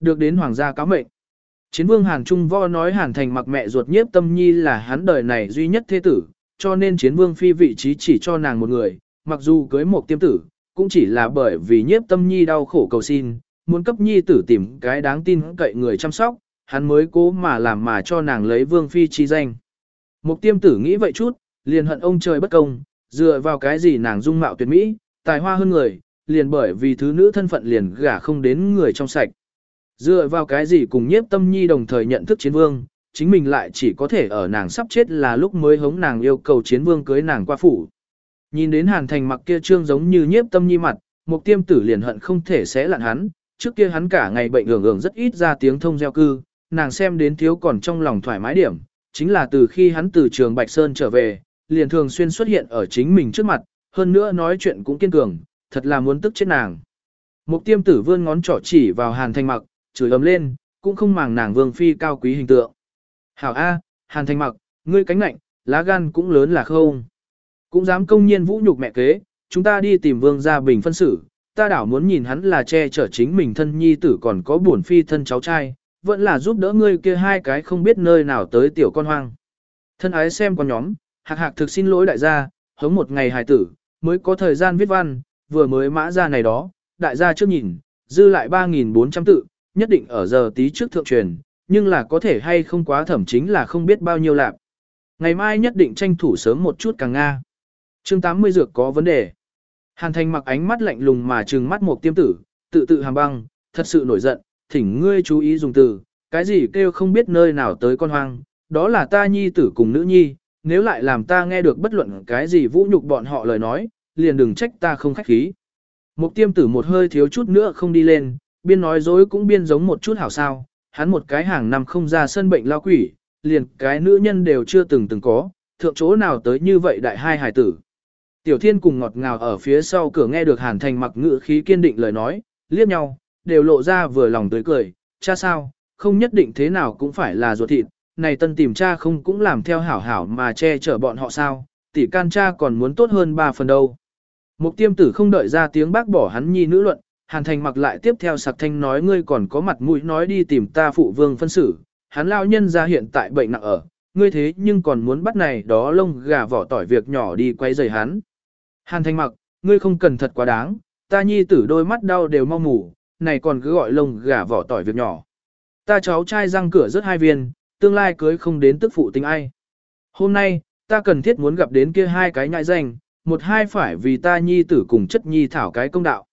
được đến hoàng gia cáo mệnh. Chiến vương Hàn Trung Vo nói Hàn Thành mặc mẹ ruột nhiếp tâm nhi là hắn đời này duy nhất thế tử, cho nên chiến vương phi vị trí chỉ cho nàng một người, mặc dù cưới một tiêm tử, cũng chỉ là bởi vì nhiếp tâm nhi đau khổ cầu xin, muốn cấp nhi tử tìm cái đáng tin cậy người chăm sóc, hắn mới cố mà làm mà cho nàng lấy vương phi chi danh. Một tiêm tử nghĩ vậy chút, liền hận ông trời bất công, dựa vào cái gì nàng dung mạo tuyệt mỹ, tài hoa hơn người, liền bởi vì thứ nữ thân phận liền gả không đến người trong sạch. Dựa vào cái gì cùng nhiếp tâm nhi đồng thời nhận thức chiến vương, chính mình lại chỉ có thể ở nàng sắp chết là lúc mới hống nàng yêu cầu chiến vương cưới nàng qua phủ. Nhìn đến hàn thành mặc kia trương giống như nhiếp tâm nhi mặt, mục tiêm tử liền hận không thể sẽ lặn hắn, trước kia hắn cả ngày bệnh hưởng hưởng rất ít ra tiếng thông gieo cư, nàng xem đến thiếu còn trong lòng thoải mái điểm, chính là từ khi hắn từ trường Bạch Sơn trở về, liền thường xuyên xuất hiện ở chính mình trước mặt, hơn nữa nói chuyện cũng kiên cường, thật là muốn tức chết nàng. Mục tiêm tử vươn ngón trỏ chỉ vào hàn thành mặc, chửi ấm lên, cũng không màng nàng vương phi cao quý hình tượng. Hảo A, hàn thanh mặc, ngươi cánh lạnh, lá gan cũng lớn là không. Cũng dám công nhiên vũ nhục mẹ kế, chúng ta đi tìm vương gia bình phân xử, ta đảo muốn nhìn hắn là che chở chính mình thân nhi tử còn có buồn phi thân cháu trai, vẫn là giúp đỡ ngươi kia hai cái không biết nơi nào tới tiểu con hoang. Thân ái xem con nhóm, hạc hạc thực xin lỗi đại gia, hống một ngày hài tử, mới có thời gian viết văn, vừa mới mã ra này đó, đại gia trước nhìn, dư lại 3.400 tự, nhất định ở giờ tí trước thượng truyền, nhưng là có thể hay không quá thẩm chính là không biết bao nhiêu lạc. Ngày mai nhất định tranh thủ sớm một chút càng Nga. chương 80 dược có vấn đề. Hàn thành mặc ánh mắt lạnh lùng mà trừng mắt một tiêm tử, tự tự hàm băng, thật sự nổi giận, thỉnh ngươi chú ý dùng từ, cái gì kêu không biết nơi nào tới con hoang, đó là ta nhi tử cùng nữ nhi, nếu lại làm ta nghe được bất luận cái gì vũ nhục bọn họ lời nói, liền đừng trách ta không khách khí. Mục tiêm tử một hơi thiếu chút nữa không đi lên, biên nói dối cũng biên giống một chút hảo sao, hắn một cái hàng năm không ra sân bệnh lao quỷ, liền cái nữ nhân đều chưa từng từng có, thượng chỗ nào tới như vậy đại hai hải tử. Tiểu thiên cùng ngọt ngào ở phía sau cửa nghe được hàn thành mặc ngữ khí kiên định lời nói, liếc nhau, đều lộ ra vừa lòng tới cười, cha sao, không nhất định thế nào cũng phải là ruột thịt, này tân tìm cha không cũng làm theo hảo hảo mà che chở bọn họ sao, tỷ can cha còn muốn tốt hơn ba phần đâu. Mục tiêm tử không đợi ra tiếng bác bỏ hắn nhi nữ luận, hàn thành mặc lại tiếp theo sặc thanh nói ngươi còn có mặt mũi nói đi tìm ta phụ vương phân xử, hắn lao nhân ra hiện tại bệnh nặng ở, ngươi thế nhưng còn muốn bắt này đó lông gà vỏ tỏi việc nhỏ đi quay rời hắn. Hàn thành mặc, ngươi không cần thật quá đáng, ta nhi tử đôi mắt đau đều mau mù, này còn cứ gọi lông gà vỏ tỏi việc nhỏ. Ta cháu trai răng cửa rất hai viên, tương lai cưới không đến tức phụ tình ai. Hôm nay, ta cần thiết muốn gặp đến kia hai cái nhại danh, một hai phải vì ta nhi tử cùng chất nhi thảo cái công đạo.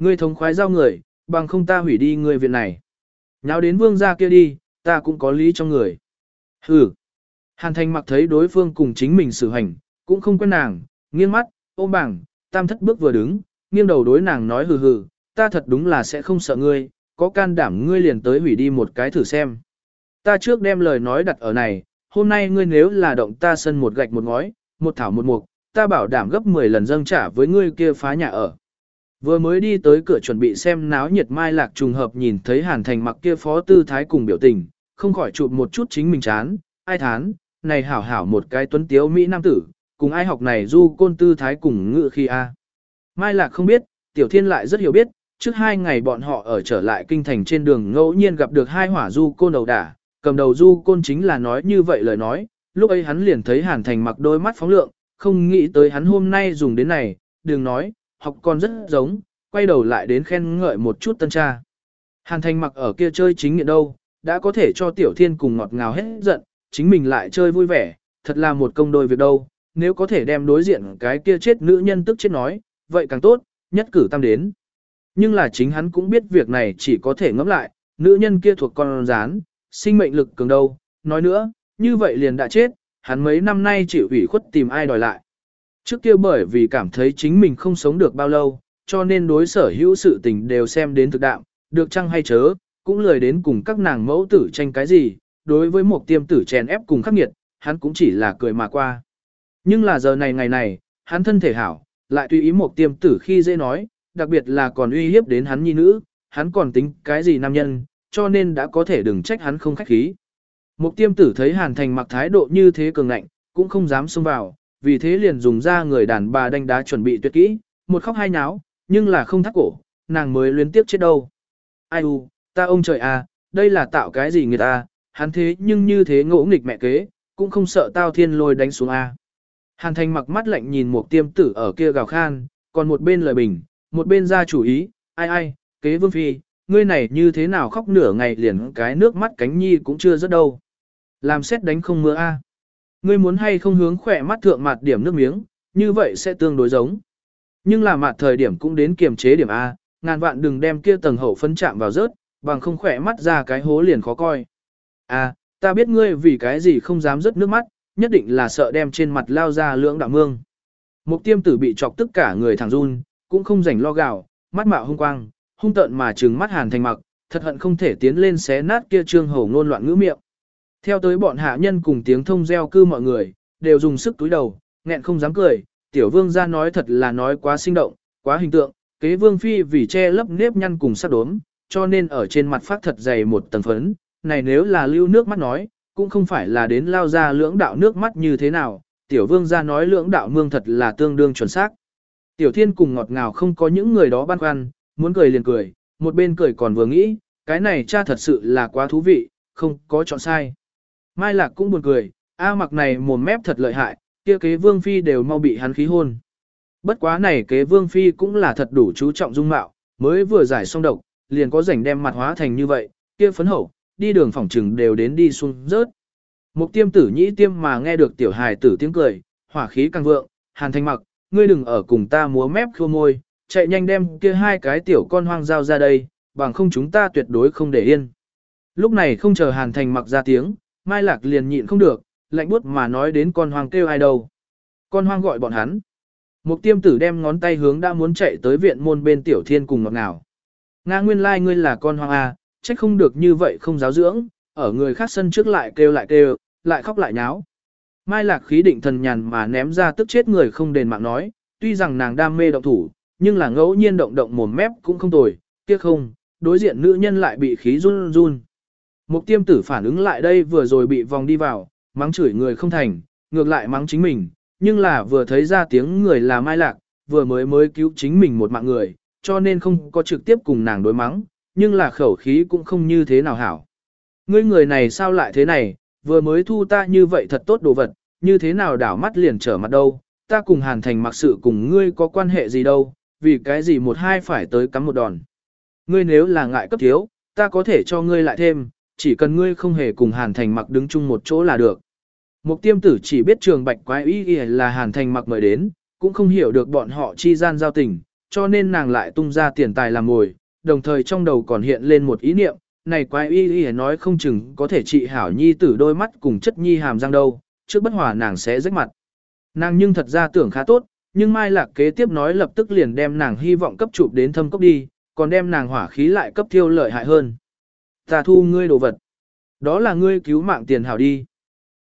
Ngươi thống khoái giao người, bằng không ta hủy đi người viện này. Nháo đến vương gia kia đi, ta cũng có lý trong người. Hừ. Hàn thành mặc thấy đối phương cùng chính mình xử hành, cũng không quen nàng, nghiêng mắt, ôm bảng, tam thất bước vừa đứng, nghiêng đầu đối nàng nói hừ hừ, ta thật đúng là sẽ không sợ ngươi, có can đảm ngươi liền tới hủy đi một cái thử xem. Ta trước đem lời nói đặt ở này, hôm nay ngươi nếu là động ta sân một gạch một ngói, một thảo một mục, ta bảo đảm gấp 10 lần dâng trả với ngươi kia phá nhà ở. Vừa mới đi tới cửa chuẩn bị xem náo nhiệt mai lạc trùng hợp nhìn thấy hàn thành mặc kia phó tư thái cùng biểu tình, không khỏi chụp một chút chính mình chán, ai thán, này hảo hảo một cái tuấn tiếu Mỹ nam tử, cùng ai học này du côn tư thái cùng ngự khi a? Mai lạc không biết, tiểu thiên lại rất hiểu biết, trước hai ngày bọn họ ở trở lại kinh thành trên đường ngẫu nhiên gặp được hai hỏa du côn đầu đả, cầm đầu du côn chính là nói như vậy lời nói, lúc ấy hắn liền thấy hàn thành mặc đôi mắt phóng lượng, không nghĩ tới hắn hôm nay dùng đến này, đừng nói, học còn rất giống, quay đầu lại đến khen ngợi một chút tân cha. Hàn thành mặc ở kia chơi chính nghiện đâu, đã có thể cho tiểu thiên cùng ngọt ngào hết giận, chính mình lại chơi vui vẻ, thật là một công đôi việc đâu, nếu có thể đem đối diện cái kia chết nữ nhân tức chết nói, vậy càng tốt, nhất cử tam đến. Nhưng là chính hắn cũng biết việc này chỉ có thể ngẫm lại, nữ nhân kia thuộc con rán, sinh mệnh lực cường đâu, nói nữa, như vậy liền đã chết, hắn mấy năm nay chịu ủy khuất tìm ai đòi lại. Trước kia bởi vì cảm thấy chính mình không sống được bao lâu, cho nên đối sở hữu sự tình đều xem đến thực đạo, được chăng hay chớ, cũng lười đến cùng các nàng mẫu tử tranh cái gì, đối với một tiêm tử chèn ép cùng khắc nghiệt, hắn cũng chỉ là cười mà qua. Nhưng là giờ này ngày này, hắn thân thể hảo, lại tùy ý một tiêm tử khi dễ nói, đặc biệt là còn uy hiếp đến hắn nhi nữ, hắn còn tính cái gì nam nhân, cho nên đã có thể đừng trách hắn không khách khí. Mục tiêm tử thấy Hàn Thành mặc thái độ như thế cường ngạnh, cũng không dám xông vào, vì thế liền dùng ra người đàn bà đánh đá chuẩn bị tuyệt kỹ, một khóc hai náo nhưng là không thắt cổ, nàng mới luyến tiếp chết đâu. Ai u, ta ông trời à, đây là tạo cái gì người ta, hắn thế nhưng như thế ngỗ nghịch mẹ kế, cũng không sợ tao thiên lôi đánh xuống a. Hàn thành mặc mắt lạnh nhìn một tiêm tử ở kia gào khan, còn một bên lời bình, một bên ra chủ ý, ai ai, kế vương phi, ngươi này như thế nào khóc nửa ngày liền cái nước mắt cánh nhi cũng chưa rất đâu. Làm xét đánh không mưa a. Ngươi muốn hay không hướng khỏe mắt thượng mặt điểm nước miếng, như vậy sẽ tương đối giống. Nhưng là mặt thời điểm cũng đến kiềm chế điểm A, ngàn vạn đừng đem kia tầng hậu phấn chạm vào rớt, bằng không khỏe mắt ra cái hố liền khó coi. À, ta biết ngươi vì cái gì không dám rớt nước mắt, nhất định là sợ đem trên mặt lao ra lưỡng đạo mương. Mục tiêm tử bị chọc tất cả người thằng run, cũng không rảnh lo gạo, mắt mạo hung quang, hung tợn mà trừng mắt hàn thành mặc, thật hận không thể tiến lên xé nát kia trương hổ ngôn loạn ngữ miệng. Theo tới bọn hạ nhân cùng tiếng thông gieo cư mọi người, đều dùng sức túi đầu, nghẹn không dám cười, tiểu vương ra nói thật là nói quá sinh động, quá hình tượng, kế vương phi vì che lấp nếp nhăn cùng sắc đốm, cho nên ở trên mặt phát thật dày một tầng phấn, này nếu là lưu nước mắt nói, cũng không phải là đến lao ra lưỡng đạo nước mắt như thế nào, tiểu vương ra nói lưỡng đạo mương thật là tương đương chuẩn xác. Tiểu thiên cùng ngọt ngào không có những người đó băn khoăn, muốn cười liền cười, một bên cười còn vừa nghĩ, cái này cha thật sự là quá thú vị, không có chọn sai. Mai Lạc cũng buồn cười, A mặc này mồm mép thật lợi hại, kia kế vương phi đều mau bị hắn khí hôn. Bất quá này kế vương phi cũng là thật đủ chú trọng dung mạo, mới vừa giải xong độc, liền có rảnh đem mặt hóa thành như vậy, kia phấn hậu, đi đường phòng trừng đều đến đi xuống rớt. Mục tiêm tử nhĩ tiêm mà nghe được tiểu hài tử tiếng cười, hỏa khí càng vượng, hàn thanh mặc, ngươi đừng ở cùng ta múa mép khô môi, chạy nhanh đem kia hai cái tiểu con hoang giao ra đây, bằng không chúng ta tuyệt đối không để yên. Lúc này không chờ hàn thành mặc ra tiếng, mai lạc liền nhịn không được, lạnh buốt mà nói đến con hoang kêu ai đâu. Con hoang gọi bọn hắn. Mục tiêm tử đem ngón tay hướng đã muốn chạy tới viện môn bên tiểu thiên cùng ngọt ngào. Nga nguyên lai like ngươi là con hoang à, trách không được như vậy không giáo dưỡng, ở người khác sân trước lại kêu lại kêu, lại khóc lại nháo. Mai lạc khí định thần nhàn mà ném ra tức chết người không đền mạng nói, tuy rằng nàng đam mê động thủ, nhưng là ngẫu nhiên động động mồm mép cũng không tồi, tiếc không, đối diện nữ nhân lại bị khí run run. Mục tiêm tử phản ứng lại đây vừa rồi bị vòng đi vào, mắng chửi người không thành, ngược lại mắng chính mình, nhưng là vừa thấy ra tiếng người là Mai Lạc, vừa mới mới cứu chính mình một mạng người, cho nên không có trực tiếp cùng nàng đối mắng, nhưng là khẩu khí cũng không như thế nào hảo. Ngươi người này sao lại thế này, vừa mới thu ta như vậy thật tốt đồ vật, như thế nào đảo mắt liền trở mặt đâu, ta cùng hàn thành mặc sự cùng ngươi có quan hệ gì đâu, vì cái gì một hai phải tới cắm một đòn. Ngươi nếu là ngại cấp thiếu, ta có thể cho ngươi lại thêm, chỉ cần ngươi không hề cùng hàn thành mặc đứng chung một chỗ là được. Mục tiêm tử chỉ biết trường bạch quái ý là hàn thành mặc mời đến, cũng không hiểu được bọn họ chi gian giao tình, cho nên nàng lại tung ra tiền tài làm mồi, đồng thời trong đầu còn hiện lên một ý niệm, này quái y y nói không chừng có thể trị hảo nhi tử đôi mắt cùng chất nhi hàm răng đâu, trước bất hòa nàng sẽ rách mặt. Nàng nhưng thật ra tưởng khá tốt, nhưng Mai Lạc kế tiếp nói lập tức liền đem nàng hy vọng cấp chụp đến thâm cốc đi, còn đem nàng hỏa khí lại cấp thiêu lợi hại hơn. Ta thu ngươi đồ vật. Đó là ngươi cứu mạng tiền hảo đi.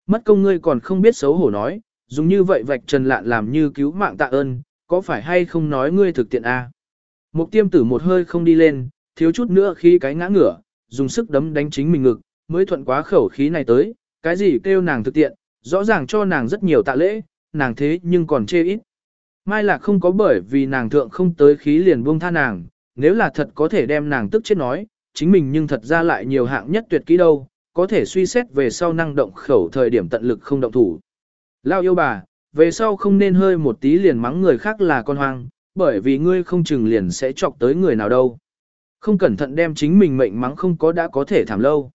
Mất công ngươi còn không biết xấu hổ nói, dùng như vậy vạch trần lạn làm như cứu mạng tạ ơn, có phải hay không nói ngươi thực tiện a? À? Mục tiêm tử một hơi không đi lên, thiếu chút nữa khi cái ngã ngửa, dùng sức đấm đánh chính mình ngực, mới thuận quá khẩu khí này tới, cái gì kêu nàng thực tiện, rõ ràng cho nàng rất nhiều tạ lễ, nàng thế nhưng còn chê ít. Mai là không có bởi vì nàng thượng không tới khí liền buông tha nàng, nếu là thật có thể đem nàng tức chết nói, chính mình nhưng thật ra lại nhiều hạng nhất tuyệt kỹ đâu, có thể suy xét về sau năng động khẩu thời điểm tận lực không động thủ. Lao yêu bà, về sau không nên hơi một tí liền mắng người khác là con hoang, bởi vì ngươi không chừng liền sẽ chọc tới người nào đâu. Không cẩn thận đem chính mình mệnh mắng không có đã có thể thảm lâu.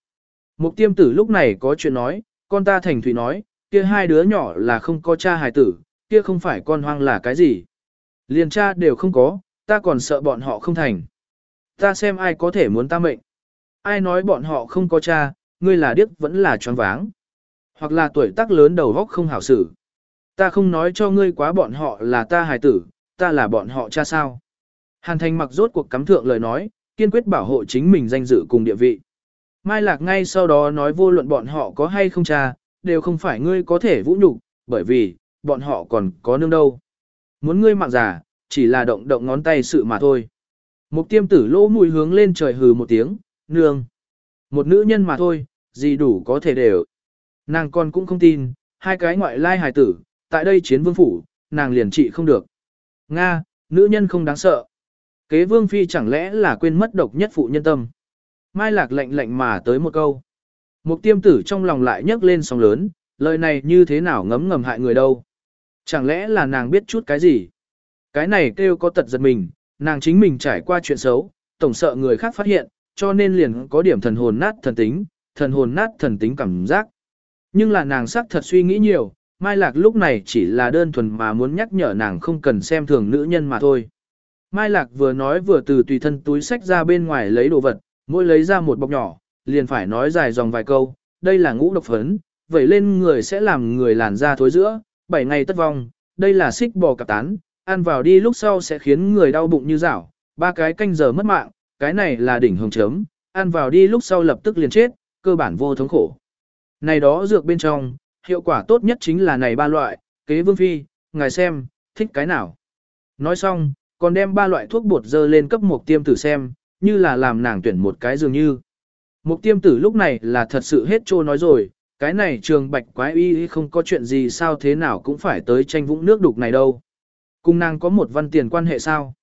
Mục tiêm tử lúc này có chuyện nói, con ta thành thủy nói, kia hai đứa nhỏ là không có cha hài tử, kia không phải con hoang là cái gì. Liền cha đều không có, ta còn sợ bọn họ không thành. Ta xem ai có thể muốn ta mệnh. Ai nói bọn họ không có cha, ngươi là điếc vẫn là choáng váng. Hoặc là tuổi tác lớn đầu góc không hảo xử. Ta không nói cho ngươi quá bọn họ là ta hài tử, ta là bọn họ cha sao. Hàn thành mặc rốt cuộc cắm thượng lời nói, kiên quyết bảo hộ chính mình danh dự cùng địa vị. Mai Lạc ngay sau đó nói vô luận bọn họ có hay không cha, đều không phải ngươi có thể vũ nhục, bởi vì, bọn họ còn có nương đâu. Muốn ngươi mạng giả, chỉ là động động ngón tay sự mà thôi. Mục tiêm tử lỗ mùi hướng lên trời hừ một tiếng, nương. Một nữ nhân mà thôi, gì đủ có thể đều. Nàng con cũng không tin, hai cái ngoại lai hài tử, tại đây chiến vương phủ, nàng liền trị không được. Nga, nữ nhân không đáng sợ. Kế vương phi chẳng lẽ là quên mất độc nhất phụ nhân tâm. Mai Lạc lạnh lạnh mà tới một câu. Mục tiêm tử trong lòng lại nhấc lên sóng lớn, lời này như thế nào ngấm ngầm hại người đâu. Chẳng lẽ là nàng biết chút cái gì? Cái này kêu có tật giật mình, nàng chính mình trải qua chuyện xấu, tổng sợ người khác phát hiện, cho nên liền có điểm thần hồn nát thần tính, thần hồn nát thần tính cảm giác. Nhưng là nàng sắc thật suy nghĩ nhiều, Mai Lạc lúc này chỉ là đơn thuần mà muốn nhắc nhở nàng không cần xem thường nữ nhân mà thôi. Mai Lạc vừa nói vừa từ tùy thân túi sách ra bên ngoài lấy đồ vật, mỗi lấy ra một bọc nhỏ, liền phải nói dài dòng vài câu, đây là ngũ độc phấn, vậy lên người sẽ làm người làn da thối giữa, 7 ngày tất vong, đây là xích bò cạp tán, ăn vào đi lúc sau sẽ khiến người đau bụng như rảo, ba cái canh giờ mất mạng, cái này là đỉnh hồng chấm, ăn vào đi lúc sau lập tức liền chết, cơ bản vô thống khổ. Này đó dược bên trong, hiệu quả tốt nhất chính là này ba loại, kế vương phi, ngài xem, thích cái nào. Nói xong, còn đem ba loại thuốc bột dơ lên cấp một tiêm tử xem, như là làm nàng tuyển một cái dường như. Mục tiêm tử lúc này là thật sự hết trô nói rồi, cái này trường bạch quái y không có chuyện gì sao thế nào cũng phải tới tranh vũng nước đục này đâu. Cùng nàng có một văn tiền quan hệ sao?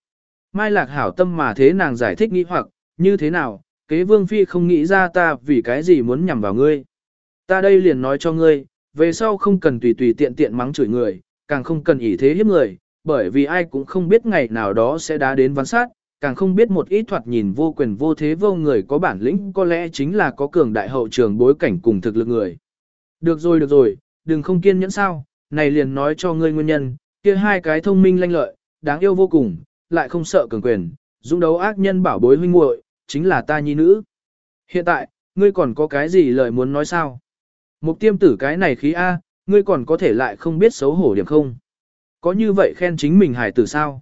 Mai lạc hảo tâm mà thế nàng giải thích nghĩ hoặc, như thế nào, kế vương phi không nghĩ ra ta vì cái gì muốn nhằm vào ngươi. Ta đây liền nói cho ngươi, về sau không cần tùy tùy tiện tiện mắng chửi người, càng không cần ỷ thế hiếp người, bởi vì ai cũng không biết ngày nào đó sẽ đá đến văn sát, càng không biết một ít thoạt nhìn vô quyền vô thế vô người có bản lĩnh có lẽ chính là có cường đại hậu trường bối cảnh cùng thực lực người. Được rồi được rồi, đừng không kiên nhẫn sao, này liền nói cho ngươi nguyên nhân, kia hai cái thông minh lanh lợi, đáng yêu vô cùng, lại không sợ cường quyền, dũng đấu ác nhân bảo bối huynh muội, chính là ta nhi nữ. Hiện tại, ngươi còn có cái gì lời muốn nói sao? Mục tiêm tử cái này khí A, ngươi còn có thể lại không biết xấu hổ điểm không? Có như vậy khen chính mình hài tử sao?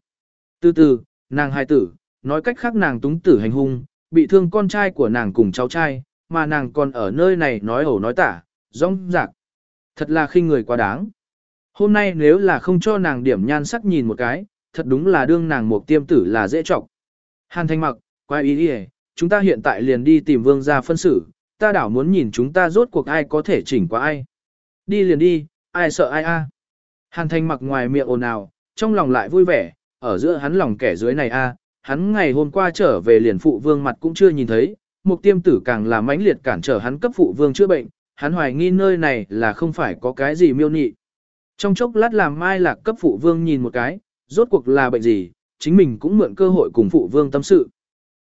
Từ từ, nàng hài tử, nói cách khác nàng túng tử hành hung, bị thương con trai của nàng cùng cháu trai, mà nàng còn ở nơi này nói ẩu nói tả, rong rạc. Thật là khinh người quá đáng. Hôm nay nếu là không cho nàng điểm nhan sắc nhìn một cái, thật đúng là đương nàng một tiêm tử là dễ trọng. Hàn thanh mặc, quay ý đi chúng ta hiện tại liền đi tìm vương gia phân xử, ta đảo muốn nhìn chúng ta rốt cuộc ai có thể chỉnh qua ai. Đi liền đi, ai sợ ai a. Hàn thanh mặc ngoài miệng ồn ào, trong lòng lại vui vẻ, ở giữa hắn lòng kẻ dưới này a, hắn ngày hôm qua trở về liền phụ vương mặt cũng chưa nhìn thấy, mục tiêm tử càng là mãnh liệt cản trở hắn cấp phụ vương chữa bệnh, hắn hoài nghi nơi này là không phải có cái gì miêu nị. Trong chốc lát làm mai lạc cấp phụ vương nhìn một cái, rốt cuộc là bệnh gì, chính mình cũng mượn cơ hội cùng phụ vương tâm sự.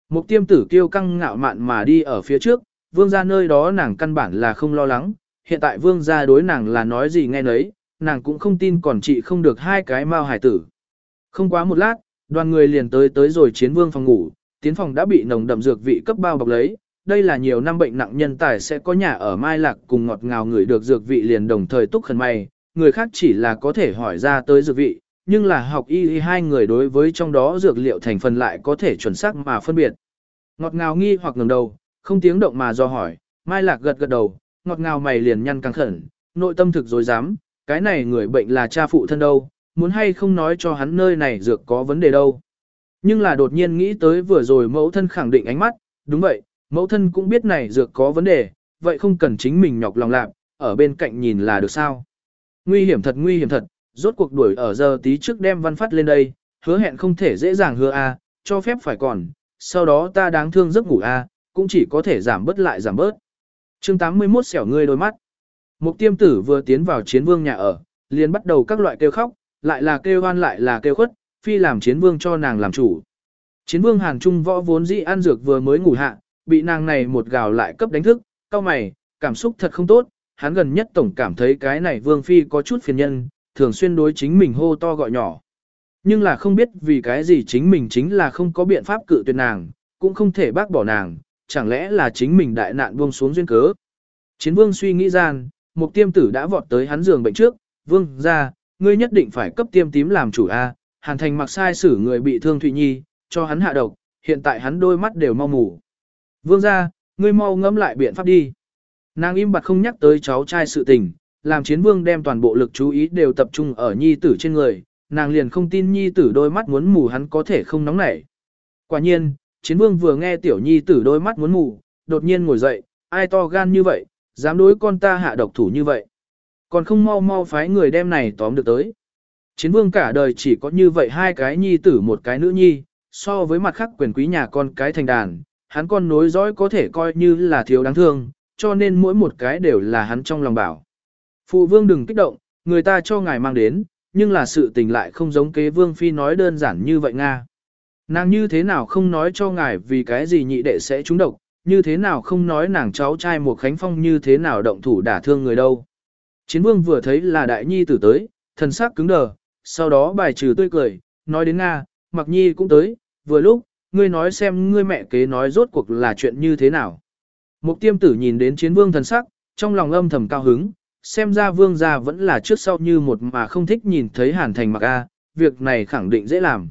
Mục tiêm tử kiêu căng ngạo mạn mà đi ở phía trước, vương ra nơi đó nàng căn bản là không lo lắng, hiện tại vương ra đối nàng là nói gì nghe nấy, nàng cũng không tin còn chị không được hai cái mao hải tử. Không quá một lát, đoàn người liền tới tới rồi chiến vương phòng ngủ, tiến phòng đã bị nồng đậm dược vị cấp bao bọc lấy, đây là nhiều năm bệnh nặng nhân tài sẽ có nhà ở Mai Lạc cùng ngọt ngào người được dược vị liền đồng thời túc khẩn may, người khác chỉ là có thể hỏi ra tới dược vị, nhưng là học y y hai người đối với trong đó dược liệu thành phần lại có thể chuẩn xác mà phân biệt. Ngọt ngào nghi hoặc ngẩng đầu, không tiếng động mà do hỏi, Mai Lạc gật gật đầu, ngọt ngào mày liền nhăn căng khẩn, nội tâm thực dối dám, cái này người bệnh là cha phụ thân đâu, muốn hay không nói cho hắn nơi này dược có vấn đề đâu. Nhưng là đột nhiên nghĩ tới vừa rồi mẫu thân khẳng định ánh mắt, đúng vậy, mẫu thân cũng biết này dược có vấn đề, vậy không cần chính mình nhọc lòng lạc, ở bên cạnh nhìn là được sao. Nguy hiểm thật nguy hiểm thật, rốt cuộc đuổi ở giờ tí trước đem văn phát lên đây, hứa hẹn không thể dễ dàng hứa a, cho phép phải còn, sau đó ta đáng thương giấc ngủ a, cũng chỉ có thể giảm bớt lại giảm bớt. Chương 81 xẻo ngươi đôi mắt. Mục tiêm tử vừa tiến vào chiến vương nhà ở, liền bắt đầu các loại kêu khóc, lại là kêu hoan lại là kêu khuất, phi làm chiến vương cho nàng làm chủ. Chiến vương Hàn Trung võ vốn dĩ ăn dược vừa mới ngủ hạ, bị nàng này một gào lại cấp đánh thức, cao mày, cảm xúc thật không tốt, hắn gần nhất tổng cảm thấy cái này vương phi có chút phiền nhân, thường xuyên đối chính mình hô to gọi nhỏ. Nhưng là không biết vì cái gì chính mình chính là không có biện pháp cự tuyệt nàng, cũng không thể bác bỏ nàng, chẳng lẽ là chính mình đại nạn buông xuống duyên cớ. Chiến vương suy nghĩ gian, một tiêm tử đã vọt tới hắn giường bệnh trước, vương ra, ngươi nhất định phải cấp tiêm tím làm chủ A, hàn thành mặc sai xử người bị thương Thụy Nhi, cho hắn hạ độc, hiện tại hắn đôi mắt đều mau mù. Vương ra, ngươi mau ngẫm lại biện pháp đi. Nàng im bặt không nhắc tới cháu trai sự tình, làm chiến vương đem toàn bộ lực chú ý đều tập trung ở nhi tử trên người, nàng liền không tin nhi tử đôi mắt muốn mù hắn có thể không nóng nảy. Quả nhiên, chiến vương vừa nghe tiểu nhi tử đôi mắt muốn mù, đột nhiên ngồi dậy, ai to gan như vậy, dám đối con ta hạ độc thủ như vậy. Còn không mau mau phái người đem này tóm được tới. Chiến vương cả đời chỉ có như vậy hai cái nhi tử một cái nữ nhi, so với mặt khác quyền quý nhà con cái thành đàn, hắn con nối dõi có thể coi như là thiếu đáng thương, cho nên mỗi một cái đều là hắn trong lòng bảo. Phụ vương đừng kích động, người ta cho ngài mang đến, nhưng là sự tình lại không giống kế vương phi nói đơn giản như vậy Nga. Nàng như thế nào không nói cho ngài vì cái gì nhị đệ sẽ trúng độc, như thế nào không nói nàng cháu trai một khánh phong như thế nào động thủ đả thương người đâu. Chiến vương vừa thấy là đại nhi tử tới, thần sắc cứng đờ, sau đó bài trừ tươi cười, nói đến Nga, mặc nhi cũng tới, vừa lúc, ngươi nói xem ngươi mẹ kế nói rốt cuộc là chuyện như thế nào. Mục tiêm tử nhìn đến chiến vương thần sắc, trong lòng âm thầm cao hứng, xem ra vương gia vẫn là trước sau như một mà không thích nhìn thấy hàn thành mặc A, việc này khẳng định dễ làm.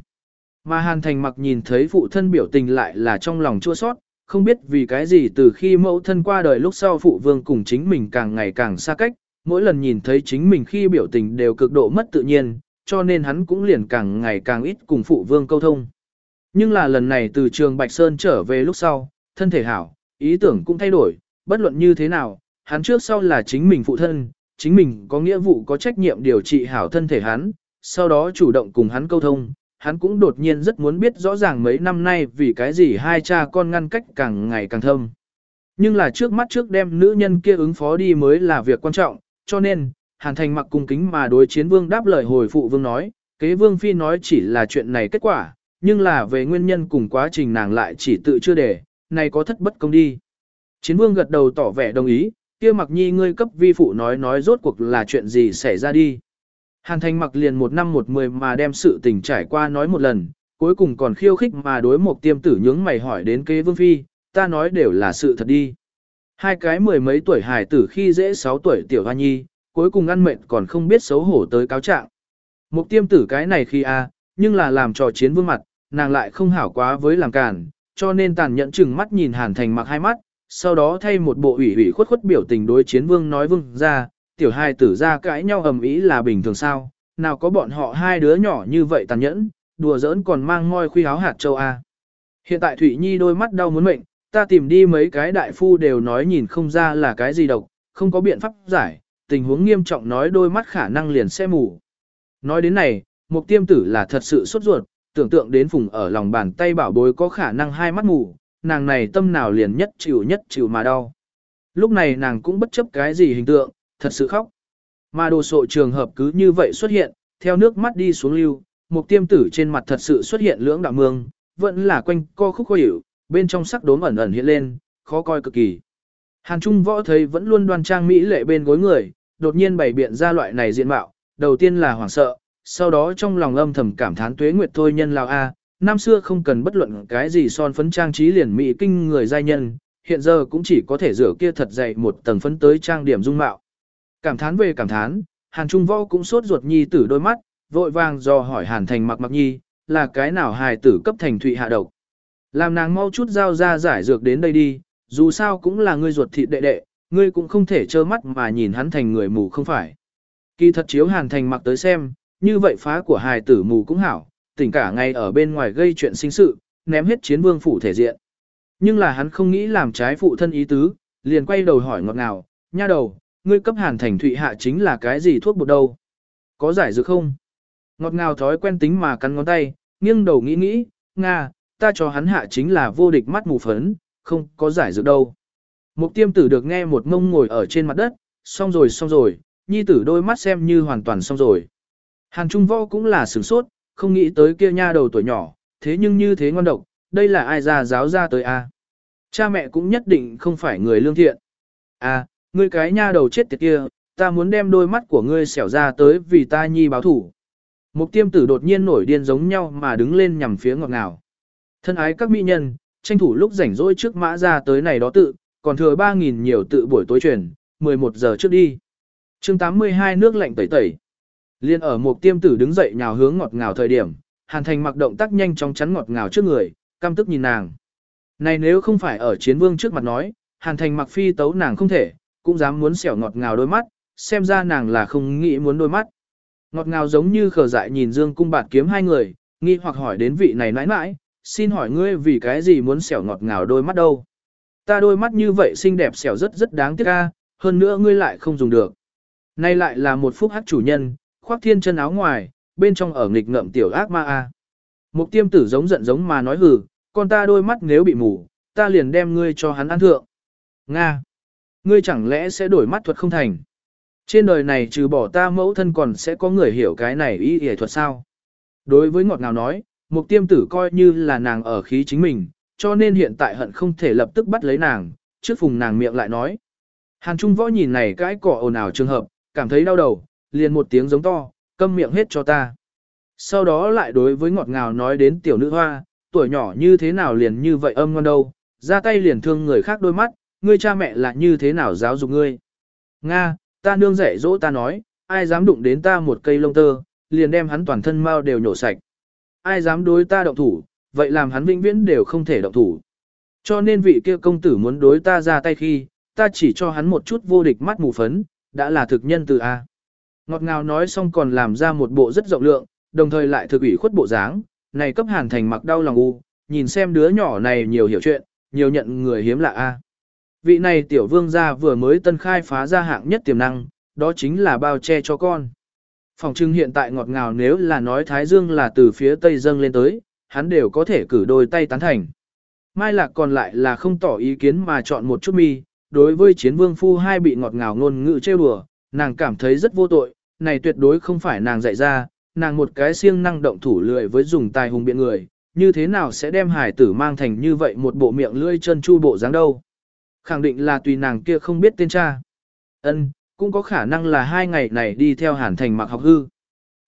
Mà hàn thành mặc nhìn thấy phụ thân biểu tình lại là trong lòng chua sót, không biết vì cái gì từ khi mẫu thân qua đời lúc sau phụ vương cùng chính mình càng ngày càng xa cách, mỗi lần nhìn thấy chính mình khi biểu tình đều cực độ mất tự nhiên, cho nên hắn cũng liền càng ngày càng ít cùng phụ vương câu thông. Nhưng là lần này từ trường Bạch Sơn trở về lúc sau, thân thể hảo, ý tưởng cũng thay đổi, bất luận như thế nào, hắn trước sau là chính mình phụ thân, chính mình có nghĩa vụ có trách nhiệm điều trị hảo thân thể hắn, sau đó chủ động cùng hắn câu thông, hắn cũng đột nhiên rất muốn biết rõ ràng mấy năm nay vì cái gì hai cha con ngăn cách càng ngày càng thâm. Nhưng là trước mắt trước đem nữ nhân kia ứng phó đi mới là việc quan trọng, cho nên, Hàn Thành mặc cung kính mà đối chiến vương đáp lời hồi phụ vương nói, kế vương phi nói chỉ là chuyện này kết quả, nhưng là về nguyên nhân cùng quá trình nàng lại chỉ tự chưa để, này có thất bất công đi. Chiến vương gật đầu tỏ vẻ đồng ý, kia mặc nhi ngươi cấp vi phụ nói nói rốt cuộc là chuyện gì xảy ra đi. Hàn thành mặc liền một năm một mười mà đem sự tình trải qua nói một lần, cuối cùng còn khiêu khích mà đối một tiêm tử nhướng mày hỏi đến kế vương phi, ta nói đều là sự thật đi. Hai cái mười mấy tuổi hài tử khi dễ sáu tuổi tiểu hoa nhi, cuối cùng ăn mệt còn không biết xấu hổ tới cáo trạng. Một tiêm tử cái này khi a, nhưng là làm trò chiến vương mặt, nàng lại không hảo quá với làm cản, cho nên tàn nhẫn chừng mắt nhìn hàn thành mặc hai mắt, sau đó thay một bộ ủy ủy khuất khuất biểu tình đối chiến vương nói vương ra, tiểu hai tử ra cãi nhau ầm ĩ là bình thường sao, nào có bọn họ hai đứa nhỏ như vậy tàn nhẫn, đùa giỡn còn mang ngôi khuy áo hạt châu A. Hiện tại Thụy Nhi đôi mắt đau muốn mệnh, ta tìm đi mấy cái đại phu đều nói nhìn không ra là cái gì độc, không có biện pháp giải, tình huống nghiêm trọng nói đôi mắt khả năng liền sẽ mù. Nói đến này, mục tiêm tử là thật sự sốt ruột, tưởng tượng đến phùng ở lòng bàn tay bảo bối có khả năng hai mắt mù, nàng này tâm nào liền nhất chịu nhất chịu mà đau. Lúc này nàng cũng bất chấp cái gì hình tượng, thật sự khóc. Mà đồ sộ trường hợp cứ như vậy xuất hiện, theo nước mắt đi xuống lưu, một tiêm tử trên mặt thật sự xuất hiện lưỡng đạo mương, vẫn là quanh co khúc khó hiểu, bên trong sắc đốm ẩn ẩn hiện lên, khó coi cực kỳ. Hàn Trung võ thấy vẫn luôn đoan trang mỹ lệ bên gối người, đột nhiên bày biện ra loại này diện mạo, đầu tiên là hoảng sợ, sau đó trong lòng âm thầm cảm thán tuế nguyệt thôi nhân lao a, năm xưa không cần bất luận cái gì son phấn trang trí liền mỹ kinh người giai nhân, hiện giờ cũng chỉ có thể rửa kia thật dày một tầng phấn tới trang điểm dung mạo. Cảm thán về cảm thán, Hàn Trung Võ cũng sốt ruột nhi tử đôi mắt, vội vàng do hỏi Hàn Thành mặc mặc nhi, là cái nào hài tử cấp thành thụy hạ độc. Làm nàng mau chút giao ra giải dược đến đây đi, dù sao cũng là ngươi ruột thịt đệ đệ, ngươi cũng không thể trơ mắt mà nhìn hắn thành người mù không phải. Kỳ thật chiếu Hàn Thành mặc tới xem, như vậy phá của hài tử mù cũng hảo, tỉnh cả ngày ở bên ngoài gây chuyện sinh sự, ném hết chiến vương phủ thể diện. Nhưng là hắn không nghĩ làm trái phụ thân ý tứ, liền quay đầu hỏi ngọt ngào, nha đầu, ngươi cấp hàn thành thụy hạ chính là cái gì thuốc bột đâu? Có giải dược không? Ngọt ngào thói quen tính mà cắn ngón tay, nghiêng đầu nghĩ nghĩ, Nga, ta cho hắn hạ chính là vô địch mắt mù phấn, không có giải dược đâu. Mục tiêm tử được nghe một ngông ngồi ở trên mặt đất, xong rồi xong rồi, nhi tử đôi mắt xem như hoàn toàn xong rồi. Hàn Trung Võ cũng là sửng sốt, không nghĩ tới kia nha đầu tuổi nhỏ, thế nhưng như thế ngon độc, đây là ai ra giáo ra tới a? Cha mẹ cũng nhất định không phải người lương thiện. À, ngươi cái nha đầu chết tiệt kia, ta muốn đem đôi mắt của ngươi xẻo ra tới vì ta nhi báo thủ. Mục tiêm tử đột nhiên nổi điên giống nhau mà đứng lên nhằm phía ngọt ngào. Thân ái các mỹ nhân, tranh thủ lúc rảnh rỗi trước mã ra tới này đó tự, còn thừa 3.000 nhiều tự buổi tối truyền, 11 giờ trước đi. chương 82 nước lạnh tẩy tẩy. Liên ở một tiêm tử đứng dậy nhào hướng ngọt ngào thời điểm, Hàn Thành mặc động tác nhanh chóng chắn ngọt ngào trước người, căm tức nhìn nàng. Này nếu không phải ở chiến vương trước mặt nói, Hàn Thành mặc phi tấu nàng không thể, cũng dám muốn xẻo ngọt ngào đôi mắt, xem ra nàng là không nghĩ muốn đôi mắt. Ngọt ngào giống như khờ dại nhìn Dương cung bạt kiếm hai người, nghi hoặc hỏi đến vị này nãi nãi, xin hỏi ngươi vì cái gì muốn xẻo ngọt ngào đôi mắt đâu? Ta đôi mắt như vậy xinh đẹp xẻo rất rất đáng tiếc ca, hơn nữa ngươi lại không dùng được. Nay lại là một phúc hắc chủ nhân, khoác thiên chân áo ngoài, bên trong ở nghịch ngợm tiểu ác ma a. Mục tiêm tử giống giận giống mà nói hừ, con ta đôi mắt nếu bị mù, ta liền đem ngươi cho hắn ăn thượng. Nga! Ngươi chẳng lẽ sẽ đổi mắt thuật không thành? Trên đời này trừ bỏ ta mẫu thân còn sẽ có người hiểu cái này y y thuật sao? Đối với ngọt ngào nói, mục tiêm tử coi như là nàng ở khí chính mình, cho nên hiện tại hận không thể lập tức bắt lấy nàng, trước phùng nàng miệng lại nói. Hàn Trung võ nhìn này cái cỏ ồn ào trường hợp, cảm thấy đau đầu, liền một tiếng giống to, câm miệng hết cho ta. Sau đó lại đối với ngọt ngào nói đến tiểu nữ hoa, tuổi nhỏ như thế nào liền như vậy âm ngon đâu, ra tay liền thương người khác đôi mắt, ngươi cha mẹ là như thế nào giáo dục ngươi. Nga, ta nương dạy dỗ ta nói, ai dám đụng đến ta một cây lông tơ, liền đem hắn toàn thân mau đều nhổ sạch. Ai dám đối ta động thủ, vậy làm hắn vĩnh viễn đều không thể động thủ. Cho nên vị kia công tử muốn đối ta ra tay khi, ta chỉ cho hắn một chút vô địch mắt mù phấn, đã là thực nhân từ A. Ngọt ngào nói xong còn làm ra một bộ rất rộng lượng, đồng thời lại thực ủy khuất bộ dáng, này cấp hàn thành mặc đau lòng u, nhìn xem đứa nhỏ này nhiều hiểu chuyện, nhiều nhận người hiếm lạ A. Vị này tiểu vương gia vừa mới tân khai phá ra hạng nhất tiềm năng, đó chính là bao che cho con. Phòng trưng hiện tại ngọt ngào nếu là nói Thái Dương là từ phía Tây dâng lên tới, hắn đều có thể cử đôi tay tán thành. Mai Lạc còn lại là không tỏ ý kiến mà chọn một chút mi, đối với chiến vương phu hai bị ngọt ngào ngôn ngữ trêu đùa, nàng cảm thấy rất vô tội, này tuyệt đối không phải nàng dạy ra, nàng một cái siêng năng động thủ lười với dùng tài hùng biện người, như thế nào sẽ đem hải tử mang thành như vậy một bộ miệng lưỡi chân chu bộ dáng đâu. Khẳng định là tùy nàng kia không biết tên cha. Ân, cũng có khả năng là hai ngày này đi theo Hàn Thành mặc học hư.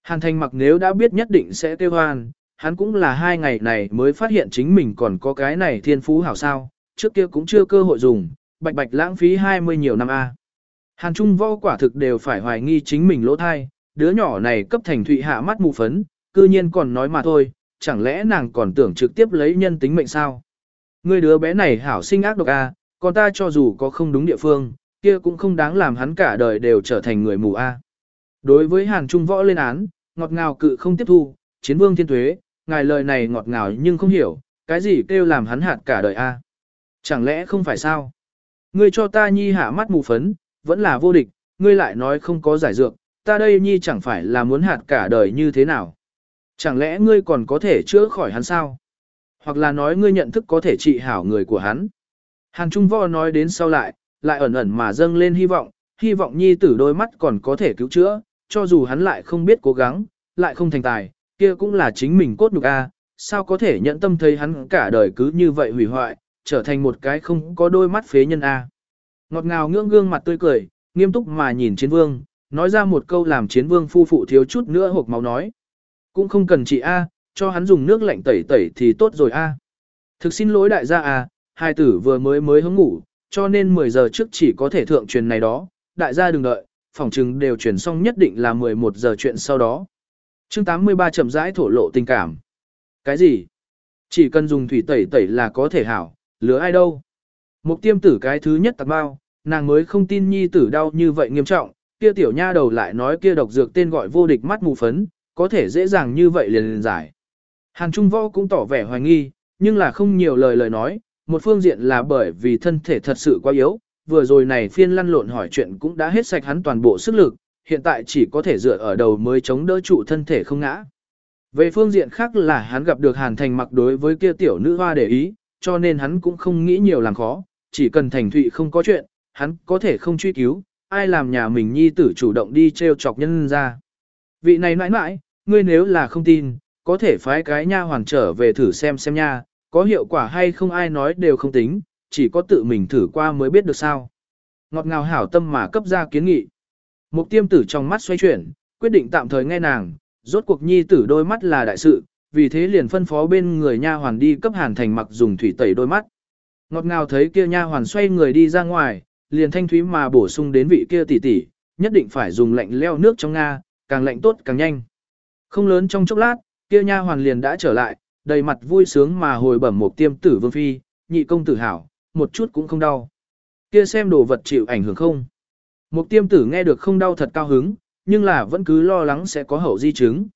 Hàn Thành mặc nếu đã biết nhất định sẽ tiêu hoan, hắn cũng là hai ngày này mới phát hiện chính mình còn có cái này thiên phú hảo sao, trước kia cũng chưa cơ hội dùng, bạch bạch lãng phí 20 nhiều năm a. Hàn Trung võ quả thực đều phải hoài nghi chính mình lỗ thai, đứa nhỏ này cấp thành thụy hạ mắt mù phấn, cư nhiên còn nói mà thôi, chẳng lẽ nàng còn tưởng trực tiếp lấy nhân tính mệnh sao? Người đứa bé này hảo sinh ác độc a, còn ta cho dù có không đúng địa phương, kia cũng không đáng làm hắn cả đời đều trở thành người mù a. Đối với Hàn Trung võ lên án, ngọt ngào cự không tiếp thu, chiến vương thiên tuế, ngài lời này ngọt ngào nhưng không hiểu, cái gì kêu làm hắn hạt cả đời a? Chẳng lẽ không phải sao? Ngươi cho ta nhi hạ mắt mù phấn, vẫn là vô địch, ngươi lại nói không có giải dược, ta đây nhi chẳng phải là muốn hạt cả đời như thế nào? Chẳng lẽ ngươi còn có thể chữa khỏi hắn sao? Hoặc là nói ngươi nhận thức có thể trị hảo người của hắn? Hàn Trung Võ nói đến sau lại, lại ẩn ẩn mà dâng lên hy vọng, hy vọng nhi tử đôi mắt còn có thể cứu chữa, cho dù hắn lại không biết cố gắng, lại không thành tài, kia cũng là chính mình cốt nhục a, sao có thể nhận tâm thấy hắn cả đời cứ như vậy hủy hoại, trở thành một cái không có đôi mắt phế nhân a. Ngọt ngào ngưỡng gương mặt tươi cười, nghiêm túc mà nhìn chiến vương, nói ra một câu làm chiến vương phu phụ thiếu chút nữa hộp máu nói. Cũng không cần chị a, cho hắn dùng nước lạnh tẩy tẩy thì tốt rồi a. Thực xin lỗi đại gia a, hai tử vừa mới mới hứng ngủ, cho nên 10 giờ trước chỉ có thể thượng truyền này đó, đại gia đừng đợi, phòng trừng đều truyền xong nhất định là 11 giờ chuyện sau đó. Chương 83 chậm rãi thổ lộ tình cảm. Cái gì? Chỉ cần dùng thủy tẩy tẩy là có thể hảo, lứa ai đâu? Mục tiêm tử cái thứ nhất tạc bao, nàng mới không tin nhi tử đau như vậy nghiêm trọng, kia tiểu nha đầu lại nói kia độc dược tên gọi vô địch mắt mù phấn, có thể dễ dàng như vậy liền liền giải. Hàn Trung Võ cũng tỏ vẻ hoài nghi, nhưng là không nhiều lời lời nói, một phương diện là bởi vì thân thể thật sự quá yếu, vừa rồi này phiên lăn lộn hỏi chuyện cũng đã hết sạch hắn toàn bộ sức lực, hiện tại chỉ có thể dựa ở đầu mới chống đỡ trụ thân thể không ngã. Về phương diện khác là hắn gặp được Hàn Thành mặc đối với kia tiểu nữ hoa để ý, cho nên hắn cũng không nghĩ nhiều làm khó, chỉ cần Thành Thụy không có chuyện, hắn có thể không truy cứu, ai làm nhà mình nhi tử chủ động đi treo chọc nhân ra. Vị này mãi mãi, ngươi nếu là không tin, có thể phái cái nha hoàn trở về thử xem xem nha, có hiệu quả hay không ai nói đều không tính, chỉ có tự mình thử qua mới biết được sao. Ngọt ngào hảo tâm mà cấp ra kiến nghị. Mục tiêm tử trong mắt xoay chuyển, quyết định tạm thời nghe nàng, rốt cuộc nhi tử đôi mắt là đại sự, vì thế liền phân phó bên người nha hoàn đi cấp hàn thành mặc dùng thủy tẩy đôi mắt. Ngọt ngào thấy kia nha hoàn xoay người đi ra ngoài, liền thanh thúy mà bổ sung đến vị kia tỷ tỷ, nhất định phải dùng lạnh leo nước trong Nga, càng lạnh tốt càng nhanh. Không lớn trong chốc lát, kia nha hoàn liền đã trở lại, đầy mặt vui sướng mà hồi bẩm một tiêm tử vương phi, nhị công tử hảo, một chút cũng không đau. Kia xem đồ vật chịu ảnh hưởng không? Một tiêm tử nghe được không đau thật cao hứng, nhưng là vẫn cứ lo lắng sẽ có hậu di chứng.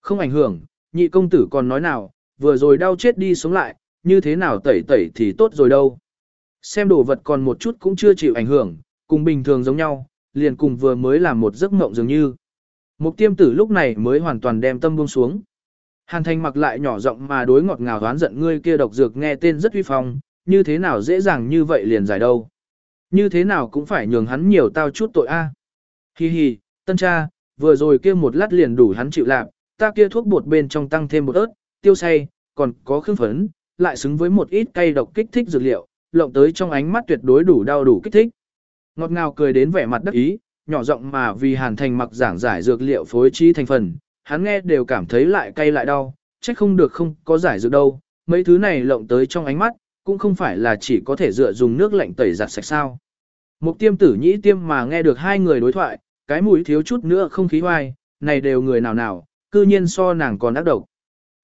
Không ảnh hưởng, nhị công tử còn nói nào, vừa rồi đau chết đi sống lại, như thế nào tẩy tẩy thì tốt rồi đâu. Xem đồ vật còn một chút cũng chưa chịu ảnh hưởng, cùng bình thường giống nhau, liền cùng vừa mới làm một giấc mộng dường như. Mục tiêm tử lúc này mới hoàn toàn đem tâm buông xuống. Hàn thành mặc lại nhỏ giọng mà đối ngọt ngào đoán giận ngươi kia độc dược nghe tên rất uy phong, như thế nào dễ dàng như vậy liền giải đâu. Như thế nào cũng phải nhường hắn nhiều tao chút tội a. Hi hi, tân cha, vừa rồi kia một lát liền đủ hắn chịu lạc, ta kia thuốc bột bên trong tăng thêm một ớt, tiêu say, còn có khương phấn, lại xứng với một ít cay độc kích thích dược liệu, lộng tới trong ánh mắt tuyệt đối đủ đau đủ kích thích. Ngọt ngào cười đến vẻ mặt đắc ý, nhỏ giọng mà vì Hàn Thành mặc giảng giải dược liệu phối trí thành phần, hắn nghe đều cảm thấy lại cay lại đau, trách không được không có giải dược đâu, mấy thứ này lộng tới trong ánh mắt, cũng không phải là chỉ có thể dựa dùng nước lạnh tẩy giặt sạch sao. Mục tiêm tử nhĩ tiêm mà nghe được hai người đối thoại, cái mũi thiếu chút nữa không khí hoai, này đều người nào nào, cư nhiên so nàng còn ác độc.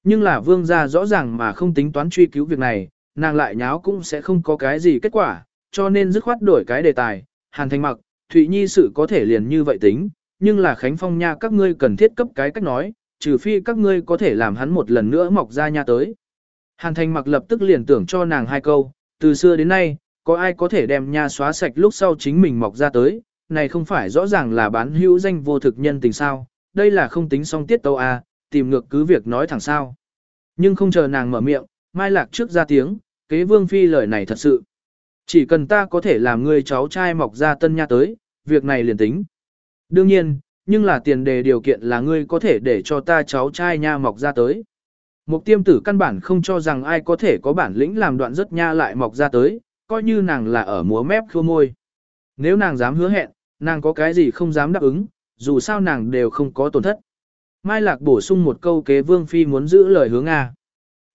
Nhưng là vương gia rõ ràng mà không tính toán truy cứu việc này, nàng lại nháo cũng sẽ không có cái gì kết quả, cho nên dứt khoát đổi cái đề tài, hàn thành mặc, Thụy Nhi sự có thể liền như vậy tính, nhưng là Khánh Phong nha các ngươi cần thiết cấp cái cách nói, trừ phi các ngươi có thể làm hắn một lần nữa mọc ra nha tới. Hàn thành mặc lập tức liền tưởng cho nàng hai câu, từ xưa đến nay, có ai có thể đem nha xóa sạch lúc sau chính mình mọc ra tới, này không phải rõ ràng là bán hữu danh vô thực nhân tình sao, đây là không tính song tiết tâu à, tìm ngược cứ việc nói thẳng sao. Nhưng không chờ nàng mở miệng, Mai Lạc trước ra tiếng, kế vương phi lời này thật sự. Chỉ cần ta có thể làm người cháu trai mọc ra tân nha tới, việc này liền tính. Đương nhiên, nhưng là tiền đề điều kiện là ngươi có thể để cho ta cháu trai nha mọc ra tới. Mục tiêm tử căn bản không cho rằng ai có thể có bản lĩnh làm đoạn rất nha lại mọc ra tới, coi như nàng là ở múa mép khua môi. Nếu nàng dám hứa hẹn, nàng có cái gì không dám đáp ứng, dù sao nàng đều không có tổn thất. Mai Lạc bổ sung một câu kế Vương Phi muốn giữ lời hướng a.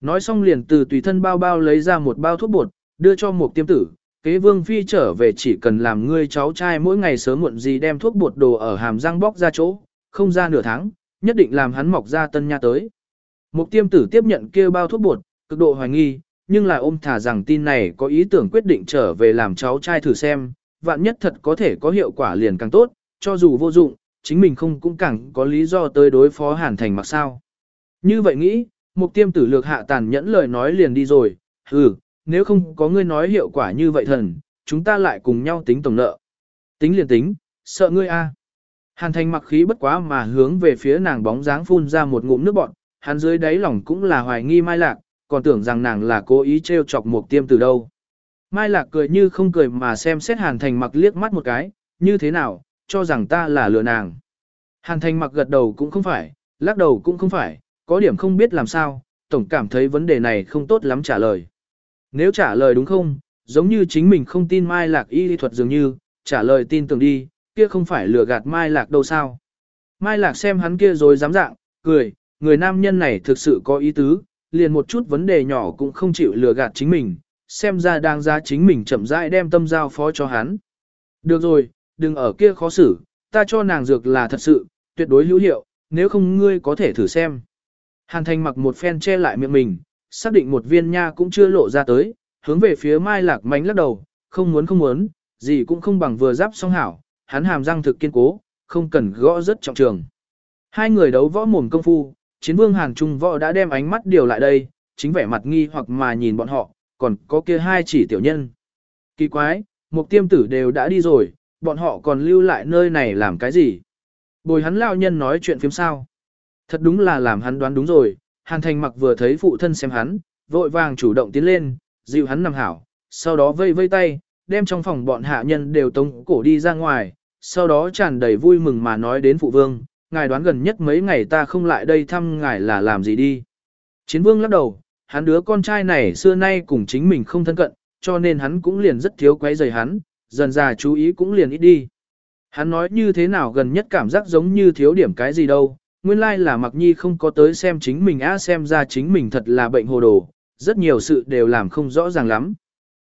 Nói xong liền từ tùy thân bao bao lấy ra một bao thuốc bột, đưa cho một tiêm tử. Kế Vương Phi trở về chỉ cần làm ngươi cháu trai mỗi ngày sớm muộn gì đem thuốc bột đồ ở hàm răng bóc ra chỗ, không ra nửa tháng, nhất định làm hắn mọc ra tân nha tới. Một tiêm tử tiếp nhận kêu bao thuốc bột, cực độ hoài nghi, nhưng lại ôm thả rằng tin này có ý tưởng quyết định trở về làm cháu trai thử xem, vạn nhất thật có thể có hiệu quả liền càng tốt, cho dù vô dụng, chính mình không cũng càng có lý do tới đối phó Hàn Thành mặc sao. Như vậy nghĩ, mục tiêm tử lược hạ tàn nhẫn lời nói liền đi rồi, ừ, nếu không có ngươi nói hiệu quả như vậy thần, chúng ta lại cùng nhau tính tổng nợ. Tính liền tính, sợ ngươi a. Hàn Thành mặc khí bất quá mà hướng về phía nàng bóng dáng phun ra một ngụm nước bọt, hắn dưới đáy lòng cũng là hoài nghi mai lạc, còn tưởng rằng nàng là cố ý trêu chọc mục tiêm Tử đâu. Mai lạc cười như không cười mà xem xét Hàn Thành mặc liếc mắt một cái, như thế nào, cho rằng ta là lừa nàng. Hàn Thành mặc gật đầu cũng không phải, lắc đầu cũng không phải, có điểm không biết làm sao, tổng cảm thấy vấn đề này không tốt lắm trả lời. Nếu trả lời đúng không, giống như chính mình không tin Mai Lạc y lý thuật dường như, trả lời tin tưởng đi, kia không phải lừa gạt Mai Lạc đâu sao. Mai Lạc xem hắn kia rồi dám dạng, cười, người nam nhân này thực sự có ý tứ, liền một chút vấn đề nhỏ cũng không chịu lừa gạt chính mình, xem ra đang ra chính mình chậm rãi đem tâm giao phó cho hắn. Được rồi, đừng ở kia khó xử, ta cho nàng dược là thật sự, tuyệt đối hữu hiệu, nếu không ngươi có thể thử xem. Hàn thành mặc một phen che lại miệng mình, xác định một viên nha cũng chưa lộ ra tới, hướng về phía mai lạc mánh lắc đầu, không muốn không muốn, gì cũng không bằng vừa giáp song hảo, hắn hàm răng thực kiên cố, không cần gõ rất trọng trường. Hai người đấu võ mồm công phu, chiến vương Hàn Trung võ đã đem ánh mắt điều lại đây, chính vẻ mặt nghi hoặc mà nhìn bọn họ, còn có kia hai chỉ tiểu nhân. Kỳ quái, một tiêm tử đều đã đi rồi, bọn họ còn lưu lại nơi này làm cái gì? Bồi hắn lao nhân nói chuyện phiếm sao? Thật đúng là làm hắn đoán đúng rồi, Hàn Thành mặc vừa thấy phụ thân xem hắn, vội vàng chủ động tiến lên, dịu hắn nằm hảo, sau đó vây vây tay, đem trong phòng bọn hạ nhân đều tống cổ đi ra ngoài, sau đó tràn đầy vui mừng mà nói đến phụ vương, ngài đoán gần nhất mấy ngày ta không lại đây thăm ngài là làm gì đi. Chiến vương lắc đầu, hắn đứa con trai này xưa nay cùng chính mình không thân cận, cho nên hắn cũng liền rất thiếu quấy rầy hắn, dần già chú ý cũng liền ít đi. Hắn nói như thế nào gần nhất cảm giác giống như thiếu điểm cái gì đâu, nguyên lai là mặc nhi không có tới xem chính mình á xem ra chính mình thật là bệnh hồ đồ, rất nhiều sự đều làm không rõ ràng lắm.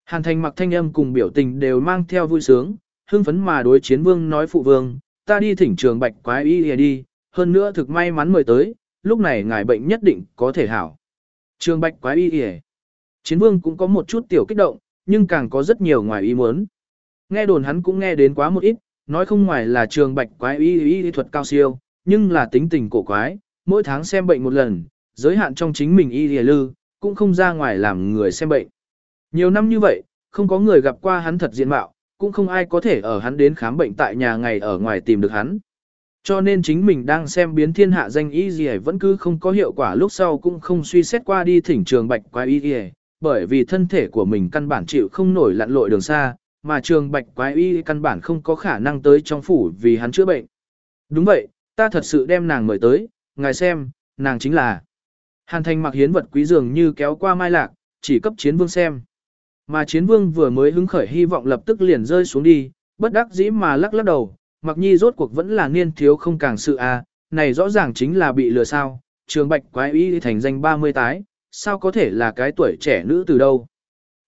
Hàn thành mặc thanh âm cùng biểu tình đều mang theo vui sướng, hưng phấn mà đối chiến vương nói phụ vương, ta đi thỉnh trường bạch quái y đi, hơn nữa thực may mắn mời tới, lúc này ngài bệnh nhất định có thể hảo. Trường bạch quái y Chiến vương cũng có một chút tiểu kích động, nhưng càng có rất nhiều ngoài ý muốn. Nghe đồn hắn cũng nghe đến quá một ít, nói không ngoài là trường bạch quái y y, y thuật cao siêu, nhưng là tính tình cổ quái, mỗi tháng xem bệnh một lần, giới hạn trong chính mình y y lư, cũng không ra ngoài làm người xem bệnh. Nhiều năm như vậy, không có người gặp qua hắn thật diện mạo, cũng không ai có thể ở hắn đến khám bệnh tại nhà ngày ở ngoài tìm được hắn. Cho nên chính mình đang xem biến thiên hạ danh y gì vẫn cứ không có hiệu quả lúc sau cũng không suy xét qua đi thỉnh trường bạch quái y gì, bởi vì thân thể của mình căn bản chịu không nổi lặn lội đường xa, mà trường bạch quái y căn bản không có khả năng tới trong phủ vì hắn chữa bệnh. Đúng vậy, ta thật sự đem nàng mời tới, ngài xem, nàng chính là. Hàn thành mặc hiến vật quý dường như kéo qua mai lạc, chỉ cấp chiến vương xem. Mà chiến vương vừa mới hứng khởi hy vọng lập tức liền rơi xuống đi, bất đắc dĩ mà lắc lắc đầu, mặc nhi rốt cuộc vẫn là niên thiếu không càng sự à, này rõ ràng chính là bị lừa sao, trường bạch quái y thành danh 30 tái, sao có thể là cái tuổi trẻ nữ từ đâu.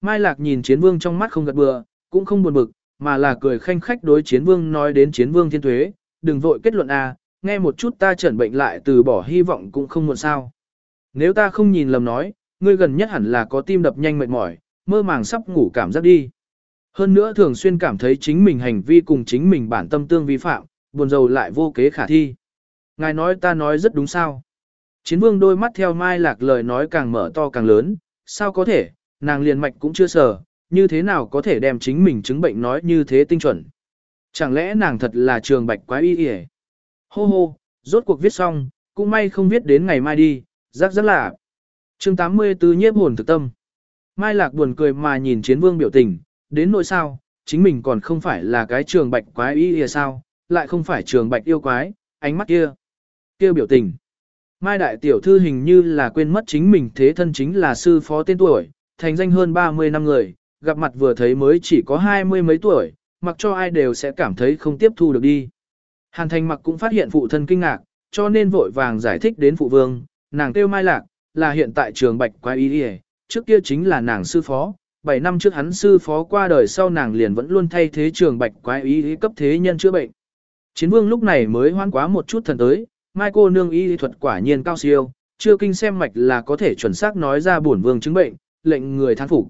Mai lạc nhìn chiến vương trong mắt không gật bừa, cũng không buồn bực, mà là cười khanh khách đối chiến vương nói đến chiến vương thiên thuế, đừng vội kết luận à, nghe một chút ta chẩn bệnh lại từ bỏ hy vọng cũng không muộn sao. Nếu ta không nhìn lầm nói, ngươi gần nhất hẳn là có tim đập nhanh mệt mỏi, mơ màng sắp ngủ cảm giác đi. Hơn nữa thường xuyên cảm thấy chính mình hành vi cùng chính mình bản tâm tương vi phạm, buồn rầu lại vô kế khả thi. Ngài nói ta nói rất đúng sao. Chiến vương đôi mắt theo mai lạc lời nói càng mở to càng lớn, sao có thể, nàng liền mạch cũng chưa sờ, như thế nào có thể đem chính mình chứng bệnh nói như thế tinh chuẩn. Chẳng lẽ nàng thật là trường bạch quái y y Hô hô, rốt cuộc viết xong, cũng may không viết đến ngày mai đi, rắc rắc lạ. chương 84 nhiếp hồn thực tâm. Mai lạc buồn cười mà nhìn chiến vương biểu tình, đến nỗi sao, chính mình còn không phải là cái trường bạch quái y y sao, lại không phải trường bạch yêu quái, ánh mắt kia. kia biểu tình. Mai đại tiểu thư hình như là quên mất chính mình thế thân chính là sư phó tên tuổi, thành danh hơn 30 năm người, gặp mặt vừa thấy mới chỉ có hai mươi mấy tuổi, mặc cho ai đều sẽ cảm thấy không tiếp thu được đi. Hàn thành mặc cũng phát hiện phụ thân kinh ngạc, cho nên vội vàng giải thích đến phụ vương, nàng kêu mai lạc, là hiện tại trường bạch quái y đi trước kia chính là nàng sư phó, 7 năm trước hắn sư phó qua đời sau nàng liền vẫn luôn thay thế trường bạch quái y cấp thế nhân chữa bệnh. Chiến vương lúc này mới hoan quá một chút thần tới, mai cô nương y thuật quả nhiên cao siêu, chưa kinh xem mạch là có thể chuẩn xác nói ra bổn vương chứng bệnh, lệnh người thán phục.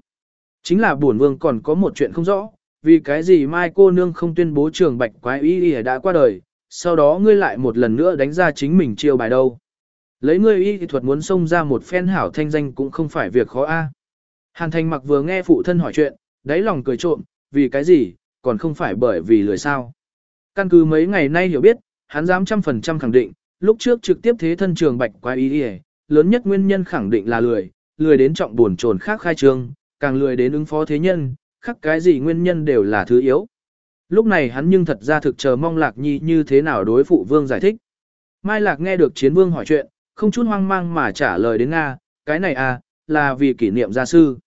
Chính là bổn vương còn có một chuyện không rõ, vì cái gì mai cô nương không tuyên bố trường bạch quái y y đã qua đời, sau đó ngươi lại một lần nữa đánh ra chính mình chiêu bài đâu. Lấy ngươi y thuật muốn xông ra một phen hảo thanh danh cũng không phải việc khó a. Hàn thành mặc vừa nghe phụ thân hỏi chuyện, đáy lòng cười trộm, vì cái gì, còn không phải bởi vì lười sao. Căn cứ mấy ngày nay hiểu biết, hắn dám trăm phần trăm khẳng định, lúc trước trực tiếp thế thân trường bạch quái y y, lớn nhất nguyên nhân khẳng định là lười, lười đến trọng buồn trồn khác khai trương, càng lười đến ứng phó thế nhân, khắc cái gì nguyên nhân đều là thứ yếu. Lúc này hắn nhưng thật ra thực chờ mong Lạc Nhi như thế nào đối phụ vương giải thích. Mai Lạc nghe được chiến vương hỏi chuyện, không chút hoang mang mà trả lời đến Nga, cái này à, là vì kỷ niệm gia sư.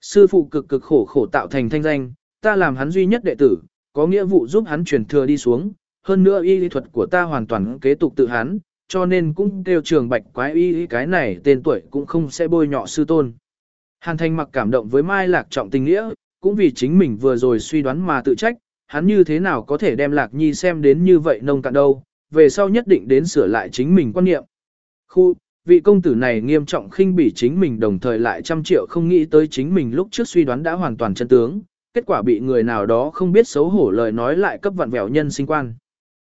Sư phụ cực cực khổ khổ tạo thành thanh danh, ta làm hắn duy nhất đệ tử, có nghĩa vụ giúp hắn truyền thừa đi xuống, hơn nữa y lý thuật của ta hoàn toàn kế tục tự hắn, cho nên cũng kêu trường bạch quái y cái này tên tuổi cũng không sẽ bôi nhọ sư tôn. Hàn Thành mặc cảm động với Mai Lạc trọng tình nghĩa, cũng vì chính mình vừa rồi suy đoán mà tự trách, hắn như thế nào có thể đem Lạc Nhi xem đến như vậy nông cạn đâu, về sau nhất định đến sửa lại chính mình quan niệm. Khu, vị công tử này nghiêm trọng khinh bỉ chính mình đồng thời lại trăm triệu không nghĩ tới chính mình lúc trước suy đoán đã hoàn toàn chân tướng, kết quả bị người nào đó không biết xấu hổ lời nói lại cấp vặn vẹo nhân sinh quan.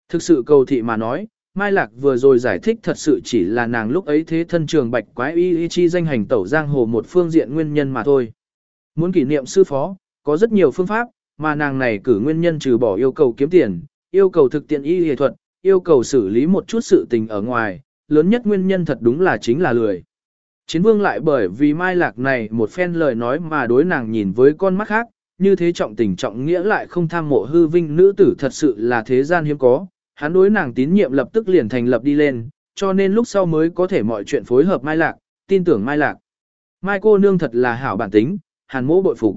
Thực sự cầu thị mà nói, Mai Lạc vừa rồi giải thích thật sự chỉ là nàng lúc ấy thế thân trường bạch quái y y chi danh hành tẩu giang hồ một phương diện nguyên nhân mà thôi. Muốn kỷ niệm sư phó, có rất nhiều phương pháp, mà nàng này cử nguyên nhân trừ bỏ yêu cầu kiếm tiền, yêu cầu thực tiện y y thuật, yêu cầu xử lý một chút sự tình ở ngoài, lớn nhất nguyên nhân thật đúng là chính là lười. Chiến vương lại bởi vì Mai Lạc này một phen lời nói mà đối nàng nhìn với con mắt khác, như thế trọng tình trọng nghĩa lại không tham mộ hư vinh nữ tử thật sự là thế gian hiếm có, hắn đối nàng tín nhiệm lập tức liền thành lập đi lên, cho nên lúc sau mới có thể mọi chuyện phối hợp Mai Lạc, tin tưởng Mai Lạc. Mai cô nương thật là hảo bản tính, hàn mỗ bội phục.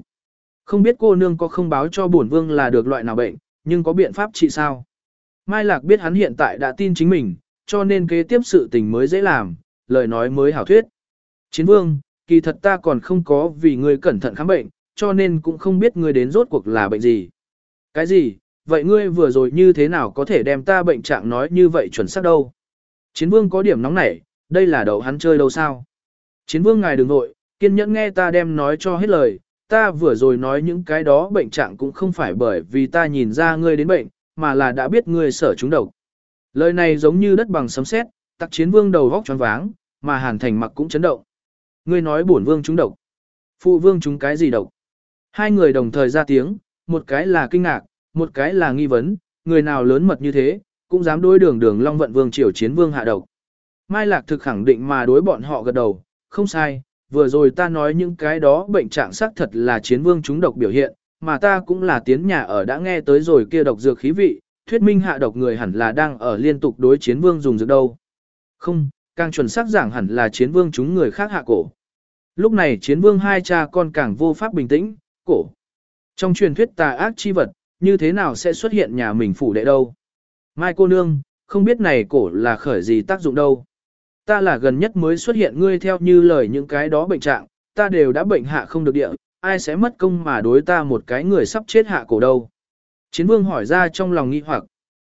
Không biết cô nương có không báo cho bổn vương là được loại nào bệnh, nhưng có biện pháp trị sao? Mai Lạc biết hắn hiện tại đã tin chính mình, cho nên kế tiếp sự tình mới dễ làm, lời nói mới hảo thuyết. Chiến vương, kỳ thật ta còn không có vì ngươi cẩn thận khám bệnh, cho nên cũng không biết ngươi đến rốt cuộc là bệnh gì. Cái gì, vậy ngươi vừa rồi như thế nào có thể đem ta bệnh trạng nói như vậy chuẩn xác đâu? Chiến vương có điểm nóng nảy, đây là đầu hắn chơi đâu sao? Chiến vương ngài đừng nội, kiên nhẫn nghe ta đem nói cho hết lời, ta vừa rồi nói những cái đó bệnh trạng cũng không phải bởi vì ta nhìn ra ngươi đến bệnh, mà là đã biết ngươi sở chúng độc. Lời này giống như đất bằng sấm sét, tặc chiến vương đầu vóc choáng váng, mà hàn thành mặc cũng chấn động. Ngươi nói bổn vương chúng độc. Phụ vương chúng cái gì độc? Hai người đồng thời ra tiếng, một cái là kinh ngạc, một cái là nghi vấn, người nào lớn mật như thế, cũng dám đối đường đường Long Vận Vương triều chiến vương hạ độc. Mai Lạc thực khẳng định mà đối bọn họ gật đầu, không sai, vừa rồi ta nói những cái đó bệnh trạng xác thật là chiến vương chúng độc biểu hiện, mà ta cũng là tiến nhà ở đã nghe tới rồi kia độc dược khí vị, thuyết minh hạ độc người hẳn là đang ở liên tục đối chiến vương dùng dược đâu. Không, càng chuẩn xác giảng hẳn là chiến vương chúng người khác hạ cổ. Lúc này chiến vương hai cha con càng vô pháp bình tĩnh, cổ. Trong truyền thuyết tà ác chi vật, như thế nào sẽ xuất hiện nhà mình phủ đệ đâu? Mai cô nương, không biết này cổ là khởi gì tác dụng đâu. Ta là gần nhất mới xuất hiện ngươi theo như lời những cái đó bệnh trạng, ta đều đã bệnh hạ không được địa, ai sẽ mất công mà đối ta một cái người sắp chết hạ cổ đâu. Chiến vương hỏi ra trong lòng nghi hoặc.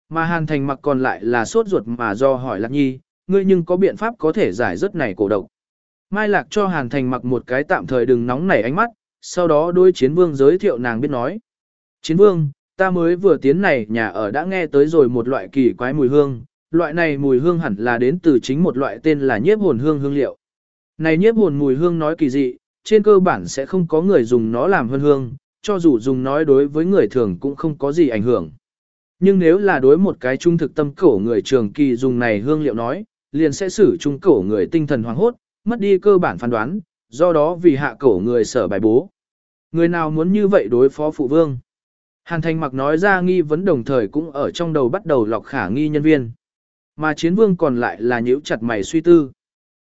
Mà hàn thành mặc còn lại là sốt ruột mà do hỏi lạc nhi, ngươi nhưng có biện pháp có thể giải rất này cổ độc. Mai lạc cho hàn thành mặc một cái tạm thời đừng nóng nảy ánh mắt, sau đó đôi chiến vương giới thiệu nàng biết nói. Chiến vương, ta mới vừa tiến này nhà ở đã nghe tới rồi một loại kỳ quái mùi hương, loại này mùi hương hẳn là đến từ chính một loại tên là nhiếp hồn hương hương liệu. Này nhiếp hồn mùi hương nói kỳ dị, trên cơ bản sẽ không có người dùng nó làm hương hương, cho dù dùng nói đối với người thường cũng không có gì ảnh hưởng. Nhưng nếu là đối một cái trung thực tâm cổ người trường kỳ dùng này hương liệu nói, liền sẽ xử trung cổ người tinh thần hoảng hốt, mất đi cơ bản phán đoán, do đó vì hạ cổ người sở bài bố. Người nào muốn như vậy đối phó phụ vương? Hàn Thành mặc nói ra nghi vấn đồng thời cũng ở trong đầu bắt đầu lọc khả nghi nhân viên. Mà chiến vương còn lại là nhíu chặt mày suy tư.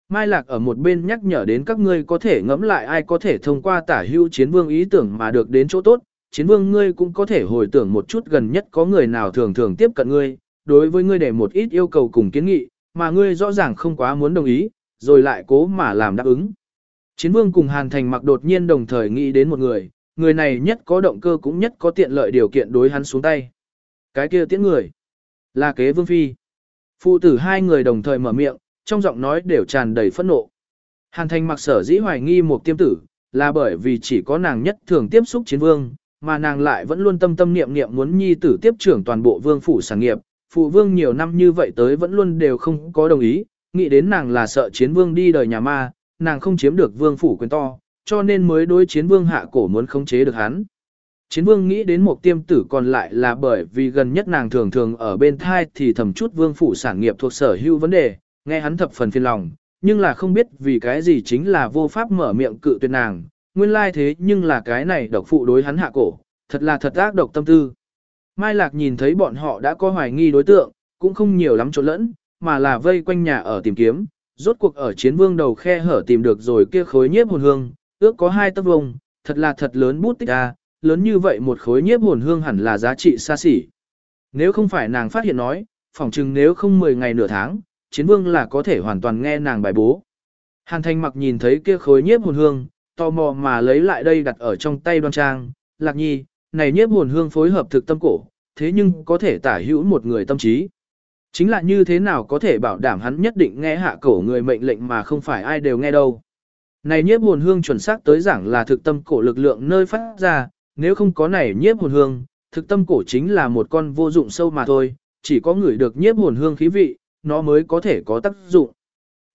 Mai Lạc ở một bên nhắc nhở đến các ngươi có thể ngẫm lại ai có thể thông qua tả hưu chiến vương ý tưởng mà được đến chỗ tốt. Chiến vương ngươi cũng có thể hồi tưởng một chút gần nhất có người nào thường thường tiếp cận ngươi, đối với ngươi để một ít yêu cầu cùng kiến nghị, mà ngươi rõ ràng không quá muốn đồng ý, rồi lại cố mà làm đáp ứng. Chiến vương cùng Hàn Thành mặc đột nhiên đồng thời nghĩ đến một người, người này nhất có động cơ cũng nhất có tiện lợi điều kiện đối hắn xuống tay. Cái kia tiễn người, là kế vương phi. Phụ tử hai người đồng thời mở miệng, trong giọng nói đều tràn đầy phẫn nộ. Hàn thành mặc sở dĩ hoài nghi một tiêm tử, là bởi vì chỉ có nàng nhất thường tiếp xúc chiến vương, mà nàng lại vẫn luôn tâm tâm niệm niệm muốn nhi tử tiếp trưởng toàn bộ vương phủ sản nghiệp. Phụ vương nhiều năm như vậy tới vẫn luôn đều không có đồng ý, nghĩ đến nàng là sợ chiến vương đi đời nhà ma, nàng không chiếm được vương phủ quyền to, cho nên mới đối chiến vương hạ cổ muốn khống chế được hắn. Chiến vương nghĩ đến một tiêm tử còn lại là bởi vì gần nhất nàng thường thường ở bên thai thì thầm chút vương phủ sản nghiệp thuộc sở hữu vấn đề, nghe hắn thập phần phiền lòng, nhưng là không biết vì cái gì chính là vô pháp mở miệng cự tuyệt nàng, nguyên lai thế nhưng là cái này độc phụ đối hắn hạ cổ, thật là thật ác độc tâm tư. Mai Lạc nhìn thấy bọn họ đã có hoài nghi đối tượng, cũng không nhiều lắm trộn lẫn, mà là vây quanh nhà ở tìm kiếm, rốt cuộc ở chiến vương đầu khe hở tìm được rồi kia khối nhiếp hồn hương, ước có hai tấc vông, thật là thật lớn bút tích a, lớn như vậy một khối nhiếp hồn hương hẳn là giá trị xa xỉ. Nếu không phải nàng phát hiện nói, phỏng chừng nếu không 10 ngày nửa tháng, chiến vương là có thể hoàn toàn nghe nàng bài bố. Hàn Thanh mặc nhìn thấy kia khối nhiếp hồn hương, tò mò mà lấy lại đây đặt ở trong tay đoan trang, lạc nhi, này nhiếp hồn hương phối hợp thực tâm cổ, thế nhưng có thể tả hữu một người tâm trí. Chính là như thế nào có thể bảo đảm hắn nhất định nghe hạ cổ người mệnh lệnh mà không phải ai đều nghe đâu. Này nhiếp hồn hương chuẩn xác tới giảng là thực tâm cổ lực lượng nơi phát ra, nếu không có này nhiếp hồn hương, thực tâm cổ chính là một con vô dụng sâu mà thôi, chỉ có người được nhiếp hồn hương khí vị, nó mới có thể có tác dụng.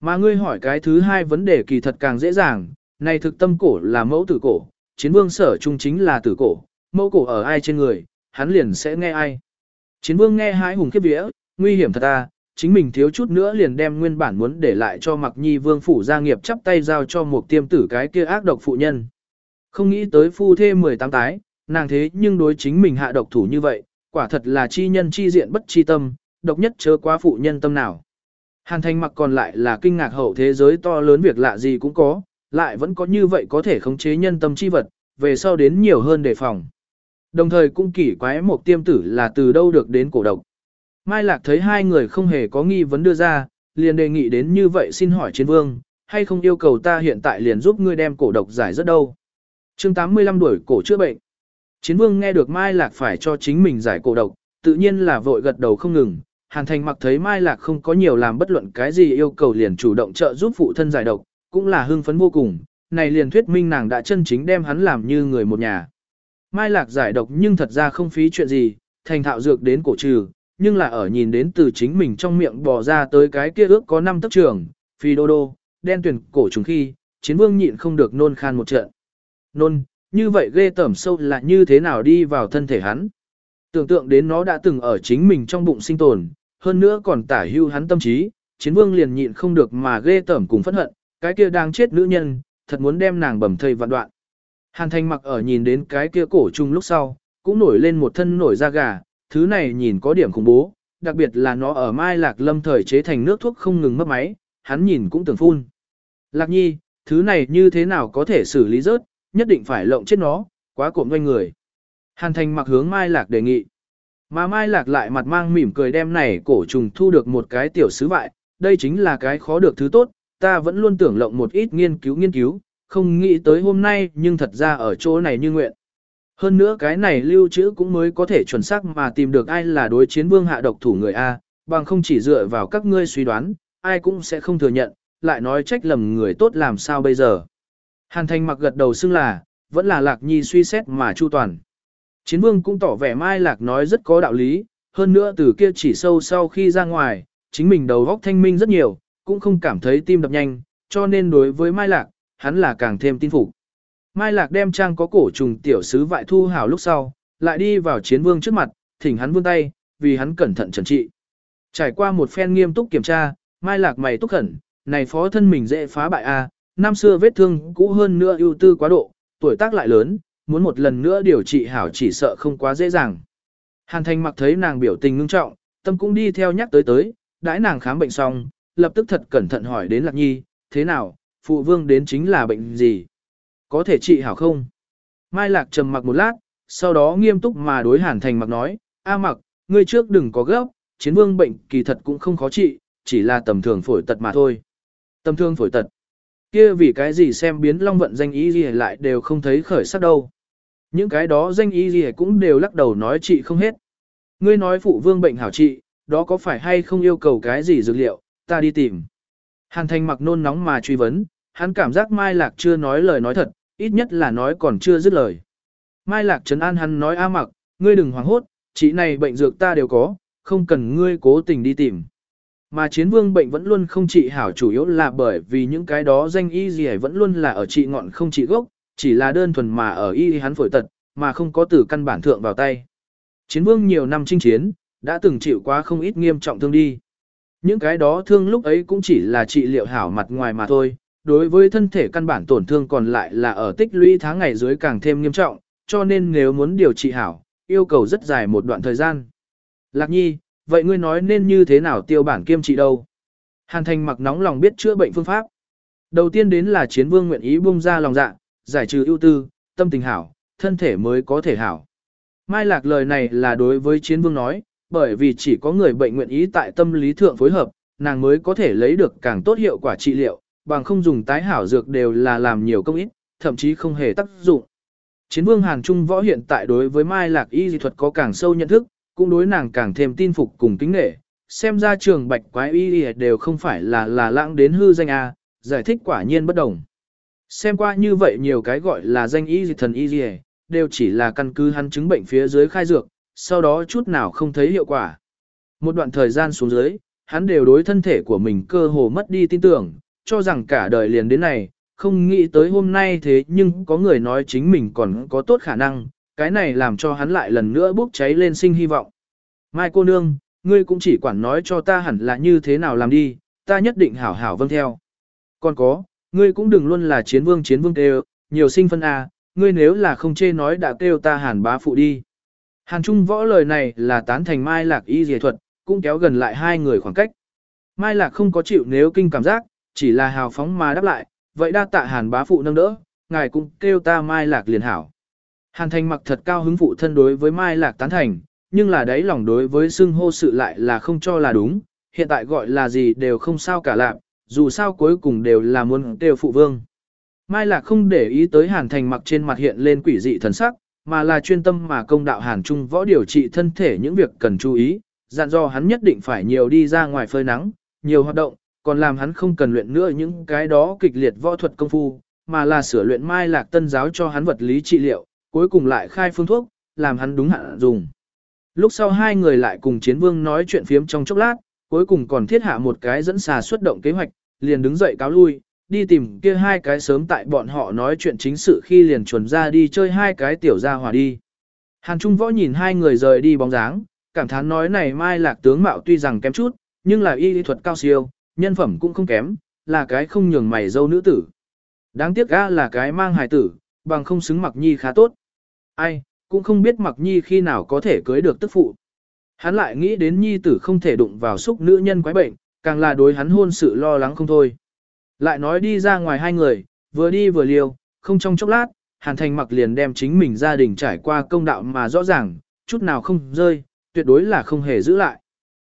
Mà ngươi hỏi cái thứ hai vấn đề kỳ thật càng dễ dàng, này thực tâm cổ là mẫu tử cổ, chiến vương sở trung chính là tử cổ, mẫu cổ ở ai trên người, hắn liền sẽ nghe ai. Chiến vương nghe hái hùng khiếp vía, nguy hiểm thật ta, chính mình thiếu chút nữa liền đem nguyên bản muốn để lại cho mặc nhi vương phủ gia nghiệp chắp tay giao cho một tiêm tử cái kia ác độc phụ nhân. Không nghĩ tới phu thê 18 tái, nàng thế nhưng đối chính mình hạ độc thủ như vậy, quả thật là chi nhân chi diện bất chi tâm, độc nhất chớ quá phụ nhân tâm nào. Hàn thành mặc còn lại là kinh ngạc hậu thế giới to lớn việc lạ gì cũng có, lại vẫn có như vậy có thể khống chế nhân tâm chi vật, về sau đến nhiều hơn đề phòng. Đồng thời cũng kỳ quái một tiêm tử là từ đâu được đến cổ độc. Mai Lạc thấy hai người không hề có nghi vấn đưa ra, liền đề nghị đến như vậy xin hỏi chiến vương, hay không yêu cầu ta hiện tại liền giúp ngươi đem cổ độc giải rất đâu. chương 85 đuổi cổ chữa bệnh. Chiến vương nghe được Mai Lạc phải cho chính mình giải cổ độc, tự nhiên là vội gật đầu không ngừng. Hàn Thành mặc thấy Mai Lạc không có nhiều làm bất luận cái gì yêu cầu liền chủ động trợ giúp phụ thân giải độc, cũng là hưng phấn vô cùng, này liền thuyết minh nàng đã chân chính đem hắn làm như người một nhà. Mai Lạc giải độc nhưng thật ra không phí chuyện gì, thành thạo dược đến cổ trừ, nhưng là ở nhìn đến từ chính mình trong miệng bò ra tới cái kia ước có năm tấc trường, phi đô đô, đen tuyển cổ trùng khi, chiến vương nhịn không được nôn khan một trận. Nôn, như vậy ghê tẩm sâu là như thế nào đi vào thân thể hắn. Tưởng tượng đến nó đã từng ở chính mình trong bụng sinh tồn, hơn nữa còn tả hưu hắn tâm trí, chiến vương liền nhịn không được mà ghê tẩm cùng phẫn hận, cái kia đang chết nữ nhân, thật muốn đem nàng bầm thây vạn đoạn. Hàn thanh mặc ở nhìn đến cái kia cổ trùng lúc sau, cũng nổi lên một thân nổi da gà, thứ này nhìn có điểm khủng bố, đặc biệt là nó ở Mai Lạc Lâm thời chế thành nước thuốc không ngừng mất máy, hắn nhìn cũng tưởng phun. Lạc nhi, thứ này như thế nào có thể xử lý rớt, nhất định phải lộng chết nó, quá cộm doanh người. Hàn Thành mặc hướng Mai Lạc đề nghị. Mà Mai Lạc lại mặt mang mỉm cười đem này cổ trùng thu được một cái tiểu sứ vại, đây chính là cái khó được thứ tốt, ta vẫn luôn tưởng lộng một ít nghiên cứu nghiên cứu, không nghĩ tới hôm nay nhưng thật ra ở chỗ này như nguyện. Hơn nữa cái này lưu trữ cũng mới có thể chuẩn xác mà tìm được ai là đối chiến vương hạ độc thủ người A, bằng không chỉ dựa vào các ngươi suy đoán, ai cũng sẽ không thừa nhận, lại nói trách lầm người tốt làm sao bây giờ. Hàn thành mặc gật đầu xưng là, vẫn là lạc nhi suy xét mà chu toàn. Chiến vương cũng tỏ vẻ mai lạc nói rất có đạo lý, hơn nữa từ kia chỉ sâu sau khi ra ngoài, chính mình đầu góc thanh minh rất nhiều, cũng không cảm thấy tim đập nhanh, cho nên đối với mai lạc, hắn là càng thêm tin phục. Mai Lạc đem trang có cổ trùng tiểu sứ vại thu hào lúc sau, lại đi vào chiến vương trước mặt, thỉnh hắn vương tay, vì hắn cẩn thận trần trị. Trải qua một phen nghiêm túc kiểm tra, Mai Lạc mày túc khẩn, này phó thân mình dễ phá bại a, năm xưa vết thương cũ hơn nữa ưu tư quá độ, tuổi tác lại lớn, muốn một lần nữa điều trị hảo chỉ sợ không quá dễ dàng. Hàn Thành mặc thấy nàng biểu tình ngưng trọng, tâm cũng đi theo nhắc tới tới, đãi nàng khám bệnh xong, lập tức thật cẩn thận hỏi đến Lạc Nhi, thế nào, phụ vương đến chính là bệnh gì? Có thể trị hảo không? Mai Lạc trầm mặc một lát, sau đó nghiêm túc mà đối Hàn Thành mặc nói, A mặc, ngươi trước đừng có gấp, chiến vương bệnh kỳ thật cũng không khó trị, chỉ là tầm thường phổi tật mà thôi. Tầm thường phổi tật. kia vì cái gì xem biến long vận danh ý gì lại đều không thấy khởi sắc đâu. Những cái đó danh ý gì cũng đều lắc đầu nói trị không hết. Ngươi nói phụ vương bệnh hảo trị, đó có phải hay không yêu cầu cái gì dược liệu, ta đi tìm. Hàn thành mặc nôn nóng mà truy vấn, hắn cảm giác Mai Lạc chưa nói lời nói thật, ít nhất là nói còn chưa dứt lời. Mai Lạc trấn an hắn nói A mặc, ngươi đừng hoảng hốt, chị này bệnh dược ta đều có, không cần ngươi cố tình đi tìm. Mà chiến vương bệnh vẫn luôn không trị hảo chủ yếu là bởi vì những cái đó danh y gì vẫn luôn là ở trị ngọn không trị gốc, chỉ là đơn thuần mà ở y hắn phổi tật, mà không có từ căn bản thượng vào tay. Chiến vương nhiều năm chinh chiến, đã từng chịu quá không ít nghiêm trọng thương đi. Những cái đó thương lúc ấy cũng chỉ là trị liệu hảo mặt ngoài mà thôi, đối với thân thể căn bản tổn thương còn lại là ở tích lũy tháng ngày dưới càng thêm nghiêm trọng, cho nên nếu muốn điều trị hảo, yêu cầu rất dài một đoạn thời gian. Lạc nhi, vậy ngươi nói nên như thế nào tiêu bản kiêm trị đâu? Hàn thành mặc nóng lòng biết chữa bệnh phương pháp. Đầu tiên đến là chiến vương nguyện ý bung ra lòng dạ, giải trừ ưu tư, tâm tình hảo, thân thể mới có thể hảo. Mai lạc lời này là đối với chiến vương nói, bởi vì chỉ có người bệnh nguyện ý tại tâm lý thượng phối hợp, nàng mới có thể lấy được càng tốt hiệu quả trị liệu, bằng không dùng tái hảo dược đều là làm nhiều công ít, thậm chí không hề tác dụng. Chiến vương Hàn Trung võ hiện tại đối với Mai Lạc y dị thuật có càng sâu nhận thức, cũng đối nàng càng thêm tin phục cùng kính nghệ. Xem ra trường bạch quái y đều không phải là là lãng đến hư danh A, giải thích quả nhiên bất đồng. Xem qua như vậy nhiều cái gọi là danh y dị thần y dị, đều chỉ là căn cứ hắn chứng bệnh phía dưới khai dược, sau đó chút nào không thấy hiệu quả. Một đoạn thời gian xuống dưới, hắn đều đối thân thể của mình cơ hồ mất đi tin tưởng, cho rằng cả đời liền đến này, không nghĩ tới hôm nay thế nhưng có người nói chính mình còn có tốt khả năng, cái này làm cho hắn lại lần nữa bốc cháy lên sinh hy vọng. Mai cô nương, ngươi cũng chỉ quản nói cho ta hẳn là như thế nào làm đi, ta nhất định hảo hảo vâng theo. Còn có, ngươi cũng đừng luôn là chiến vương chiến vương kêu, nhiều sinh phân A, ngươi nếu là không chê nói đã kêu ta hàn bá phụ đi. Hàn Trung võ lời này là tán thành Mai Lạc y dề thuật, cũng kéo gần lại hai người khoảng cách. Mai Lạc không có chịu nếu kinh cảm giác, chỉ là hào phóng mà đáp lại, vậy đa tạ hàn bá phụ nâng đỡ, ngài cũng kêu ta mai lạc liền hảo. Hàn thành mặc thật cao hứng phụ thân đối với mai lạc tán thành, nhưng là đấy lòng đối với xưng hô sự lại là không cho là đúng, hiện tại gọi là gì đều không sao cả lạc, dù sao cuối cùng đều là muốn kêu phụ vương. Mai lạc không để ý tới hàn thành mặc trên mặt hiện lên quỷ dị thần sắc, mà là chuyên tâm mà công đạo hàn trung võ điều trị thân thể những việc cần chú ý, dặn dò hắn nhất định phải nhiều đi ra ngoài phơi nắng, nhiều hoạt động, còn làm hắn không cần luyện nữa những cái đó kịch liệt võ thuật công phu, mà là sửa luyện mai lạc tân giáo cho hắn vật lý trị liệu, cuối cùng lại khai phương thuốc, làm hắn đúng hạn dùng. Lúc sau hai người lại cùng chiến vương nói chuyện phiếm trong chốc lát, cuối cùng còn thiết hạ một cái dẫn xà xuất động kế hoạch, liền đứng dậy cáo lui, đi tìm kia hai cái sớm tại bọn họ nói chuyện chính sự khi liền chuẩn ra đi chơi hai cái tiểu gia hòa đi. Hàn Trung Võ nhìn hai người rời đi bóng dáng, cảm thán nói này mai lạc tướng mạo tuy rằng kém chút, nhưng là y lý thuật cao siêu, nhân phẩm cũng không kém, là cái không nhường mày dâu nữ tử. Đáng tiếc ga là cái mang hài tử, bằng không xứng mặc nhi khá tốt. Ai, cũng không biết mặc nhi khi nào có thể cưới được tức phụ. Hắn lại nghĩ đến nhi tử không thể đụng vào xúc nữ nhân quái bệnh, càng là đối hắn hôn sự lo lắng không thôi. Lại nói đi ra ngoài hai người, vừa đi vừa liều, không trong chốc lát, Hàn Thành mặc liền đem chính mình gia đình trải qua công đạo mà rõ ràng, chút nào không rơi, tuyệt đối là không hề giữ lại.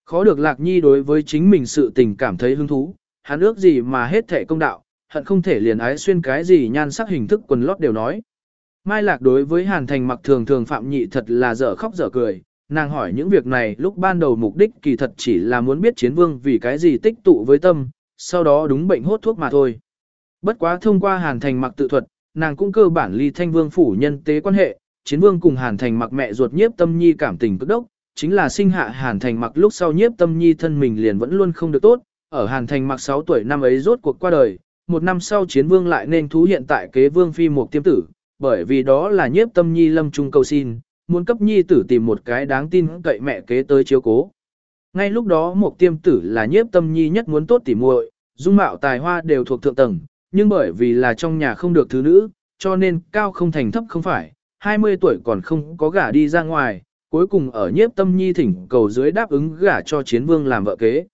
Khó được Lạc Nhi đối với chính mình sự tình cảm thấy hứng thú, hắn ước gì mà hết thể công đạo, hận không thể liền ái xuyên cái gì nhan sắc hình thức quần lót đều nói. Mai Lạc đối với Hàn Thành mặc thường thường phạm nhị thật là dở khóc dở cười, nàng hỏi những việc này lúc ban đầu mục đích kỳ thật chỉ là muốn biết chiến vương vì cái gì tích tụ với tâm, sau đó đúng bệnh hốt thuốc mà thôi. Bất quá thông qua Hàn Thành mặc tự thuật, nàng cũng cơ bản ly thanh vương phủ nhân tế quan hệ, chiến vương cùng Hàn Thành mặc mẹ ruột nhiếp tâm nhi cảm tình cực đốc, chính là sinh hạ Hàn Thành mặc lúc sau nhiếp tâm nhi thân mình liền vẫn luôn không được tốt, ở Hàn Thành mặc 6 tuổi năm ấy rốt cuộc qua đời, một năm sau chiến vương lại nên thú hiện tại kế vương phi một tiêm tử, bởi vì đó là nhiếp tâm nhi lâm trung cầu xin, muốn cấp nhi tử tìm một cái đáng tin cậy mẹ kế tới chiếu cố. Ngay lúc đó một tiêm tử là nhiếp tâm nhi nhất muốn tốt tỉ muội, dung mạo tài hoa đều thuộc thượng tầng, nhưng bởi vì là trong nhà không được thứ nữ, cho nên cao không thành thấp không phải, 20 tuổi còn không có gả đi ra ngoài, cuối cùng ở nhiếp tâm nhi thỉnh cầu dưới đáp ứng gả cho chiến vương làm vợ kế.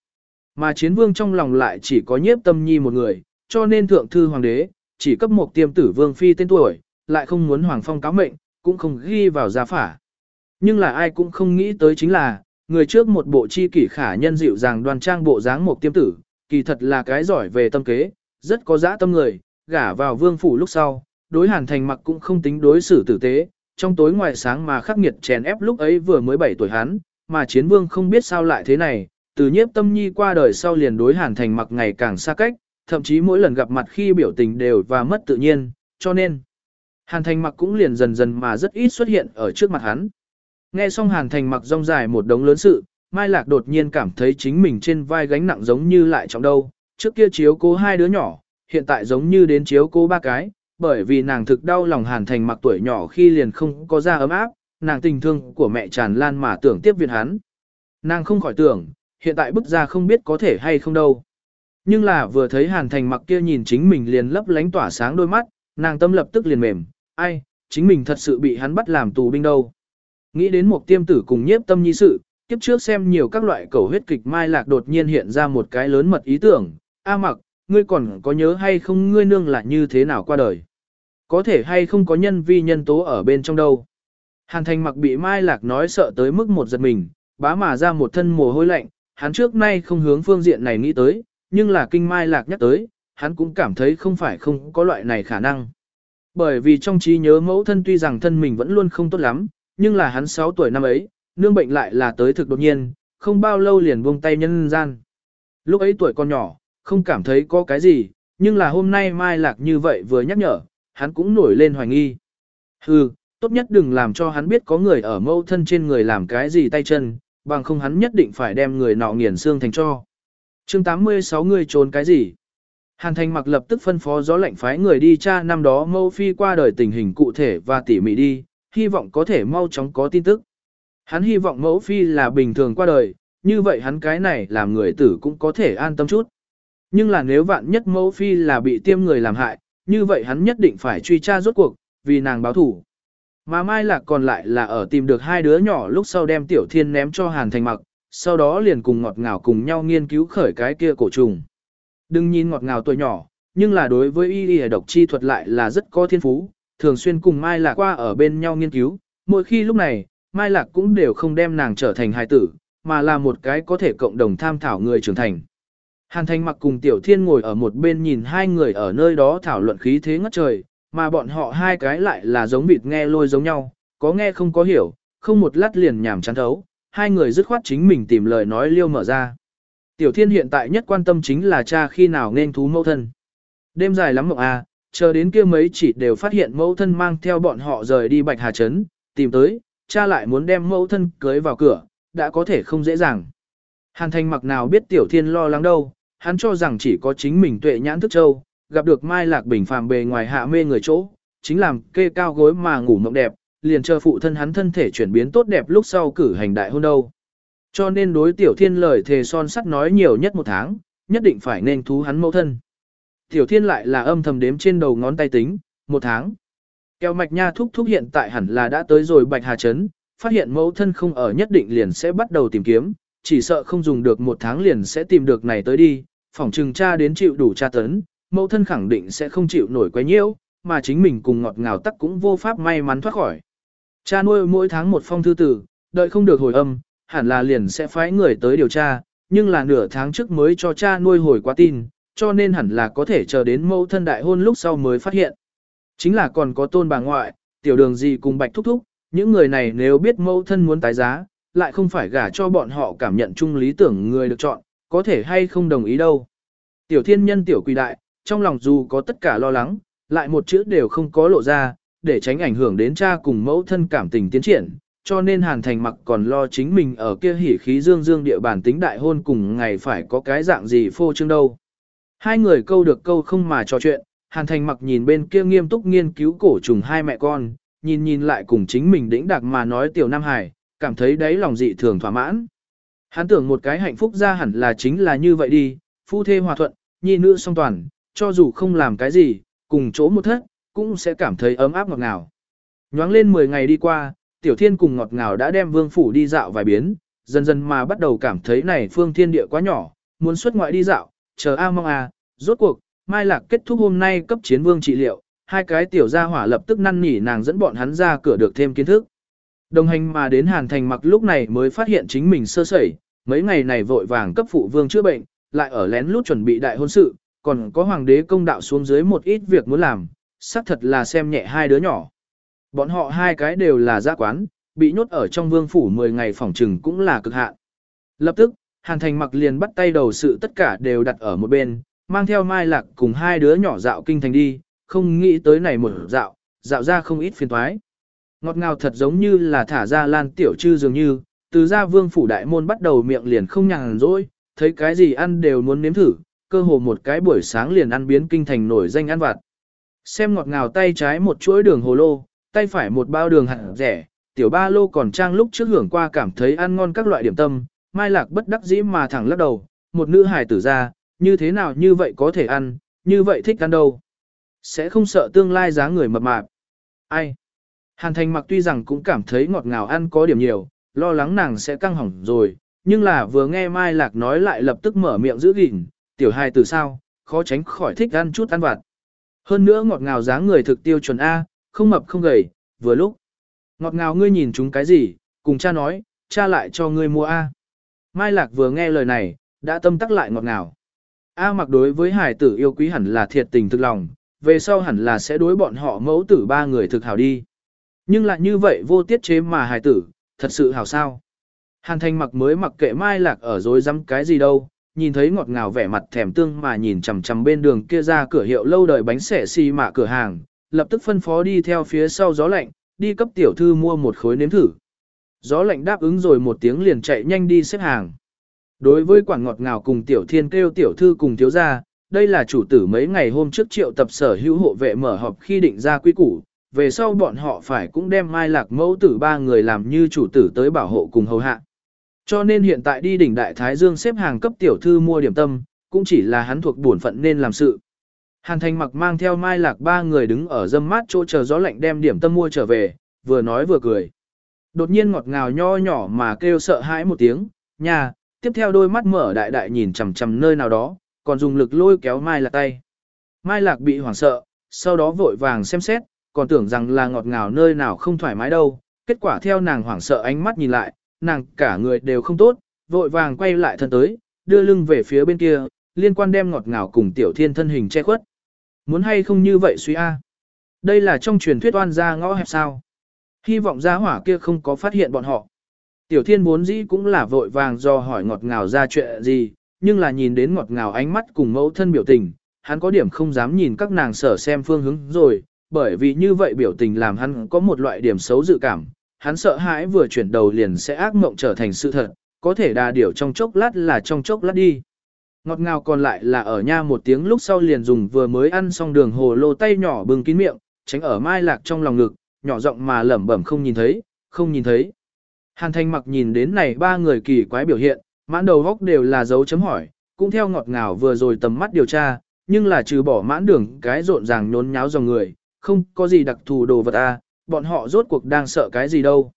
Mà chiến vương trong lòng lại chỉ có nhiếp tâm nhi một người, cho nên thượng thư hoàng đế, chỉ cấp một tiêm tử vương phi tên tuổi, lại không muốn hoàng phong cáo mệnh, cũng không ghi vào gia phả. Nhưng là ai cũng không nghĩ tới chính là, người trước một bộ chi kỷ khả nhân dịu dàng đoan trang bộ dáng một tiêm tử, kỳ thật là cái giỏi về tâm kế, rất có dã tâm người, gả vào vương phủ lúc sau, đối hàn thành mặc cũng không tính đối xử tử tế, trong tối ngoài sáng mà khắc nghiệt chèn ép lúc ấy vừa mới 7 tuổi hắn, mà chiến vương không biết sao lại thế này, từ nhiếp tâm nhi qua đời sau liền đối hàn thành mặc ngày càng xa cách, thậm chí mỗi lần gặp mặt khi biểu tình đều và mất tự nhiên, cho nên hàn thành mặc cũng liền dần dần mà rất ít xuất hiện ở trước mặt hắn. Nghe xong hàn thành mặc rong dài một đống lớn sự, Mai Lạc đột nhiên cảm thấy chính mình trên vai gánh nặng giống như lại trọng đâu, trước kia chiếu cố hai đứa nhỏ, hiện tại giống như đến chiếu cố ba cái, bởi vì nàng thực đau lòng hàn thành mặc tuổi nhỏ khi liền không có da ấm áp, nàng tình thương của mẹ tràn lan mà tưởng tiếp viện hắn. Nàng không khỏi tưởng, hiện tại bức ra không biết có thể hay không đâu. Nhưng là vừa thấy hàn thành mặc kia nhìn chính mình liền lấp lánh tỏa sáng đôi mắt, nàng tâm lập tức liền mềm, ai, chính mình thật sự bị hắn bắt làm tù binh đâu. Nghĩ đến một tiêm tử cùng nhiếp tâm nhi sự, kiếp trước xem nhiều các loại cầu huyết kịch mai lạc đột nhiên hiện ra một cái lớn mật ý tưởng, A mặc, ngươi còn có nhớ hay không ngươi nương là như thế nào qua đời? Có thể hay không có nhân vi nhân tố ở bên trong đâu? Hàn thành mặc bị mai lạc nói sợ tới mức một giật mình, bá mà ra một thân mồ hôi lạnh, hắn trước nay không hướng phương diện này nghĩ tới, nhưng là kinh mai lạc nhắc tới, hắn cũng cảm thấy không phải không có loại này khả năng. Bởi vì trong trí nhớ mẫu thân tuy rằng thân mình vẫn luôn không tốt lắm, nhưng là hắn 6 tuổi năm ấy, nương bệnh lại là tới thực đột nhiên, không bao lâu liền buông tay nhân gian. Lúc ấy tuổi còn nhỏ, không cảm thấy có cái gì, nhưng là hôm nay Mai Lạc như vậy vừa nhắc nhở, hắn cũng nổi lên hoài nghi. Hừ, tốt nhất đừng làm cho hắn biết có người ở mâu thân trên người làm cái gì tay chân, bằng không hắn nhất định phải đem người nọ nghiền xương thành cho. chương 86 người trốn cái gì? Hàn Thành mặc lập tức phân phó gió lạnh phái người đi tra năm đó mâu phi qua đời tình hình cụ thể và tỉ mỉ đi, hy vọng có thể mau chóng có tin tức. Hắn hy vọng mẫu phi là bình thường qua đời, như vậy hắn cái này làm người tử cũng có thể an tâm chút. Nhưng là nếu vạn nhất mẫu phi là bị tiêm người làm hại, như vậy hắn nhất định phải truy tra rốt cuộc, vì nàng báo thủ. Mà Mai Lạc còn lại là ở tìm được hai đứa nhỏ lúc sau đem Tiểu Thiên ném cho Hàn Thành mặc, sau đó liền cùng ngọt ngào cùng nhau nghiên cứu khởi cái kia cổ trùng. Đừng nhìn ngọt ngào tuổi nhỏ, nhưng là đối với y y độc chi thuật lại là rất có thiên phú, thường xuyên cùng Mai Lạc qua ở bên nhau nghiên cứu, mỗi khi lúc này, Mai Lạc cũng đều không đem nàng trở thành hài tử, mà là một cái có thể cộng đồng tham thảo người trưởng thành. Hàn Thành mặc cùng Tiểu Thiên ngồi ở một bên nhìn hai người ở nơi đó thảo luận khí thế ngất trời, mà bọn họ hai cái lại là giống vịt nghe lôi giống nhau, có nghe không có hiểu, không một lát liền nhảm chán thấu, hai người dứt khoát chính mình tìm lời nói liêu mở ra. Tiểu Thiên hiện tại nhất quan tâm chính là cha khi nào nên thú mẫu thân. Đêm dài lắm mộng à, chờ đến kia mấy chỉ đều phát hiện mẫu thân mang theo bọn họ rời đi Bạch Hà Trấn, tìm tới, cha lại muốn đem mẫu thân cưới vào cửa, đã có thể không dễ dàng. Hàn thành mặc nào biết tiểu thiên lo lắng đâu, hắn cho rằng chỉ có chính mình tuệ nhãn thức châu, gặp được Mai Lạc Bình phàm bề ngoài hạ mê người chỗ, chính làm kê cao gối mà ngủ mộng đẹp, liền chờ phụ thân hắn thân thể chuyển biến tốt đẹp lúc sau cử hành đại hôn đâu. Cho nên đối tiểu thiên lời thề son sắt nói nhiều nhất một tháng, nhất định phải nên thú hắn mẫu thân. Tiểu thiên lại là âm thầm đếm trên đầu ngón tay tính, một tháng. Kéo mạch nha thúc thúc hiện tại hẳn là đã tới rồi bạch hà chấn, phát hiện mẫu thân không ở nhất định liền sẽ bắt đầu tìm kiếm, chỉ sợ không dùng được một tháng liền sẽ tìm được này tới đi, phỏng trừng cha đến chịu đủ tra tấn, mẫu thân khẳng định sẽ không chịu nổi quấy nhiễu, mà chính mình cùng ngọt ngào tắc cũng vô pháp may mắn thoát khỏi. Cha nuôi mỗi tháng một phong thư tử, đợi không được hồi âm, hẳn là liền sẽ phái người tới điều tra, nhưng là nửa tháng trước mới cho cha nuôi hồi qua tin, cho nên hẳn là có thể chờ đến mẫu thân đại hôn lúc sau mới phát hiện. Chính là còn có tôn bà ngoại, tiểu đường gì cùng bạch thúc thúc, những người này nếu biết mẫu thân muốn tái giá, lại không phải gả cho bọn họ cảm nhận chung lý tưởng người được chọn, có thể hay không đồng ý đâu. Tiểu thiên nhân tiểu quỳ đại, trong lòng dù có tất cả lo lắng, lại một chữ đều không có lộ ra, để tránh ảnh hưởng đến cha cùng mẫu thân cảm tình tiến triển, cho nên Hàn Thành mặc còn lo chính mình ở kia hỉ khí dương dương địa bàn tính đại hôn cùng ngày phải có cái dạng gì phô trương đâu. Hai người câu được câu không mà trò chuyện, Hàn Thành mặc nhìn bên kia nghiêm túc nghiên cứu cổ trùng hai mẹ con, nhìn nhìn lại cùng chính mình đĩnh đặc mà nói tiểu Nam Hải, cảm thấy đấy lòng dị thường thỏa mãn. Hắn tưởng một cái hạnh phúc ra hẳn là chính là như vậy đi, phu thê hòa thuận, nhi nữ song toàn, cho dù không làm cái gì, cùng chỗ một thất, cũng sẽ cảm thấy ấm áp ngọt ngào. Nhoáng lên 10 ngày đi qua, Tiểu Thiên cùng ngọt ngào đã đem vương phủ đi dạo vài biến, dần dần mà bắt đầu cảm thấy này phương thiên địa quá nhỏ, muốn xuất ngoại đi dạo, chờ a mong a, rốt cuộc, Mai Lạc kết thúc hôm nay cấp chiến vương trị liệu, hai cái tiểu gia hỏa lập tức năn nỉ nàng dẫn bọn hắn ra cửa được thêm kiến thức. Đồng hành mà đến Hàn Thành mặc lúc này mới phát hiện chính mình sơ sẩy, mấy ngày này vội vàng cấp phụ vương chữa bệnh, lại ở lén lút chuẩn bị đại hôn sự, còn có hoàng đế công đạo xuống dưới một ít việc muốn làm, xác thật là xem nhẹ hai đứa nhỏ. Bọn họ hai cái đều là gia quán, bị nhốt ở trong vương phủ 10 ngày phòng trừng cũng là cực hạn. Lập tức, Hàn Thành mặc liền bắt tay đầu sự tất cả đều đặt ở một bên, mang theo Mai Lạc cùng hai đứa nhỏ dạo kinh thành đi, không nghĩ tới này một dạo, dạo ra không ít phiền toái. Ngọt ngào thật giống như là thả ra lan tiểu trư dường như, từ ra vương phủ đại môn bắt đầu miệng liền không nhàn rỗi, thấy cái gì ăn đều muốn nếm thử, cơ hồ một cái buổi sáng liền ăn biến kinh thành nổi danh ăn vặt. Xem ngọt ngào tay trái một chuỗi đường hồ lô, tay phải một bao đường hạt rẻ, tiểu ba lô còn trang lúc trước hưởng qua cảm thấy ăn ngon các loại điểm tâm, mai lạc bất đắc dĩ mà thẳng lắc đầu, một nữ hài tử ra, như thế nào như vậy có thể ăn, như vậy thích ăn đâu. Sẽ không sợ tương lai giá người mập mạp. Ai? Hàn thành mặc tuy rằng cũng cảm thấy ngọt ngào ăn có điểm nhiều, lo lắng nàng sẽ căng hỏng rồi, nhưng là vừa nghe Mai Lạc nói lại lập tức mở miệng giữ gìn, tiểu hài từ sao, khó tránh khỏi thích ăn chút ăn vặt. Hơn nữa ngọt ngào dáng người thực tiêu chuẩn A, không mập không gầy, vừa lúc. Ngọt ngào ngươi nhìn chúng cái gì, cùng cha nói, cha lại cho ngươi mua A. Mai Lạc vừa nghe lời này, đã tâm tắc lại ngọt ngào. A mặc đối với hải tử yêu quý hẳn là thiệt tình thực lòng, về sau hẳn là sẽ đối bọn họ mẫu tử ba người thực hảo đi. Nhưng lại như vậy vô tiết chế mà hải tử, thật sự hảo sao. Hàn thanh mặc mới mặc kệ Mai Lạc ở dối dám cái gì đâu, nhìn thấy ngọt ngào vẻ mặt thèm tương mà nhìn chằm chằm bên đường kia ra cửa hiệu lâu đời bánh xẻ xì mạ cửa hàng, lập tức phân phó đi theo phía sau gió lạnh, đi cấp tiểu thư mua một khối nếm thử. Gió lạnh đáp ứng rồi một tiếng liền chạy nhanh đi xếp hàng. Đối với quản ngọt ngào cùng tiểu thiên kêu tiểu thư cùng thiếu gia, đây là chủ tử mấy ngày hôm trước triệu tập sở hữu hộ vệ mở họp khi định ra quy củ, về sau bọn họ phải cũng đem mai lạc mẫu tử ba người làm như chủ tử tới bảo hộ cùng hầu hạ. Cho nên hiện tại đi đỉnh Đại Thái Dương xếp hàng cấp tiểu thư mua điểm tâm, cũng chỉ là hắn thuộc bổn phận nên làm sự. Hàn Thành mặc mang theo Mai Lạc ba người đứng ở dâm mát chỗ chờ gió lạnh đem điểm tâm mua trở về, vừa nói vừa cười. Đột nhiên ngọt ngào nho nhỏ mà kêu sợ hãi một tiếng, nhà, tiếp theo đôi mắt mở đại đại nhìn chằm chằm nơi nào đó, còn dùng lực lôi kéo Mai Lạc tay. Mai Lạc bị hoảng sợ, sau đó vội vàng xem xét, còn tưởng rằng là ngọt ngào nơi nào không thoải mái đâu, kết quả theo nàng hoảng sợ ánh mắt nhìn lại, nàng cả người đều không tốt, vội vàng quay lại thân tới, đưa lưng về phía bên kia, liên quan đem ngọt ngào cùng tiểu thiên thân hình che khuất. Muốn hay không như vậy suy a? Đây là trong truyền thuyết oan gia ngõ hẹp sao. Hy vọng gia hỏa kia không có phát hiện bọn họ. Tiểu thiên muốn dĩ cũng là vội vàng do hỏi ngọt ngào ra chuyện gì, nhưng là nhìn đến ngọt ngào ánh mắt cùng mẫu thân biểu tình, hắn có điểm không dám nhìn các nàng sở xem phương hướng rồi, bởi vì như vậy biểu tình làm hắn có một loại điểm xấu dự cảm, hắn sợ hãi vừa chuyển đầu liền sẽ ác mộng trở thành sự thật, có thể đà điểu trong chốc lát là trong chốc lát đi. Ngọt ngào còn lại là ở nha một tiếng lúc sau liền dùng vừa mới ăn xong đường hồ lô tay nhỏ bưng kín miệng, tránh ở mai lạc trong lòng ngực, nhỏ giọng mà lẩm bẩm không nhìn thấy, không nhìn thấy. Hàn thanh mặc nhìn đến này ba người kỳ quái biểu hiện, mãn đầu góc đều là dấu chấm hỏi, cũng theo ngọt ngào vừa rồi tầm mắt điều tra, nhưng là trừ bỏ mãn đường cái rộn ràng nhốn nháo dòng người, không có gì đặc thù đồ vật à, bọn họ rốt cuộc đang sợ cái gì đâu.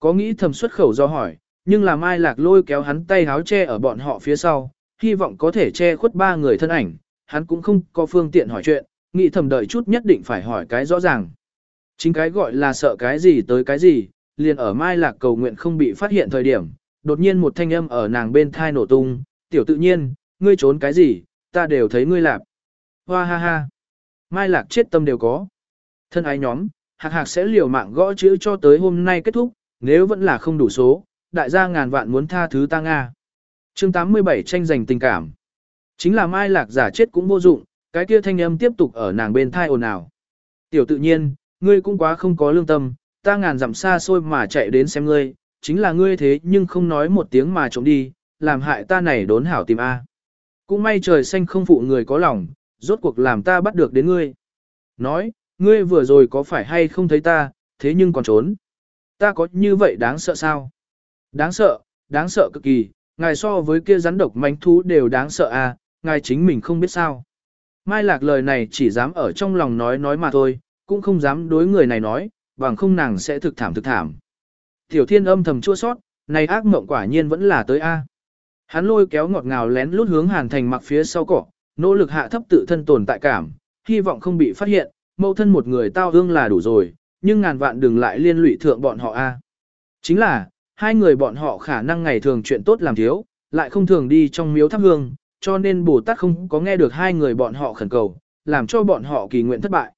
Có nghĩ thầm xuất khẩu do hỏi, nhưng là Mai Lạc lôi kéo hắn tay háo che ở bọn họ phía sau, hy vọng có thể che khuất ba người thân ảnh, hắn cũng không có phương tiện hỏi chuyện, nghĩ thầm đợi chút nhất định phải hỏi cái rõ ràng. Chính cái gọi là sợ cái gì tới cái gì, liền ở Mai Lạc cầu nguyện không bị phát hiện thời điểm, đột nhiên một thanh âm ở nàng bên thai nổ tung, tiểu tự nhiên, ngươi trốn cái gì, ta đều thấy ngươi lạp. Hoa ha ha. Mai Lạc chết tâm đều có. Thân ái nhóm, hạc hạc sẽ liều mạng gõ chữ cho tới hôm nay kết thúc, nếu vẫn là không đủ số, đại gia ngàn vạn muốn tha thứ ta Nga. chương 87 tranh giành tình cảm. Chính là Mai Lạc giả chết cũng vô dụng, cái kia thanh âm tiếp tục ở nàng bên thai ồn ào. Tiểu tự nhiên, ngươi cũng quá không có lương tâm, ta ngàn dặm xa xôi mà chạy đến xem ngươi, chính là ngươi thế nhưng không nói một tiếng mà trộm đi, làm hại ta này đốn hảo tìm A. Cũng may trời xanh không phụ người có lòng, rốt cuộc làm ta bắt được đến ngươi. Nói, ngươi vừa rồi có phải hay không thấy ta, thế nhưng còn trốn. Ta có như vậy đáng sợ sao? Đáng sợ, đáng sợ cực kỳ, ngài so với kia rắn độc mánh thú đều đáng sợ à, ngài chính mình không biết sao. Mai lạc lời này chỉ dám ở trong lòng nói nói mà thôi, cũng không dám đối người này nói, bằng không nàng sẽ thực thảm thực thảm. Tiểu thiên âm thầm chua sót, này ác mộng quả nhiên vẫn là tới A. Hắn lôi kéo ngọt ngào lén lút hướng hàn thành mặc phía sau cỏ, nỗ lực hạ thấp tự thân tồn tại cảm, hy vọng không bị phát hiện, Mẫu thân một người tao hương là đủ rồi, nhưng ngàn vạn đừng lại liên lụy thượng bọn họ A. Chính là, hai người bọn họ khả năng ngày thường chuyện tốt làm thiếu, lại không thường đi trong miếu thắp hương, cho nên Bồ Tát không có nghe được hai người bọn họ khẩn cầu, làm cho bọn họ kỳ nguyện thất bại.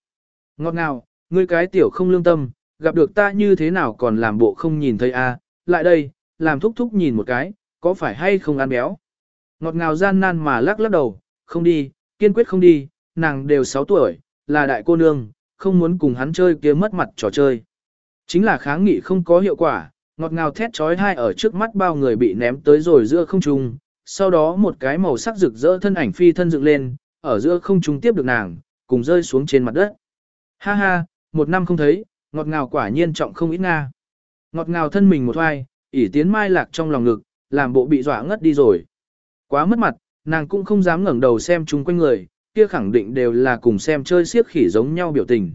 Ngọt ngào, ngươi cái tiểu không lương tâm, gặp được ta như thế nào còn làm bộ không nhìn thấy a? lại đây, làm thúc thúc nhìn một cái, có phải hay không ăn béo. Ngọt ngào gian nan mà lắc lắc đầu, không đi, kiên quyết không đi, nàng đều 6 tuổi, là đại cô nương, không muốn cùng hắn chơi kia mất mặt trò chơi. Chính là kháng nghị không có hiệu quả, ngọt ngào thét trói hai ở trước mắt bao người bị ném tới rồi giữa không trung, sau đó một cái màu sắc rực rỡ thân ảnh phi thân dựng lên, ở giữa không trung tiếp được nàng, cùng rơi xuống trên mặt đất. Ha ha, một năm không thấy, ngọt ngào quả nhiên trọng không ít nga. Ngọt ngào thân mình một hoài, ỉ tiến mai lạc trong lòng ngực, làm bộ bị dọa ngất đi rồi. Quá mất mặt, nàng cũng không dám ngẩng đầu xem chung quanh người, kia khẳng định đều là cùng xem chơi siếc khỉ giống nhau biểu tình.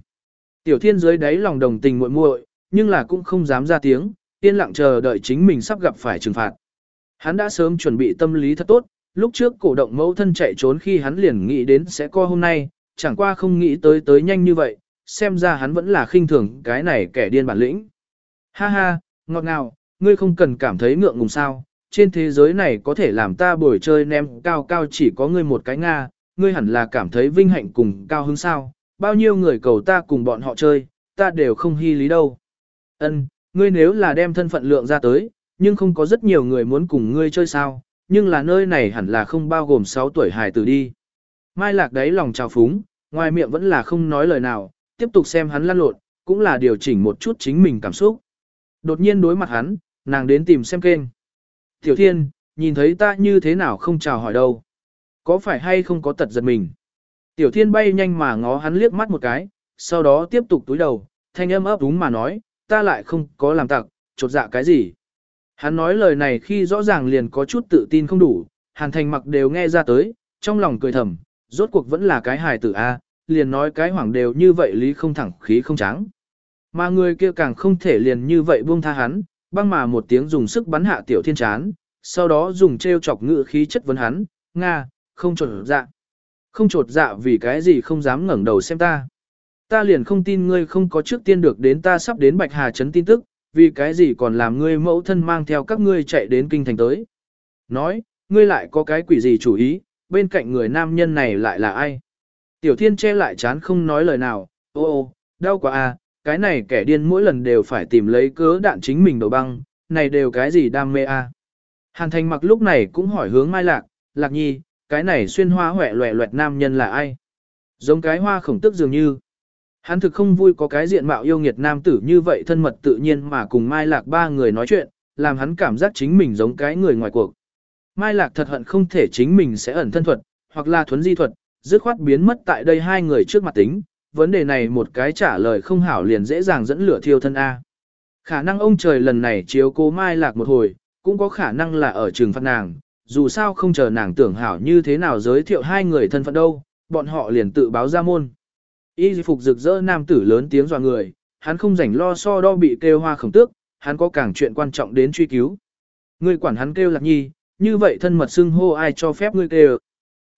Tiểu thiên dưới đáy lòng đồng tình muội muội, nhưng là cũng không dám ra tiếng, yên lặng chờ đợi chính mình sắp gặp phải trừng phạt. Hắn đã sớm chuẩn bị tâm lý thật tốt, lúc trước cổ động mẫu thân chạy trốn khi hắn liền nghĩ đến sẽ co hôm nay, chẳng qua không nghĩ tới tới nhanh như vậy, xem ra hắn vẫn là khinh thường cái này kẻ điên bản lĩnh. Ha ha, ngọt ngào, ngươi không cần cảm thấy ngượng ngùng sao, trên thế giới này có thể làm ta bồi chơi ném cao cao chỉ có ngươi một cái Nga, ngươi hẳn là cảm thấy vinh hạnh cùng cao hứng sao, bao nhiêu người cầu ta cùng bọn họ chơi, ta đều không hy lý đâu. Ân, ngươi nếu là đem thân phận lượng ra tới, nhưng không có rất nhiều người muốn cùng ngươi chơi sao, nhưng là nơi này hẳn là không bao gồm 6 tuổi hài tử đi. Mai lạc đấy lòng trào phúng, ngoài miệng vẫn là không nói lời nào, tiếp tục xem hắn lăn lộn, cũng là điều chỉnh một chút chính mình cảm xúc. Đột nhiên đối mặt hắn, nàng đến tìm xem kênh. Tiểu thiên, nhìn thấy ta như thế nào không chào hỏi đâu. Có phải hay không có tật giật mình? Tiểu thiên bay nhanh mà ngó hắn liếc mắt một cái, sau đó tiếp tục túi đầu, thanh âm ấp úng mà nói, ta lại không có làm tặc, chột dạ cái gì. Hắn nói lời này khi rõ ràng liền có chút tự tin không đủ, hàn thành mặc đều nghe ra tới, trong lòng cười thầm, rốt cuộc vẫn là cái hài tử A, liền nói cái hoảng đều như vậy lý không thẳng khí không trắng. Mà người kia càng không thể liền như vậy buông tha hắn, băng mà một tiếng dùng sức bắn hạ tiểu thiên chán, sau đó dùng treo chọc ngự khí chất vấn hắn, Nga, không trột dạ. Không trột dạ vì cái gì không dám ngẩng đầu xem ta. Ta liền không tin ngươi không có trước tiên được đến ta sắp đến Bạch Hà Trấn tin tức, vì cái gì còn làm ngươi mẫu thân mang theo các ngươi chạy đến kinh thành tới. Nói, ngươi lại có cái quỷ gì chủ ý, bên cạnh người nam nhân này lại là ai? Tiểu thiên che lại chán không nói lời nào, ô ô, đau quá à, cái này kẻ điên mỗi lần đều phải tìm lấy cớ đạn chính mình đầu băng, này đều cái gì đam mê à. Hàn thành mặc lúc này cũng hỏi hướng mai lạc, lạc nhi, cái này xuyên hoa huệ loẹ loẹt nam nhân là ai? Giống cái hoa khổng tức dường như. Hắn thực không vui có cái diện mạo yêu nghiệt nam tử như vậy thân mật tự nhiên mà cùng Mai Lạc ba người nói chuyện, làm hắn cảm giác chính mình giống cái người ngoài cuộc. Mai Lạc thật hận không thể chính mình sẽ ẩn thân thuật, hoặc là thuấn di thuật, dứt khoát biến mất tại đây hai người trước mặt tính, vấn đề này một cái trả lời không hảo liền dễ dàng dẫn lửa thiêu thân A. Khả năng ông trời lần này chiếu cố Mai Lạc một hồi, cũng có khả năng là ở trường phạt nàng, dù sao không chờ nàng tưởng hảo như thế nào giới thiệu hai người thân phận đâu, bọn họ liền tự báo ra môn. Y phục rực rỡ nam tử lớn tiếng dọa người, hắn không rảnh lo so đo bị kêu hoa khổng tước, hắn có càng chuyện quan trọng đến truy cứu. Ngươi quản hắn kêu lạc nhi, như vậy thân mật xưng hô ai cho phép ngươi kêu.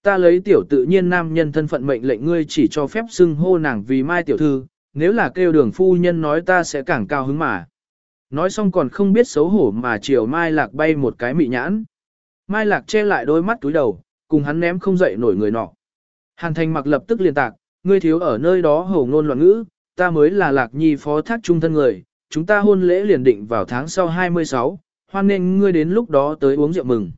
Ta lấy tiểu tự nhiên nam nhân thân phận mệnh lệnh ngươi chỉ cho phép xưng hô nàng vì mai tiểu thư, nếu là kêu đường phu nhân nói ta sẽ càng cao hứng mà. Nói xong còn không biết xấu hổ mà chiều mai lạc bay một cái mị nhãn. Mai lạc che lại đôi mắt túi đầu, cùng hắn ném không dậy nổi người nọ. Hàn thành mặc lập tức liền tạc, ngươi thiếu ở nơi đó hổ ngôn loạn ngữ, ta mới là lạc nhi phó thác trung thân người, chúng ta hôn lễ liền định vào tháng sau 26, hoan nên ngươi đến lúc đó tới uống rượu mừng.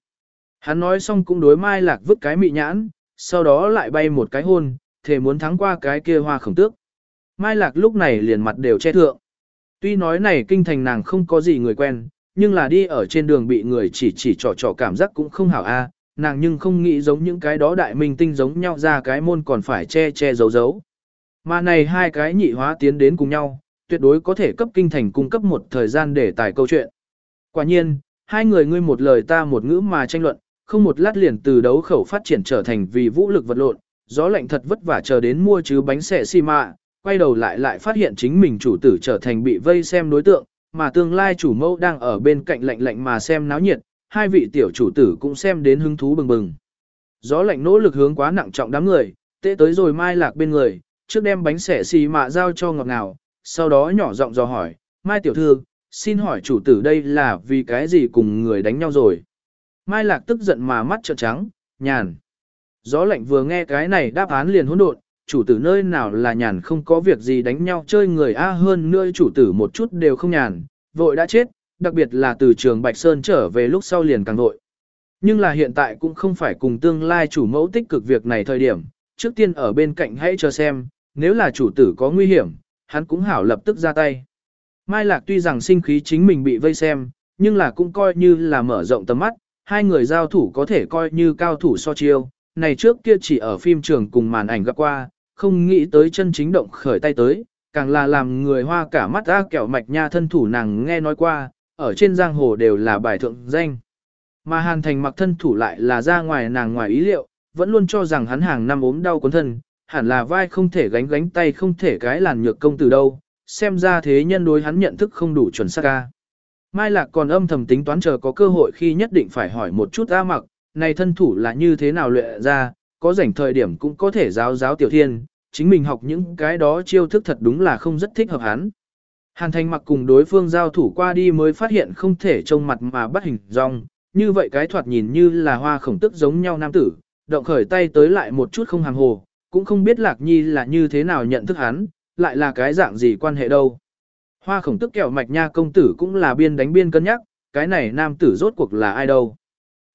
Hắn nói xong cũng đối mai lạc vứt cái mị nhãn, sau đó lại bay một cái hôn, thề muốn thắng qua cái kia hoa khổng tước. Mai lạc lúc này liền mặt đều che thượng. Tuy nói này kinh thành nàng không có gì người quen, nhưng là đi ở trên đường bị người chỉ chỉ trò trò cảm giác cũng không hảo a, nàng nhưng không nghĩ giống những cái đó đại minh tinh giống nhau ra cái môn còn phải che che giấu giấu. Mà này hai cái nhị hóa tiến đến cùng nhau, tuyệt đối có thể cấp kinh thành cung cấp một thời gian để tải câu chuyện. Quả nhiên, hai người ngươi một lời ta một ngữ mà tranh luận, không một lát liền từ đấu khẩu phát triển trở thành vì vũ lực vật lộn, gió lạnh thật vất vả chờ đến mua chứ bánh xẻ xi mạ, quay đầu lại lại phát hiện chính mình chủ tử trở thành bị vây xem đối tượng, mà tương lai chủ mẫu đang ở bên cạnh lạnh lạnh mà xem náo nhiệt, hai vị tiểu chủ tử cũng xem đến hứng thú bừng bừng. Gió lạnh nỗ lực hướng quá nặng trọng đám người, tệ tới rồi mai lạc bên người, trước đem bánh xẻ xì mạ giao cho ngọt ngào, sau đó nhỏ giọng dò hỏi, mai tiểu thư, xin hỏi chủ tử đây là vì cái gì cùng người đánh nhau rồi. Mai lạc tức giận mà mắt trợn trắng, nhàn. Gió lạnh vừa nghe cái này đáp án liền hỗn độn, chủ tử nơi nào là nhàn không có việc gì đánh nhau chơi người A hơn nữa chủ tử một chút đều không nhàn, vội đã chết, đặc biệt là từ trường Bạch Sơn trở về lúc sau liền càng vội. Nhưng là hiện tại cũng không phải cùng tương lai chủ mẫu tích cực việc này thời điểm, trước tiên ở bên cạnh hãy chờ xem, nếu là chủ tử có nguy hiểm, hắn cũng hảo lập tức ra tay. Mai Lạc tuy rằng sinh khí chính mình bị vây xem, nhưng là cũng coi như là mở rộng tầm mắt, hai người giao thủ có thể coi như cao thủ so chiêu, này trước kia chỉ ở phim trường cùng màn ảnh gặp qua, không nghĩ tới chân chính động khởi tay tới, càng là làm người hoa cả mắt ra kẹo mạch nha thân thủ nàng nghe nói qua, ở trên giang hồ đều là bài thượng danh. Mà hàn thành mặc thân thủ lại là ra ngoài nàng ngoài ý liệu, vẫn luôn cho rằng hắn hàng năm ốm đau cuốn thân, hẳn là vai không thể gánh gánh tay không thể cái làn nhược công từ đâu, xem ra thế nhân đối hắn nhận thức không đủ chuẩn xác ca. Mai Lạc còn âm thầm tính toán chờ có cơ hội khi nhất định phải hỏi một chút A mặc, này thân thủ là như thế nào luyện ra, có rảnh thời điểm cũng có thể giáo giáo tiểu thiên, chính mình học những cái đó chiêu thức thật đúng là không rất thích hợp hắn. Hàn thành mặc cùng đối phương giao thủ qua đi mới phát hiện không thể trông mặt mà bắt hình dong, như vậy cái thoạt nhìn như là hoa khổng tức giống nhau nam tử, động khởi tay tới lại một chút không hàng hồ, cũng không biết lạc nhi là như thế nào nhận thức hắn, lại là cái dạng gì quan hệ đâu. Hoa khổng tức kẹo mạch nha công tử cũng là biên đánh biên cân nhắc, cái này nam tử rốt cuộc là ai đâu.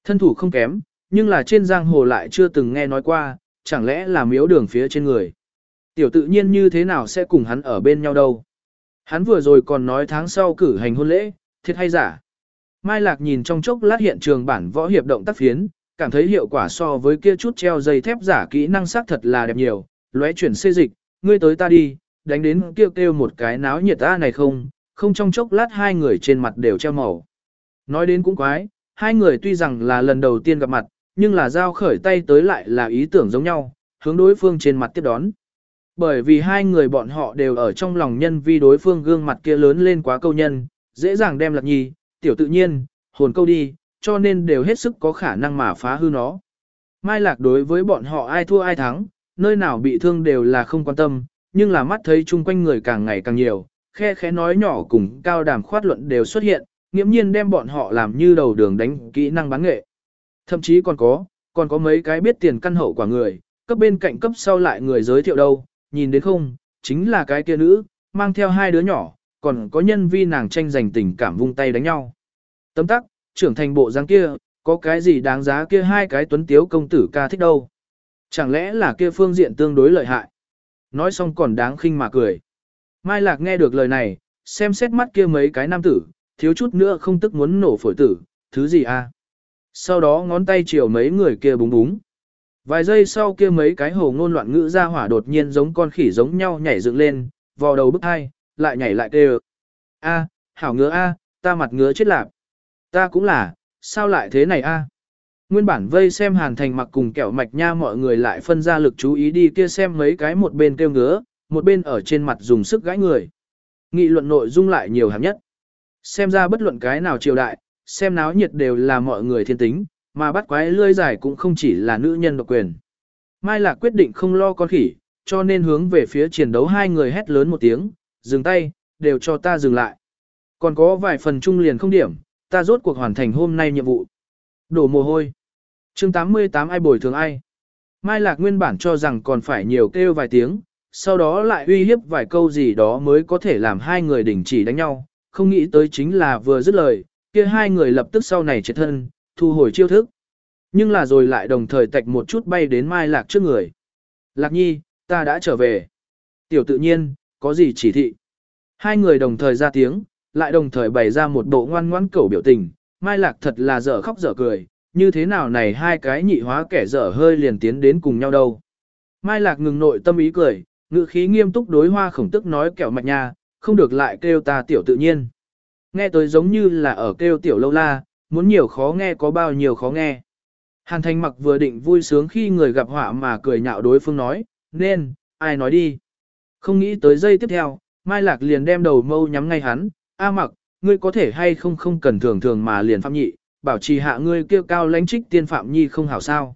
Thân thủ không kém, nhưng là trên giang hồ lại chưa từng nghe nói qua, chẳng lẽ là miếu đường phía trên người. Tiểu tự nhiên như thế nào sẽ cùng hắn ở bên nhau đâu. Hắn vừa rồi còn nói tháng sau cử hành hôn lễ, thiệt hay giả. Mai Lạc nhìn trong chốc lát hiện trường bản võ hiệp động tác phiến, cảm thấy hiệu quả so với kia chút treo dây thép giả kỹ năng sắc thật là đẹp nhiều, lóe chuyển xê dịch, ngươi tới ta đi, đánh đến kêu kêu một cái náo nhiệt ta này không, không trong chốc lát hai người trên mặt đều treo màu. Nói đến cũng quái, hai người tuy rằng là lần đầu tiên gặp mặt, nhưng là giao khởi tay tới lại là ý tưởng giống nhau, hướng đối phương trên mặt tiếp đón. Bởi vì hai người bọn họ đều ở trong lòng nhân vi đối phương gương mặt kia lớn lên quá câu nhân, dễ dàng đem lạc nhi, tiểu tự nhiên, hồn câu đi, cho nên đều hết sức có khả năng mà phá hư nó. Mai lạc đối với bọn họ ai thua ai thắng, nơi nào bị thương đều là không quan tâm, nhưng là mắt thấy chung quanh người càng ngày càng nhiều, khe khẽ nói nhỏ cùng cao đàm khoát luận đều xuất hiện, nghiễm nhiên đem bọn họ làm như đầu đường đánh kỹ năng bán nghệ. Thậm chí còn có, còn có mấy cái biết tiền căn hậu quả người, cấp bên cạnh cấp sau lại người giới thiệu đâu, nhìn đến không, chính là cái kia nữ, mang theo hai đứa nhỏ, còn có nhân vi nàng tranh giành tình cảm vung tay đánh nhau. Tấm tắc, trưởng thành bộ dáng kia, có cái gì đáng giá kia hai cái tuấn tiếu công tử ca thích đâu. Chẳng lẽ là kia phương diện tương đối lợi hại. Nói xong còn đáng khinh mà cười. Mai Lạc nghe được lời này, xem xét mắt kia mấy cái nam tử, thiếu chút nữa không tức muốn nổ phổi tử, thứ gì a? Sau đó ngón tay chiều mấy người kia búng búng. Vài giây sau kia mấy cái hồ ngôn loạn ngữ ra hỏa đột nhiên giống con khỉ giống nhau nhảy dựng lên, vò đầu bức hai, lại nhảy lại kêu. A, hảo ngứa A, ta mặt ngứa chết lạp. Ta cũng là, sao lại thế này A? Nguyên bản vây xem hàn thành mặc cùng kẹo mạch nha mọi người lại phân ra lực chú ý đi kia xem mấy cái một bên kêu ngứa, một bên ở trên mặt dùng sức gãi người. Nghị luận nội dung lại nhiều hàm nhất. Xem ra bất luận cái nào triều đại, xem náo nhiệt đều là mọi người thiên tính, mà bắt quái lươi dài cũng không chỉ là nữ nhân độc quyền. Mai Lạc quyết định không lo con khỉ, cho nên hướng về phía chiến đấu hai người hét lớn một tiếng, dừng tay, đều cho ta dừng lại. Còn có vài phần trung liền không điểm, ta rốt cuộc hoàn thành hôm nay nhiệm vụ. Đổ mồ hôi. chương 88 ai bồi thường ai. Mai Lạc nguyên bản cho rằng còn phải nhiều kêu vài tiếng, sau đó lại uy hiếp vài câu gì đó mới có thể làm hai người đình chỉ đánh nhau, không nghĩ tới chính là vừa dứt lời, kia hai người lập tức sau này chết thân, thu hồi chiêu thức. Nhưng là rồi lại đồng thời tạch một chút bay đến Mai Lạc trước người. Lạc nhi, ta đã trở về. Tiểu tự nhiên, có gì chỉ thị? Hai người đồng thời ra tiếng, lại đồng thời bày ra một bộ ngoan ngoãn cẩu biểu tình. Mai Lạc thật là dở khóc dở cười, như thế nào này hai cái nhị hóa kẻ dở hơi liền tiến đến cùng nhau đâu. Mai Lạc ngừng nội tâm ý cười, ngữ khí nghiêm túc đối hoa khổng tức nói kẹo mạch nha, không được lại kêu ta tiểu tự nhiên. Nghe tới giống như là ở kêu tiểu lâu la, muốn nhiều khó nghe có bao nhiêu khó nghe. Hàn Thành mặc vừa định vui sướng khi người gặp họa mà cười nhạo đối phương nói, nên, ai nói đi. Không nghĩ tới giây tiếp theo, Mai Lạc liền đem đầu mâu nhắm ngay hắn, A mặc, ngươi có thể hay không không cần thường thường mà liền phạm nhị, bảo trì hạ ngươi kêu cao lãnh trích tiên phạm nhi không hảo sao.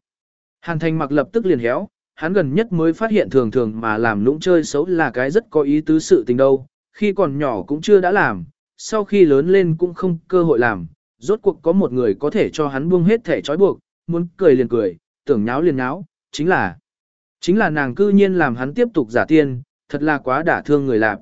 Hàn Thành mặc lập tức liền héo, hắn gần nhất mới phát hiện thường thường mà làm lũng chơi xấu là cái rất có ý tứ sự tình đâu, khi còn nhỏ cũng chưa đã làm, sau khi lớn lên cũng không cơ hội làm, rốt cuộc có một người có thể cho hắn buông hết thể trói buộc, muốn cười liền cười, tưởng nháo liền nháo, chính là chính là nàng cư nhiên làm hắn tiếp tục giả tiên, thật là quá đả thương người lạc.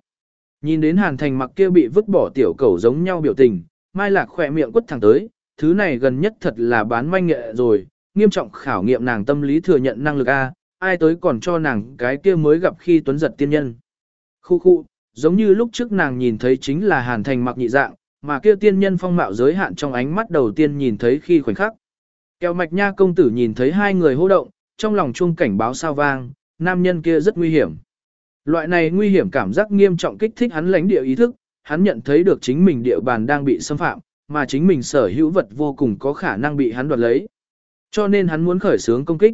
Nhìn đến Hàn Thành mặc kia bị vứt bỏ tiểu cầu giống nhau biểu tình, Mai Lạc khỏe miệng quất thẳng tới, thứ này gần nhất thật là bán manh nghệ rồi, nghiêm trọng khảo nghiệm nàng tâm lý thừa nhận năng lực A, ai tới còn cho nàng cái kia mới gặp khi tuấn giật tiên nhân. Khu khu, giống như lúc trước nàng nhìn thấy chính là Hàn Thành mặc nhị dạng, mà kia tiên nhân phong mạo giới hạn trong ánh mắt đầu tiên nhìn thấy khi khoảnh khắc. Kéo mạch nha công tử nhìn thấy hai người hô động, trong lòng chuông cảnh báo sao vang, nam nhân kia rất nguy hiểm. Loại này nguy hiểm cảm giác nghiêm trọng kích thích hắn lãnh địa ý thức, hắn nhận thấy được chính mình địa bàn đang bị xâm phạm, mà chính mình sở hữu vật vô cùng có khả năng bị hắn đoạt lấy. Cho nên hắn muốn khởi xướng công kích.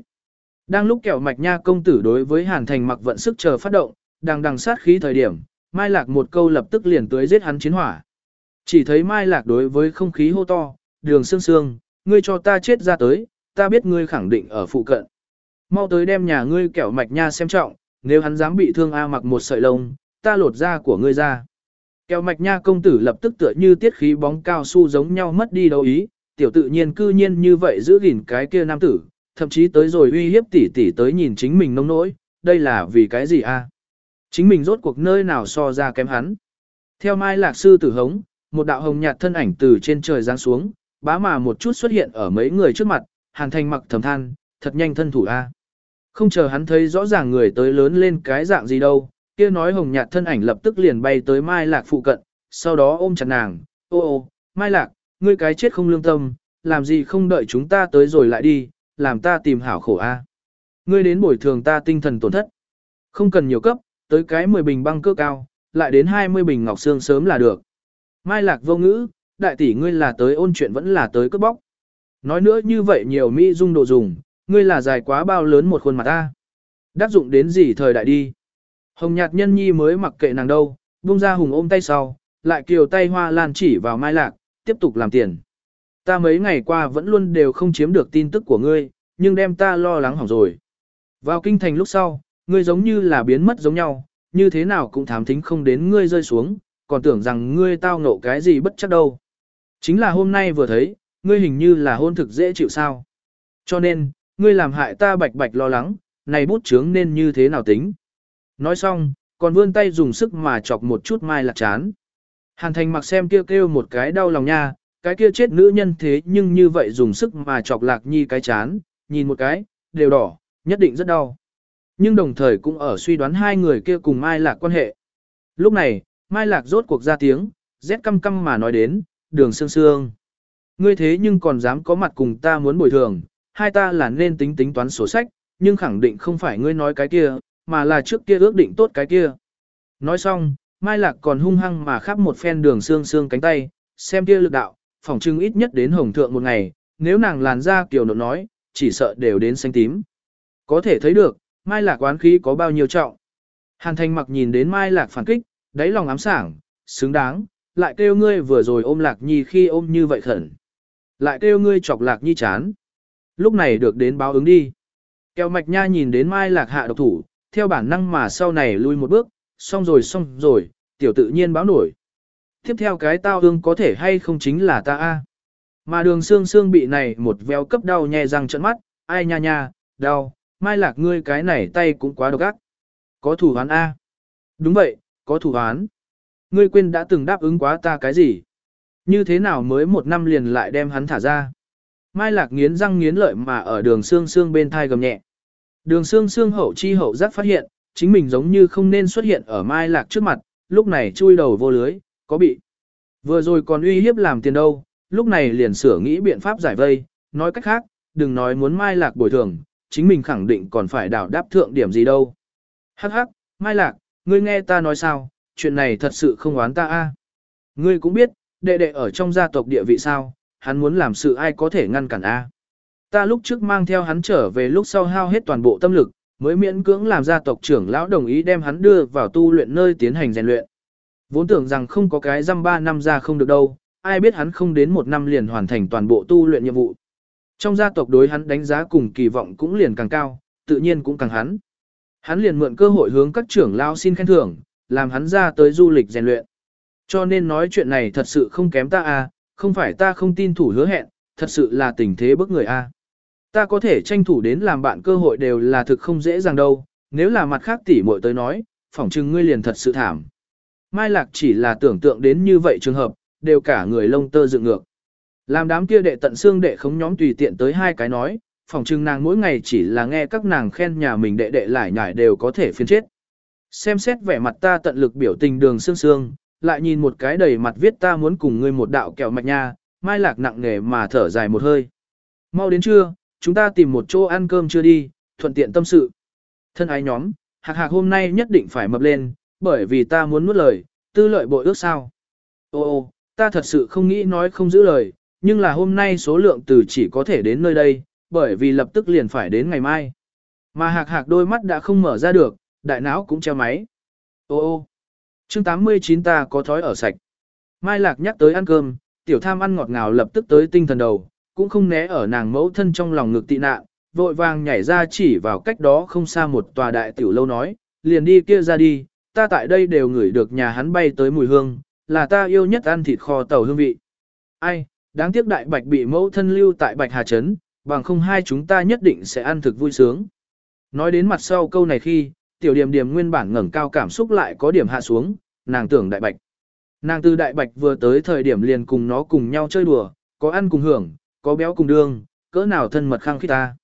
Đang lúc kẹo mạch nha công tử đối với Hàn Thành mặc vận sức chờ phát động, đang đằng sát khí thời điểm, Mai Lạc một câu lập tức liền tới giết hắn chiến hỏa. Chỉ thấy Mai Lạc đối với không khí hô to, đường sương sương, ngươi cho ta chết ra tới, ta biết ngươi khẳng định ở phụ cận. Mau tới đem nhà ngươi kẹo mạch nha xem trọng, nếu hắn dám bị thương A mặc một sợi lông, ta lột da của ngươi ra. Kẹo mạch nha công tử lập tức tựa như tiết khí bóng cao su giống nhau mất đi đâu ý, tiểu tự nhiên cư nhiên như vậy giữ gìn cái kia nam tử, thậm chí tới rồi uy hiếp tỷ tỷ tới nhìn chính mình nông nỗi, đây là vì cái gì a? Chính mình rốt cuộc nơi nào so ra kém hắn. Theo Mai Lạc Sư tử hống, một đạo hồng nhạt thân ảnh từ trên trời giáng xuống, bá mà một chút xuất hiện ở mấy người trước mặt, hàn thành mặc thầm than, thật nhanh thân thủ a. Không chờ hắn thấy rõ ràng người tới lớn lên cái dạng gì đâu, kia nói hồng nhạt thân ảnh lập tức liền bay tới Mai Lạc phụ cận, sau đó ôm chặt nàng, ô ô, Mai Lạc, ngươi cái chết không lương tâm, làm gì không đợi chúng ta tới rồi lại đi, làm ta tìm hảo khổ a. Ngươi đến bồi thường ta tinh thần tổn thất. Không cần nhiều cấp, tới cái 10 bình băng cơ cao, lại đến 20 bình ngọc xương sớm là được. Mai lạc vô ngữ, đại tỷ ngươi là tới ôn chuyện vẫn là tới cướp bóc. Nói nữa như vậy nhiều mỹ dung đồ dùng, ngươi là dài quá bao lớn một khuôn mặt ta. Đáp dụng đến gì thời đại đi. Hồng nhạt nhân nhi mới mặc kệ nàng đâu, buông ra hùng ôm tay sau, lại kiều tay hoa lan chỉ vào mai lạc, tiếp tục làm tiền. Ta mấy ngày qua vẫn luôn đều không chiếm được tin tức của ngươi, nhưng đem ta lo lắng hỏng rồi. Vào kinh thành lúc sau, ngươi giống như là biến mất giống nhau, như thế nào cũng thám thính không đến ngươi rơi xuống, còn tưởng rằng ngươi tao nộ cái gì bất chắc đâu. Chính là hôm nay vừa thấy, ngươi hình như là hôn thực dễ chịu sao. Cho nên, ngươi làm hại ta bạch bạch lo lắng, này bút chướng nên như thế nào tính. Nói xong, còn vươn tay dùng sức mà chọc một chút mai lạc chán. Hàn thành mặc xem kêu kêu một cái đau lòng nha, cái kia chết nữ nhân thế nhưng như vậy dùng sức mà chọc lạc nhi cái chán, nhìn một cái, đều đỏ, nhất định rất đau. Nhưng đồng thời cũng ở suy đoán hai người kia cùng Mai Lạc quan hệ. Lúc này, Mai Lạc rốt cuộc ra tiếng, rét căm căm mà nói đến, đường sương sương. Ngươi thế nhưng còn dám có mặt cùng ta muốn bồi thường, hai ta là nên tính tính toán sổ sách, nhưng khẳng định không phải ngươi nói cái kia, mà là trước kia ước định tốt cái kia. Nói xong, Mai Lạc còn hung hăng mà khắp một phen đường xương xương cánh tay, xem kia lực đạo, phỏng trưng ít nhất đến hồng thượng một ngày, nếu nàng làn ra kiểu nộn nói, chỉ sợ đều đến xanh tím. Có thể thấy được, Mai Lạc quán khí có bao nhiêu trọng. Hàn Thành mặc nhìn đến Mai Lạc phản kích, đáy lòng ám sảng, xứng đáng, lại kêu ngươi vừa rồi ôm Lạc Nhi khi ôm như vậy khẩn. Lại kêu ngươi chọc Lạc Nhi chán. Lúc này được đến báo ứng đi. Kéo mạch nha nhìn đến Mai Lạc hạ độc thủ, theo bản năng mà sau này lui một bước, xong rồi xong rồi, tiểu tự nhiên báo nổi. Tiếp theo cái tao hương có thể hay không chính là ta a Mà đường xương xương bị này một véo cấp đau nhè răng trận mắt, ai nha nha, đau, mai lạc ngươi cái này tay cũng quá độc ác. Có thủ hắn A. Đúng vậy, có thủ án Ngươi quên đã từng đáp ứng quá ta cái gì? Như thế nào mới một năm liền lại đem hắn thả ra? Mai lạc nghiến răng nghiến lợi mà ở đường xương xương bên thai gầm nhẹ. Đường xương xương hậu chi hậu giác phát hiện, chính mình giống như không nên xuất hiện ở mai lạc trước mặt, lúc này chui đầu vô lưới, có bị. Vừa rồi còn uy hiếp làm tiền đâu, lúc này liền sửa nghĩ biện pháp giải vây, nói cách khác, đừng nói muốn mai lạc bồi thường, chính mình khẳng định còn phải đảo đáp thượng điểm gì đâu. Hắc hắc, mai lạc, ngươi nghe ta nói sao, chuyện này thật sự không oán ta a. Ngươi cũng biết, đệ đệ ở trong gia tộc địa vị sao, hắn muốn làm sự ai có thể ngăn cản a. Ta lúc trước mang theo hắn trở về lúc sau hao hết toàn bộ tâm lực, mới miễn cưỡng làm gia tộc trưởng lão đồng ý đem hắn đưa vào tu luyện nơi tiến hành rèn luyện. Vốn tưởng rằng không có cái răm ba năm ra không được đâu, ai biết hắn không đến một năm liền hoàn thành toàn bộ tu luyện nhiệm vụ. Trong gia tộc đối hắn đánh giá cùng kỳ vọng cũng liền càng cao, tự nhiên cũng càng hắn. Hắn liền mượn cơ hội hướng các trưởng lao xin khen thưởng, làm hắn ra tới du lịch rèn luyện. Cho nên nói chuyện này thật sự không kém ta à, không phải ta không tin thủ hứa hẹn, thật sự là tình thế bức người a. À. Ta có thể tranh thủ đến làm bạn cơ hội đều là thực không dễ dàng đâu, nếu là mặt khác tỉ muội tới nói, phỏng chừng ngươi liền thật sự thảm. Mai Lạc chỉ là tưởng tượng đến như vậy trường hợp, đều cả người lông tơ dựng ngược. Làm đám kia đệ tận xương đệ khống nhóm tùy tiện tới hai cái nói, phỏng chừng nàng mỗi ngày chỉ là nghe các nàng khen nhà mình đệ đệ lại nhải đều có thể phiên chết. Xem xét vẻ mặt ta tận lực biểu tình đường xương xương, lại nhìn một cái đầy mặt viết ta muốn cùng ngươi một đạo kẹo mạch nha, mai lạc nặng nề mà thở dài một hơi. Mau đến trưa, chúng ta tìm một chỗ ăn cơm chưa đi, thuận tiện tâm sự. Thân ái nhóm, hạc hạc hôm nay nhất định phải mập lên, bởi vì ta muốn nuốt lời, tư lợi bội ước sao. Ô ô, ta thật sự không nghĩ nói không giữ lời, nhưng là hôm nay số lượng từ chỉ có thể đến nơi đây, bởi vì lập tức liền phải đến ngày mai. Mà hạc hạc đôi mắt đã không mở ra được, đại não cũng treo máy. Ô ô, chương 89 ta có thói ở sạch. Mai lạc nhắc tới ăn cơm, tiểu tham ăn ngọt ngào lập tức tới tinh thần đầu, cũng không né ở nàng mẫu thân trong lòng ngực tị nạn, vội vàng nhảy ra chỉ vào cách đó không xa một tòa đại tiểu lâu nói, liền đi kia ra đi, ta tại đây đều ngửi được nhà hắn bay tới mùi hương, là ta yêu nhất ăn thịt kho tàu hương vị. Ai, đáng tiếc đại bạch bị mẫu thân lưu tại bạch hà trấn, bằng không hai chúng ta nhất định sẽ ăn thực vui sướng. Nói đến mặt sau câu này khi, tiểu điểm điểm nguyên bản ngẩng cao cảm xúc lại có điểm hạ xuống, nàng tưởng đại bạch. Nàng từ đại bạch vừa tới thời điểm liền cùng nó cùng nhau chơi đùa, có ăn cùng hưởng, có béo cùng đương, cỡ nào thân mật khăng khít ta.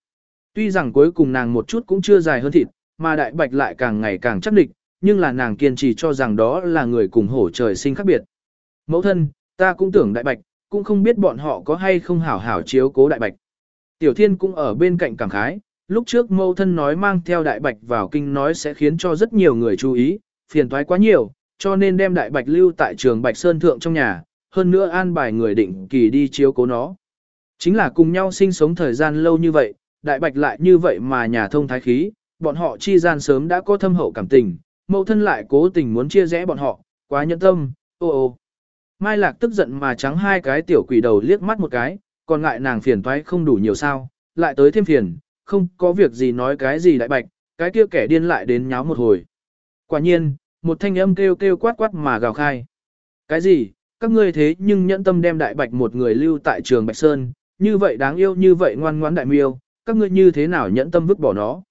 Tuy rằng cuối cùng nàng một chút cũng chưa dài hơn thịt, mà đại bạch lại càng ngày càng chắc địch, nhưng là nàng kiên trì cho rằng đó là người cùng hổ trời sinh khác biệt. Mẫu thân, ta cũng tưởng đại bạch, cũng không biết bọn họ có hay không hảo hảo chiếu cố đại bạch. Tiểu thiên cũng ở bên cạnh cảm khái, lúc trước mâu thân nói mang theo đại bạch vào kinh nói sẽ khiến cho rất nhiều người chú ý, phiền toái quá nhiều, cho nên đem đại bạch lưu tại trường Bạch Sơn Thượng trong nhà, hơn nữa an bài người định kỳ đi chiếu cố nó. Chính là cùng nhau sinh sống thời gian lâu như vậy, đại bạch lại như vậy mà nhà thông thái khí, bọn họ chi gian sớm đã có thâm hậu cảm tình, mẫu thân lại cố tình muốn chia rẽ bọn họ, quá nhẫn tâm, ô ô. Mai Lạc tức giận mà trắng hai cái tiểu quỷ đầu liếc mắt một cái, còn ngại nàng phiền toái không đủ nhiều sao, lại tới thêm phiền, không có việc gì nói cái gì đại bạch, cái kia kẻ điên lại đến nháo một hồi. Quả nhiên, một thanh âm kêu kêu quát quát mà gào khai. Cái gì, các ngươi thế nhưng nhẫn tâm đem đại bạch một người lưu tại trường Bạch Sơn, như vậy đáng yêu như vậy ngoan ngoãn đại miêu, các ngươi như thế nào nhẫn tâm vứt bỏ nó.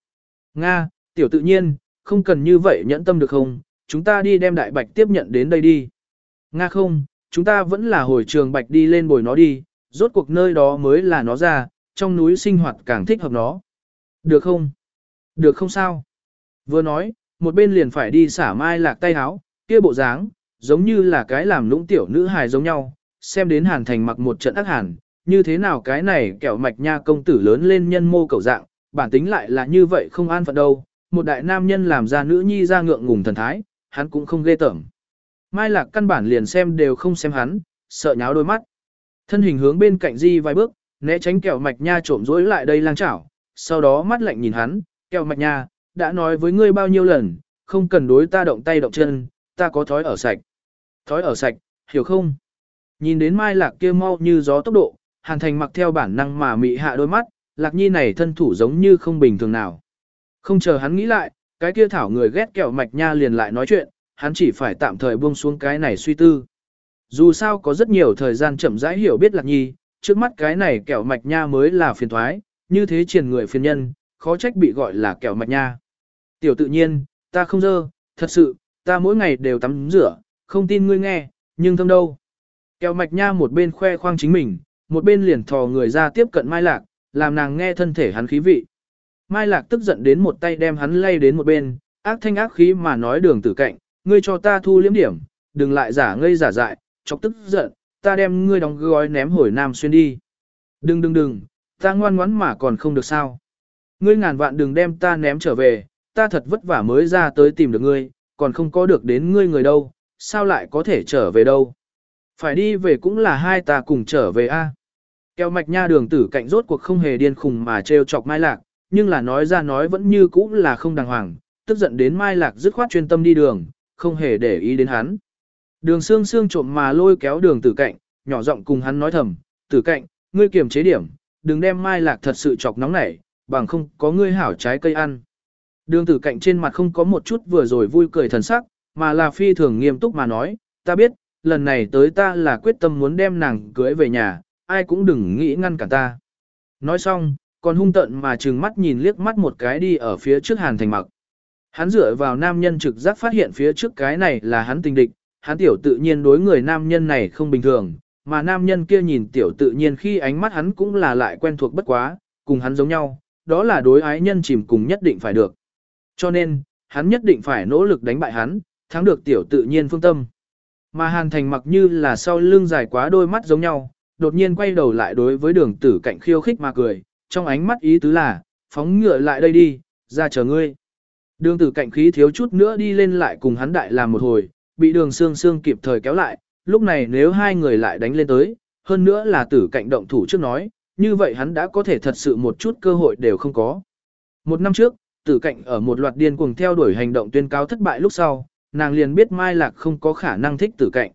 Nga, tiểu tự nhiên, không cần như vậy nhẫn tâm được không, chúng ta đi đem đại bạch tiếp nhận đến đây đi. Nga không, chúng ta vẫn là hồi trường bạch đi lên bồi nó đi, rốt cuộc nơi đó mới là nó ra, trong núi sinh hoạt càng thích hợp nó. Được không? Được không sao? Vừa nói, một bên liền phải đi xả mai lạc tay háo, kia bộ dáng, giống như là cái làm lũng tiểu nữ hài giống nhau, xem đến hàn thành mặc một trận ác hàn, như thế nào cái này kẹo mạch nha công tử lớn lên nhân mô cầu dạng, bản tính lại là như vậy không an phận đâu, một đại nam nhân làm ra nữ nhi ra ngượng ngùng thần thái, hắn cũng không ghê tởm. Mai lạc căn bản liền xem đều không xem hắn, sợ nháo đôi mắt. Thân hình hướng bên cạnh di vài bước, né tránh kẹo mạch nha trộm rối lại đây lang chảo, sau đó mắt lạnh nhìn hắn, kẹo mạch nha, đã nói với ngươi bao nhiêu lần, không cần đối ta động tay động chân, ta có thói ở sạch. Thói ở sạch, hiểu không? Nhìn đến mai lạc kia mau như gió tốc độ, hàn thành mặc theo bản năng mà mị hạ đôi mắt, lạc nhi này thân thủ giống như không bình thường nào. Không chờ hắn nghĩ lại, cái kia thảo người ghét kẹo mạch nha liền lại nói chuyện, hắn chỉ phải tạm thời buông xuống cái này suy tư. Dù sao có rất nhiều thời gian chậm rãi hiểu biết lạc nhi, trước mắt cái này kẹo mạch nha mới là phiền thoái, như thế triền người phiền nhân, khó trách bị gọi là kẹo mạch nha. Tiểu tự nhiên, ta không dơ, thật sự, ta mỗi ngày đều tắm rửa, không tin ngươi nghe, nhưng thâm đâu. Kẹo mạch nha một bên khoe khoang chính mình, một bên liền thò người ra tiếp cận Mai Lạc, làm nàng nghe thân thể hắn khí vị. Mai Lạc tức giận đến một tay đem hắn lay đến một bên, ác thanh ác khí mà nói đường tử cạnh, ngươi cho ta thu liếm điểm, đừng lại giả ngây giả dại, chọc tức giận, ta đem ngươi đóng gói ném hồi Nam Xuyên đi. Đừng đừng đừng, ta ngoan ngoãn mà còn không được sao. Ngươi ngàn vạn đừng đem ta ném trở về, ta thật vất vả mới ra tới tìm được ngươi, còn không có được đến ngươi người đâu, sao lại có thể trở về đâu. Phải đi về cũng là hai ta cùng trở về a. À. Kéo mạch nha đường tử cạnh rốt cuộc không hề điên khùng mà trêu chọc Mai Lạc, nhưng là nói ra nói vẫn như cũ là không đàng hoàng, tức giận đến Mai Lạc dứt khoát chuyên tâm đi đường, không hề để ý đến hắn. Đường xương xương trộm mà lôi kéo đường tử cạnh, nhỏ giọng cùng hắn nói thầm, tử cạnh, ngươi kiềm chế điểm, đừng đem Mai Lạc thật sự chọc nóng nảy, bằng không có ngươi hảo trái cây ăn. Đường tử cạnh trên mặt không có một chút vừa rồi vui cười thần sắc, mà là phi thường nghiêm túc mà nói, ta biết, lần này tới ta là quyết tâm muốn đem nàng cưới về nhà, ai cũng đừng nghĩ ngăn cản ta. Nói xong, còn hung tận mà trừng mắt nhìn liếc mắt một cái đi ở phía trước hàn thành mặc. Hắn dựa vào nam nhân trực giác phát hiện phía trước cái này là hắn tình địch, hắn tiểu tự nhiên đối người nam nhân này không bình thường, mà nam nhân kia nhìn tiểu tự nhiên khi ánh mắt hắn cũng là lại quen thuộc bất quá, cùng hắn giống nhau, đó là đối ái nhân chìm cùng nhất định phải được. Cho nên, hắn nhất định phải nỗ lực đánh bại hắn, thắng được tiểu tự nhiên phương tâm. Mà Hàn Thành mặc như là sau lưng dài quá đôi mắt giống nhau, đột nhiên quay đầu lại đối với đường tử cạnh khiêu khích mà cười, trong ánh mắt ý tứ là, phóng ngựa lại đây đi, ra chờ ngươi. Đường tử cạnh khí thiếu chút nữa đi lên lại cùng hắn đại làm một hồi, bị đường xương xương kịp thời kéo lại, lúc này nếu hai người lại đánh lên tới, hơn nữa là tử cạnh động thủ trước nói, như vậy hắn đã có thể thật sự một chút cơ hội đều không có. Một năm trước, tử cạnh ở một loạt điên cuồng theo đuổi hành động tuyên cáo thất bại lúc sau, nàng liền biết Mai Lạc không có khả năng thích tử cạnh.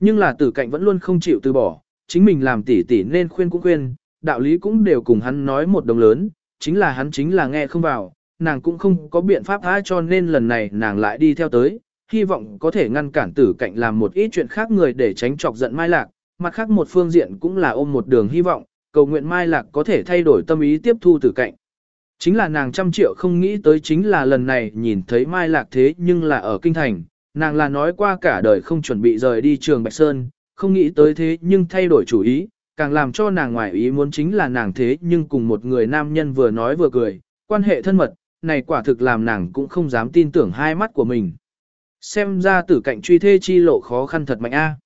Nhưng là tử cạnh vẫn luôn không chịu từ bỏ, chính mình làm tỉ tỉ nên khuyên cũng khuyên, đạo lý cũng đều cùng hắn nói một đồng lớn, chính là hắn chính là nghe không vào, nàng cũng không có biện pháp tha cho nên lần này nàng lại đi theo tới, hy vọng có thể ngăn cản tử cạnh làm một ít chuyện khác người để tránh chọc giận Mai Lạc, mặt khác một phương diện cũng là ôm một đường hy vọng, cầu nguyện Mai Lạc có thể thay đổi tâm ý tiếp thu tử cạnh. Chính là nàng trăm triệu không nghĩ tới chính là lần này nhìn thấy Mai Lạc thế nhưng là ở Kinh Thành, nàng là nói qua cả đời không chuẩn bị rời đi trường Bạch Sơn, không nghĩ tới thế nhưng thay đổi chủ ý, càng làm cho nàng ngoài ý muốn chính là nàng thế nhưng cùng một người nam nhân vừa nói vừa cười, quan hệ thân mật, này quả thực làm nàng cũng không dám tin tưởng hai mắt của mình. Xem ra tử cạnh truy thê chi lộ khó khăn thật mạnh a.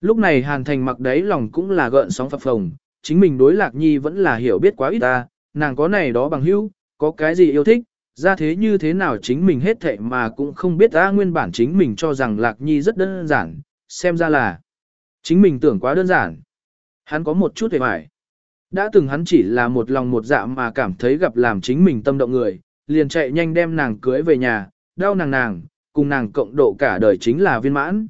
Lúc này Hàn Thành mặc đấy lòng cũng là gợn sóng phập phồng, chính mình đối lạc nhi vẫn là hiểu biết quá ít ta, nàng có này đó bằng hữu, có cái gì yêu thích, ra thế như thế nào chính mình hết thệ mà cũng không biết ta nguyên bản chính mình cho rằng lạc nhi rất đơn giản, xem ra là chính mình tưởng quá đơn giản. Hắn có một chút hề mải Đã từng hắn chỉ là một lòng một dạ mà cảm thấy gặp làm chính mình tâm động người, liền chạy nhanh đem nàng cưới về nhà, đau nàng nàng, cùng nàng cộng độ cả đời chính là viên mãn.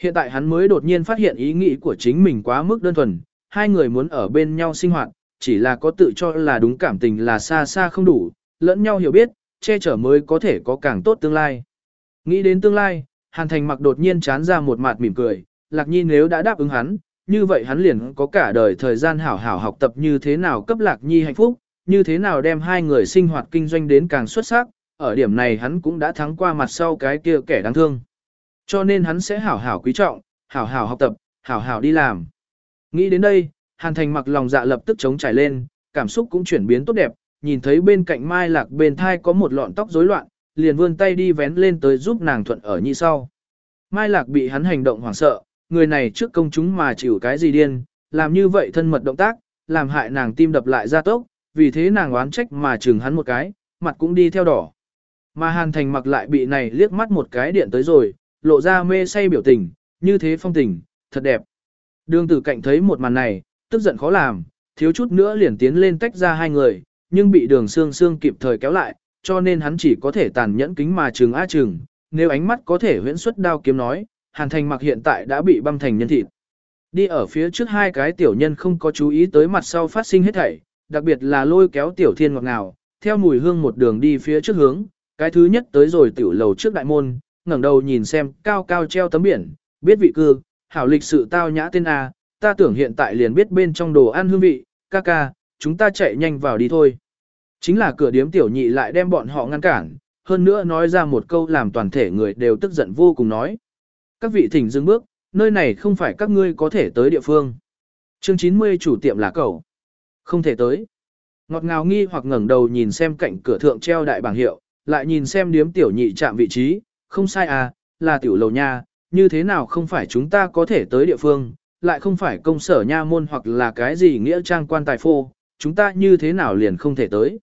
Hiện tại hắn mới đột nhiên phát hiện ý nghĩ của chính mình quá mức đơn thuần, hai người muốn ở bên nhau sinh hoạt, chỉ là có tự cho là đúng cảm tình là xa xa không đủ, lẫn nhau hiểu biết, che chở mới có thể có càng tốt tương lai. Nghĩ đến tương lai, Hàn Thành mặc đột nhiên chán ra một mặt mỉm cười, Lạc Nhi nếu đã đáp ứng hắn, như vậy hắn liền có cả đời thời gian hảo hảo học tập như thế nào cấp Lạc Nhi hạnh phúc, như thế nào đem hai người sinh hoạt kinh doanh đến càng xuất sắc, ở điểm này hắn cũng đã thắng qua mặt sau cái kia kẻ đáng thương. Cho nên hắn sẽ hảo hảo quý trọng, hảo hảo học tập, hảo hảo đi làm. Nghĩ đến đây, Hàn Thành mặc lòng dạ lập tức chống trải lên, cảm xúc cũng chuyển biến tốt đẹp, nhìn thấy bên cạnh Mai Lạc bên thai có một lọn tóc rối loạn, liền vươn tay đi vén lên tới giúp nàng thuận ở như sau. Mai Lạc bị hắn hành động hoảng sợ, người này trước công chúng mà chịu cái gì điên, làm như vậy thân mật động tác, làm hại nàng tim đập lại ra tốc, vì thế nàng oán trách mà chừng hắn một cái, mặt cũng đi theo đỏ. Mà Hàn Thành mặc lại bị này liếc mắt một cái điện tới rồi, lộ ra mê say biểu tình, như thế phong tình, thật đẹp. Đường tử cạnh thấy một màn này, tức giận khó làm, thiếu chút nữa liền tiến lên tách ra hai người, nhưng bị đường xương xương kịp thời kéo lại, cho nên hắn chỉ có thể tàn nhẫn kính mà trừng á trừng, nếu ánh mắt có thể huyễn xuất đao kiếm nói, hàn thành mặc hiện tại đã bị băm thành nhân thịt. Đi ở phía trước hai cái tiểu nhân không có chú ý tới mặt sau phát sinh hết thảy, đặc biệt là lôi kéo tiểu thiên ngọt ngào, theo mùi hương một đường đi phía trước hướng, cái thứ nhất tới rồi tiểu lầu trước đại môn, ngẩng đầu nhìn xem cao cao treo tấm biển, biết vị cư, hảo lịch sự tao nhã tên A, ta tưởng hiện tại liền biết bên trong đồ ăn hương vị, ca ca, chúng ta chạy nhanh vào đi thôi. Chính là cửa điếm tiểu nhị lại đem bọn họ ngăn cản, hơn nữa nói ra một câu làm toàn thể người đều tức giận vô cùng nói. Các vị thỉnh dừng bước, nơi này không phải các ngươi có thể tới địa phương. Chương 90 chủ tiệm là cậu. Không thể tới. Ngọt ngào nghi hoặc ngẩng đầu nhìn xem cạnh cửa thượng treo đại bảng hiệu, lại nhìn xem điếm tiểu nhị chạm vị trí, không sai à, là tiểu lầu nha, như thế nào không phải chúng ta có thể tới địa phương, lại không phải công sở nha môn hoặc là cái gì nghĩa trang quan tài phô, chúng ta như thế nào liền không thể tới.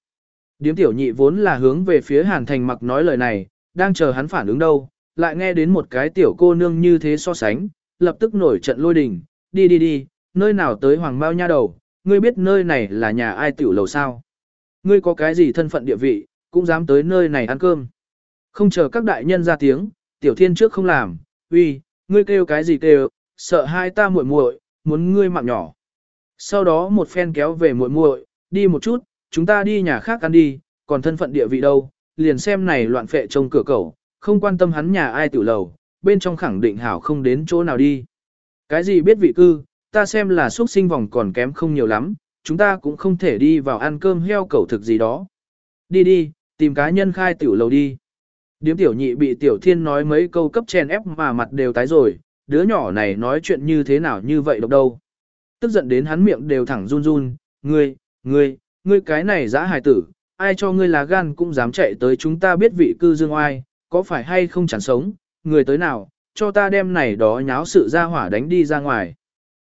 Điếm tiểu nhị vốn là hướng về phía Hàn Thành mặc nói lời này, đang chờ hắn phản ứng đâu, lại nghe đến một cái tiểu cô nương như thế so sánh, lập tức nổi trận lôi đình, đi đi đi, nơi nào tới hoàng bao nha đầu, ngươi biết nơi này là nhà ai tiểu lầu sao? Ngươi có cái gì thân phận địa vị, cũng dám tới nơi này ăn cơm. Không chờ các đại nhân ra tiếng, tiểu thiên trước không làm, uy, ngươi kêu cái gì kêu, sợ hai ta muội muội, muốn ngươi mạng nhỏ. Sau đó một phen kéo về muội muội, đi một chút, chúng ta đi nhà khác ăn đi, còn thân phận địa vị đâu, liền xem này loạn phệ trông cửa cầu, không quan tâm hắn nhà ai tiểu lầu, bên trong khẳng định hảo không đến chỗ nào đi. Cái gì biết vị cư, ta xem là xuất sinh vòng còn kém không nhiều lắm, chúng ta cũng không thể đi vào ăn cơm heo cẩu thực gì đó. Đi đi, tìm cá nhân khai tiểu lầu đi. Điếm tiểu nhị bị tiểu thiên nói mấy câu cấp chèn ép mà mặt đều tái rồi, đứa nhỏ này nói chuyện như thế nào như vậy độc đâu. Tức giận đến hắn miệng đều thẳng run run, ngươi, ngươi, ngươi cái này dã hài tử, ai cho ngươi là gan cũng dám chạy tới chúng ta biết vị cư dương oai, có phải hay không chẳng sống, người tới nào, cho ta đem này đó nháo sự ra hỏa đánh đi ra ngoài.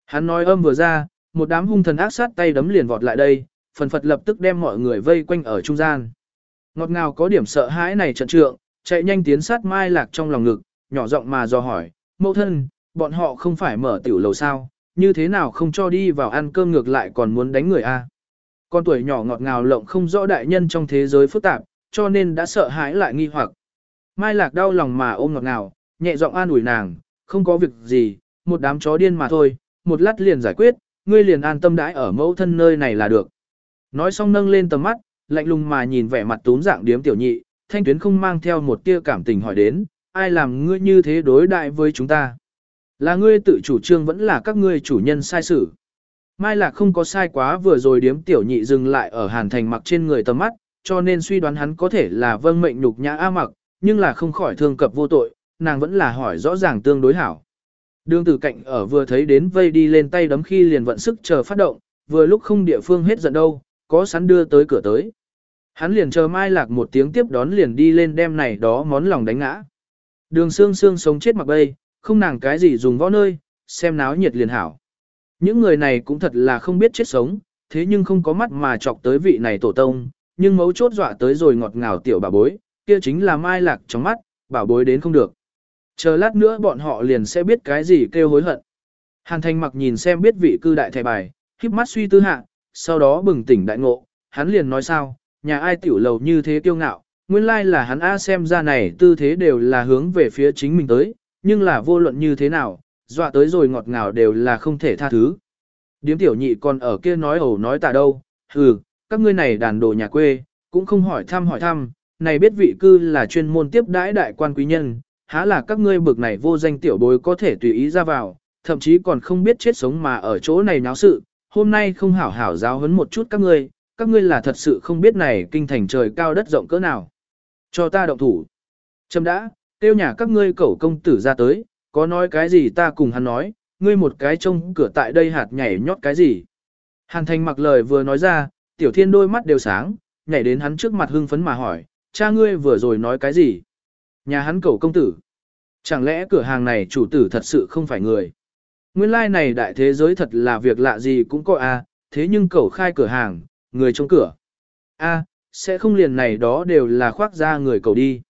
Hắn nói âm vừa ra, một đám hung thần ác sát tay đấm liền vọt lại đây, phần phật lập tức đem mọi người vây quanh ở trung gian. Ngọt ngào có điểm sợ hãi này trận trượng, chạy nhanh tiến sát mai lạc trong lòng ngực, nhỏ giọng mà do hỏi, mẫu thân, bọn họ không phải mở tiểu lầu sao, như thế nào không cho đi vào ăn cơm ngược lại còn muốn đánh người a? Con tuổi nhỏ ngọt ngào lộng không rõ đại nhân trong thế giới phức tạp, cho nên đã sợ hãi lại nghi hoặc. Mai lạc đau lòng mà ôm ngọt ngào, nhẹ giọng an ủi nàng, không có việc gì, một đám chó điên mà thôi, một lát liền giải quyết, ngươi liền an tâm đãi ở mẫu thân nơi này là được. Nói xong nâng lên tầm mắt, lạnh lùng mà nhìn vẻ mặt túm dạng điếm tiểu nhị, thanh tuyến không mang theo một tia cảm tình hỏi đến, ai làm ngươi như thế đối đại với chúng ta? Là ngươi tự chủ trương vẫn là các ngươi chủ nhân sai sự. Mai Lạc không có sai quá vừa rồi điếm tiểu nhị dừng lại ở hàn thành mặc trên người tầm mắt, cho nên suy đoán hắn có thể là vâng mệnh nhục nhã A mặc, nhưng là không khỏi thương cập vô tội, nàng vẫn là hỏi rõ ràng tương đối hảo. Đường tử cạnh ở vừa thấy đến vây đi lên tay đấm khi liền vận sức chờ phát động, vừa lúc không địa phương hết giận đâu, có sẵn đưa tới cửa tới. Hắn liền chờ Mai Lạc một tiếng tiếp đón liền đi lên đem này đó món lòng đánh ngã. Đường xương xương sống chết mặc bay, không nàng cái gì dùng võ nơi, xem náo nhiệt liền hảo. Những người này cũng thật là không biết chết sống, thế nhưng không có mắt mà chọc tới vị này tổ tông, nhưng mấu chốt dọa tới rồi ngọt ngào tiểu bà bối, kia chính là Mai Lạc trong mắt, bảo bối đến không được. Chờ lát nữa bọn họ liền sẽ biết cái gì kêu hối hận. Hàn Thành mặc nhìn xem biết vị cư đại thẻ bài, khiếp mắt suy tư hạ, sau đó bừng tỉnh đại ngộ, hắn liền nói sao, nhà ai tiểu lầu như thế kiêu ngạo, nguyên lai là hắn A xem ra này tư thế đều là hướng về phía chính mình tới, nhưng là vô luận như thế nào, dọa tới rồi ngọt ngào đều là không thể tha thứ. Điếm tiểu nhị còn ở kia nói ẩu nói tà đâu, hừ, các ngươi này đàn đồ nhà quê, cũng không hỏi thăm hỏi thăm, này biết vị cư là chuyên môn tiếp đãi đại quan quý nhân, há là các ngươi bực này vô danh tiểu bối có thể tùy ý ra vào, thậm chí còn không biết chết sống mà ở chỗ này náo sự, hôm nay không hảo hảo giáo huấn một chút các ngươi, các ngươi là thật sự không biết này kinh thành trời cao đất rộng cỡ nào. Cho ta động thủ. Trâm đã, tiêu nhà các ngươi cẩu công tử ra tới, có nói cái gì ta cùng hắn nói, ngươi một cái trông cửa tại đây hạt nhảy nhót cái gì. Hàn thành mặc lời vừa nói ra, tiểu thiên đôi mắt đều sáng, nhảy đến hắn trước mặt hưng phấn mà hỏi, cha ngươi vừa rồi nói cái gì? Nhà hắn cẩu công tử. Chẳng lẽ cửa hàng này chủ tử thật sự không phải người? Nguyên lai like này đại thế giới thật là việc lạ gì cũng có a, thế nhưng cẩu khai cửa hàng, người trong cửa. A, sẽ không liền này đó đều là khoác ra người cầu đi.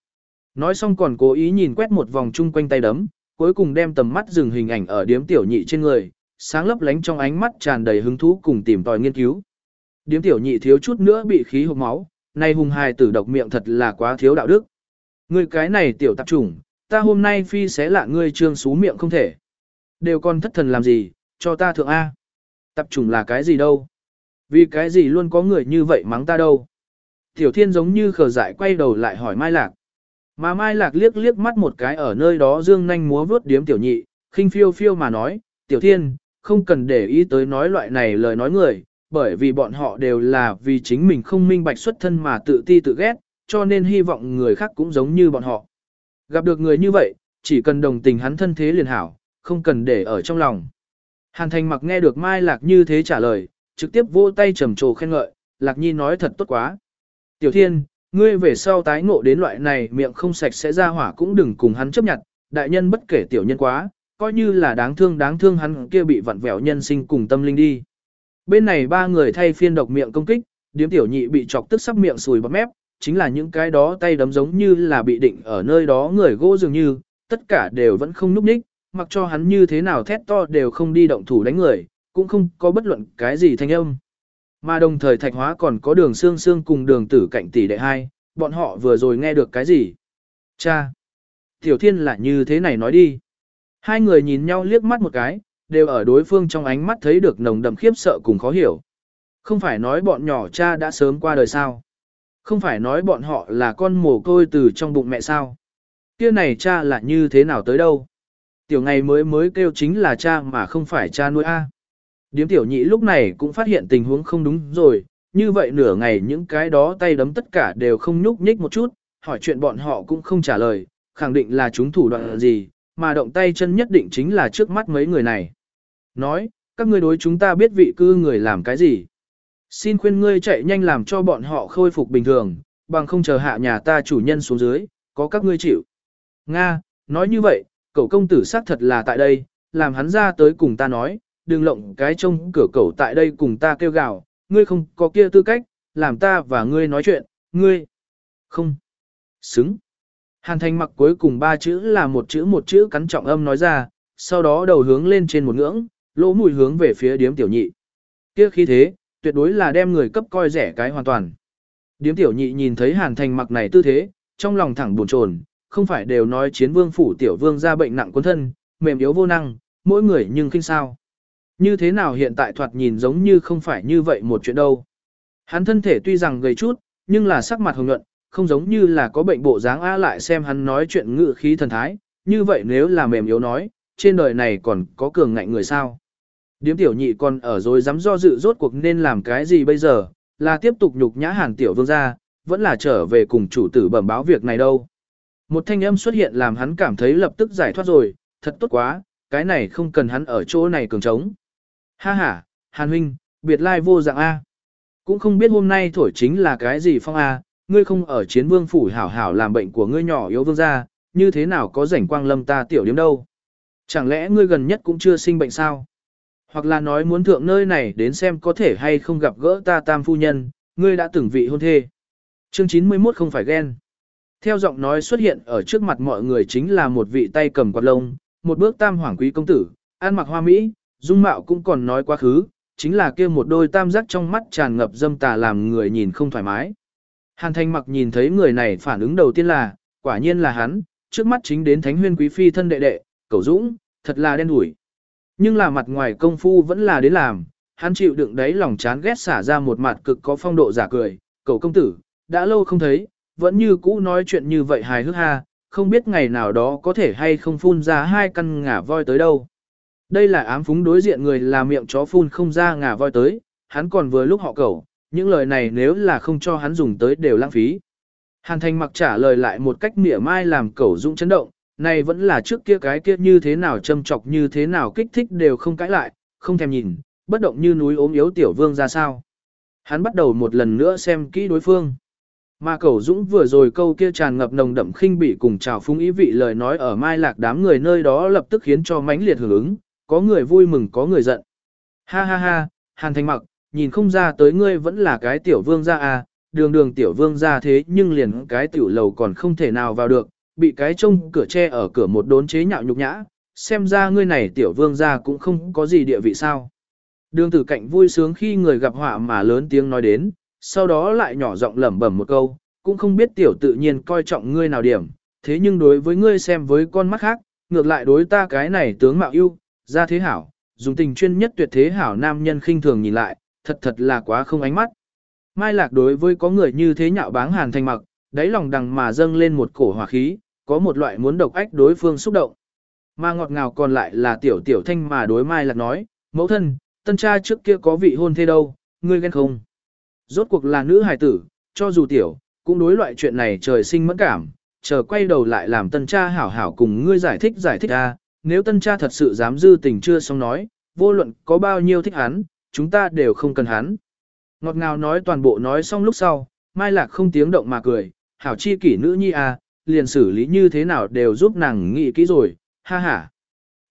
Nói xong còn cố ý nhìn quét một vòng chung quanh tay đấm, cuối cùng đem tầm mắt dừng hình ảnh ở điếm tiểu nhị trên người, sáng lấp lánh trong ánh mắt tràn đầy hứng thú cùng tìm tòi nghiên cứu. Điếm tiểu nhị thiếu chút nữa bị khí hộc máu, nay hùng hài tử độc miệng thật là quá thiếu đạo đức. Ngươi cái này tiểu tạp chủng, ta hôm nay phi xé lạ ngươi trương xú miệng không thể. Đều còn thất thần làm gì, cho ta thượng A. tập trung là cái gì đâu? Vì cái gì luôn có người như vậy mắng ta đâu? Tiểu thiên giống như khờ dại quay đầu lại hỏi Mai Lạc. Mà Mai Lạc liếc liếc mắt một cái ở nơi đó dương nanh múa vướt điếm tiểu nhị, khinh phiêu phiêu mà nói, tiểu thiên, không cần để ý tới nói loại này lời nói người, bởi vì bọn họ đều là vì chính mình không minh bạch xuất thân mà tự ti tự ghét, cho nên hy vọng người khác cũng giống như bọn họ. Gặp được người như vậy, chỉ cần đồng tình hắn thân thế liền hảo, không cần để ở trong lòng. Hàn Thành mặc nghe được Mai Lạc như thế trả lời, trực tiếp vỗ tay trầm trồ khen ngợi, Lạc Nhi nói thật tốt quá. Tiểu Thiên, ngươi về sau tái ngộ đến loại này miệng không sạch sẽ ra hỏa cũng đừng cùng hắn chấp nhận, đại nhân bất kể tiểu nhân quá, coi như là đáng thương đáng thương hắn kia bị vặn vẹo nhân sinh cùng tâm linh đi. Bên này ba người thay phiên độc miệng công kích, điếm tiểu nhị bị chọc tức sắc miệng sùi bắp mép, chính là những cái đó tay đấm giống như là bị định ở nơi đó người gỗ dường như, tất cả đều vẫn không núp ních, mặc cho hắn như thế nào thét to đều không đi động thủ đánh người, cũng không có bất luận cái gì thanh âm. Mà đồng thời thạch hóa còn có đường xương xương cùng đường tử cạnh tỷ đệ hai, bọn họ vừa rồi nghe được cái gì? Cha! Tiểu thiên là như thế này nói đi. Hai người nhìn nhau liếc mắt một cái, đều ở đối phương trong ánh mắt thấy được nồng đậm khiếp sợ cùng khó hiểu. Không phải nói bọn nhỏ cha đã sớm qua đời sao? Không phải nói bọn họ là con mồ côi từ trong bụng mẹ sao? Kia này cha là như thế nào tới đâu? Tiểu ngày mới mới kêu chính là cha mà không phải cha nuôi A. Điếm tiểu nhị lúc này cũng phát hiện tình huống không đúng rồi, như vậy nửa ngày những cái đó tay đấm tất cả đều không nhúc nhích một chút, hỏi chuyện bọn họ cũng không trả lời, khẳng định là chúng thủ đoạn gì, mà động tay chân nhất định chính là trước mắt mấy người này. Nói, các ngươi đối chúng ta biết vị cư người làm cái gì. Xin khuyên ngươi chạy nhanh làm cho bọn họ khôi phục bình thường, bằng không chờ hạ nhà ta chủ nhân xuống dưới, có các ngươi chịu. Nga, nói như vậy, cậu công tử xác thật là tại đây, làm hắn ra tới cùng ta nói, đừng lộng cái trông cửa cậu tại đây cùng ta kêu gào, ngươi không có kia tư cách, làm ta và ngươi nói chuyện, ngươi. Không. Xứng. Hàn thành mặc cuối cùng ba chữ là một chữ một chữ cắn trọng âm nói ra, sau đó đầu hướng lên trên một ngưỡng, lỗ mùi hướng về phía điếm tiểu nhị. Kia khí thế, tuyệt đối là đem người cấp coi rẻ cái hoàn toàn. Điếm tiểu nhị nhìn thấy hàn thành mặc này tư thế, trong lòng thẳng buồn chồn, không phải đều nói chiến vương phủ tiểu vương ra bệnh nặng quân thân, mềm yếu vô năng, mỗi người nhưng kinh sao. Như thế nào hiện tại thoạt nhìn giống như không phải như vậy một chuyện đâu. Hắn thân thể tuy rằng gầy chút, nhưng là sắc mặt hồng nhuận, không giống như là có bệnh bộ dáng a lại xem hắn nói chuyện ngự khí thần thái, như vậy nếu là mềm yếu nói, trên đời này còn có cường ngạnh người sao. Điếm tiểu nhị còn ở rồi dám do dự rốt cuộc nên làm cái gì bây giờ, là tiếp tục nhục nhã hàn tiểu vương ra, vẫn là trở về cùng chủ tử bẩm báo việc này đâu. Một thanh âm xuất hiện làm hắn cảm thấy lập tức giải thoát rồi, thật tốt quá, cái này không cần hắn ở chỗ này cường trống. Ha ha, hàn huynh, biệt lai vô dạng A. Cũng không biết hôm nay thổi chính là cái gì phong A, ngươi không ở chiến vương phủ hảo hảo làm bệnh của ngươi nhỏ yếu vương gia, như thế nào có rảnh quang lâm ta tiểu điểm đâu. Chẳng lẽ ngươi gần nhất cũng chưa sinh bệnh sao? Hoặc là nói muốn thượng nơi này đến xem có thể hay không gặp gỡ ta tam phu nhân, ngươi đã từng vị hôn thê. Chương 91 không phải ghen. Theo giọng nói xuất hiện ở trước mặt mọi người chính là một vị tay cầm quạt lông, một bước tam hoàng quý công tử, ăn mặc hoa mỹ, dung mạo cũng còn nói quá khứ, chính là kia một đôi tam giác trong mắt tràn ngập dâm tà làm người nhìn không thoải mái. Hàn thanh mặc nhìn thấy người này phản ứng đầu tiên là, quả nhiên là hắn, trước mắt chính đến thánh huyên quý phi thân đệ đệ, cẩu dũng, thật là đen đủi. Nhưng là mặt ngoài công phu vẫn là đến làm, hắn chịu đựng đấy lòng chán ghét xả ra một mặt cực có phong độ giả cười, cậu công tử, đã lâu không thấy, vẫn như cũ nói chuyện như vậy hài hước ha, không biết ngày nào đó có thể hay không phun ra hai căn ngả voi tới đâu. Đây là ám phúng đối diện người là miệng chó phun không ra ngả voi tới, hắn còn vừa lúc họ cẩu, những lời này nếu là không cho hắn dùng tới đều lãng phí. Hàn thành mặc trả lời lại một cách mỉa mai làm cẩu dũng chấn động, này vẫn là trước kia cái kia như thế nào châm chọc như thế nào kích thích đều không cãi lại, không thèm nhìn, bất động như núi ốm yếu tiểu vương ra sao. Hắn bắt đầu một lần nữa xem kỹ đối phương. Mà cẩu dũng vừa rồi câu kia tràn ngập nồng đậm khinh bỉ cùng chào phúng ý vị lời nói ở mai lạc đám người nơi đó lập tức khiến cho mãnh liệt hưởng ứng, có người vui mừng có người giận. Ha ha ha, hàn thành mặc, nhìn không ra tới ngươi vẫn là cái tiểu vương gia à, đường đường tiểu vương gia thế nhưng liền cái tiểu lầu còn không thể nào vào được, bị cái trông cửa tre ở cửa một đốn chế nhạo nhục nhã, xem ra ngươi này tiểu vương gia cũng không có gì địa vị sao. Đường tử cạnh vui sướng khi người gặp họa mà lớn tiếng nói đến, sau đó lại nhỏ giọng lẩm bẩm một câu, cũng không biết tiểu tự nhiên coi trọng ngươi nào điểm, thế nhưng đối với ngươi xem với con mắt khác, ngược lại đối ta cái này tướng mạo yêu, ra thế hảo, dùng tình chuyên nhất tuyệt thế hảo nam nhân khinh thường nhìn lại, thật thật là quá không ánh mắt. Mai Lạc đối với có người như thế nhạo báng hàn thành mặc, đáy lòng đằng mà dâng lên một cổ hỏa khí, có một loại muốn độc ách đối phương xúc động. Mà ngọt ngào còn lại là tiểu tiểu thanh mà đối Mai Lạc nói, mẫu thân, tân cha trước kia có vị hôn thế đâu, ngươi ghen không? Rốt cuộc là nữ hài tử, cho dù tiểu, cũng đối loại chuyện này trời sinh mẫn cảm, chờ quay đầu lại làm tân cha hảo hảo cùng ngươi giải thích giải thích ra, nếu tân cha thật sự dám dư tình chưa xong nói, vô luận có bao nhiêu thích hắn, chúng ta đều không cần hắn. Ngọt ngào nói toàn bộ nói xong lúc sau, Mai Lạc không tiếng động mà cười, hảo chi kỷ nữ nhi à, liền xử lý như thế nào đều giúp nàng nghĩ kỹ rồi, ha ha.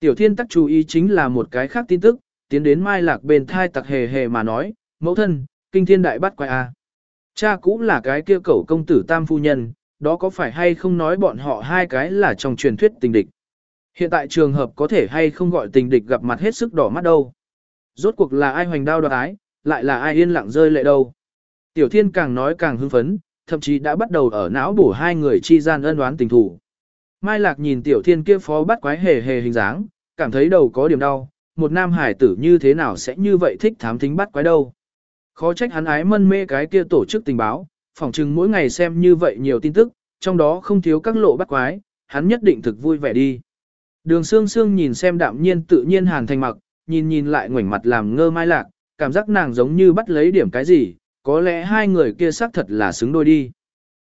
Tiểu thiên tắc chú ý chính là một cái khác tin tức, tiến đến Mai Lạc bên thai tặc hề hề mà nói, mẫu thân, kinh thiên đại bắt quái à. Cha cũng là cái kia cẩu công tử tam phu nhân, đó có phải hay không nói bọn họ hai cái là trong truyền thuyết tình địch. Hiện tại trường hợp có thể hay không gọi tình địch gặp mặt hết sức đỏ mắt đâu. Rốt cuộc là ai hoành đao đoạt ái, lại là ai yên lặng rơi lệ đâu. Tiểu thiên càng nói càng hưng phấn, thậm chí đã bắt đầu ở não bổ hai người chi gian ân đoán tình thủ. Mai Lạc nhìn tiểu thiên kia phó bắt quái hề hề hình dáng, cảm thấy đầu có điểm đau, một nam hải tử như thế nào sẽ như vậy thích thám thính bắt quái đâu. Khó trách hắn ái mân mê cái kia tổ chức tình báo, phỏng chừng mỗi ngày xem như vậy nhiều tin tức, trong đó không thiếu các lộ bắt quái, hắn nhất định thực vui vẻ đi. Đường Sương Sương nhìn xem đạm nhiên tự nhiên hàn thành mặc, nhìn nhìn lại ngoảnh mặt làm ngơ mai lạc, cảm giác nàng giống như bắt lấy điểm cái gì, có lẽ hai người kia xác thật là xứng đôi đi.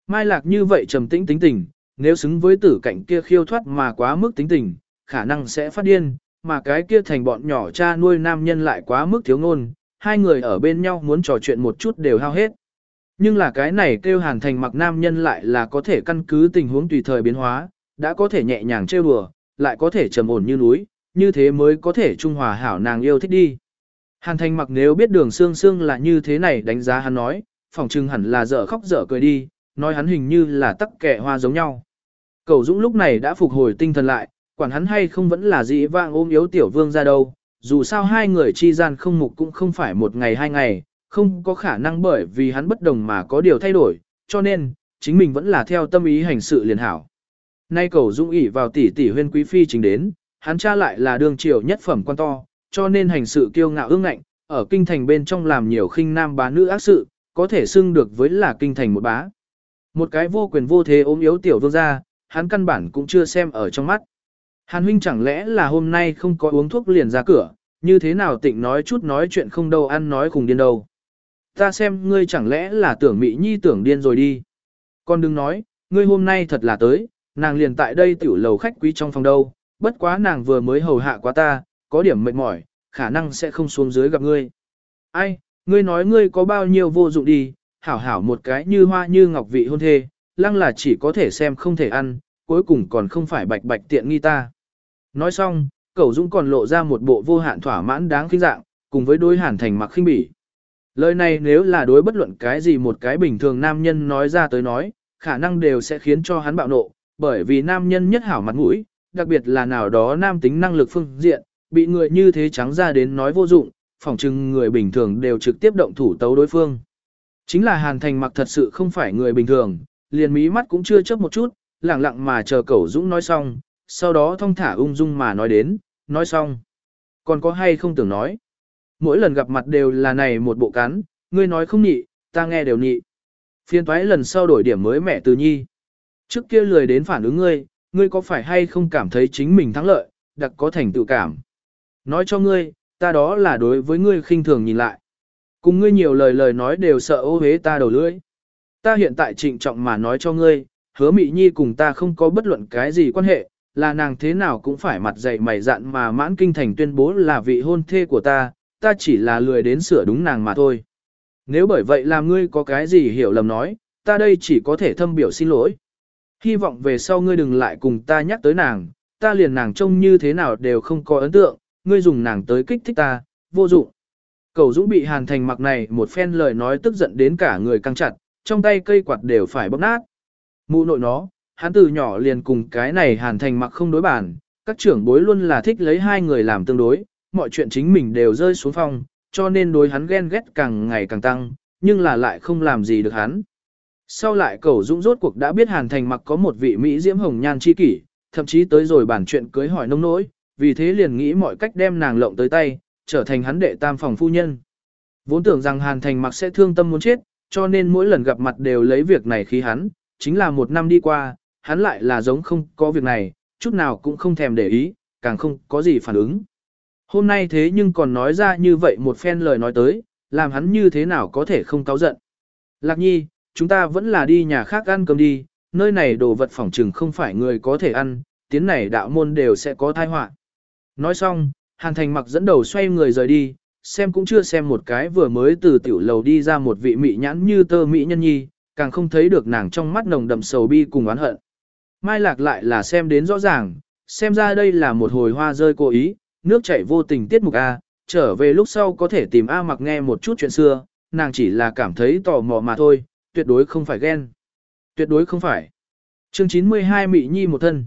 Mai lạc như vậy trầm tĩnh tính tình, nếu xứng với tử cảnh kia khiêu thoát mà quá mức tính tình, khả năng sẽ phát điên, mà cái kia thành bọn nhỏ cha nuôi nam nhân lại quá mức thiếu ngôn, hai người ở bên nhau muốn trò chuyện một chút đều hao hết. Nhưng là cái này kêu hàn thành mặc nam nhân lại là có thể căn cứ tình huống tùy thời biến hóa, đã có thể nhẹ nhàng trêu đùa, lại có thể trầm ổn như núi, như thế mới có thể trung hòa hảo nàng yêu thích đi. Hàn thành mặc nếu biết đường xương xương là như thế này đánh giá hắn nói, phỏng chừng hẳn là dở khóc dở cười đi, nói hắn hình như là tắc kẻ hoa giống nhau. Cầu Dũng lúc này đã phục hồi tinh thần lại, quản hắn hay không vẫn là dĩ vang ôm yếu tiểu vương ra đâu, dù sao hai người chi gian không mục cũng không phải một ngày hai ngày, không có khả năng bởi vì hắn bất đồng mà có điều thay đổi, cho nên, chính mình vẫn là theo tâm ý hành sự liền hảo. Nay cầu dung ỉ vào tỷ tỷ huyên quý phi chính đến, hắn cha lại là đường triều nhất phẩm quan to, cho nên hành sự kiêu ngạo ương ngạnh, ở kinh thành bên trong làm nhiều khinh nam bá nữ ác sự, có thể xưng được với là kinh thành một bá. Một cái vô quyền vô thế ốm yếu tiểu vương gia, hắn căn bản cũng chưa xem ở trong mắt. Hàn huynh chẳng lẽ là hôm nay không có uống thuốc liền ra cửa, như thế nào tịnh nói chút nói chuyện không đâu ăn nói khùng điên đâu. Ta xem ngươi chẳng lẽ là tưởng Mỹ Nhi tưởng điên rồi đi. Con đừng nói, ngươi hôm nay thật là tới, nàng liền tại đây tiểu lầu khách quý trong phòng đâu, bất quá nàng vừa mới hầu hạ quá ta, có điểm mệt mỏi, khả năng sẽ không xuống dưới gặp ngươi. Ai, ngươi nói ngươi có bao nhiêu vô dụng đi, hảo hảo một cái như hoa như ngọc vị hôn thê, lăng là chỉ có thể xem không thể ăn, cuối cùng còn không phải bạch bạch tiện nghi ta. Nói xong, Cẩu Dũng còn lộ ra một bộ vô hạn thỏa mãn đáng khinh dạng, cùng với đối hàn thành mặc khinh bỉ. Lời này nếu là đối bất luận cái gì một cái bình thường nam nhân nói ra tới nói, khả năng đều sẽ khiến cho hắn bạo nộ, bởi vì nam nhân nhất hảo mặt mũi, đặc biệt là nào đó nam tính năng lực phương diện, bị người như thế trắng ra đến nói vô dụng, phỏng chừng người bình thường đều trực tiếp động thủ tấu đối phương. Chính là Hàn Thành mặc thật sự không phải người bình thường, liền mí mắt cũng chưa chớp một chút, lặng lặng mà chờ Cẩu Dũng nói xong, sau đó thong thả ung dung mà nói đến, nói xong. Còn có hay không tưởng nói. Mỗi lần gặp mặt đều là này một bộ cắn, ngươi nói không nhị, ta nghe đều nhị. Phiên toái lần sau đổi điểm mới mẹ từ nhi. Trước kia lười đến phản ứng ngươi, ngươi có phải hay không cảm thấy chính mình thắng lợi, đặc có thành tự cảm. Nói cho ngươi, ta đó là đối với ngươi khinh thường nhìn lại. Cùng ngươi nhiều lời lời nói đều sợ ô hế ta đầu lưỡi. Ta hiện tại trịnh trọng mà nói cho ngươi, hứa mị nhi cùng ta không có bất luận cái gì quan hệ, là nàng thế nào cũng phải mặt dày mày dạn mà mãn kinh thành tuyên bố là vị hôn thê của ta, ta chỉ là lười đến sửa đúng nàng mà thôi. Nếu bởi vậy làm ngươi có cái gì hiểu lầm nói, ta đây chỉ có thể thâm biểu xin lỗi. Hy vọng về sau ngươi đừng lại cùng ta nhắc tới nàng, ta liền nàng trông như thế nào đều không có ấn tượng, ngươi dùng nàng tới kích thích ta, vô dụng. Cầu Dũng bị Hàn Thành mặc này một phen lời nói tức giận đến cả người căng chặt, trong tay cây quạt đều phải bóp nát. Mụ nội nó, hắn từ nhỏ liền cùng cái này Hàn Thành mặc không đối bản, Các trưởng bối luôn là thích lấy hai người làm tương đối, mọi chuyện chính mình đều rơi xuống phong, cho nên đối hắn ghen ghét càng ngày càng tăng, nhưng là lại không làm gì được hắn. Sau lại cầu dũng rốt cuộc đã biết Hàn Thành mặc có một vị Mỹ diễm hồng nhan chi kỷ, thậm chí tới rồi bản chuyện cưới hỏi nông nỗi, vì thế liền nghĩ mọi cách đem nàng lộng tới tay, trở thành hắn đệ tam phòng phu nhân. Vốn tưởng rằng Hàn Thành mặc sẽ thương tâm muốn chết, cho nên mỗi lần gặp mặt đều lấy việc này khí hắn, chính là một năm đi qua, hắn lại là giống không có việc này, chút nào cũng không thèm để ý, càng không có gì phản ứng. Hôm nay thế nhưng còn nói ra như vậy một phen lời nói tới, làm hắn như thế nào có thể không cáu giận. Lạc nhi, chúng ta vẫn là đi nhà khác ăn cơm đi, nơi này đồ vật phỏng trừng không phải người có thể ăn, tiến này đạo môn đều sẽ có tai họa. Nói xong, Hàn Thành mặc dẫn đầu xoay người rời đi, xem cũng chưa xem một cái vừa mới từ tiểu lầu đi ra một vị mỹ nhãn như tơ mỹ nhân nhi, càng không thấy được nàng trong mắt nồng đậm sầu bi cùng oán hận. Mai lạc lại là xem đến rõ ràng, xem ra đây là một hồi hoa rơi cố ý, nước chảy vô tình tiết mục A, trở về lúc sau có thể tìm A mặc nghe một chút chuyện xưa, nàng chỉ là cảm thấy tò mò mà thôi, tuyệt đối không phải ghen. Tuyệt đối không phải. Chương 92 Mị Nhi một thân.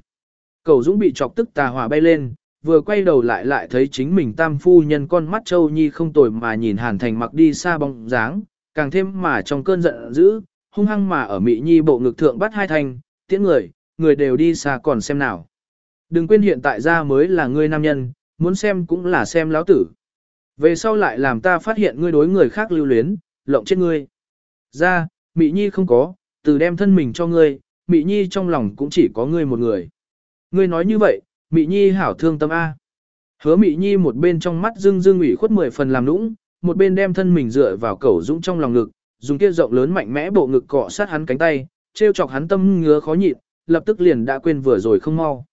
Cầu Dũng bị chọc tức tà hỏa bay lên, vừa quay đầu lại lại thấy chính mình tam phu nhân con mắt châu nhi không tồi mà nhìn hàn thành mặc đi xa bóng dáng, càng thêm mà trong cơn giận dữ, hung hăng mà ở Mị Nhi bộ ngực thượng bắt hai thành, tiễn người, người đều đi xa còn xem nào. Đừng quên hiện tại ra mới là ngươi nam nhân, muốn xem cũng là xem lão tử. Về sau lại làm ta phát hiện ngươi đối người khác lưu luyến, lộng chết ngươi. Ra, Mị Nhi không có, từ đem thân mình cho ngươi, Mị Nhi trong lòng cũng chỉ có ngươi một người. Ngươi nói như vậy, Mị Nhi hảo thương tâm A. Hứa Mị Nhi một bên trong mắt dưng dưng ủy khuất mười phần làm nũng, một bên đem thân mình dựa vào cẩu dũng trong lòng ngực, dùng kia rộng lớn mạnh mẽ bộ ngực cọ sát hắn cánh tay, trêu chọc hắn tâm ngứa khó nhịn, lập tức liền đã quên vừa rồi không mau.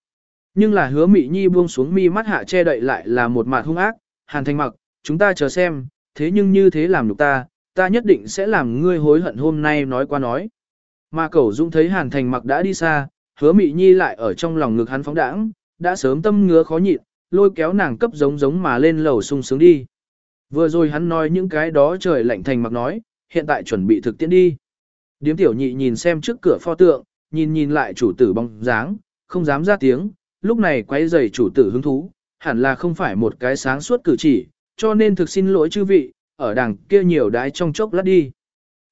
Nhưng là hứa Mị Nhi buông xuống mi mắt hạ che đậy lại là một mặt hung ác, hàn thanh mặc, chúng ta chờ xem, thế nhưng như thế làm nhục ta, ta nhất định sẽ làm ngươi hối hận hôm nay nói qua nói. Mà cẩu dũng thấy hàn thành mặc đã đi xa, hứa Mị Nhi lại ở trong lòng ngực hắn phóng đãng, đã sớm tâm ngứa khó nhịn, lôi kéo nàng cấp giống giống mà lên lầu sung sướng đi. Vừa rồi hắn nói những cái đó trời lạnh thành mặc nói, hiện tại chuẩn bị thực tiễn đi. Điếm tiểu nhị nhìn xem trước cửa pho tượng, nhìn nhìn lại chủ tử bóng dáng, không dám ra tiếng, lúc này quay giày chủ tử hứng thú, hẳn là không phải một cái sáng suốt cử chỉ, cho nên thực xin lỗi chư vị, ở đằng kia nhiều đái trong chốc lát đi.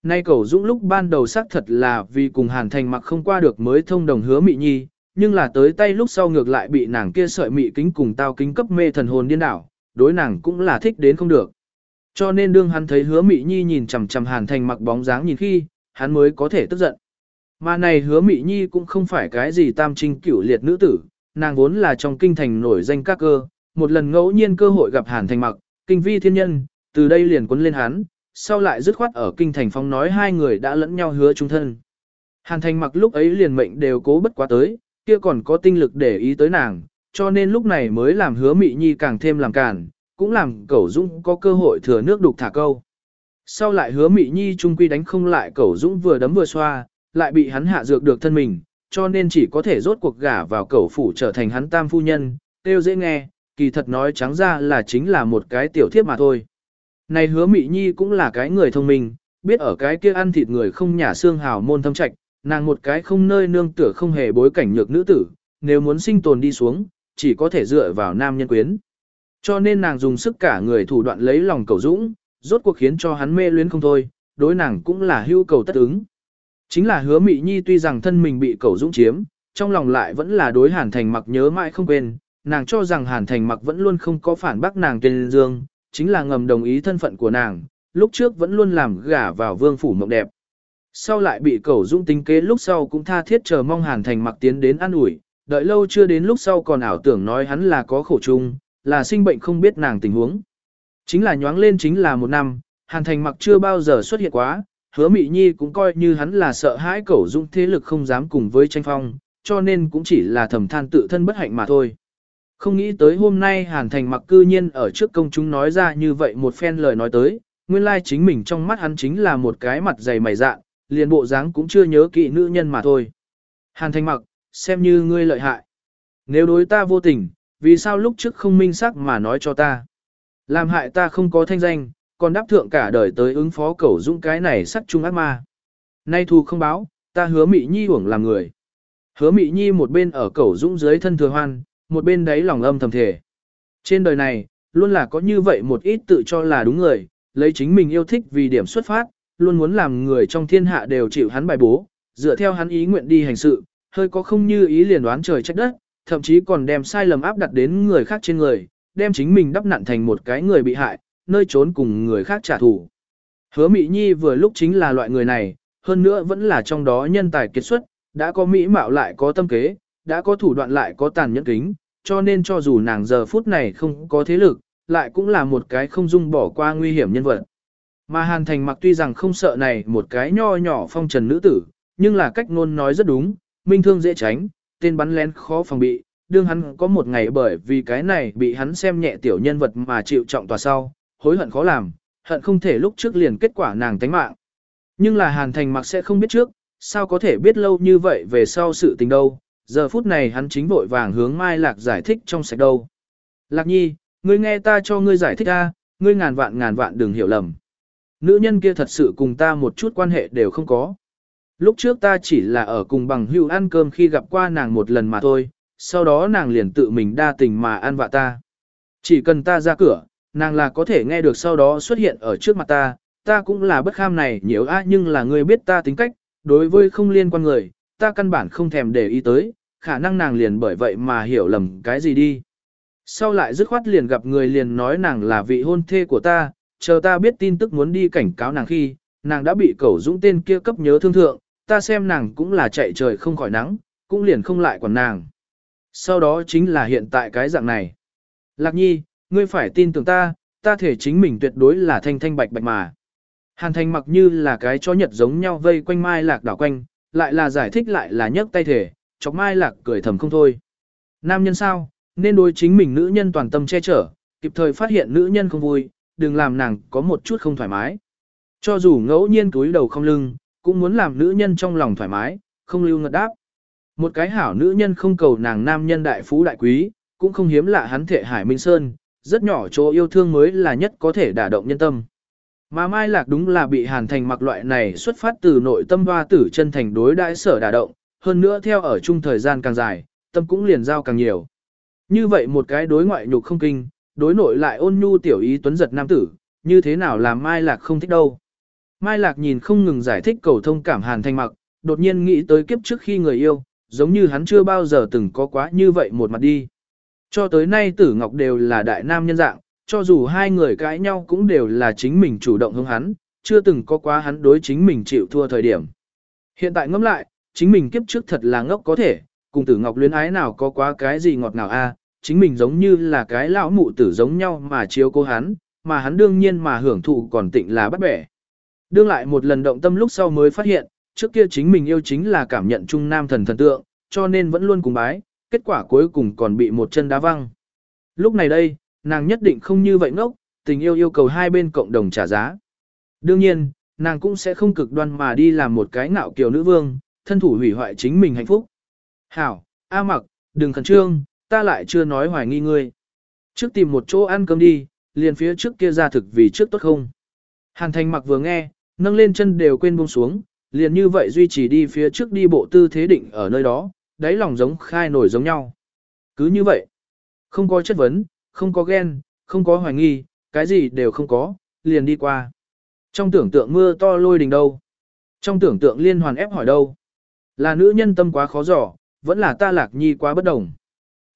Nay cầu dũng lúc ban đầu xác thật là vì cùng hàn thành mặc không qua được mới thông đồng hứa mị nhi, nhưng là tới tay lúc sau ngược lại bị nàng kia sợi mị kính cùng tao kính cấp mê thần hồn điên đảo, đối nàng cũng là thích đến không được. Cho nên đương hắn thấy hứa mị nhi nhìn chằm chằm hàn thành mặc bóng dáng nhìn khi, hắn mới có thể tức giận. Mà này hứa mị nhi cũng không phải cái gì tam trinh cửu liệt nữ tử, nàng vốn là trong kinh thành nổi danh các cơ, một lần ngẫu nhiên cơ hội gặp hàn thành mặc, kinh vi thiên nhân, từ đây liền quấn lên hắn, sau lại dứt khoát ở kinh thành phong nói hai người đã lẫn nhau hứa chung thân. Hàn thành mặc lúc ấy liền mệnh đều cố bất quá tới, kia còn có tinh lực để ý tới nàng, cho nên lúc này mới làm hứa mị nhi càng thêm làm cản, cũng làm cẩu dũng có cơ hội thừa nước đục thả câu. Sau lại hứa mị nhi trung quy đánh không lại cẩu dũng vừa đấm vừa xoa, lại bị hắn hạ dược được thân mình, cho nên chỉ có thể rốt cuộc gả vào cẩu phủ trở thành hắn tam phu nhân, tiêu dễ nghe, kỳ thật nói trắng ra là chính là một cái tiểu thiếp mà thôi. Này hứa mị nhi cũng là cái người thông minh, biết ở cái kia ăn thịt người không nhả xương hào môn thâm trạch, nàng một cái không nơi nương tựa không hề bối cảnh nhược nữ tử, nếu muốn sinh tồn đi xuống, chỉ có thể dựa vào nam nhân quyến. Cho nên nàng dùng sức cả người thủ đoạn lấy lòng cầu dũng, rốt cuộc khiến cho hắn mê luyến không thôi, đối nàng cũng là hưu cầu tất ứng. Chính là hứa mị nhi tuy rằng thân mình bị cẩu dũng chiếm, trong lòng lại vẫn là đối hàn thành mặc nhớ mãi không quên, nàng cho rằng hàn thành mặc vẫn luôn không có phản bác nàng trên dương, chính là ngầm đồng ý thân phận của nàng, lúc trước vẫn luôn làm gả vào vương phủ mộng đẹp. Sau lại bị cẩu dũng tính kế lúc sau cũng tha thiết chờ mong hàn thành mặc tiến đến ăn ủi đợi lâu chưa đến lúc sau còn ảo tưởng nói hắn là có khổ chung, là sinh bệnh không biết nàng tình huống. Chính là nhoáng lên chính là một năm, hàn thành mặc chưa bao giờ xuất hiện quá, hứa mị nhi cũng coi như hắn là sợ hãi cẩu dũng thế lực không dám cùng với tranh phong, cho nên cũng chỉ là thầm than tự thân bất hạnh mà thôi. Không nghĩ tới hôm nay hàn thành mặc cư nhiên ở trước công chúng nói ra như vậy một phen lời nói tới, nguyên lai chính mình trong mắt hắn chính là một cái mặt dày mày dạn, liền bộ dáng cũng chưa nhớ kỹ nữ nhân mà thôi. Hàn thành mặc, xem như ngươi lợi hại. Nếu đối ta vô tình, vì sao lúc trước không minh xác mà nói cho ta? Làm hại ta không có thanh danh, còn đáp thượng cả đời tới ứng phó cẩu dũng cái này sắt chung ác ma. Nay thù không báo, ta hứa mị nhi uổng làm người. Hứa mị nhi một bên ở cẩu dũng dưới thân thừa hoan, một bên đấy lòng âm thầm thể. Trên đời này, luôn là có như vậy một ít tự cho là đúng người, lấy chính mình yêu thích vì điểm xuất phát, luôn muốn làm người trong thiên hạ đều chịu hắn bài bố, dựa theo hắn ý nguyện đi hành sự, hơi có không như ý liền đoán trời trách đất, thậm chí còn đem sai lầm áp đặt đến người khác trên người, đem chính mình đắp nặn thành một cái người bị hại, nơi trốn cùng người khác trả thù. Hứa Mị Nhi vừa lúc chính là loại người này, hơn nữa vẫn là trong đó nhân tài kiệt xuất, đã có mỹ mạo lại có tâm kế, đã có thủ đoạn lại có tàn nhẫn kính, cho nên cho dù nàng giờ phút này không có thế lực, lại cũng là một cái không dung bỏ qua nguy hiểm nhân vật. Mà Hàn Thành mặc tuy rằng không sợ này một cái nho nhỏ phong trần nữ tử, nhưng là cách ngôn nói rất đúng, minh thương dễ tránh, tên bắn lén khó phòng bị, đương hắn có một ngày bởi vì cái này bị hắn xem nhẹ tiểu nhân vật mà chịu trọng tòa sau, hối hận khó làm, hận không thể lúc trước liền kết quả nàng tánh mạng. Nhưng là Hàn Thành mặc sẽ không biết trước, sao có thể biết lâu như vậy về sau sự tình đâu, giờ phút này hắn chính vội vàng hướng Mai Lạc giải thích trong sạch đâu. Lạc nhi, ngươi nghe ta cho ngươi giải thích ta, ngươi ngàn vạn ngàn vạn đừng hiểu lầm. Nữ nhân kia thật sự cùng ta một chút quan hệ đều không có. Lúc trước ta chỉ là ở cùng bằng hữu ăn cơm khi gặp qua nàng một lần mà thôi, sau đó nàng liền tự mình đa tình mà ăn vạ ta. Chỉ cần ta ra cửa, nàng là có thể nghe được sau đó xuất hiện ở trước mặt ta, ta cũng là bất kham này nhiều a nhưng là ngươi biết ta tính cách, đối với không liên quan người, ta căn bản không thèm để ý tới, khả năng nàng liền bởi vậy mà hiểu lầm cái gì đi. Sau lại dứt khoát liền gặp người liền nói nàng là vị hôn thê của ta, chờ ta biết tin tức muốn đi cảnh cáo nàng khi, nàng đã bị cẩu dũng tên kia cấp nhớ thương thượng, ta xem nàng cũng là chạy trời không khỏi nắng, cũng liền không lại quản nàng. Sau đó chính là hiện tại cái dạng này. Lạc nhi, ngươi phải tin tưởng ta, ta thể chính mình tuyệt đối là thanh thanh bạch bạch mà. Hàn Thanh mặc như là cái chó nhật giống nhau vây quanh mai lạc đảo quanh, lại là giải thích lại là nhấc tay thể, chọc mai lạc cười thầm không thôi. Nam nhân sao, nên đối chính mình nữ nhân toàn tâm che chở, kịp thời phát hiện nữ nhân không vui, đừng làm nàng có một chút không thoải mái. Cho dù ngẫu nhiên túi đầu không lưng, cũng muốn làm nữ nhân trong lòng thoải mái, không lưu ngật đáp. Một cái hảo nữ nhân không cầu nàng nam nhân đại phú đại quý, cũng không hiếm lạ hắn thể hải minh sơn, rất nhỏ chỗ yêu thương mới là nhất có thể đả động nhân tâm. Mà Mai Lạc đúng là bị Hàn Thành mặc loại này xuất phát từ nội tâm hoa tử chân thành đối đãi sở đả động, hơn nữa theo ở chung thời gian càng dài, tâm cũng liền giao càng nhiều. Như vậy một cái đối ngoại nhục không kinh, đối nội lại ôn nhu tiểu ý tuấn giật nam tử, như thế nào làm Mai Lạc không thích đâu. Mai Lạc nhìn không ngừng giải thích cầu thông cảm Hàn Thành mặc, đột nhiên nghĩ tới kiếp trước khi người yêu, giống như hắn chưa bao giờ từng có quá như vậy một mặt đi. Cho tới nay tử ngọc đều là đại nam nhân dạng, cho dù hai người cãi nhau cũng đều là chính mình chủ động hướng hắn, chưa từng có quá hắn đối chính mình chịu thua thời điểm. Hiện tại ngẫm lại, chính mình kiếp trước thật là ngốc có thể, cùng tử ngọc luyến ái nào có quá cái gì ngọt ngào a, à, chính mình giống như là cái lão mụ tử giống nhau mà chiếu cố hắn, mà hắn đương nhiên mà hưởng thụ còn tịnh là bắt bẻ. Đương lại một lần động tâm lúc sau mới phát hiện, trước kia chính mình yêu chính là cảm nhận trung nam thần thần tượng, cho nên vẫn luôn cùng bái, kết quả cuối cùng còn bị một chân đá văng. Lúc này đây, nàng nhất định không như vậy ngốc, tình yêu yêu cầu hai bên cộng đồng trả giá. Đương nhiên, nàng cũng sẽ không cực đoan mà đi làm một cái ngạo kiều nữ vương, thân thủ hủy hoại chính mình hạnh phúc. Hảo, A mặc, đừng khẩn trương, ta lại chưa nói hoài nghi ngươi. Trước tìm một chỗ ăn cơm đi, liền phía trước kia ra thực vì trước tốt không. Hàn thành mặc vừa nghe, nâng lên chân đều quên buông xuống, liền như vậy duy trì đi phía trước đi bộ tư thế định ở nơi đó, đáy lòng giống khai nổi giống nhau. Cứ như vậy, không có chất vấn, không có ghen, không có hoài nghi, cái gì đều không có, liền đi qua. Trong tưởng tượng mưa to lôi đình đâu? Trong tưởng tượng liên hoàn ép hỏi đâu? Là nữ nhân tâm quá khó dò, vẫn là ta lạc nhi quá bất đồng.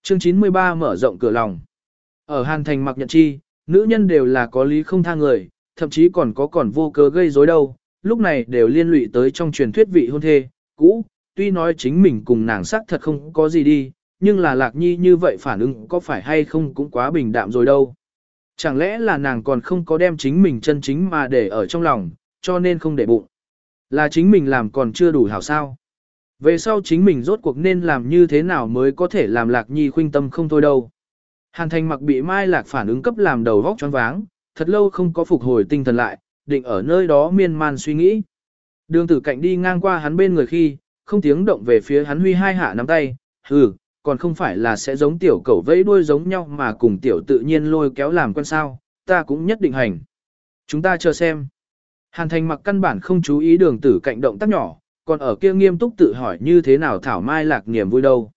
Chương 93 mở rộng cửa lòng. Ở Hàn Thành mặc nhận chi, nữ nhân đều là có lý không tha người, thậm chí còn có còn vô cớ gây rối đâu, lúc này đều liên lụy tới trong truyền thuyết vị hôn thê, cũ, tuy nói chính mình cùng nàng sắc thật không có gì đi, nhưng là lạc nhi như vậy phản ứng có phải hay không cũng quá bình đạm rồi đâu. Chẳng lẽ là nàng còn không có đem chính mình chân chính mà để ở trong lòng, cho nên không để bụng. Là chính mình làm còn chưa đủ hảo sao. Về sau chính mình rốt cuộc nên làm như thế nào mới có thể làm lạc nhi khuynh tâm không thôi đâu. Hàn thành mặc bị mai lạc phản ứng cấp làm đầu vóc choáng váng, thật lâu không có phục hồi tinh thần lại, định ở nơi đó miên man suy nghĩ. Đường tử cạnh đi ngang qua hắn bên người khi, không tiếng động về phía hắn huy hai hạ nắm tay, hừ, còn không phải là sẽ giống tiểu cẩu vẫy đuôi giống nhau mà cùng tiểu tự nhiên lôi kéo làm quan sao, ta cũng nhất định hành. Chúng ta chờ xem. Hàn thành mặc căn bản không chú ý đường tử cạnh động tác nhỏ, còn ở kia nghiêm túc tự hỏi như thế nào thảo mai lạc niềm vui đâu.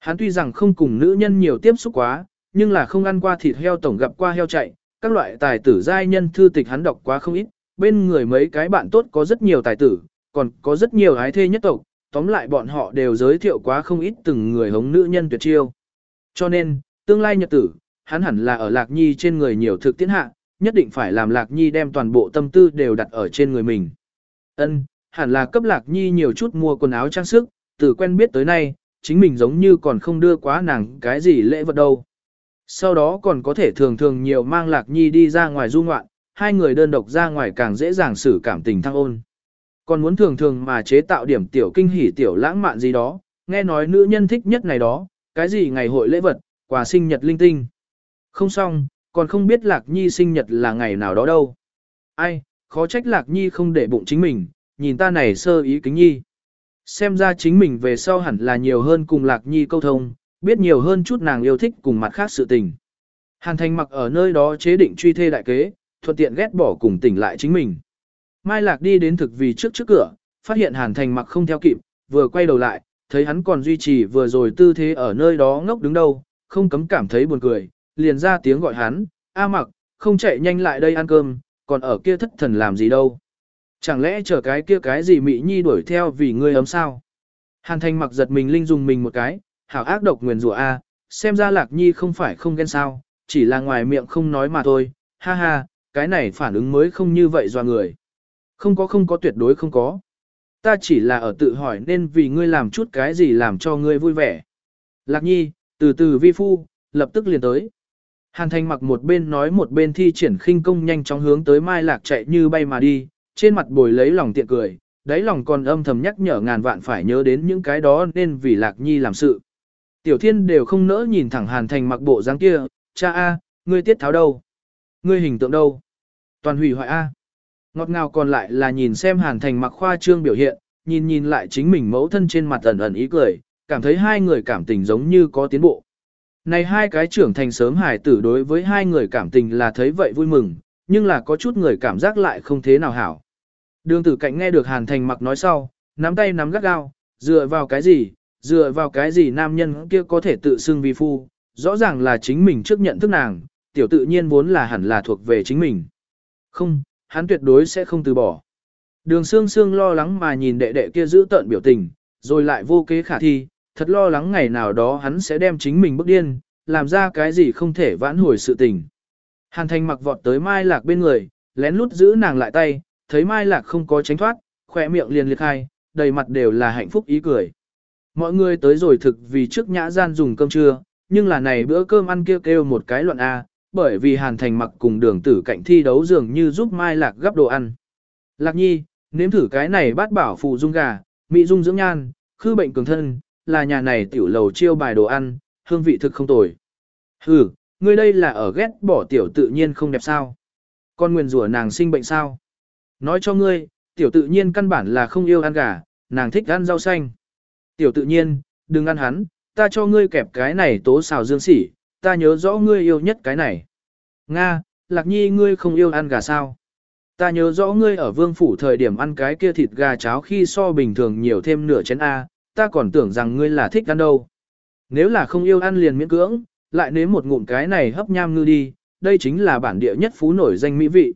Hắn tuy rằng không cùng nữ nhân nhiều tiếp xúc quá, nhưng là không ăn qua thịt heo tổng gặp qua heo chạy, các loại tài tử giai nhân thư tịch hắn đọc quá không ít, bên người mấy cái bạn tốt có rất nhiều tài tử, còn có rất nhiều ái thê nhất tộc, tóm lại bọn họ đều giới thiệu quá không ít từng người hống nữ nhân tuyệt chiêu. Cho nên, tương lai nhật tử, hắn hẳn là ở Lạc Nhi trên người nhiều thực tiễn hạ, nhất định phải làm Lạc Nhi đem toàn bộ tâm tư đều đặt ở trên người mình. Ân, hẳn là cấp Lạc Nhi nhiều chút mua quần áo trang sức, từ quen biết tới nay, chính mình giống như còn không đưa quá nàng cái gì lễ vật đâu. Sau đó còn có thể thường thường nhiều mang Lạc Nhi đi ra ngoài du ngoạn, hai người đơn độc ra ngoài càng dễ dàng xử cảm tình thăng ôn. Còn muốn thường thường mà chế tạo điểm tiểu kinh hỉ tiểu lãng mạn gì đó, nghe nói nữ nhân thích nhất này đó, cái gì ngày hội lễ vật, quà sinh nhật linh tinh. Không xong, còn không biết Lạc Nhi sinh nhật là ngày nào đó đâu. Ai, khó trách Lạc Nhi không để bụng chính mình, nhìn ta này sơ ý kính nhi. Xem ra chính mình về sau hẳn là nhiều hơn cùng Lạc Nhi câu thông, biết nhiều hơn chút nàng yêu thích cùng mặt khác sự tình. Hàn Thành mặc ở nơi đó chế định truy thê đại kế, thuận tiện ghét bỏ cùng tỉnh lại chính mình. Mai Lạc đi đến thực vì trước trước cửa, phát hiện Hàn Thành mặc không theo kịp, vừa quay đầu lại, thấy hắn còn duy trì vừa rồi tư thế ở nơi đó ngốc đứng đâu, không cấm cảm thấy buồn cười, liền ra tiếng gọi hắn, A mặc, không chạy nhanh lại đây ăn cơm, còn ở kia thất thần làm gì đâu. Chẳng lẽ chờ cái kia cái gì Mỹ Nhi đuổi theo vì ngươi ấm sao? Hàn Thành mặc giật mình linh dùng mình một cái, hảo ác độc nguyền rủa A, xem ra Lạc Nhi không phải không ghen sao, chỉ là ngoài miệng không nói mà thôi, ha ha, cái này phản ứng mới không như vậy do người. Không có không có tuyệt đối không có. Ta chỉ là ở tự hỏi nên vì ngươi làm chút cái gì làm cho ngươi vui vẻ. Lạc Nhi, từ từ vi phu, lập tức liền tới. Hàn Thành mặc một bên nói một bên thi triển khinh công nhanh chóng hướng tới Mai Lạc chạy như bay mà đi, trên mặt bồi lấy lòng tiện cười, đáy lòng còn âm thầm nhắc nhở ngàn vạn phải nhớ đến những cái đó nên vì Lạc Nhi làm sự. Tiểu Thiên đều không nỡ nhìn thẳng Hàn Thành mặc bộ dáng kia, cha a, ngươi tiết tháo đâu? Ngươi hình tượng đâu? Toàn hủy hoại a. Ngọt ngào còn lại là nhìn xem Hàn Thành mặc khoa trương biểu hiện, nhìn nhìn lại chính mình mẫu thân trên mặt ẩn ẩn ý cười, cảm thấy hai người cảm tình giống như có tiến bộ. Này hai cái trưởng thành sớm hải tử đối với hai người cảm tình là thấy vậy vui mừng, nhưng là có chút người cảm giác lại không thế nào hảo. Đường tử cạnh nghe được Hàn Thành mặc nói sau, nắm tay nắm gắt gao, dựa vào cái gì, dựa vào cái gì nam nhân kia có thể tự xưng vi phu, rõ ràng là chính mình trước nhận thức nàng, tiểu tự nhiên vốn là hẳn là thuộc về chính mình. Không, hắn tuyệt đối sẽ không từ bỏ. Đường Sương Sương lo lắng mà nhìn đệ đệ kia giữ tợn biểu tình, rồi lại vô kế khả thi, thật lo lắng ngày nào đó hắn sẽ đem chính mình bức điên, làm ra cái gì không thể vãn hồi sự tình. Hàn Thành mặc vọt tới Mai Lạc bên người, lén lút giữ nàng lại tay, thấy Mai Lạc không có tránh thoát, khỏe miệng liền liệt hai, đầy mặt đều là hạnh phúc ý cười. Mọi người tới rồi thực vì trước nhã gian dùng cơm trưa, nhưng là này bữa cơm ăn kêu kêu một cái luận A, bởi vì Hàn Thành mặc cùng đường tử cạnh thi đấu dường như giúp Mai Lạc gấp đồ ăn. Lạc nhi, nếm thử cái này bát bảo phụ dung gà, mỹ dung dưỡng nhan, khư bệnh cường thân, là nhà này tiểu lầu chiêu bài đồ ăn, hương vị thực không tồi. Hừ, ngươi đây là ở ghét bỏ tiểu tự nhiên không đẹp sao? Con nguyền rủa nàng sinh bệnh sao? Nói cho ngươi, tiểu tự nhiên căn bản là không yêu ăn gà, nàng thích ăn rau xanh. Tiểu tự nhiên, đừng ăn hắn, ta cho ngươi kẹp cái này tố xào dương sỉ, ta nhớ rõ ngươi yêu nhất cái này. Nga, Lạc Nhi ngươi không yêu ăn gà sao? Ta nhớ rõ ngươi ở vương phủ thời điểm ăn cái kia thịt gà cháo khi so bình thường nhiều thêm nửa chén A, ta còn tưởng rằng ngươi là thích ăn đâu. Nếu là không yêu ăn liền miễn cưỡng, lại nếm một ngụm cái này hấp nham ngư đi, đây chính là bản địa nhất phú nổi danh mỹ vị.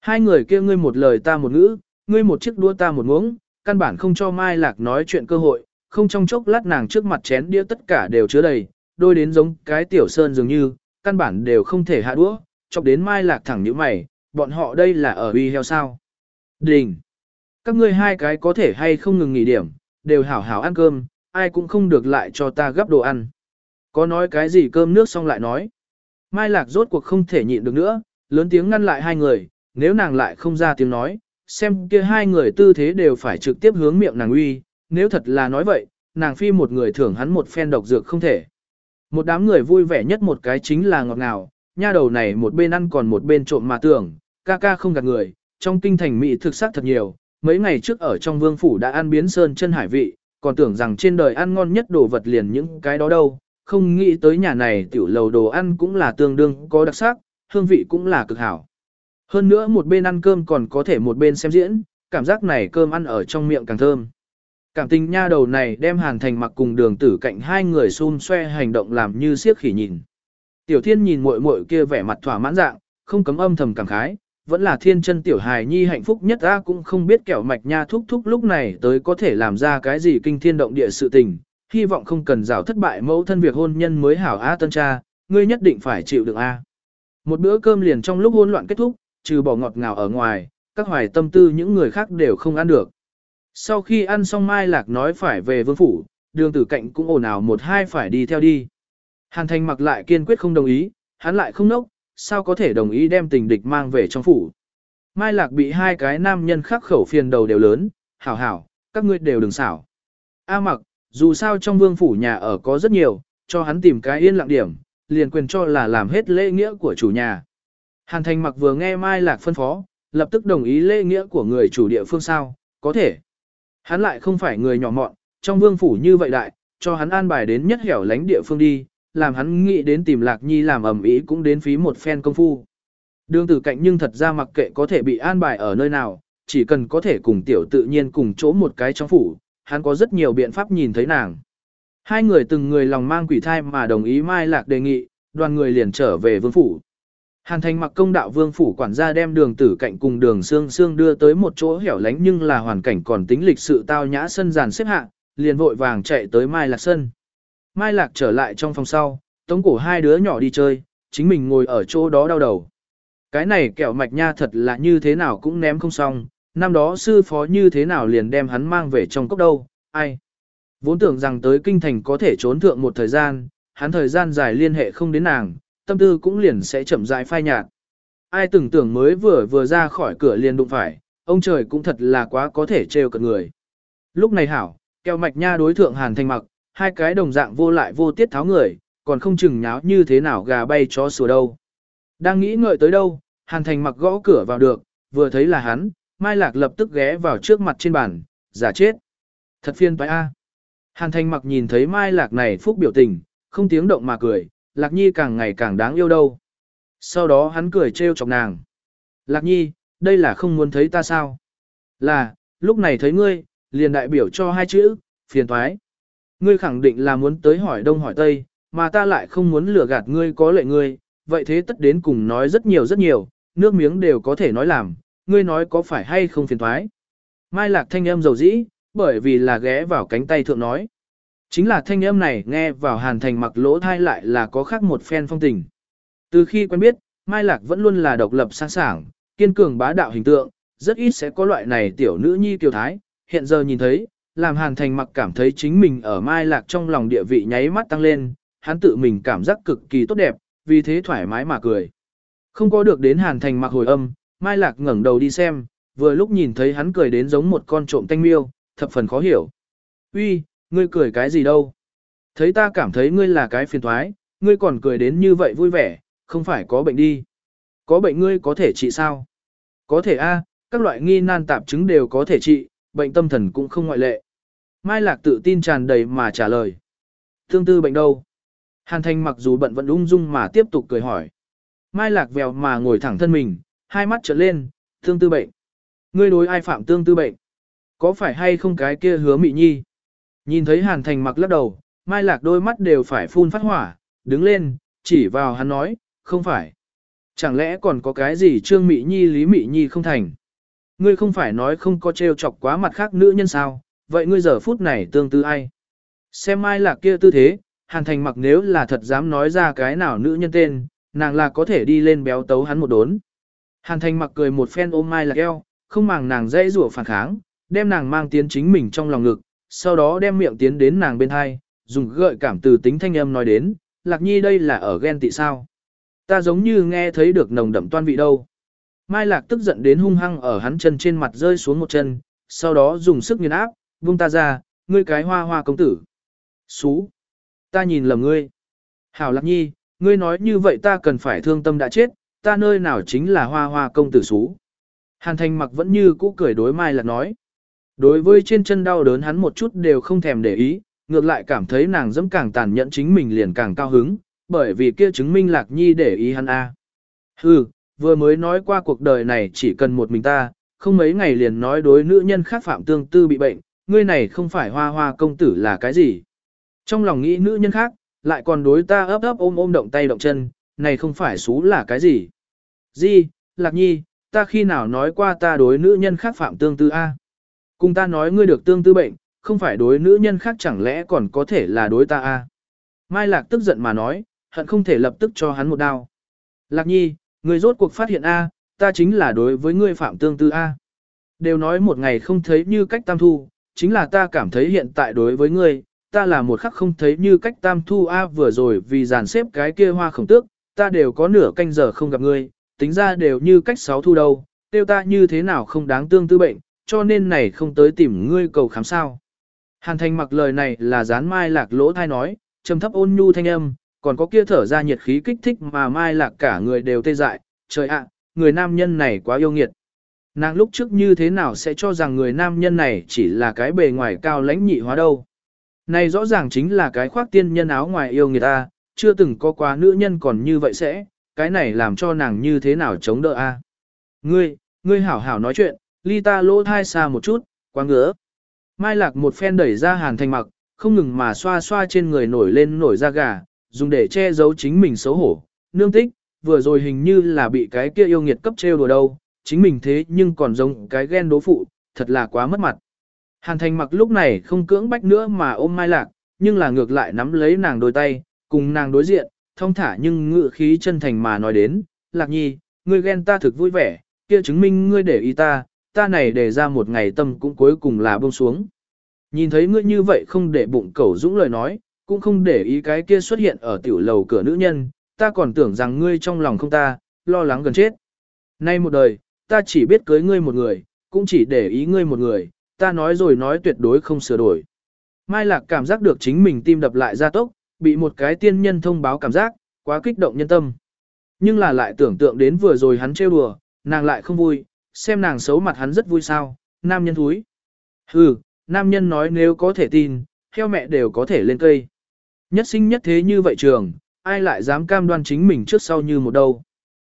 Hai người kia ngươi một lời ta một ngữ, ngươi một chiếc đua ta một muỗng, căn bản không cho Mai Lạc nói chuyện cơ hội, không trong chốc lát nàng trước mặt chén đĩa tất cả đều chứa đầy, đôi đến giống cái tiểu sơn dường như, căn bản đều không thể hạ đũa, chọc đến Mai Lạc thẳng như mày, bọn họ đây là ở uy heo sao. Đình! Các ngươi hai cái có thể hay không ngừng nghỉ điểm, đều hảo hảo ăn cơm, ai cũng không được lại cho ta gấp đồ ăn. Có nói cái gì cơm nước xong lại nói. Mai Lạc rốt cuộc không thể nhịn được nữa, lớn tiếng ngăn lại hai người, nếu nàng lại không ra tiếng nói, xem kia hai người tư thế đều phải trực tiếp hướng miệng nàng uy, nếu thật là nói vậy, nàng phi một người thưởng hắn một phen độc dược không thể. Một đám người vui vẻ nhất một cái chính là ngọt ngào, nha đầu này một bên ăn còn một bên trộm mà tưởng, ca ca không gạt người, trong kinh thành mỹ thực sắc thật nhiều, mấy ngày trước ở trong vương phủ đã ăn biến sơn chân hải vị, còn tưởng rằng trên đời ăn ngon nhất đồ vật liền những cái đó đâu, không nghĩ tới nhà này tiểu lầu đồ ăn cũng là tương đương có đặc sắc, hương vị cũng là cực hảo. Hơn nữa một bên ăn cơm còn có thể một bên xem diễn, cảm giác này cơm ăn ở trong miệng càng thơm. Cảm tình nha đầu này đem hàn thành mặc cùng đường tử cạnh hai người xun xoe hành động làm như siếc khỉ nhìn. Tiểu thiên nhìn muội muội kia vẻ mặt thỏa mãn dạng, không cấm âm thầm cảm khái, vẫn là thiên chân tiểu hài nhi hạnh phúc nhất ta cũng không biết kẻo mạch nha thúc thúc lúc này tới có thể làm ra cái gì kinh thiên động địa sự tình, hy vọng không cần rào thất bại mẫu thân việc hôn nhân mới hảo A tân cha, ngươi nhất định phải chịu được A. Một bữa cơm liền trong lúc hôn loạn kết thúc, trừ bỏ ngọt ngào ở ngoài, các hoài tâm tư những người khác đều không ăn được. Sau khi ăn xong Mai Lạc nói phải về vương phủ, đường tử cạnh cũng ồn ào một hai phải đi theo đi. Hàn thành mặc lại kiên quyết không đồng ý, hắn lại không nốc, sao có thể đồng ý đem tình địch mang về trong phủ. Mai Lạc bị hai cái nam nhân khắc khẩu phiền đầu đều lớn, hảo hảo, các ngươi đều đừng xảo. A mặc, dù sao trong vương phủ nhà ở có rất nhiều, cho hắn tìm cái yên lặng điểm, liền quyền cho là làm hết lễ nghĩa của chủ nhà. Hàn thành mặc vừa nghe Mai Lạc phân phó, lập tức đồng ý lễ nghĩa của người chủ địa phương sao, có thể. Hắn lại không phải người nhỏ mọn, trong vương phủ như vậy đại, cho hắn an bài đến nhất hẻo lánh địa phương đi, làm hắn nghĩ đến tìm Lạc Nhi làm ẩm ý cũng đến phí một phen công phu. Đường tử cạnh nhưng thật ra mặc kệ có thể bị an bài ở nơi nào, chỉ cần có thể cùng tiểu tự nhiên cùng chỗ một cái trong phủ, hắn có rất nhiều biện pháp nhìn thấy nàng. Hai người từng người lòng mang quỷ thai mà đồng ý Mai Lạc đề nghị, đoàn người liền trở về vương phủ. Hàn thành mặc công đạo vương phủ quản gia đem đường tử cạnh cùng đường xương xương đưa tới một chỗ hẻo lánh nhưng là hoàn cảnh còn tính lịch sự tao nhã sân giàn xếp hạ, liền vội vàng chạy tới Mai Lạc sân. Mai Lạc trở lại trong phòng sau, tống cổ hai đứa nhỏ đi chơi, chính mình ngồi ở chỗ đó đau đầu. Cái này kẹo mạch nha thật là như thế nào cũng ném không xong, năm đó sư phó như thế nào liền đem hắn mang về trong cốc đâu, ai. Vốn tưởng rằng tới kinh thành có thể trốn thượng một thời gian, hắn thời gian dài liên hệ không đến nàng, tâm tư cũng liền sẽ chậm rãi phai nhạt. Ai tưởng tưởng mới vừa vừa ra khỏi cửa liền đụng phải, ông trời cũng thật là quá có thể trêu cận người. Lúc này hảo, keo mạch nha đối thượng hàn thanh mặc, hai cái đồng dạng vô lại vô tiết tháo người, còn không chừng nháo như thế nào gà bay chó sủa đâu. Đang nghĩ ngợi tới đâu, hàn thành mặc gõ cửa vào được, vừa thấy là hắn, Mai Lạc lập tức ghé vào trước mặt trên bàn, giả chết. Thật phiên toái a. Hàn thành mặc nhìn thấy Mai Lạc này phúc biểu tình, không tiếng động mà cười, Lạc Nhi càng ngày càng đáng yêu đâu. Sau đó hắn cười trêu chọc nàng. Lạc Nhi, đây là không muốn thấy ta sao? Là, lúc này thấy ngươi, liền đại biểu cho hai chữ, phiền toái. Ngươi khẳng định là muốn tới hỏi đông hỏi tây, mà ta lại không muốn lừa gạt ngươi có lệ ngươi, vậy thế tất đến cùng nói rất nhiều rất nhiều, nước miếng đều có thể nói làm, ngươi nói có phải hay không phiền thoái. Mai lạc thanh âm dầu dĩ, bởi vì là ghé vào cánh tay thượng nói. Chính là thanh âm này nghe vào hàn thành mặc lỗ thai lại là có khác một phen phong tình. Từ khi quen biết, Mai Lạc vẫn luôn là độc lập sáng sảng, kiên cường bá đạo hình tượng, rất ít sẽ có loại này tiểu nữ nhi tiểu thái, hiện giờ nhìn thấy, làm hàn thành mặc cảm thấy chính mình ở Mai Lạc trong lòng địa vị nháy mắt tăng lên, hắn tự mình cảm giác cực kỳ tốt đẹp, vì thế thoải mái mà cười. Không có được đến hàn thành mặc hồi âm, Mai Lạc ngẩng đầu đi xem, vừa lúc nhìn thấy hắn cười đến giống một con trộm tanh miêu, thập phần khó hiểu. Uy, ngươi cười cái gì đâu? Thấy ta cảm thấy ngươi là cái phiền thoái, ngươi còn cười đến như vậy vui vẻ, không phải có bệnh đi. Có bệnh ngươi có thể trị sao? Có thể a, các loại nghi nan tạp chứng đều có thể trị, bệnh tâm thần cũng không ngoại lệ. Mai Lạc tự tin tràn đầy mà trả lời. Tương tư bệnh đâu? Hàn Thành mặc dù bận vẫn ung dung mà tiếp tục cười hỏi. Mai Lạc vèo mà ngồi thẳng thân mình, hai mắt trợn lên, tương tư bệnh. Ngươi đối ai phạm tương tư bệnh? Có phải hay không cái kia hứa mị nhi? Nhìn thấy Hàn Thành mặc lắc đầu, Mai Lạc đôi mắt đều phải phun phát hỏa, đứng lên, chỉ vào hắn nói, không phải. Chẳng lẽ còn có cái gì trương mị nhi lý mị nhi không thành? Ngươi không phải nói không có trêu chọc quá mặt khác nữ nhân sao, vậy ngươi giờ phút này tương tư ai? Xem Mai Lạc kia tư thế, Hàn Thành mặc nếu là thật dám nói ra cái nào nữ nhân tên, nàng là có thể đi lên béo tấu hắn một đốn. Hàn Thành mặc cười một phen ôm Mai Lạc eo, không màng nàng dễ rủa phản kháng, đem nàng mang tiến chính mình trong lòng ngực, sau đó đem miệng tiến đến nàng bên hai, dùng gợi cảm từ tính thanh âm nói đến, Lạc Nhi đây là ở ghen tị sao. Ta giống như nghe thấy được nồng đậm toan vị đâu. Mai Lạc tức giận đến hung hăng ở hắn chân trên mặt rơi xuống một chân, sau đó dùng sức nghiền áp, vung ta ra, ngươi cái hoa hoa công tử. Xú! Ta nhìn lầm ngươi. Hảo Lạc Nhi, ngươi nói như vậy ta cần phải thương tâm đã chết, ta nơi nào chính là hoa hoa công tử xú. Hàn thành mặc vẫn như cũ cười đối Mai Lạc nói. Đối với trên chân đau đớn hắn một chút đều không thèm để ý, ngược lại cảm thấy nàng dẫm càng tàn nhẫn chính mình liền càng cao hứng, bởi vì kia chứng minh Lạc Nhi để ý hắn a. À. Hừ, vừa mới nói qua cuộc đời này chỉ cần một mình ta, không mấy ngày liền nói đối nữ nhân khác phạm tương tư bị bệnh, ngươi này không phải hoa hoa công tử là cái gì. Trong lòng nghĩ nữ nhân khác, lại còn đối ta ấp ấp ôm ôm động tay động chân, này không phải xú là cái gì. Di, Lạc Nhi, ta khi nào nói qua ta đối nữ nhân khác phạm tương tư A. Cùng ta nói ngươi được tương tư bệnh, không phải đối nữ nhân khác chẳng lẽ còn có thể là đối ta A. Mai Lạc tức giận mà nói, hận không thể lập tức cho hắn một đao. Lạc Nhi, ngươi rốt cuộc phát hiện A, ta chính là đối với ngươi phạm tương tư A. Đều nói một ngày không thấy như cách tam thu, chính là ta cảm thấy hiện tại đối với ngươi, ta là một khắc không thấy như cách tam thu A vừa rồi vì dàn xếp cái kia hoa khổng tước, ta đều có nửa canh giờ không gặp ngươi, tính ra đều như cách sáu thu đâu, tiêu ta như thế nào không đáng tương tư bệnh, cho nên này không tới tìm ngươi cầu khám sao. Hàn thành mặc lời này là dán mai lạc lỗ thai nói, trầm thấp ôn nhu thanh âm, còn có kia thở ra nhiệt khí kích thích mà mai lạc cả người đều tê dại, trời ạ, người nam nhân này quá yêu nghiệt. Nàng lúc trước như thế nào sẽ cho rằng người nam nhân này chỉ là cái bề ngoài cao lãnh nhị hóa đâu. Này rõ ràng chính là cái khoác tiên nhân áo ngoài yêu người ta, chưa từng có quá nữ nhân còn như vậy sẽ, cái này làm cho nàng như thế nào chống đỡ a? Ngươi, ngươi hảo hảo nói chuyện, ly ta lỗ thai xa một chút, quá ngứa. Mai lạc một phen đẩy ra hàn thành mặc, không ngừng mà xoa xoa trên người nổi lên nổi da gà, dùng để che giấu chính mình xấu hổ. Nương tích, vừa rồi hình như là bị cái kia yêu nghiệt cấp trêu đùa đâu, chính mình thế nhưng còn giống cái ghen đố phụ, thật là quá mất mặt. Hàn thành mặc lúc này không cưỡng bách nữa mà ôm mai lạc, nhưng là ngược lại nắm lấy nàng đôi tay, cùng nàng đối diện, thông thả nhưng ngự khí chân thành mà nói đến, lạc nhi, ngươi ghen ta thực vui vẻ, kia chứng minh ngươi để ý ta, ta này để ra một ngày tâm cũng cuối cùng là buông xuống. Nhìn thấy ngươi như vậy không để bụng cẩu dũng lời nói, cũng không để ý cái kia xuất hiện ở tiểu lầu cửa nữ nhân, ta còn tưởng rằng ngươi trong lòng không ta, lo lắng gần chết. Nay một đời, ta chỉ biết cưới ngươi một người, cũng chỉ để ý ngươi một người, ta nói rồi nói tuyệt đối không sửa đổi. Mai Lạc cảm giác được chính mình tim đập lại ra tốc, bị một cái tiên nhân thông báo cảm giác, quá kích động nhân tâm. Nhưng là lại tưởng tượng đến vừa rồi hắn trêu đùa, nàng lại không vui, xem nàng xấu mặt hắn rất vui sao, nam nhân thúi. Hừ, nam nhân nói nếu có thể tin, theo mẹ đều có thể lên cây. Nhất sinh nhất thế như vậy trường, ai lại dám cam đoan chính mình trước sau như một đâu.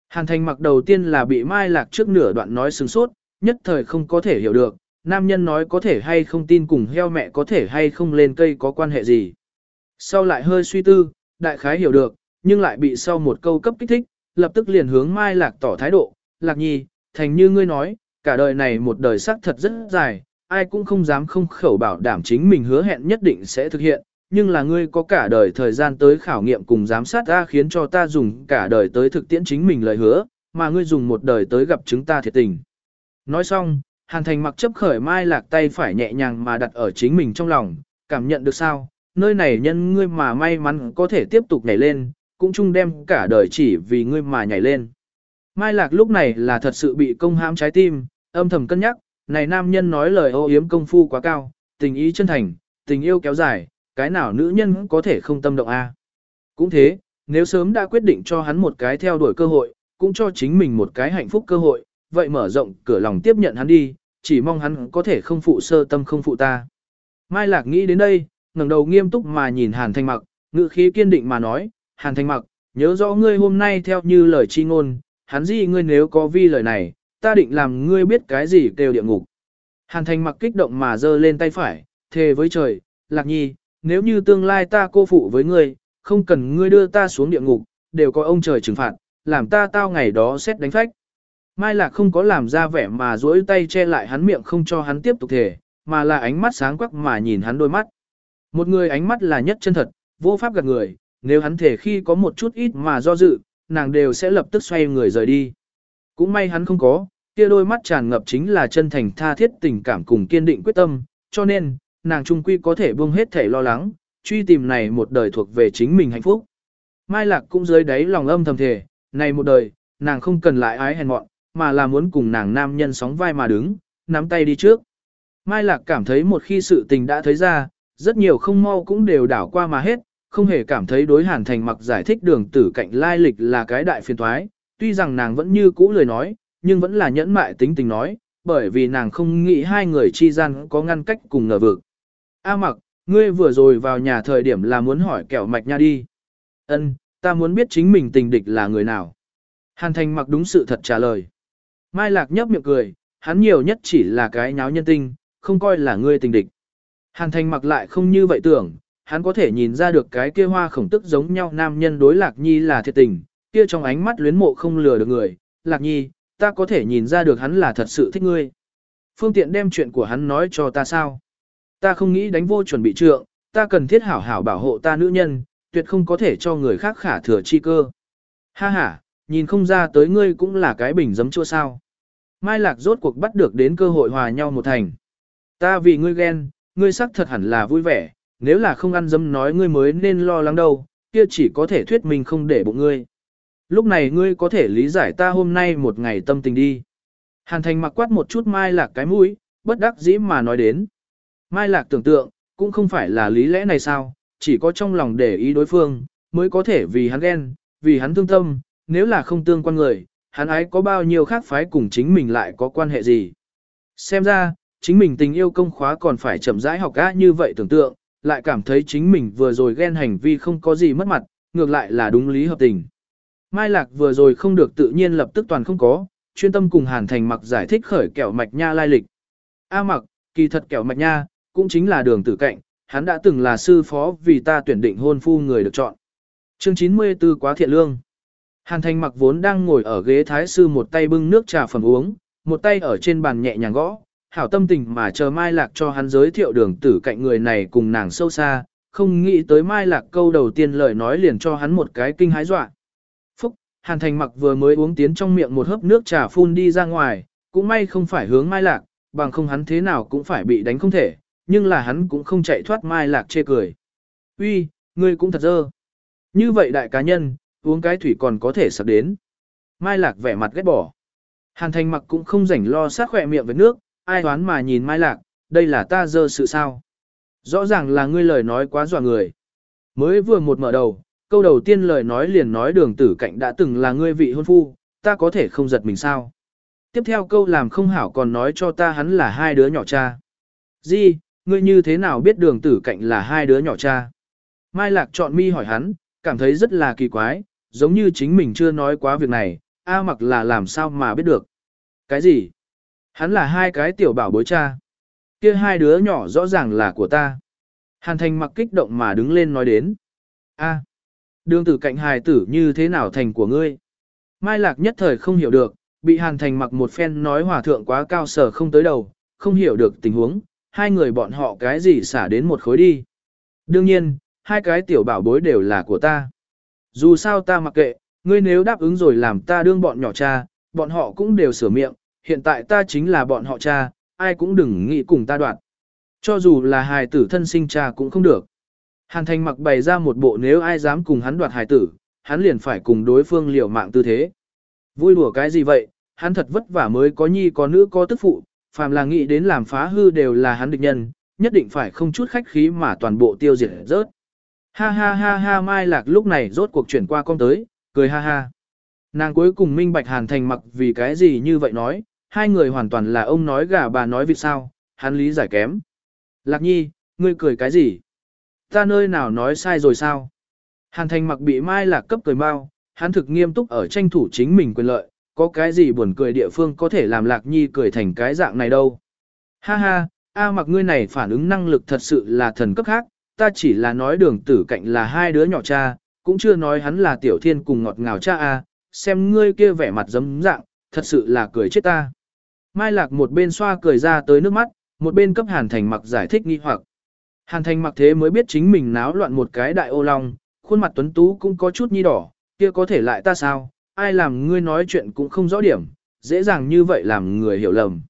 Hàn thành mặc đầu tiên là bị mai lạc trước nửa đoạn nói sừng sốt, nhất thời không có thể hiểu được, nam nhân nói có thể hay không tin cùng heo mẹ có thể hay không lên cây có quan hệ gì. Sau lại hơi suy tư, đại khái hiểu được, nhưng lại bị sau một câu cấp kích thích, lập tức liền hướng Mai Lạc tỏ thái độ, Lạc Nhi, thành như ngươi nói, cả đời này một đời sắc thật rất dài, ai cũng không dám không khẩu bảo đảm chính mình hứa hẹn nhất định sẽ thực hiện, nhưng là ngươi có cả đời thời gian tới khảo nghiệm cùng giám sát ta khiến cho ta dùng cả đời tới thực tiễn chính mình lời hứa, mà ngươi dùng một đời tới gặp chúng ta thiệt tình. Nói xong, Hàn Thành mặc chấp khởi Mai Lạc tay phải nhẹ nhàng mà đặt ở chính mình trong lòng, cảm nhận được sao, nơi này nhân ngươi mà may mắn có thể tiếp tục nhảy lên, cũng chung đem cả đời chỉ vì ngươi mà nhảy lên. Mai Lạc lúc này là thật sự bị công hãm trái tim, âm thầm cân nhắc, này nam nhân nói lời ô yếm công phu quá cao, tình ý chân thành, tình yêu kéo dài, cái nào nữ nhân có thể không tâm động a? Cũng thế, nếu sớm đã quyết định cho hắn một cái theo đuổi cơ hội, cũng cho chính mình một cái hạnh phúc cơ hội, vậy mở rộng cửa lòng tiếp nhận hắn đi, chỉ mong hắn có thể không phụ sơ tâm không phụ ta. Mai Lạc nghĩ đến đây, ngẩng đầu nghiêm túc mà nhìn Hàn Thanh Mặc, ngữ khí kiên định mà nói, Hàn Thanh Mặc, nhớ rõ ngươi hôm nay theo như lời chi ngôn, hắn gì ngươi nếu có vi lời này, ta định làm ngươi biết cái gì kêu địa ngục. Hàn Thanh Mặc kích động mà giơ lên tay phải, thề với trời, Lạc Nhi, nếu như tương lai ta cô phụ với ngươi, không cần ngươi đưa ta xuống địa ngục, đều có ông trời trừng phạt, làm ta tao ngày đó xét đánh phách. Mai Lạc không có làm ra vẻ mà duỗi tay che lại hắn miệng không cho hắn tiếp tục thề, mà là ánh mắt sáng quắc mà nhìn hắn đôi mắt. Một người ánh mắt là nhất chân thật, vô pháp gạt người, nếu hắn thể khi có một chút ít mà do dự, nàng đều sẽ lập tức xoay người rời đi. Cũng may hắn không có, kia đôi mắt tràn ngập chính là chân thành tha thiết tình cảm cùng kiên định quyết tâm, cho nên, nàng trung quy có thể buông hết thể lo lắng, truy tìm này một đời thuộc về chính mình hạnh phúc. Mai Lạc cũng dưới đáy lòng âm thầm thề, này một đời, nàng không cần lại ái hèn mọn, mà là muốn cùng nàng nam nhân sóng vai mà đứng, nắm tay đi trước. Mai Lạc cảm thấy một khi sự tình đã thấy ra, rất nhiều không mau cũng đều đảo qua mà hết, không hề cảm thấy đối hàn thành mặc giải thích đường tử cạnh lai lịch là cái đại phiền thoái, tuy rằng nàng vẫn như cũ lời nói, nhưng vẫn là nhẫn mại tính tình nói, bởi vì nàng không nghĩ hai người chi gian có ngăn cách cùng ngờ vực. A mặc, ngươi vừa rồi vào nhà thời điểm là muốn hỏi kẹo mạch nha đi. Ân, ta muốn biết chính mình tình địch là người nào. Hàn thành mặc đúng sự thật trả lời. Mai lạc nhấp miệng cười, hắn nhiều nhất chỉ là cái nháo nhân tinh, không coi là ngươi tình địch. Hàn thành mặc lại không như vậy tưởng, hắn có thể nhìn ra được cái kia hoa khổng tức giống nhau nam nhân đối lạc nhi là thiệt tình, kia trong ánh mắt luyến mộ không lừa được người, lạc nhi, ta có thể nhìn ra được hắn là thật sự thích ngươi. Phương tiện đem chuyện của hắn nói cho ta sao? Ta không nghĩ đánh vô chuẩn bị trượng, ta cần thiết hảo hảo bảo hộ ta nữ nhân, tuyệt không có thể cho người khác khả thừa chi cơ. Ha ha, nhìn không ra tới ngươi cũng là cái bình giấm chua sao. Mai Lạc rốt cuộc bắt được đến cơ hội hòa nhau một thành. Ta vì ngươi ghen, ngươi sắc thật hẳn là vui vẻ, nếu là không ăn dấm nói ngươi mới nên lo lắng đâu, kia chỉ có thể thuyết mình không để bụng ngươi. Lúc này ngươi có thể lý giải ta hôm nay một ngày tâm tình đi. Hàn thành mặc quát một chút Mai Lạc cái mũi, bất đắc dĩ mà nói đến. Mai Lạc tưởng tượng, cũng không phải là lý lẽ này sao, chỉ có trong lòng để ý đối phương, mới có thể vì hắn ghen, vì hắn thương tâm, nếu là không tương quan người, hắn ấy có bao nhiêu khác phái cùng chính mình lại có quan hệ gì. Xem ra, chính mình tình yêu công khóa còn phải chậm rãi học á như vậy tưởng tượng, lại cảm thấy chính mình vừa rồi ghen hành vi không có gì mất mặt, ngược lại là đúng lý hợp tình. Mai Lạc vừa rồi không được tự nhiên lập tức toàn không có, chuyên tâm cùng Hàn Thành mặc giải thích khởi kẹo mạch nha lai lịch. A mặc, kỳ thật kẹo mạch nha, cũng chính là đường tử cạnh, hắn đã từng là sư phó vì ta tuyển định hôn phu người được chọn. Chương 94 quá thiện lương. Hàn Thành mặc vốn đang ngồi ở ghế thái sư một tay bưng nước trà phẩm uống, một tay ở trên bàn nhẹ nhàng gõ, hảo tâm tình mà chờ Mai Lạc cho hắn giới thiệu đường tử cạnh người này cùng nàng sâu xa, không nghĩ tới Mai Lạc câu đầu tiên lời nói liền cho hắn một cái kinh hái dọa. Phúc, Hàn Thành mặc vừa mới uống tiến trong miệng một hớp nước trà phun đi ra ngoài, cũng may không phải hướng Mai Lạc, bằng không hắn thế nào cũng phải bị đánh không thể, nhưng là hắn cũng không chạy thoát Mai Lạc chê cười. Uy, ngươi cũng thật dơ. Như vậy đại cá nhân, uống cái thủy còn có thể sắp đến. Mai Lạc vẻ mặt ghét bỏ. Hàn Thành mặc cũng không rảnh lo sát khỏe miệng với nước, ai đoán mà nhìn Mai Lạc, đây là ta dơ sự sao. Rõ ràng là ngươi lời nói quá dọa người. Mới vừa một mở đầu, câu đầu tiên lời nói liền nói đường tử cạnh đã từng là ngươi vị hôn phu, ta có thể không giật mình sao. Tiếp theo câu làm không hảo còn nói cho ta hắn là hai đứa nhỏ cha. Di, ngươi như thế nào biết đường tử cạnh là hai đứa nhỏ cha? Mai Lạc chọn mi hỏi hắn, cảm thấy rất là kỳ quái, giống như chính mình chưa nói quá việc này, A mặc là làm sao mà biết được. Cái gì? Hắn là hai cái tiểu bảo bối cha. Kia hai đứa nhỏ rõ ràng là của ta. Hàn thành mặc kích động mà đứng lên nói đến. A, đường tử cạnh hài tử như thế nào thành của ngươi? Mai lạc nhất thời không hiểu được, bị hàn thành mặc một phen nói hòa thượng quá cao sở không tới đầu, không hiểu được tình huống, hai người bọn họ cái gì xả đến một khối đi. Đương nhiên, hai cái tiểu bảo bối đều là của ta. Dù sao ta mặc kệ, ngươi nếu đáp ứng rồi làm ta đương bọn nhỏ cha, bọn họ cũng đều sửa miệng, hiện tại ta chính là bọn họ cha, ai cũng đừng nghĩ cùng ta đoạt. Cho dù là hài tử thân sinh cha cũng không được. Hàn thành mặc bày ra một bộ nếu ai dám cùng hắn đoạt hài tử, hắn liền phải cùng đối phương liều mạng tư thế. Vui đùa cái gì vậy, hắn thật vất vả mới có nhi có nữ có tức phụ, phàm là nghĩ đến làm phá hư đều là hắn địch nhân, nhất định phải không chút khách khí mà toàn bộ tiêu diệt rớt. Ha ha ha ha Mai Lạc lúc này rốt cuộc chuyển qua con tới, cười ha ha. Nàng cuối cùng minh bạch hàn thành mặc vì cái gì như vậy nói, hai người hoàn toàn là ông nói gà bà nói vịt sao, hắn lý giải kém. Lạc nhi, ngươi cười cái gì? Ta nơi nào nói sai rồi sao? Hàn thành mặc bị Mai Lạc cấp cười mau, hắn thực nghiêm túc ở tranh thủ chính mình quyền lợi, có cái gì buồn cười địa phương có thể làm Lạc nhi cười thành cái dạng này đâu. Ha ha, A mặc ngươi này phản ứng năng lực thật sự là thần cấp khác, ta chỉ là nói đường tử cạnh là hai đứa nhỏ cha, cũng chưa nói hắn là tiểu thiên cùng ngọt ngào cha a. xem ngươi kia vẻ mặt giấm dạng, thật sự là cười chết ta. Mai lạc một bên xoa cười ra tới nước mắt, một bên cấp hàn thành mặc giải thích nghi hoặc. Hàn thành mặc thế mới biết chính mình náo loạn một cái đại ô long, khuôn mặt tuấn tú cũng có chút nhi đỏ, kia có thể lại ta sao, ai làm ngươi nói chuyện cũng không rõ điểm, dễ dàng như vậy làm người hiểu lầm.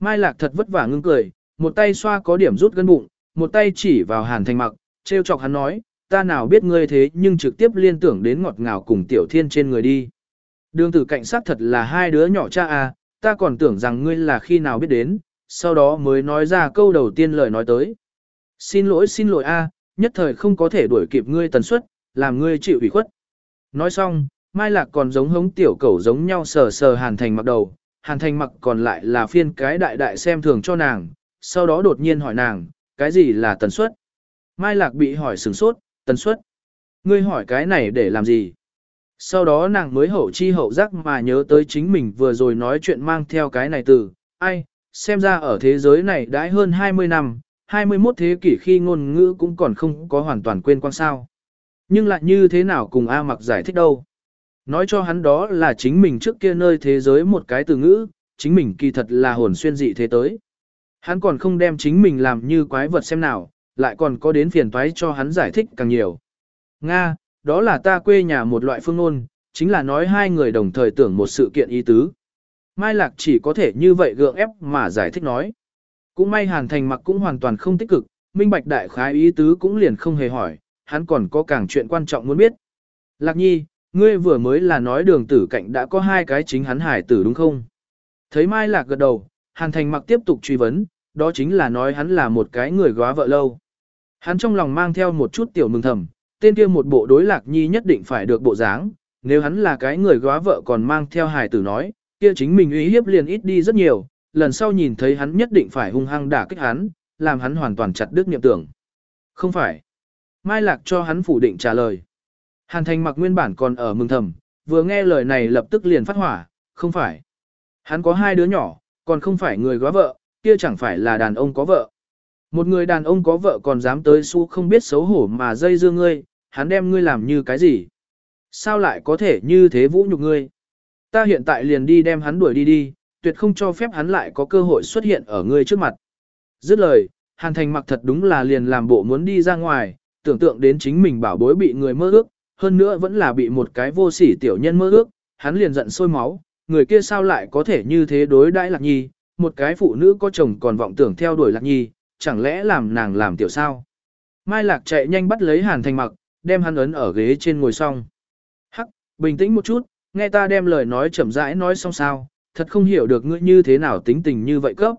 Mai lạc thật vất vả ngưng cười, một tay xoa có điểm rút gân bụng, một tay chỉ vào hàn thành mặc, trêu chọc hắn nói, ta nào biết ngươi thế nhưng trực tiếp liên tưởng đến ngọt ngào cùng tiểu thiên trên người đi. Đường tử cảnh sát thật là hai đứa nhỏ cha à, ta còn tưởng rằng ngươi là khi nào biết đến, sau đó mới nói ra câu đầu tiên lời nói tới. Xin lỗi xin lỗi a, nhất thời không có thể đuổi kịp ngươi tần suất, làm ngươi chịu ủy khuất. Nói xong, Mai Lạc còn giống hống tiểu cẩu giống nhau sờ sờ Hàn Thành mặc đầu, Hàn Thành mặc còn lại là phiên cái đại đại xem thường cho nàng, sau đó đột nhiên hỏi nàng, cái gì là tần suất? Mai Lạc bị hỏi sừng sốt, tần suất. Ngươi hỏi cái này để làm gì? Sau đó nàng mới hậu chi hậu giác mà nhớ tới chính mình vừa rồi nói chuyện mang theo cái này từ, ai, xem ra ở thế giới này đã hơn 20 năm, 21 thế kỷ khi ngôn ngữ cũng còn không có hoàn toàn quên quan sao. Nhưng lại như thế nào cùng A mặc giải thích đâu. Nói cho hắn đó là chính mình trước kia nơi thế giới một cái từ ngữ, chính mình kỳ thật là hồn xuyên dị thế tới. Hắn còn không đem chính mình làm như quái vật xem nào, lại còn có đến phiền toái cho hắn giải thích càng nhiều. Nga, đó là ta quê nhà một loại phương ngôn, chính là nói hai người đồng thời tưởng một sự kiện ý tứ. Mai Lạc chỉ có thể như vậy gượng ép mà giải thích nói. Cũng may Hàn Thành mặc cũng hoàn toàn không tích cực, minh bạch đại khái ý tứ cũng liền không hề hỏi, hắn còn có càng chuyện quan trọng muốn biết. Lạc nhi, ngươi vừa mới là nói đường tử cạnh đã có hai cái chính hắn hải tử đúng không? Thấy Mai Lạc gật đầu, Hàn Thành mặc tiếp tục truy vấn, đó chính là nói hắn là một cái người góa vợ lâu. Hắn trong lòng mang theo một chút tiểu mừng thầm, tên kia một bộ đối Lạc Nhi nhất định phải được bộ dáng, nếu hắn là cái người góa vợ còn mang theo hài tử nói, kia chính mình uy hiếp liền ít đi rất nhiều, lần sau nhìn thấy hắn nhất định phải hung hăng đả kích hắn, làm hắn hoàn toàn chặt đứt niệm tưởng. Không phải. Mai Lạc cho hắn phủ định trả lời. Hàn Thành mặc nguyên bản còn ở mừng thầm, vừa nghe lời này lập tức liền phát hỏa, không phải. Hắn có hai đứa nhỏ, còn không phải người góa vợ, kia chẳng phải là đàn ông có vợ. Một người đàn ông có vợ còn dám tới su không biết xấu hổ mà dây dưa ngươi, hắn đem ngươi làm như cái gì? Sao lại có thể như thế vũ nhục ngươi? Ta hiện tại liền đi đem hắn đuổi đi đi, tuyệt không cho phép hắn lại có cơ hội xuất hiện ở ngươi trước mặt. Dứt lời, Hàn Thành mặc thật đúng là liền làm bộ muốn đi ra ngoài, tưởng tượng đến chính mình bảo bối bị người mơ ước, hơn nữa vẫn là bị một cái vô sỉ tiểu nhân mơ ước, hắn liền giận sôi máu, người kia sao lại có thể như thế đối đãi Lạc Nhi, một cái phụ nữ có chồng còn vọng tưởng theo đuổi Lạc Nhi, chẳng lẽ làm nàng làm tiểu sao? Mai Lạc chạy nhanh bắt lấy Hàn Thành mặc, đem hắn ấn ở ghế trên ngồi xong. Hắc, bình tĩnh một chút, nghe ta đem lời nói chậm rãi nói xong sao, thật không hiểu được ngươi như thế nào tính tình như vậy cấp.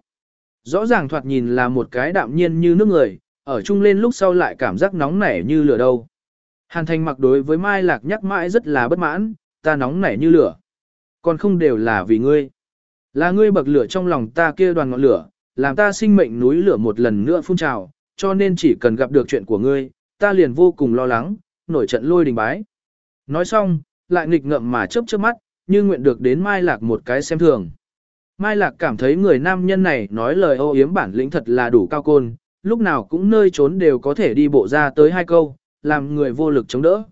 Rõ ràng thoạt nhìn là một cái đạm nhiên như nước người, ở chung lên lúc sau lại cảm giác nóng nảy như lửa đâu. Hàn thành mặc đối với Mai Lạc nhắc mãi rất là bất mãn, ta nóng nảy như lửa. Còn không đều là vì ngươi. Là ngươi bậc lửa trong lòng ta kia đoàn ngọn lửa, làm ta sinh mệnh núi lửa một lần nữa phun trào, cho nên chỉ cần gặp được chuyện của ngươi, ta liền vô cùng lo lắng, nổi trận lôi đình bái. Nói xong, lại nghịch ngợm mà chớp chớp mắt, như nguyện được đến Mai Lạc một cái xem thường. Mai Lạc cảm thấy người nam nhân này nói lời ô yếm bản lĩnh thật là đủ cao côn, lúc nào cũng nơi trốn đều có thể đi bộ ra tới hai câu, làm người vô lực chống đỡ.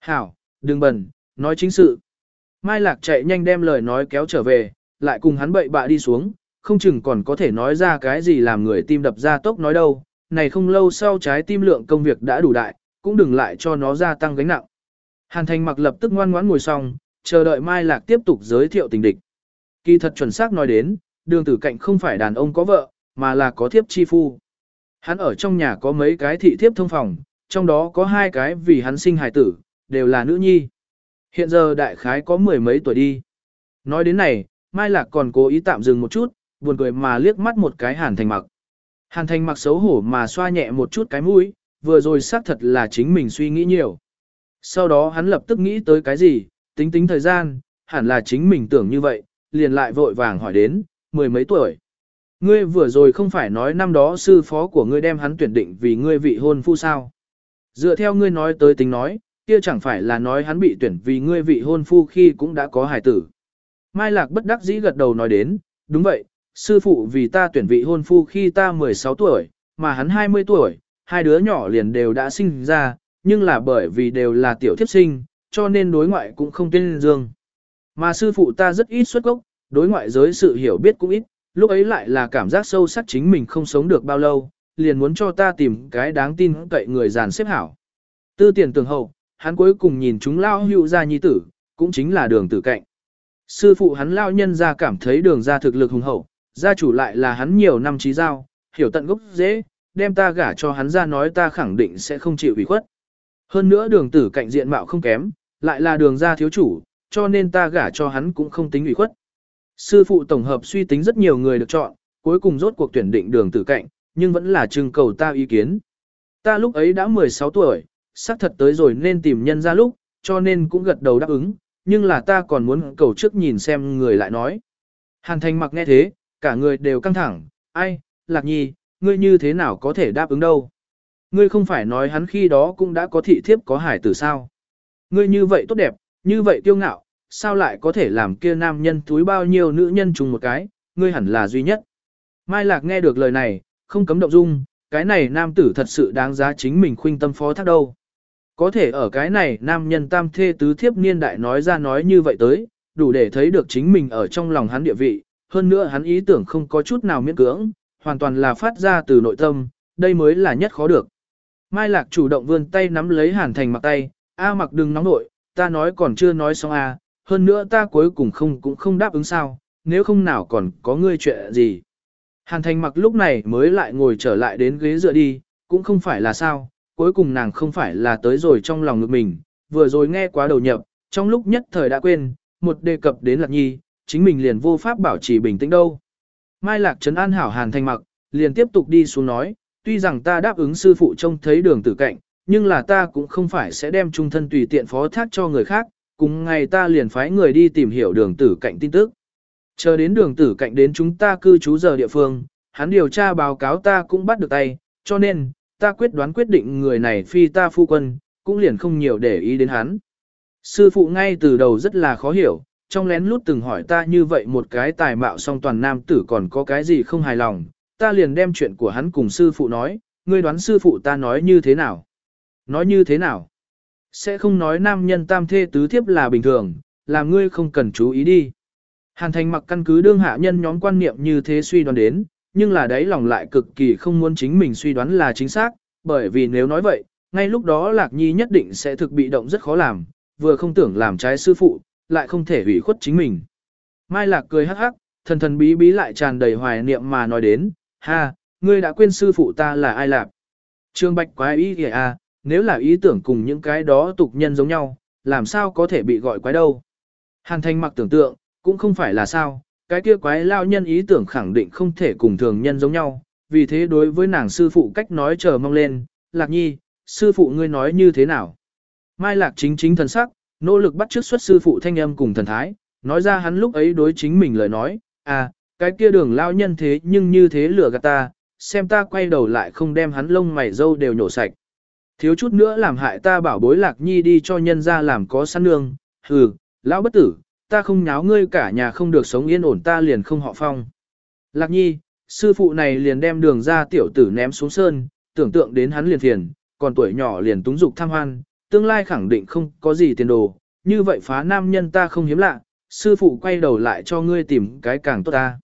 Hảo, đừng bẩn, nói chính sự. Mai Lạc chạy nhanh đem lời nói kéo trở về, lại cùng hắn bậy bạ đi xuống, không chừng còn có thể nói ra cái gì làm người tim đập ra tốc nói đâu, này không lâu sau trái tim lượng công việc đã đủ đại, cũng đừng lại cho nó gia tăng gánh nặng. Hàn Thành mặc lập tức ngoan ngoãn ngồi xong, chờ đợi Mai Lạc tiếp tục giới thiệu tình địch. Kỳ thật chuẩn xác nói đến, đường tử cạnh không phải đàn ông có vợ, mà là có thiếp chi phu. Hắn ở trong nhà có mấy cái thị thiếp thông phòng, trong đó có hai cái vì hắn sinh hài tử, đều là nữ nhi. Hiện giờ đại khái có mười mấy tuổi đi. Nói đến này, Mai Lạc còn cố ý tạm dừng một chút, buồn cười mà liếc mắt một cái Hàn Thành mặc. Hàn Thành mặc xấu hổ mà xoa nhẹ một chút cái mũi, vừa rồi xác thật là chính mình suy nghĩ nhiều. Sau đó hắn lập tức nghĩ tới cái gì, tính tính thời gian, hẳn là chính mình tưởng như vậy, liền lại vội vàng hỏi đến, mười mấy tuổi. Ngươi vừa rồi không phải nói năm đó sư phó của ngươi đem hắn tuyển định vì ngươi vị hôn phu sao. Dựa theo ngươi nói tới tính nói, kia chẳng phải là nói hắn bị tuyển vì ngươi vị hôn phu khi cũng đã có hài tử. Mai Lạc bất đắc dĩ gật đầu nói đến, đúng vậy, sư phụ vì ta tuyển vị hôn phu khi ta 16 tuổi, mà hắn 20 tuổi, hai đứa nhỏ liền đều đã sinh ra, nhưng là bởi vì đều là tiểu thiếp sinh, cho nên đối ngoại cũng không tên dương. Mà sư phụ ta rất ít xuất gốc, đối ngoại giới sự hiểu biết cũng ít, lúc ấy lại là cảm giác sâu sắc chính mình không sống được bao lâu, liền muốn cho ta tìm cái đáng tin cậy người giàn xếp hảo. Tư tiền tường hậu, hắn cuối cùng nhìn chúng lao hữu ra nhi tử, cũng chính là đường tử cạnh. Sư phụ hắn lao nhân ra cảm thấy đường ra thực lực hùng hậu, gia chủ lại là hắn nhiều năm trí giao, hiểu tận gốc dễ, đem ta gả cho hắn ra nói ta khẳng định sẽ không chịu ủy khuất. Hơn nữa đường tử cạnh diện mạo không kém, lại là đường gia thiếu chủ, cho nên ta gả cho hắn cũng không tính ủy khuất. Sư phụ tổng hợp suy tính rất nhiều người được chọn, cuối cùng rốt cuộc tuyển định đường tử cạnh, nhưng vẫn là trưng cầu ta ý kiến. Ta lúc ấy đã 16 tuổi, xác thật tới rồi nên tìm nhân ra lúc, cho nên cũng gật đầu đáp ứng, nhưng là ta còn muốn cầu trước nhìn xem người lại nói. Hàn thành mặc nghe thế, cả người đều căng thẳng, ai, lạc nhi, ngươi như thế nào có thể đáp ứng đâu. Ngươi không phải nói hắn khi đó cũng đã có thị thiếp có hải tử sao. Ngươi như vậy tốt đẹp, như vậy tiêu ngạo, sao lại có thể làm kia nam nhân túi bao nhiêu nữ nhân chung một cái, ngươi hẳn là duy nhất. Mai Lạc nghe được lời này, không cấm động dung, cái này nam tử thật sự đáng giá chính mình khuynh tâm phó thác đâu. Có thể ở cái này nam nhân tam thê tứ thiếp niên đại nói ra nói như vậy tới, đủ để thấy được chính mình ở trong lòng hắn địa vị, hơn nữa hắn ý tưởng không có chút nào miễn cưỡng, hoàn toàn là phát ra từ nội tâm, đây mới là nhất khó được. Mai Lạc chủ động vươn tay nắm lấy Hàn Thành mặc tay, A mặc đừng nóng nội, ta nói còn chưa nói xong A, hơn nữa ta cuối cùng không cũng không đáp ứng sao, nếu không nào còn có ngươi chuyện gì. Hàn Thành mặc lúc này mới lại ngồi trở lại đến ghế dựa đi, cũng không phải là sao, cuối cùng nàng không phải là tới rồi trong lòng ngực mình, vừa rồi nghe quá đầu nhập, trong lúc nhất thời đã quên, một đề cập đến Lạc Nhi, chính mình liền vô pháp bảo trì bình tĩnh đâu. Mai Lạc Trấn An hảo Hàn Thành mặc, liền tiếp tục đi xuống nói, tuy rằng ta đáp ứng sư phụ trông thấy đường tử cạnh, nhưng là ta cũng không phải sẽ đem trung thân tùy tiện phó thác cho người khác, cùng ngày ta liền phái người đi tìm hiểu đường tử cạnh tin tức. Chờ đến đường tử cạnh đến chúng ta cư trú giờ địa phương, hắn điều tra báo cáo ta cũng bắt được tay, cho nên, ta quyết đoán quyết định người này phi ta phu quân, cũng liền không nhiều để ý đến hắn. Sư phụ ngay từ đầu rất là khó hiểu, trong lén lút từng hỏi ta như vậy một cái tài mạo song toàn nam tử còn có cái gì không hài lòng, ta liền đem chuyện của hắn cùng sư phụ nói, ngươi đoán sư phụ ta nói như thế nào? Nói như thế nào? Sẽ không nói nam nhân tam thê tứ thiếp là bình thường, làm ngươi không cần chú ý đi. Hàn thành mặc căn cứ đương hạ nhân nhóm quan niệm như thế suy đoán đến, nhưng là đấy lòng lại cực kỳ không muốn chính mình suy đoán là chính xác, bởi vì nếu nói vậy, ngay lúc đó Lạc Nhi nhất định sẽ thực bị động rất khó làm, vừa không tưởng làm trái sư phụ, lại không thể hủy khuất chính mình. Mai Lạc cười hắc hắc, thần thần bí bí lại tràn đầy hoài niệm mà nói đến, ha, ngươi đã quên sư phụ ta là ai lạc. Trương Bạch quái ý kìa à, nếu là ý tưởng cùng những cái đó tục nhân giống nhau, làm sao có thể bị gọi quái đâu. Hàn Thanh mặc tưởng tượng, cũng không phải là sao, cái kia quái lao nhân ý tưởng khẳng định không thể cùng thường nhân giống nhau, vì thế đối với nàng sư phụ cách nói chờ mong lên, lạc nhi, sư phụ ngươi nói như thế nào. Mai lạc chính chính thần sắc, nỗ lực bắt chước xuất sư phụ thanh âm cùng thần thái, nói ra hắn lúc ấy đối chính mình lời nói, à, cái kia đường lao nhân thế nhưng như thế lừa gạt ta, xem ta quay đầu lại không đem hắn lông mày dâu đều nhổ sạch. Thiếu chút nữa làm hại ta bảo bối lạc nhi đi cho nhân ra làm có săn nương, hừ, lão bất tử, ta không nháo ngươi cả nhà không được sống yên ổn ta liền không họ phong. Lạc nhi, sư phụ này liền đem đường ra tiểu tử ném xuống sơn, tưởng tượng đến hắn liền phiền, còn tuổi nhỏ liền túng dục tham hoan, tương lai khẳng định không có gì tiền đồ, như vậy phá nam nhân ta không hiếm lạ, sư phụ quay đầu lại cho ngươi tìm cái càng tốt ta.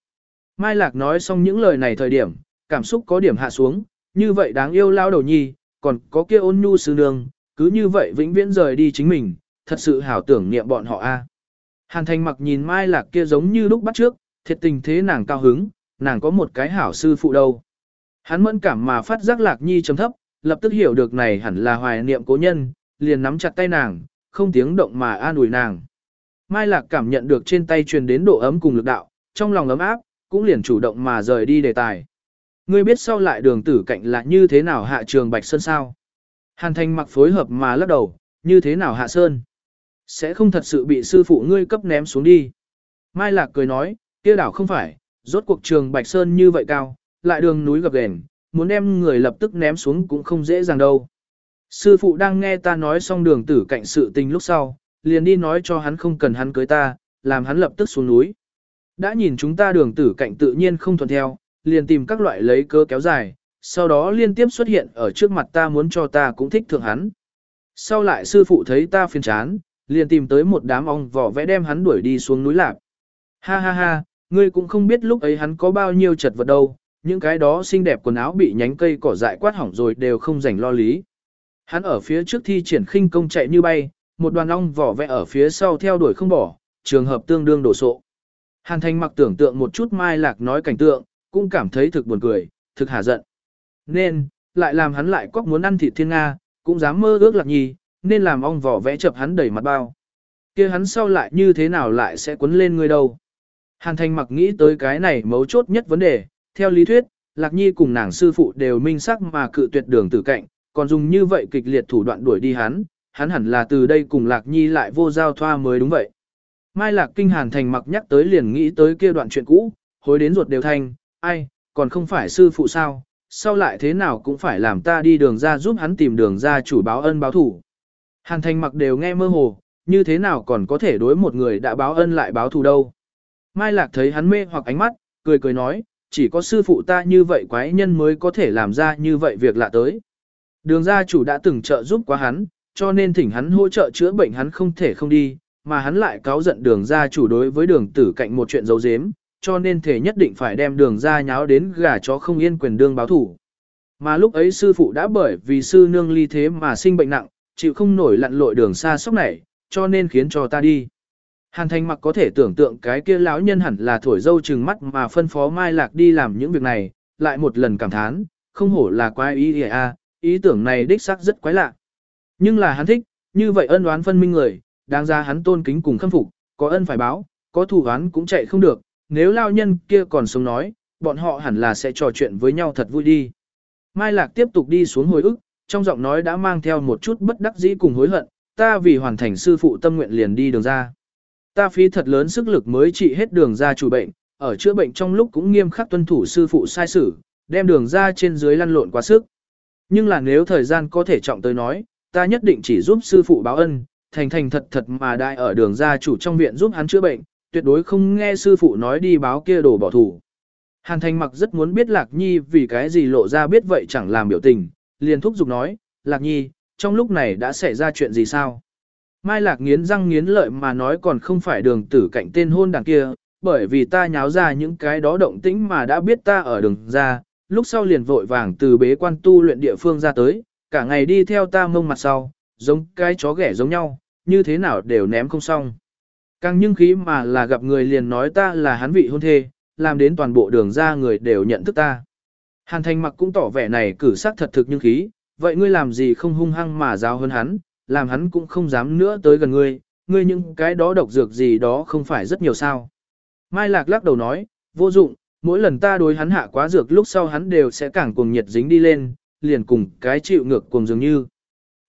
Mai Lạc nói xong những lời này thời điểm, cảm xúc có điểm hạ xuống, như vậy đáng yêu lao đầu nhi, còn có kia ôn nhu sư nương, cứ như vậy vĩnh viễn rời đi chính mình, thật sự hảo tưởng niệm bọn họ a. À. Hàn thành mặc nhìn Mai Lạc kia giống như lúc bắt trước, thiệt tình thế nàng cao hứng, nàng có một cái hảo sư phụ đâu. Hắn mẫn cảm mà phát giác Lạc Nhi trầm thấp, lập tức hiểu được này hẳn là hoài niệm cố nhân, liền nắm chặt tay nàng, không tiếng động mà an ủi nàng. Mai Lạc cảm nhận được trên tay truyền đến độ ấm cùng lực đạo, trong lòng ấm áp, cũng liền chủ động mà rời đi đề tài. Ngươi biết sau lại đường tử cạnh là như thế nào hạ trường Bạch Sơn sao? Hàn Thành mặc phối hợp mà lắc đầu, như thế nào hạ Sơn? Sẽ không thật sự bị sư phụ ngươi cấp ném xuống đi. Mai Lạc cười nói, kia đảo không phải, rốt cuộc trường Bạch Sơn như vậy cao, lại đường núi gập ghềnh, muốn đem người lập tức ném xuống cũng không dễ dàng đâu. Sư phụ đang nghe ta nói xong đường tử cạnh sự tình lúc sau, liền đi nói cho hắn không cần hắn cưới ta, làm hắn lập tức xuống núi. Đã nhìn chúng ta đường tử cạnh tự nhiên không thuận theo, liền tìm các loại lấy cơ kéo dài, sau đó liên tiếp xuất hiện ở trước mặt ta muốn cho ta cũng thích thượng hắn. Sau lại sư phụ thấy ta phiền chán, liền tìm tới một đám ong vỏ vẽ đem hắn đuổi đi xuống núi lạc. Ha ha ha, ngươi cũng không biết lúc ấy hắn có bao nhiêu chật vật đâu, những cái đó xinh đẹp quần áo bị nhánh cây cỏ dại quát hỏng rồi đều không rảnh lo lý. Hắn ở phía trước thi triển khinh công chạy như bay, một đoàn ong vỏ vẽ ở phía sau theo đuổi không bỏ, trường hợp tương đương đổ sộ. Hàn Thành mặc tưởng tượng một chút Mai Lạc nói cảnh tượng, cũng cảm thấy thực buồn cười, thực hả giận. Nên, lại làm hắn lại quắc muốn ăn thịt thiên Nga, cũng dám mơ ước Lạc Nhi, nên làm ong vỏ vẽ chập hắn đẩy mặt bao. kia hắn sau lại như thế nào lại sẽ quấn lên người đâu. Hàn Thành mặc nghĩ tới cái này mấu chốt nhất vấn đề, theo lý thuyết, Lạc Nhi cùng nàng sư phụ đều minh sắc mà cự tuyệt đường tử cạnh, còn dùng như vậy kịch liệt thủ đoạn đuổi đi hắn, hắn hẳn là từ đây cùng Lạc Nhi lại vô giao thoa mới đúng vậy. Mai Lạc Kinh Hàn Thành mặc nhắc tới liền nghĩ tới kia đoạn chuyện cũ, hối đến ruột đều thanh, ai, còn không phải sư phụ sao, sao lại thế nào cũng phải làm ta đi đường ra giúp hắn tìm đường ra chủ báo ân báo thủ. Hàn Thành mặc đều nghe mơ hồ, như thế nào còn có thể đối một người đã báo ân lại báo thù đâu. Mai Lạc thấy hắn mê hoặc ánh mắt, cười cười nói, chỉ có sư phụ ta như vậy quái nhân mới có thể làm ra như vậy việc lạ tới. Đường gia chủ đã từng trợ giúp quá hắn, cho nên thỉnh hắn hỗ trợ chữa bệnh hắn không thể không đi, mà hắn lại cáo giận đường gia chủ đối với đường tử cạnh một chuyện dấu dếm, cho nên thể nhất định phải đem đường gia nháo đến gà chó không yên quyền đương báo thủ. Mà lúc ấy sư phụ đã bởi vì sư nương ly thế mà sinh bệnh nặng, chịu không nổi lặn lội đường xa sóc này, cho nên khiến cho ta đi. Hàn Thành mặc có thể tưởng tượng cái kia lão nhân hẳn là thổi dâu trừng mắt mà phân phó Mai Lạc đi làm những việc này, lại một lần cảm thán, không hổ là quái ý à, ý tưởng này đích xác rất quái lạ. Nhưng là hắn thích, như vậy ân oán phân minh người, đáng ra hắn tôn kính cùng khâm phục, có ân phải báo, có thù oán cũng chạy không được, nếu lao nhân kia còn sống nói, bọn họ hẳn là sẽ trò chuyện với nhau thật vui đi. Mai Lạc tiếp tục đi xuống hồi ức, trong giọng nói đã mang theo một chút bất đắc dĩ cùng hối hận, ta vì hoàn thành sư phụ tâm nguyện liền đi đường ra. Ta phí thật lớn sức lực mới trị hết đường ra chủ bệnh, ở chữa bệnh trong lúc cũng nghiêm khắc tuân thủ sư phụ sai sử, đem đường ra trên dưới lăn lộn quá sức. Nhưng là nếu thời gian có thể trọng tới nói, ta nhất định chỉ giúp sư phụ báo ân, thành thành thật thật mà đại ở đường gia chủ trong viện giúp hắn chữa bệnh, tuyệt đối không nghe sư phụ nói đi báo kia đổ bỏ thủ. Hàn thành mặc rất muốn biết Lạc Nhi vì cái gì lộ ra biết vậy chẳng làm biểu tình, liền thúc giục nói, Lạc Nhi, trong lúc này đã xảy ra chuyện gì sao? Mai Lạc nghiến răng nghiến lợi mà nói còn không phải đường tử cạnh tên hôn đằng kia, bởi vì ta nháo ra những cái đó động tĩnh mà đã biết ta ở đường ra, lúc sau liền vội vàng từ bế quan tu luyện địa phương ra tới, cả ngày đi theo ta mông mặt sau, giống cái chó ghẻ giống nhau, như thế nào đều ném không xong. Càng nhưng khí mà là gặp người liền nói ta là hắn vị hôn thê, làm đến toàn bộ đường ra người đều nhận thức ta. Hàn thành mặc cũng tỏ vẻ này cử sắc thật thực nhưng khí, vậy ngươi làm gì không hung hăng mà giao hơn hắn, làm hắn cũng không dám nữa tới gần ngươi, ngươi những cái đó độc dược gì đó không phải rất nhiều sao. Mai Lạc lắc đầu nói, vô dụng, mỗi lần ta đối hắn hạ quá dược lúc sau hắn đều sẽ càng cuồng nhiệt dính đi lên, liền cùng cái chịu ngược cuồng dường như.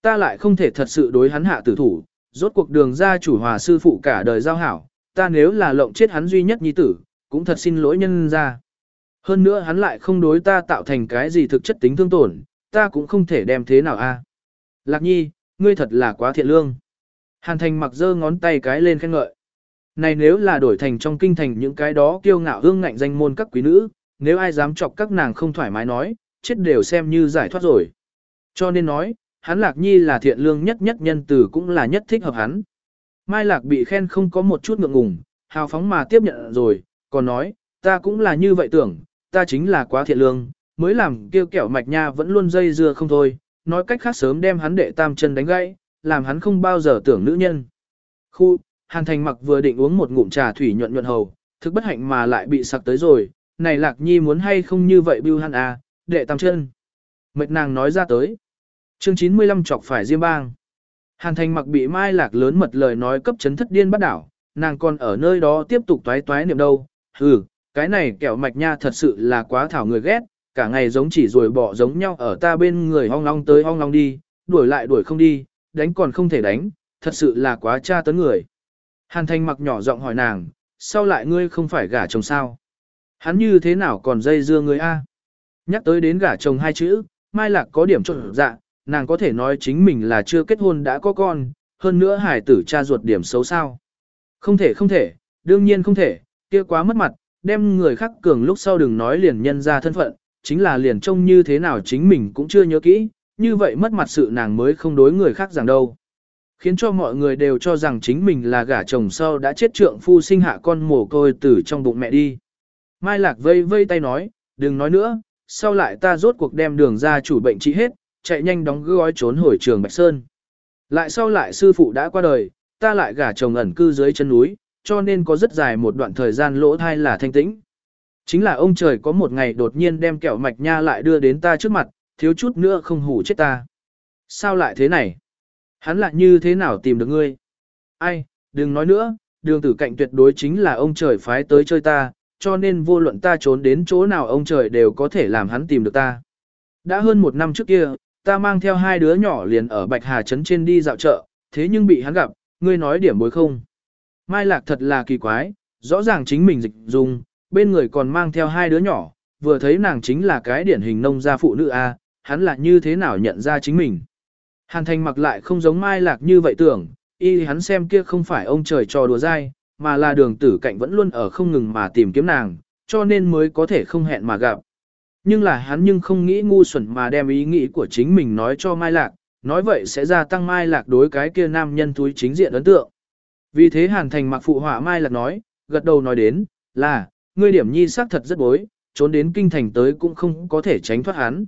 Ta lại không thể thật sự đối hắn hạ tử thủ, rốt cuộc đường ra chủ hòa sư phụ cả đời giao hảo, ta nếu là lộng chết hắn duy nhất nhi tử, cũng thật xin lỗi nhân ra. Hơn nữa hắn lại không đối ta tạo thành cái gì thực chất tính thương tổn, ta cũng không thể đem thế nào a. Lạc nhi, ngươi thật là quá thiện lương. Hàn thành mặc dơ ngón tay cái lên khen ngợi. Này nếu là đổi thành trong kinh thành những cái đó kiêu ngạo hương ngạnh danh môn các quý nữ, nếu ai dám chọc các nàng không thoải mái nói, chết đều xem như giải thoát rồi. Cho nên nói, hắn Lạc Nhi là thiện lương nhất nhất nhân từ cũng là nhất thích hợp hắn. Mai Lạc bị khen không có một chút ngượng ngùng, hào phóng mà tiếp nhận rồi, còn nói, ta cũng là như vậy tưởng, ta chính là quá thiện lương, mới làm kêu kẹo mạch nha vẫn luôn dây dưa không thôi, nói cách khác sớm đem hắn đệ tam chân đánh gãy, làm hắn không bao giờ tưởng nữ nhân. Khu, Hàn Thành mặc vừa định uống một ngụm trà thủy nhuận nhuận hầu, thực bất hạnh mà lại bị sặc tới rồi, này Lạc Nhi muốn hay không như vậy bưu hắn à, đệ tam chân. Mệt nàng nói ra tới. Chương 95 chọc phải Diêm Bang. Hàn Thành mặc bị Mai Lạc lớn mật lời nói cấp chấn thất điên bắt đảo, nàng còn ở nơi đó tiếp tục toái toái niệm đâu. Hừ, cái này kẹo mạch nha thật sự là quá thảo người ghét, cả ngày giống chỉ rồi bỏ giống nhau ở ta bên người hong long tới hong long đi, đuổi lại đuổi không đi, đánh còn không thể đánh, thật sự là quá tra tấn người. Hàn Thành mặc nhỏ giọng hỏi nàng, sao lại ngươi không phải gả chồng sao? Hắn như thế nào còn dây dưa ngươi a? Nhắc tới đến gả chồng hai chữ, Mai Lạc có điểm trộn dạ, nàng có thể nói chính mình là chưa kết hôn đã có con, hơn nữa hải tử cha ruột điểm xấu sao. Không thể không thể, đương nhiên không thể, kia quá mất mặt, đem người khác cường lúc sau đừng nói liền nhân ra thân phận, chính là liền trông như thế nào chính mình cũng chưa nhớ kỹ, như vậy mất mặt sự nàng mới không đối người khác rằng đâu. Khiến cho mọi người đều cho rằng chính mình là gả chồng sau đã chết trượng phu sinh hạ con mồ côi từ trong bụng mẹ đi. Mai Lạc vây vây tay nói, đừng nói nữa, sau lại ta rốt cuộc đem đường ra chủ bệnh trị hết, chạy nhanh đóng gói trốn hồi trường Bạch Sơn. Lại sau lại sư phụ đã qua đời, ta lại gả chồng ẩn cư dưới chân núi, cho nên có rất dài một đoạn thời gian lỗ thai là thanh tĩnh. Chính là ông trời có một ngày đột nhiên đem kẹo mạch nha lại đưa đến ta trước mặt, thiếu chút nữa không hủ chết ta. Sao lại thế này? Hắn lại như thế nào tìm được ngươi? Ai, đừng nói nữa, đường tử cạnh tuyệt đối chính là ông trời phái tới chơi ta, cho nên vô luận ta trốn đến chỗ nào ông trời đều có thể làm hắn tìm được ta. Đã hơn một năm trước kia, ta mang theo hai đứa nhỏ liền ở Bạch Hà Trấn trên đi dạo chợ, thế nhưng bị hắn gặp, ngươi nói điểm bối không. Mai Lạc thật là kỳ quái, rõ ràng chính mình dịch dùng, bên người còn mang theo hai đứa nhỏ, vừa thấy nàng chính là cái điển hình nông gia phụ nữ A, hắn là như thế nào nhận ra chính mình. Hàn thành mặc lại không giống Mai Lạc như vậy tưởng, y hắn xem kia không phải ông trời trò đùa dai, mà là đường tử cạnh vẫn luôn ở không ngừng mà tìm kiếm nàng, cho nên mới có thể không hẹn mà gặp. Nhưng là hắn nhưng không nghĩ ngu xuẩn mà đem ý nghĩ của chính mình nói cho Mai Lạc, nói vậy sẽ gia tăng Mai Lạc đối cái kia nam nhân túi chính diện ấn tượng. Vì thế Hàn Thành mặc phụ họa Mai Lạc nói, gật đầu nói đến, là, ngươi điểm nhi sắc thật rất bối, trốn đến kinh thành tới cũng không có thể tránh thoát hắn.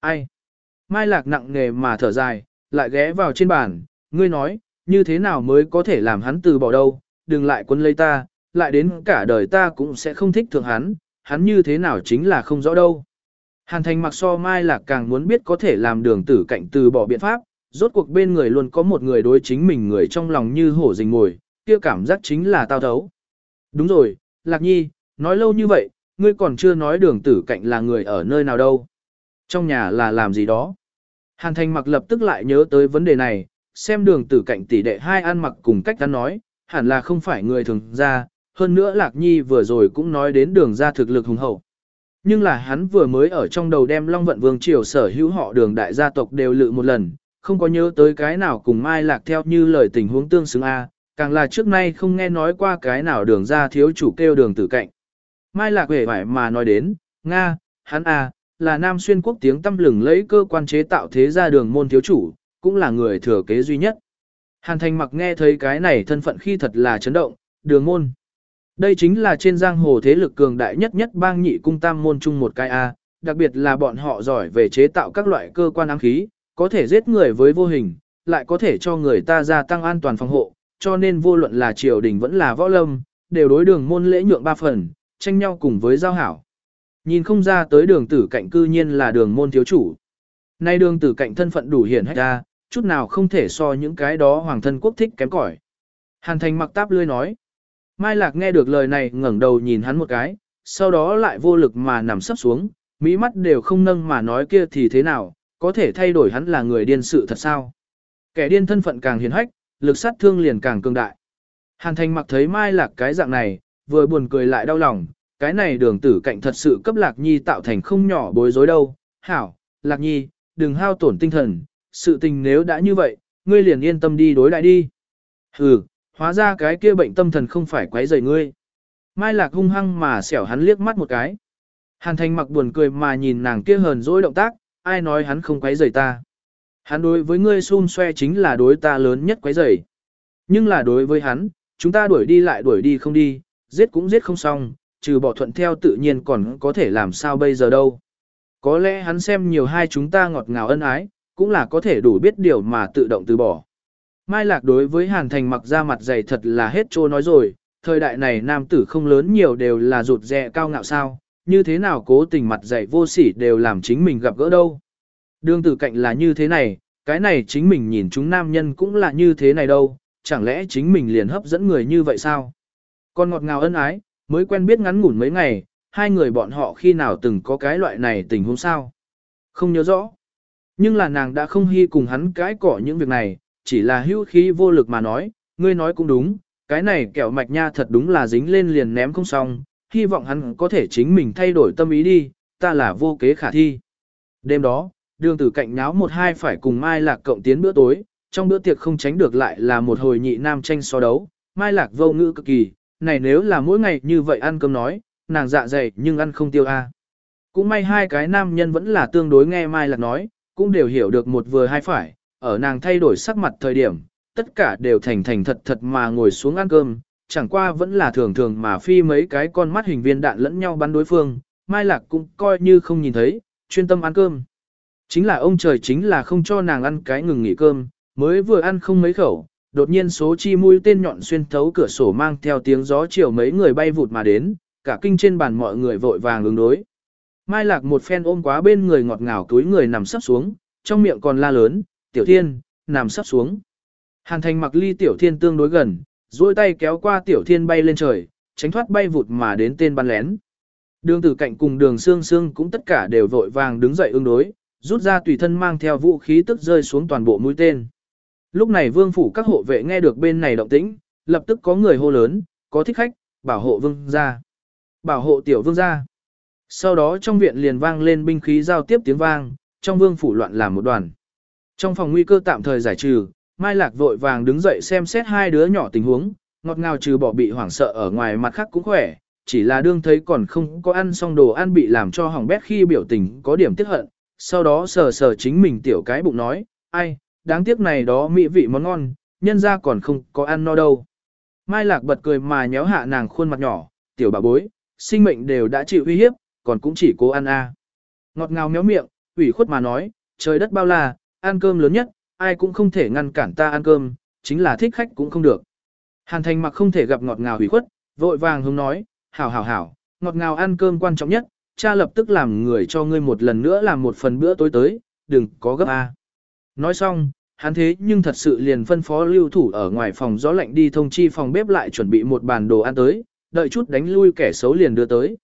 Ai? Mai Lạc nặng nghề mà thở dài, lại ghé vào trên bàn, ngươi nói, như thế nào mới có thể làm hắn từ bỏ đâu, đừng lại quân lấy ta, lại đến cả đời ta cũng sẽ không thích thượng hắn, hắn như thế nào chính là không rõ đâu. Hàn thành mặc so mai là càng muốn biết có thể làm đường tử cạnh từ bỏ biện pháp, rốt cuộc bên người luôn có một người đối chính mình người trong lòng như hổ rình ngồi, kia cảm giác chính là tao thấu. Đúng rồi, lạc nhi, nói lâu như vậy, ngươi còn chưa nói đường tử cạnh là người ở nơi nào đâu. Trong nhà là làm gì đó. Hàn thành mặc lập tức lại nhớ tới vấn đề này, xem đường tử cạnh tỷ đệ hai ăn mặc cùng cách ta nói, hẳn là không phải người thường ra, hơn nữa Lạc Nhi vừa rồi cũng nói đến đường ra thực lực hùng hậu. Nhưng là hắn vừa mới ở trong đầu đem Long Vận Vương Triều sở hữu họ đường đại gia tộc đều lự một lần, không có nhớ tới cái nào cùng Mai Lạc theo như lời tình huống tương xứng A, càng là trước nay không nghe nói qua cái nào đường ra thiếu chủ kêu đường tử cạnh. Mai Lạc vẻ vải mà nói đến, Nga, hắn A, là Nam Xuyên quốc tiếng tâm lừng lấy cơ quan chế tạo thế gia đường môn thiếu chủ, cũng là người thừa kế duy nhất. Hàn Thành mặc nghe thấy cái này thân phận khi thật là chấn động, đường môn. Đây chính là trên giang hồ thế lực cường đại nhất nhất bang nhị cung tam môn chung một cái A, đặc biệt là bọn họ giỏi về chế tạo các loại cơ quan ám khí, có thể giết người với vô hình, lại có thể cho người ta gia tăng an toàn phòng hộ, cho nên vô luận là triều đình vẫn là võ lâm, đều đối đường môn lễ nhượng ba phần, tranh nhau cùng với giao hảo. Nhìn không ra tới đường tử cạnh cư nhiên là đường môn thiếu chủ. Nay đường tử cạnh thân phận đủ hiển hết ra, chút nào không thể so những cái đó hoàng thân quốc thích kém cỏi. Hàn thành mặc táp lươi nói. Mai Lạc nghe được lời này ngẩng đầu nhìn hắn một cái, sau đó lại vô lực mà nằm sấp xuống, mỹ mắt đều không nâng mà nói kia thì thế nào, có thể thay đổi hắn là người điên sự thật sao. Kẻ điên thân phận càng hiền hách, lực sát thương liền càng cường đại. Hàn thành mặc thấy Mai Lạc cái dạng này, vừa buồn cười lại đau lòng, cái này đường tử cạnh thật sự cấp Lạc Nhi tạo thành không nhỏ bối rối đâu. Hảo, Lạc Nhi, đừng hao tổn tinh thần, sự tình nếu đã như vậy, ngươi liền yên tâm đi đối đại đi. Hừ, hóa ra cái kia bệnh tâm thần không phải quấy rầy ngươi. Mai Lạc hung hăng mà xẻo hắn liếc mắt một cái. Hàn Thành mặc buồn cười mà nhìn nàng kia hờn dỗi động tác, ai nói hắn không quấy rầy ta. Hắn đối với ngươi xun xoe chính là đối ta lớn nhất quấy rầy. Nhưng là đối với hắn, chúng ta đuổi đi lại đuổi đi không đi, giết cũng giết không xong, trừ bỏ thuận theo tự nhiên còn có thể làm sao bây giờ đâu. Có lẽ hắn xem nhiều hai chúng ta ngọt ngào ân ái, cũng là có thể đủ biết điều mà tự động từ bỏ. Mai Lạc đối với Hàn Thành mặc ra mặt dày thật là hết trô nói rồi, thời đại này nam tử không lớn nhiều đều là rụt rè cao ngạo sao, như thế nào cố tình mặt dày vô sỉ đều làm chính mình gặp gỡ đâu. Đương tử cạnh là như thế này, cái này chính mình nhìn chúng nam nhân cũng là như thế này đâu, chẳng lẽ chính mình liền hấp dẫn người như vậy sao? Còn ngọt ngào ân ái, mới quen biết ngắn ngủn mấy ngày, hai người bọn họ khi nào từng có cái loại này tình huống sao? Không nhớ rõ. Nhưng là nàng đã không hy cùng hắn cãi cỏ những việc này, chỉ là hữu khí vô lực mà nói, ngươi nói cũng đúng, cái này kẹo mạch nha thật đúng là dính lên liền ném không xong, hy vọng hắn có thể chính mình thay đổi tâm ý đi, ta là vô kế khả thi. Đêm đó, đường tử cạnh nháo một hai phải cùng Mai Lạc cộng tiến bữa tối, trong bữa tiệc không tránh được lại là một hồi nhị nam tranh so đấu, Mai Lạc vô ngữ cực kỳ, này nếu là mỗi ngày như vậy ăn cơm nói, nàng dạ dày nhưng ăn không tiêu a. Cũng may hai cái nam nhân vẫn là tương đối nghe Mai Lạc nói, cũng đều hiểu được một vừa hai phải, ở nàng thay đổi sắc mặt thời điểm, tất cả đều thành thành thật thật mà ngồi xuống ăn cơm, chẳng qua vẫn là thường thường mà phi mấy cái con mắt hình viên đạn lẫn nhau bắn đối phương, Mai Lạc cũng coi như không nhìn thấy, chuyên tâm ăn cơm. Chính là ông trời chính là không cho nàng ăn cái ngừng nghỉ cơm, mới vừa ăn không mấy khẩu, đột nhiên số chi mũi tên nhọn xuyên thấu cửa sổ mang theo tiếng gió chiều mấy người bay vụt mà đến, cả kinh trên bàn mọi người vội vàng ứng đối. Mai Lạc một phen ôm quá bên người ngọt ngào túi người nằm sắp xuống, trong miệng còn la lớn, tiểu thiên, nằm sắp xuống. Hàn thành mặc ly tiểu thiên tương đối gần, duỗi tay kéo qua tiểu thiên bay lên trời, tránh thoát bay vụt mà đến tên bắn lén. Đường tử cạnh cùng đường xương xương cũng tất cả đều vội vàng đứng dậy ứng đối, rút ra tùy thân mang theo vũ khí tức rơi xuống toàn bộ mũi tên. Lúc này vương phủ các hộ vệ nghe được bên này động tĩnh, lập tức có người hô lớn, có thích khách, bảo hộ vương gia. Bảo hộ tiểu vương gia. Sau đó trong viện liền vang lên binh khí giao tiếp tiếng vang, trong vương phủ loạn làm một đoàn. Trong phòng nguy cơ tạm thời giải trừ, Mai Lạc vội vàng đứng dậy xem xét hai đứa nhỏ tình huống, ngọt ngào trừ bỏ bị hoảng sợ ở ngoài mặt khác cũng khỏe, chỉ là đương thấy còn không có ăn xong đồ ăn bị làm cho hỏng bét khi biểu tình có điểm tiếc hận, sau đó sờ sờ chính mình tiểu cái bụng nói, ai, đáng tiếc này đó mỹ vị món ngon, nhân ra còn không có ăn no đâu. Mai Lạc bật cười mà nhéo hạ nàng khuôn mặt nhỏ, tiểu bà bối, sinh mệnh đều đã chịu uy hiếp, còn cũng chỉ cố ăn a. Ngọt ngào méo miệng, ủy khuất mà nói, trời đất bao la, ăn cơm lớn nhất, ai cũng không thể ngăn cản ta ăn cơm, chính là thích khách cũng không được. Hàn thành mặc không thể gặp ngọt ngào ủy khuất, vội vàng hướng nói, hảo hảo hảo, ngọt ngào ăn cơm quan trọng nhất, cha lập tức làm người cho ngươi một lần nữa làm một phần bữa tối tới, đừng có gấp a. Nói xong, hắn thế nhưng thật sự liền phân phó lưu thủ ở ngoài phòng gió lạnh đi thông chi phòng bếp lại chuẩn bị một bàn đồ ăn tới, đợi chút đánh lui kẻ xấu liền đưa tới.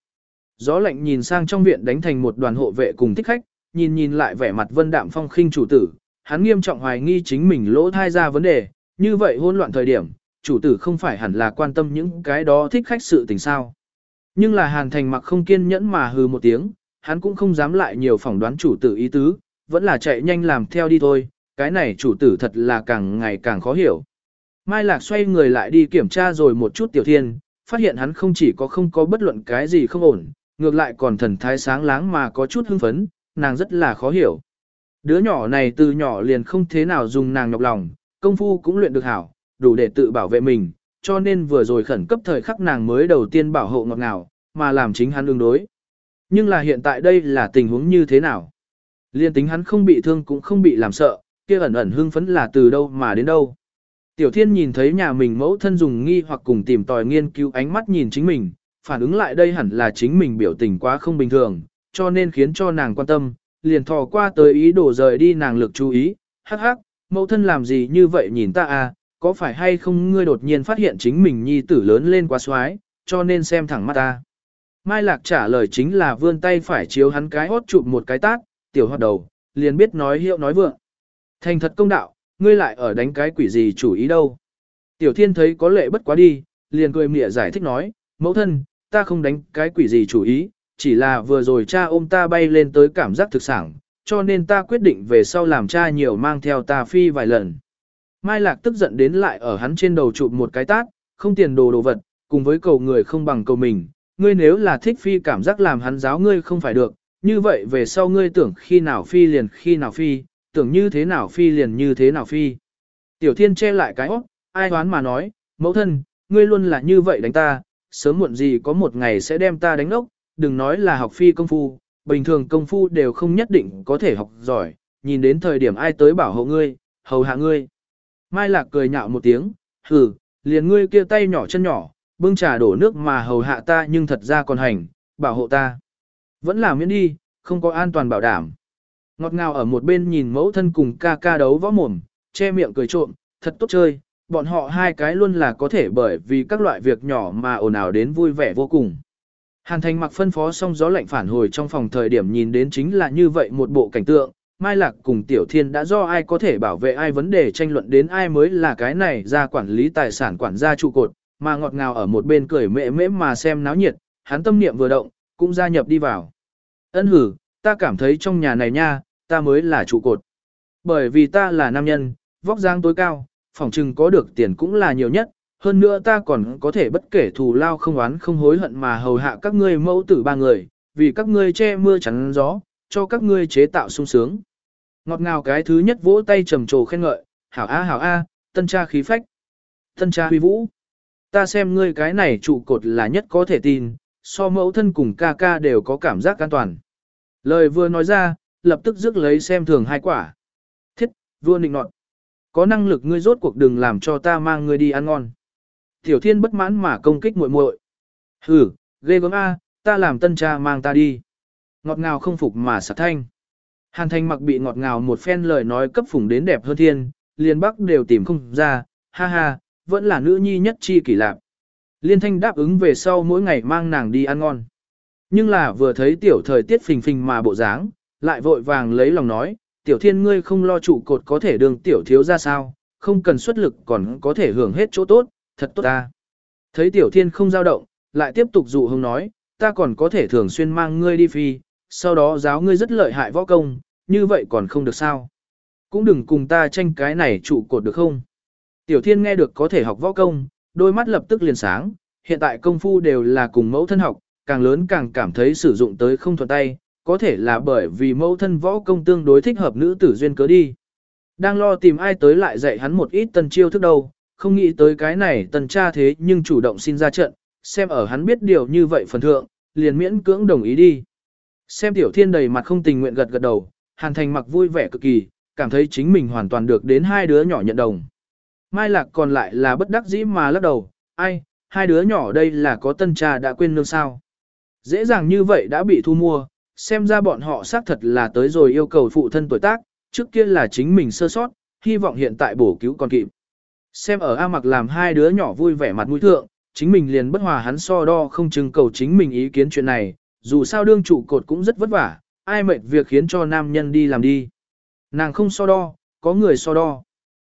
Gió lạnh nhìn sang trong viện đánh thành một đoàn hộ vệ cùng thích khách, nhìn nhìn lại vẻ mặt vân đạm phong khinh chủ tử, hắn nghiêm trọng hoài nghi chính mình lỗ thai ra vấn đề, như vậy hỗn loạn thời điểm, chủ tử không phải hẳn là quan tâm những cái đó thích khách sự tình sao. Nhưng là hàn thành mặc không kiên nhẫn mà hừ một tiếng, hắn cũng không dám lại nhiều phỏng đoán chủ tử ý tứ, vẫn là chạy nhanh làm theo đi thôi, cái này chủ tử thật là càng ngày càng khó hiểu. Mai Lạc xoay người lại đi kiểm tra rồi một chút tiểu thiên, phát hiện hắn không chỉ có không có bất luận cái gì không ổn, ngược lại còn thần thái sáng láng mà có chút hưng phấn, nàng rất là khó hiểu. Đứa nhỏ này từ nhỏ liền không thế nào dùng nàng nhọc lòng, công phu cũng luyện được hảo, đủ để tự bảo vệ mình, cho nên vừa rồi khẩn cấp thời khắc nàng mới đầu tiên bảo hộ ngọt ngào, mà làm chính hắn đương đối. Nhưng là hiện tại đây là tình huống như thế nào? Liên tính hắn không bị thương cũng không bị làm sợ, kia ẩn ẩn hưng phấn là từ đâu mà đến đâu. Tiểu thiên nhìn thấy nhà mình mẫu thân dùng nghi hoặc cùng tìm tòi nghiên cứu ánh mắt nhìn chính mình, phản ứng lại đây hẳn là chính mình biểu tình quá không bình thường, cho nên khiến cho nàng quan tâm, liền thò qua tới ý đồ rời đi nàng lực chú ý, hắc hắc, mẫu thân làm gì như vậy nhìn ta à, có phải hay không ngươi đột nhiên phát hiện chính mình nhi tử lớn lên quá xoái, cho nên xem thẳng mắt ta. Mai Lạc trả lời chính là vươn tay phải chiếu hắn cái hốt chụp một cái tát, tiểu hoạt đầu, liền biết nói hiệu nói vượng. Thành thật công đạo, ngươi lại ở đánh cái quỷ gì chủ ý đâu. Tiểu thiên thấy có lệ bất quá đi, liền cười mỉa giải thích nói, mẫu thân, ta không đánh cái quỷ gì chủ ý, chỉ là vừa rồi cha ôm ta bay lên tới cảm giác thực sản, cho nên ta quyết định về sau làm cha nhiều mang theo ta phi vài lần. Mai Lạc tức giận đến lại ở hắn trên đầu chụp một cái tát, không tiền đồ đồ vật, cùng với cầu người không bằng cầu mình, ngươi nếu là thích phi cảm giác làm hắn giáo ngươi không phải được, như vậy về sau ngươi tưởng khi nào phi liền khi nào phi, tưởng như thế nào phi liền như thế nào phi. Tiểu thiên che lại cái óc, ai đoán mà nói, mẫu thân, ngươi luôn là như vậy đánh ta, sớm muộn gì có một ngày sẽ đem ta đánh ốc, đừng nói là học phi công phu, bình thường công phu đều không nhất định có thể học giỏi, nhìn đến thời điểm ai tới bảo hộ ngươi, hầu hạ ngươi. Mai Lạc cười nhạo một tiếng, hừ, liền ngươi kia tay nhỏ chân nhỏ, bưng trà đổ nước mà hầu hạ ta nhưng thật ra còn hành, bảo hộ ta. Vẫn là miễn đi, không có an toàn bảo đảm. Ngọt ngào ở một bên nhìn mẫu thân cùng ca ca đấu võ mồm, che miệng cười trộm, thật tốt chơi, bọn họ hai cái luôn là có thể bởi vì các loại việc nhỏ mà ồn ào đến vui vẻ vô cùng. Hàn thành mặc phân phó xong gió lạnh phản hồi trong phòng thời điểm nhìn đến chính là như vậy một bộ cảnh tượng, Mai Lạc cùng Tiểu Thiên đã do ai có thể bảo vệ ai vấn đề tranh luận đến ai mới là cái này ra quản lý tài sản quản gia trụ cột, mà ngọt ngào ở một bên cười mễ mễ mà xem náo nhiệt, hắn tâm niệm vừa động, cũng gia nhập đi vào. Ân hử, ta cảm thấy trong nhà này nha, ta mới là trụ cột. Bởi vì ta là nam nhân, vóc dáng tối cao, phòng trừng có được tiền cũng là nhiều nhất, hơn nữa ta còn có thể bất kể thù lao không oán không hối hận mà hầu hạ các ngươi mẫu tử ba người, vì các ngươi che mưa chắn gió, cho các ngươi chế tạo sung sướng. Ngọt ngào cái thứ nhất vỗ tay trầm trồ khen ngợi, hảo a hảo a, tân cha khí phách, tân cha huy vũ. Ta xem ngươi cái này trụ cột là nhất có thể tin, so mẫu thân cùng ca ca đều có cảm giác an toàn. Lời vừa nói ra, lập tức rước lấy xem thường hai quả. Thiết, vua nịnh nọt. Có năng lực ngươi rốt cuộc đừng làm cho ta mang ngươi đi ăn ngon. Tiểu thiên bất mãn mà công kích muội muội. Hừ, ghê gớm a, ta làm tân cha mang ta đi. Ngọt ngào không phục mà sạc thanh. Hàn thanh mặc bị ngọt ngào một phen lời nói cấp phủng đến đẹp hơn thiên, liền bắc đều tìm không ra, ha ha, vẫn là nữ nhi nhất chi kỳ lạc. Liên thanh đáp ứng về sau mỗi ngày mang nàng đi ăn ngon. Nhưng là vừa thấy tiểu thời tiết phình phình mà bộ dáng, lại vội vàng lấy lòng nói, tiểu thiên ngươi không lo trụ cột có thể đường tiểu thiếu ra sao, không cần xuất lực còn có thể hưởng hết chỗ tốt, thật tốt ta. Thấy tiểu thiên không dao động, lại tiếp tục dụ hông nói, ta còn có thể thường xuyên mang ngươi đi phi, sau đó giáo ngươi rất lợi hại võ công, như vậy còn không được sao. Cũng đừng cùng ta tranh cái này trụ cột được không. Tiểu thiên nghe được có thể học võ công, đôi mắt lập tức liền sáng, hiện tại công phu đều là cùng mẫu thân học, càng lớn càng cảm thấy sử dụng tới không thuận tay, có thể là bởi vì mẫu thân võ công tương đối thích hợp nữ tử duyên cớ đi. Đang lo tìm ai tới lại dạy hắn một ít tân chiêu thức đâu, không nghĩ tới cái này tần cha thế nhưng chủ động xin ra trận, xem ở hắn biết điều như vậy phần thượng, liền miễn cưỡng đồng ý đi. Xem tiểu thiên đầy mặt không tình nguyện gật gật đầu, hàn thành mặc vui vẻ cực kỳ, cảm thấy chính mình hoàn toàn được đến hai đứa nhỏ nhận đồng. Mai lạc còn lại là bất đắc dĩ mà lắc đầu, ai, hai đứa nhỏ đây là có tân cha đã quên nương sao. Dễ dàng như vậy đã bị thu mua, xem ra bọn họ xác thật là tới rồi yêu cầu phụ thân tuổi tác, trước kia là chính mình sơ sót, hy vọng hiện tại bổ cứu còn kịp. Xem ở A mặc làm hai đứa nhỏ vui vẻ mặt mũi thượng, chính mình liền bất hòa hắn so đo không chừng cầu chính mình ý kiến chuyện này, dù sao đương trụ cột cũng rất vất vả, ai mệt việc khiến cho nam nhân đi làm đi. Nàng không so đo, có người so đo.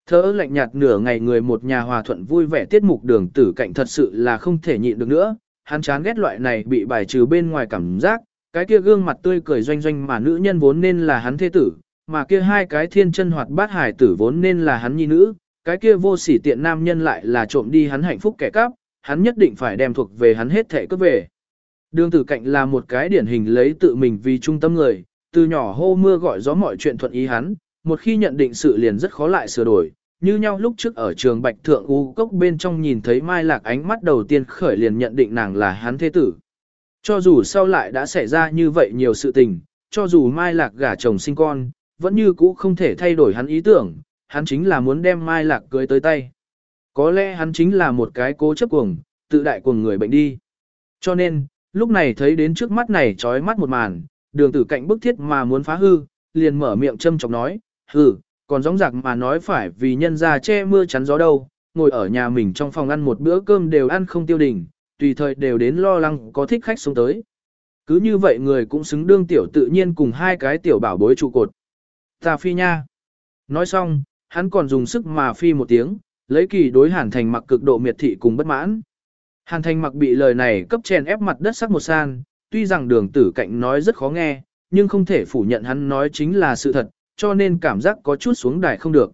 Thở lạnh nhạt nửa ngày người một nhà hòa thuận vui vẻ tiết mục đường tử cạnh thật sự là không thể nhịn được nữa, hắn chán ghét loại này bị bài trừ bên ngoài cảm giác, cái kia gương mặt tươi cười doanh doanh mà nữ nhân vốn nên là hắn thế tử, mà kia hai cái thiên chân hoạt bát hải tử vốn nên là hắn nhi nữ, cái kia vô sỉ tiện nam nhân lại là trộm đi hắn hạnh phúc kẻ cắp, hắn nhất định phải đem thuộc về hắn hết thể cướp về. Đường tử cạnh là một cái điển hình lấy tự mình vì trung tâm người, từ nhỏ hô mưa gọi gió mọi chuyện thuận ý hắn, một khi nhận định sự liền rất khó lại sửa đổi. Như nhau lúc trước ở trường Bạch Thượng U Cốc bên trong nhìn thấy Mai Lạc ánh mắt đầu tiên khởi liền nhận định nàng là hắn thế tử. Cho dù sau lại đã xảy ra như vậy nhiều sự tình, cho dù Mai Lạc gả chồng sinh con, vẫn như cũ không thể thay đổi hắn ý tưởng, hắn chính là muốn đem Mai Lạc cưới tới tay. Có lẽ hắn chính là một cái cố chấp cuồng, tự đại cuồng người bệnh đi. Cho nên, lúc này thấy đến trước mắt này trói mắt một màn, đường tử cạnh bức thiết mà muốn phá hư, liền mở miệng châm chọc nói, hừ, còn giống giặc mà nói phải vì nhân ra che mưa chắn gió đâu, ngồi ở nhà mình trong phòng ăn một bữa cơm đều ăn không tiêu đỉnh, tùy thời đều đến lo lắng có thích khách xuống tới. Cứ như vậy người cũng xứng đương tiểu tự nhiên cùng hai cái tiểu bảo bối trụ cột. Ta phi nha. Nói xong, hắn còn dùng sức mà phi một tiếng, lấy kỳ đối hàn thành mặc cực độ miệt thị cùng bất mãn. Hàn thành mặc bị lời này cấp chèn ép mặt đất sắc một san, tuy rằng đường tử cạnh nói rất khó nghe, nhưng không thể phủ nhận hắn nói chính là sự thật, cho nên cảm giác có chút xuống đài không được.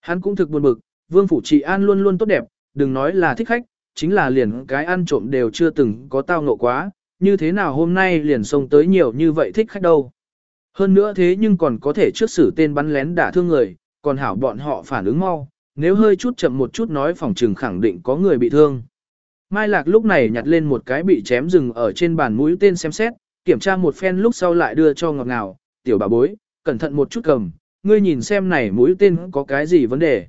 Hắn cũng thực buồn bực, vương phủ trị an luôn luôn tốt đẹp, đừng nói là thích khách, chính là liền cái ăn trộm đều chưa từng có tao ngộ quá, như thế nào hôm nay liền xông tới nhiều như vậy thích khách đâu. Hơn nữa thế nhưng còn có thể trước xử tên bắn lén đả thương người, còn hảo bọn họ phản ứng mau, nếu hơi chút chậm một chút nói phòng trừng khẳng định có người bị thương. Mai Lạc lúc này nhặt lên một cái bị chém rừng ở trên bàn mũi tên xem xét, kiểm tra một phen lúc sau lại đưa cho ngọt ngào, tiểu bà bối, cẩn thận một chút cầm, ngươi nhìn xem này mũi tên có cái gì vấn đề.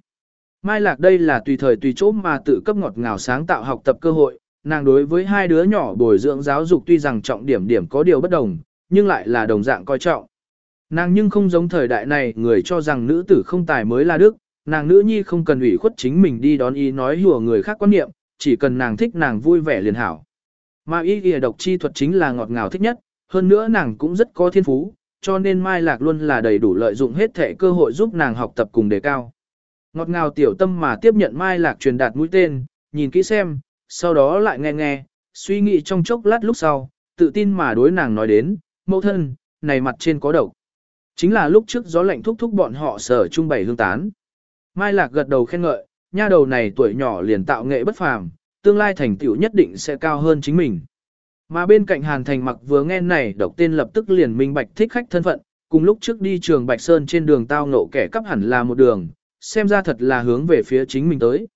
Mai Lạc đây là tùy thời tùy chỗ mà tự cấp ngọt ngào sáng tạo học tập cơ hội, nàng đối với hai đứa nhỏ bồi dưỡng giáo dục tuy rằng trọng điểm điểm có điều bất đồng, nhưng lại là đồng dạng coi trọng. Nàng nhưng không giống thời đại này người cho rằng nữ tử không tài mới là đức, nàng nữ nhi không cần ủy khuất chính mình đi đón ý nói hùa người khác quan niệm, chỉ cần nàng thích nàng vui vẻ liền hảo. Mà ý ghi độc chi thuật chính là ngọt ngào thích nhất, hơn nữa nàng cũng rất có thiên phú, cho nên Mai Lạc luôn là đầy đủ lợi dụng hết thể cơ hội giúp nàng học tập cùng đề cao. Ngọt ngào tiểu tâm mà tiếp nhận Mai Lạc truyền đạt mũi tên, nhìn kỹ xem, sau đó lại nghe nghe, suy nghĩ trong chốc lát lúc sau, tự tin mà đối nàng nói đến, mẫu thân, này mặt trên có độc. Chính là lúc trước gió lạnh thúc thúc bọn họ sở trung bày hương tán. Mai Lạc gật đầu khen ngợi, nha đầu này tuổi nhỏ liền tạo nghệ bất phàm, tương lai thành tựu nhất định sẽ cao hơn chính mình. Mà bên cạnh Hàn Thành mặc vừa nghe này độc tên lập tức liền minh bạch thích khách thân phận, cùng lúc trước đi trường Bạch Sơn trên đường tao ngộ kẻ cắp hẳn là một đường, xem ra thật là hướng về phía chính mình tới.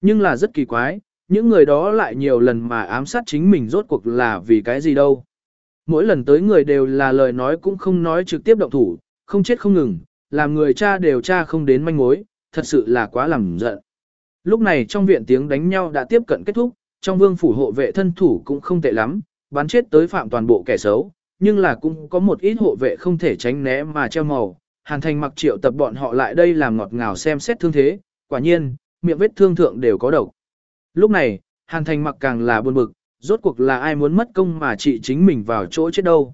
Nhưng là rất kỳ quái, những người đó lại nhiều lần mà ám sát chính mình rốt cuộc là vì cái gì đâu. Mỗi lần tới người đều là lời nói cũng không nói trực tiếp động thủ, không chết không ngừng, làm người cha đều cha không đến manh mối, thật sự là quá làm giận. Lúc này trong viện tiếng đánh nhau đã tiếp cận kết thúc, trong vương phủ hộ vệ thân thủ cũng không tệ lắm, bắn chết tới phạm toàn bộ kẻ xấu, nhưng là cũng có một ít hộ vệ không thể tránh né mà treo màu. Hàn thành mặc triệu tập bọn họ lại đây làm ngọt ngào xem xét thương thế, quả nhiên, miệng vết thương thượng đều có độc. Lúc này, hàn thành mặc càng là buồn bực, rốt cuộc là ai muốn mất công mà trị chính mình vào chỗ chết đâu.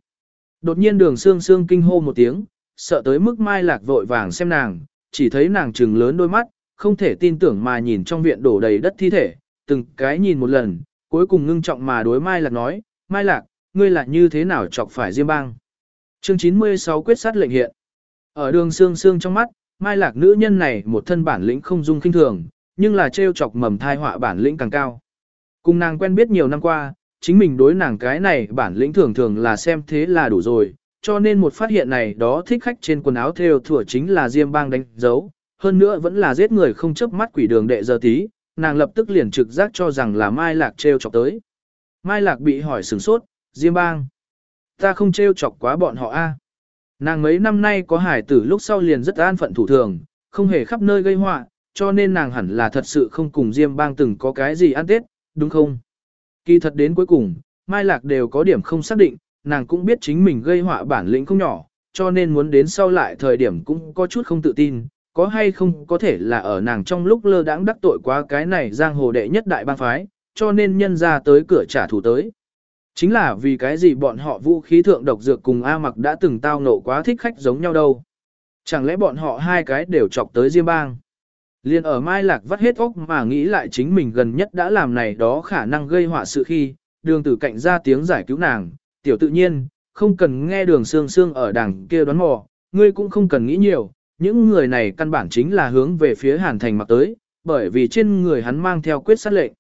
Đột nhiên đường xương xương kinh hô một tiếng, sợ tới mức mai lạc vội vàng xem nàng, chỉ thấy nàng trừng lớn đôi mắt, không thể tin tưởng mà nhìn trong viện đổ đầy đất thi thể, từng cái nhìn một lần, cuối cùng ngưng trọng mà đối mai lạc nói, mai lạc, ngươi là như thế nào chọc phải Diêm bang. Chương 96 quyết sát lệnh hiện. Ở đường xương xương trong mắt, mai lạc nữ nhân này một thân bản lĩnh không dung kinh thường, nhưng là trêu chọc mầm thai họa bản lĩnh càng cao. Cùng nàng quen biết nhiều năm qua, chính mình đối nàng cái này bản lĩnh thường thường là xem thế là đủ rồi, cho nên một phát hiện này đó thích khách trên quần áo theo thủa chính là Diêm Bang đánh dấu, hơn nữa vẫn là giết người không chớp mắt quỷ đường đệ giờ tí, nàng lập tức liền trực giác cho rằng là Mai Lạc treo chọc tới. Mai Lạc bị hỏi sửng sốt, Diêm Bang, ta không treo chọc quá bọn họ a. Nàng mấy năm nay có hải tử lúc sau liền rất an phận thủ thường, không hề khắp nơi gây họa, cho nên nàng hẳn là thật sự không cùng Diêm Bang từng có cái gì ăn tết, đúng không? Kỳ thật đến cuối cùng, Mai Lạc đều có điểm không xác định, nàng cũng biết chính mình gây họa bản lĩnh không nhỏ, cho nên muốn đến sau lại thời điểm cũng có chút không tự tin, có hay không có thể là ở nàng trong lúc lơ đãng đắc tội quá cái này giang hồ đệ nhất đại bang phái, cho nên nhân ra tới cửa trả thù tới. Chính là vì cái gì bọn họ vũ khí thượng độc dược cùng A mặc đã từng tao nộ quá thích khách giống nhau đâu. Chẳng lẽ bọn họ hai cái đều chọc tới Diêm Bang. Liên ở Mai Lạc vắt hết óc mà nghĩ lại chính mình gần nhất đã làm này đó khả năng gây họa sự khi, đường tử cạnh ra tiếng giải cứu nàng, tiểu tự nhiên, không cần nghe đường xương xương ở đằng kia đoán mò, ngươi cũng không cần nghĩ nhiều, những người này căn bản chính là hướng về phía Hàn Thành mặc tới, bởi vì trên người hắn mang theo quyết sát lệnh.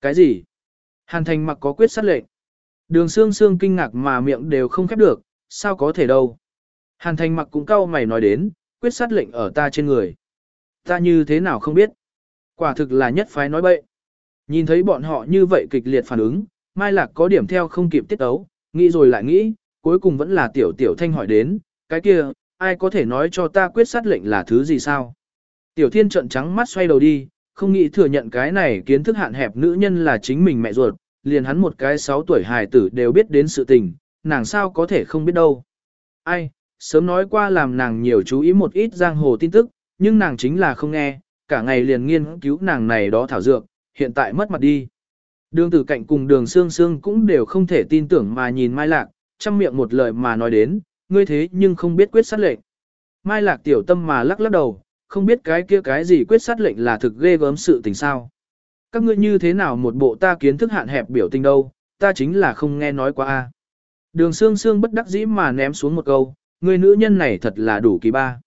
Cái gì? Hàn Thành mặc có quyết sát lệnh. Đường xương xương kinh ngạc mà miệng đều không khép được, sao có thể đâu. Hàn Thành mặc cũng cau mày nói đến, quyết sát lệnh ở ta trên người. Ta như thế nào không biết. Quả thực là nhất phái nói bậy. Nhìn thấy bọn họ như vậy kịch liệt phản ứng, Mai Lạc có điểm theo không kịp tiết tấu, nghĩ rồi lại nghĩ, cuối cùng vẫn là tiểu tiểu thanh hỏi đến, cái kia, ai có thể nói cho ta quyết sát lệnh là thứ gì sao? Tiểu thiên trận trắng mắt xoay đầu đi, không nghĩ thừa nhận cái này kiến thức hạn hẹp nữ nhân là chính mình mẹ ruột, liền hắn một cái 6 tuổi hài tử đều biết đến sự tình, nàng sao có thể không biết đâu. Ai, sớm nói qua làm nàng nhiều chú ý một ít giang hồ tin tức, nhưng nàng chính là không nghe, cả ngày liền nghiên cứu nàng này đó thảo dược, hiện tại mất mặt đi. Đường tử cạnh cùng đường xương xương cũng đều không thể tin tưởng mà nhìn Mai Lạc, chăm miệng một lời mà nói đến, ngươi thế nhưng không biết quyết sát lệnh. Mai Lạc tiểu tâm mà lắc lắc đầu, không biết cái kia cái gì quyết sát lệnh là thực ghê gớm sự tình sao. Các ngươi như thế nào một bộ ta kiến thức hạn hẹp biểu tình đâu, ta chính là không nghe nói qua a. Đường xương xương bất đắc dĩ mà ném xuống một câu, người nữ nhân này thật là đủ kỳ ba.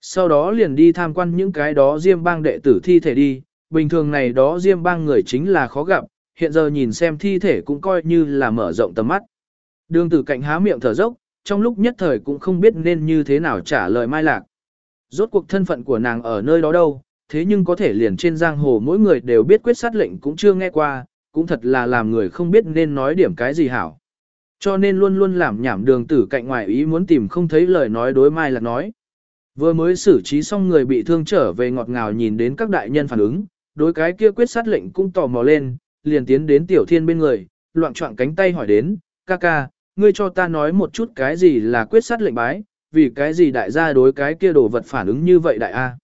Sau đó liền đi tham quan những cái đó diêm bang đệ tử thi thể đi, bình thường này đó diêm bang người chính là khó gặp, hiện giờ nhìn xem thi thể cũng coi như là mở rộng tầm mắt. Đường tử cạnh há miệng thở dốc, trong lúc nhất thời cũng không biết nên như thế nào trả lời Mai Lạc. Rốt cuộc thân phận của nàng ở nơi đó đâu, thế nhưng có thể liền trên giang hồ mỗi người đều biết quyết sát lệnh cũng chưa nghe qua, cũng thật là làm người không biết nên nói điểm cái gì hảo. Cho nên luôn luôn làm nhảm đường tử cạnh ngoài ý muốn tìm không thấy lời nói đối Mai Lạc nói. Vừa mới xử trí xong người bị thương trở về ngọt ngào nhìn đến các đại nhân phản ứng, đối cái kia quyết sát lệnh cũng tò mò lên, liền tiến đến tiểu thiên bên người, loạn trọng cánh tay hỏi đến, ca ca, ngươi cho ta nói một chút cái gì là quyết sát lệnh bái, vì cái gì đại gia đối cái kia đồ vật phản ứng như vậy đại a.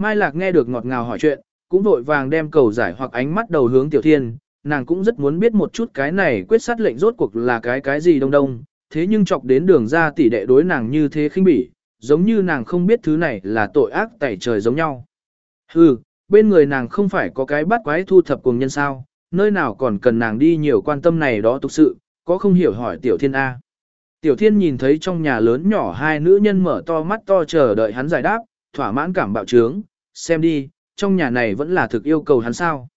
Mai Lạc nghe được ngọt ngào hỏi chuyện, cũng vội vàng đem cầu giải hoặc ánh mắt đầu hướng tiểu thiên, nàng cũng rất muốn biết một chút cái này quyết sát lệnh rốt cuộc là cái cái gì đông đông, thế nhưng chọc đến đường ra tỷ đệ đối nàng như thế khinh bỉ, giống như nàng không biết thứ này là tội ác tẩy trời giống nhau. Hừ, bên người nàng không phải có cái bắt quái thu thập cùng nhân sao, nơi nào còn cần nàng đi nhiều quan tâm này đó thực sự, có không hiểu hỏi Tiểu Thiên A. Tiểu Thiên nhìn thấy trong nhà lớn nhỏ hai nữ nhân mở to mắt to chờ đợi hắn giải đáp, thỏa mãn cảm bạo trướng, xem đi, trong nhà này vẫn là thực yêu cầu hắn sao.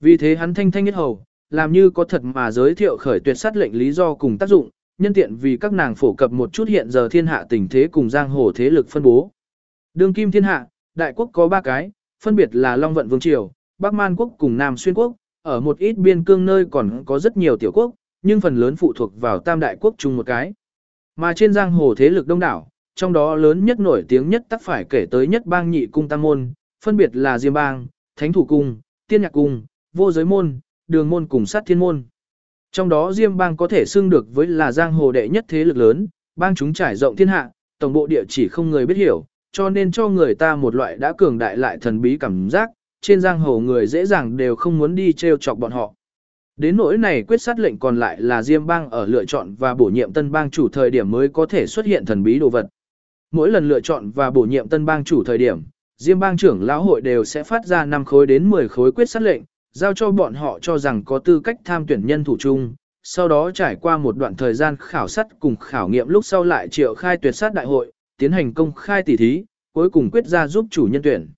Vì thế hắn thanh thanh nhất hầu, làm như có thật mà giới thiệu khởi tuyệt sát lệnh lý do cùng tác dụng, nhân tiện vì các nàng phổ cập một chút hiện giờ thiên hạ tình thế cùng giang hồ thế lực phân bố. Đường kim thiên hạ, đại quốc có ba cái, phân biệt là Long Vận Vương Triều, Bắc Man Quốc cùng Nam Xuyên Quốc, ở một ít biên cương nơi còn có rất nhiều tiểu quốc, nhưng phần lớn phụ thuộc vào tam đại quốc chung một cái. Mà trên giang hồ thế lực đông đảo, trong đó lớn nhất nổi tiếng nhất tắc phải kể tới nhất bang nhị cung tam môn, phân biệt là Diêm Bang, Thánh Thủ Cung, Tiên Nhạc Cung, Vô Giới Môn, Đường Môn cùng Sát Thiên Môn. Trong đó Diêm Bang có thể xưng được với là giang hồ đệ nhất thế lực lớn, bang chúng trải rộng thiên hạ, tổng bộ địa chỉ không người biết hiểu, cho nên cho người ta một loại đã cường đại lại thần bí cảm giác, trên giang hồ người dễ dàng đều không muốn đi treo chọc bọn họ. Đến nỗi này quyết sát lệnh còn lại là Diêm bang ở lựa chọn và bổ nhiệm tân bang chủ thời điểm mới có thể xuất hiện thần bí đồ vật. Mỗi lần lựa chọn và bổ nhiệm tân bang chủ thời điểm, Diêm bang trưởng lão hội đều sẽ phát ra 5 khối đến 10 khối quyết sát lệnh, giao cho bọn họ cho rằng có tư cách tham tuyển nhân thủ chung. Sau đó trải qua một đoạn thời gian khảo sát cùng khảo nghiệm lúc sau lại triệu khai tuyệt sát đại hội, tiến hành công khai tỉ thí, cuối cùng quyết ra giúp chủ nhân tuyển.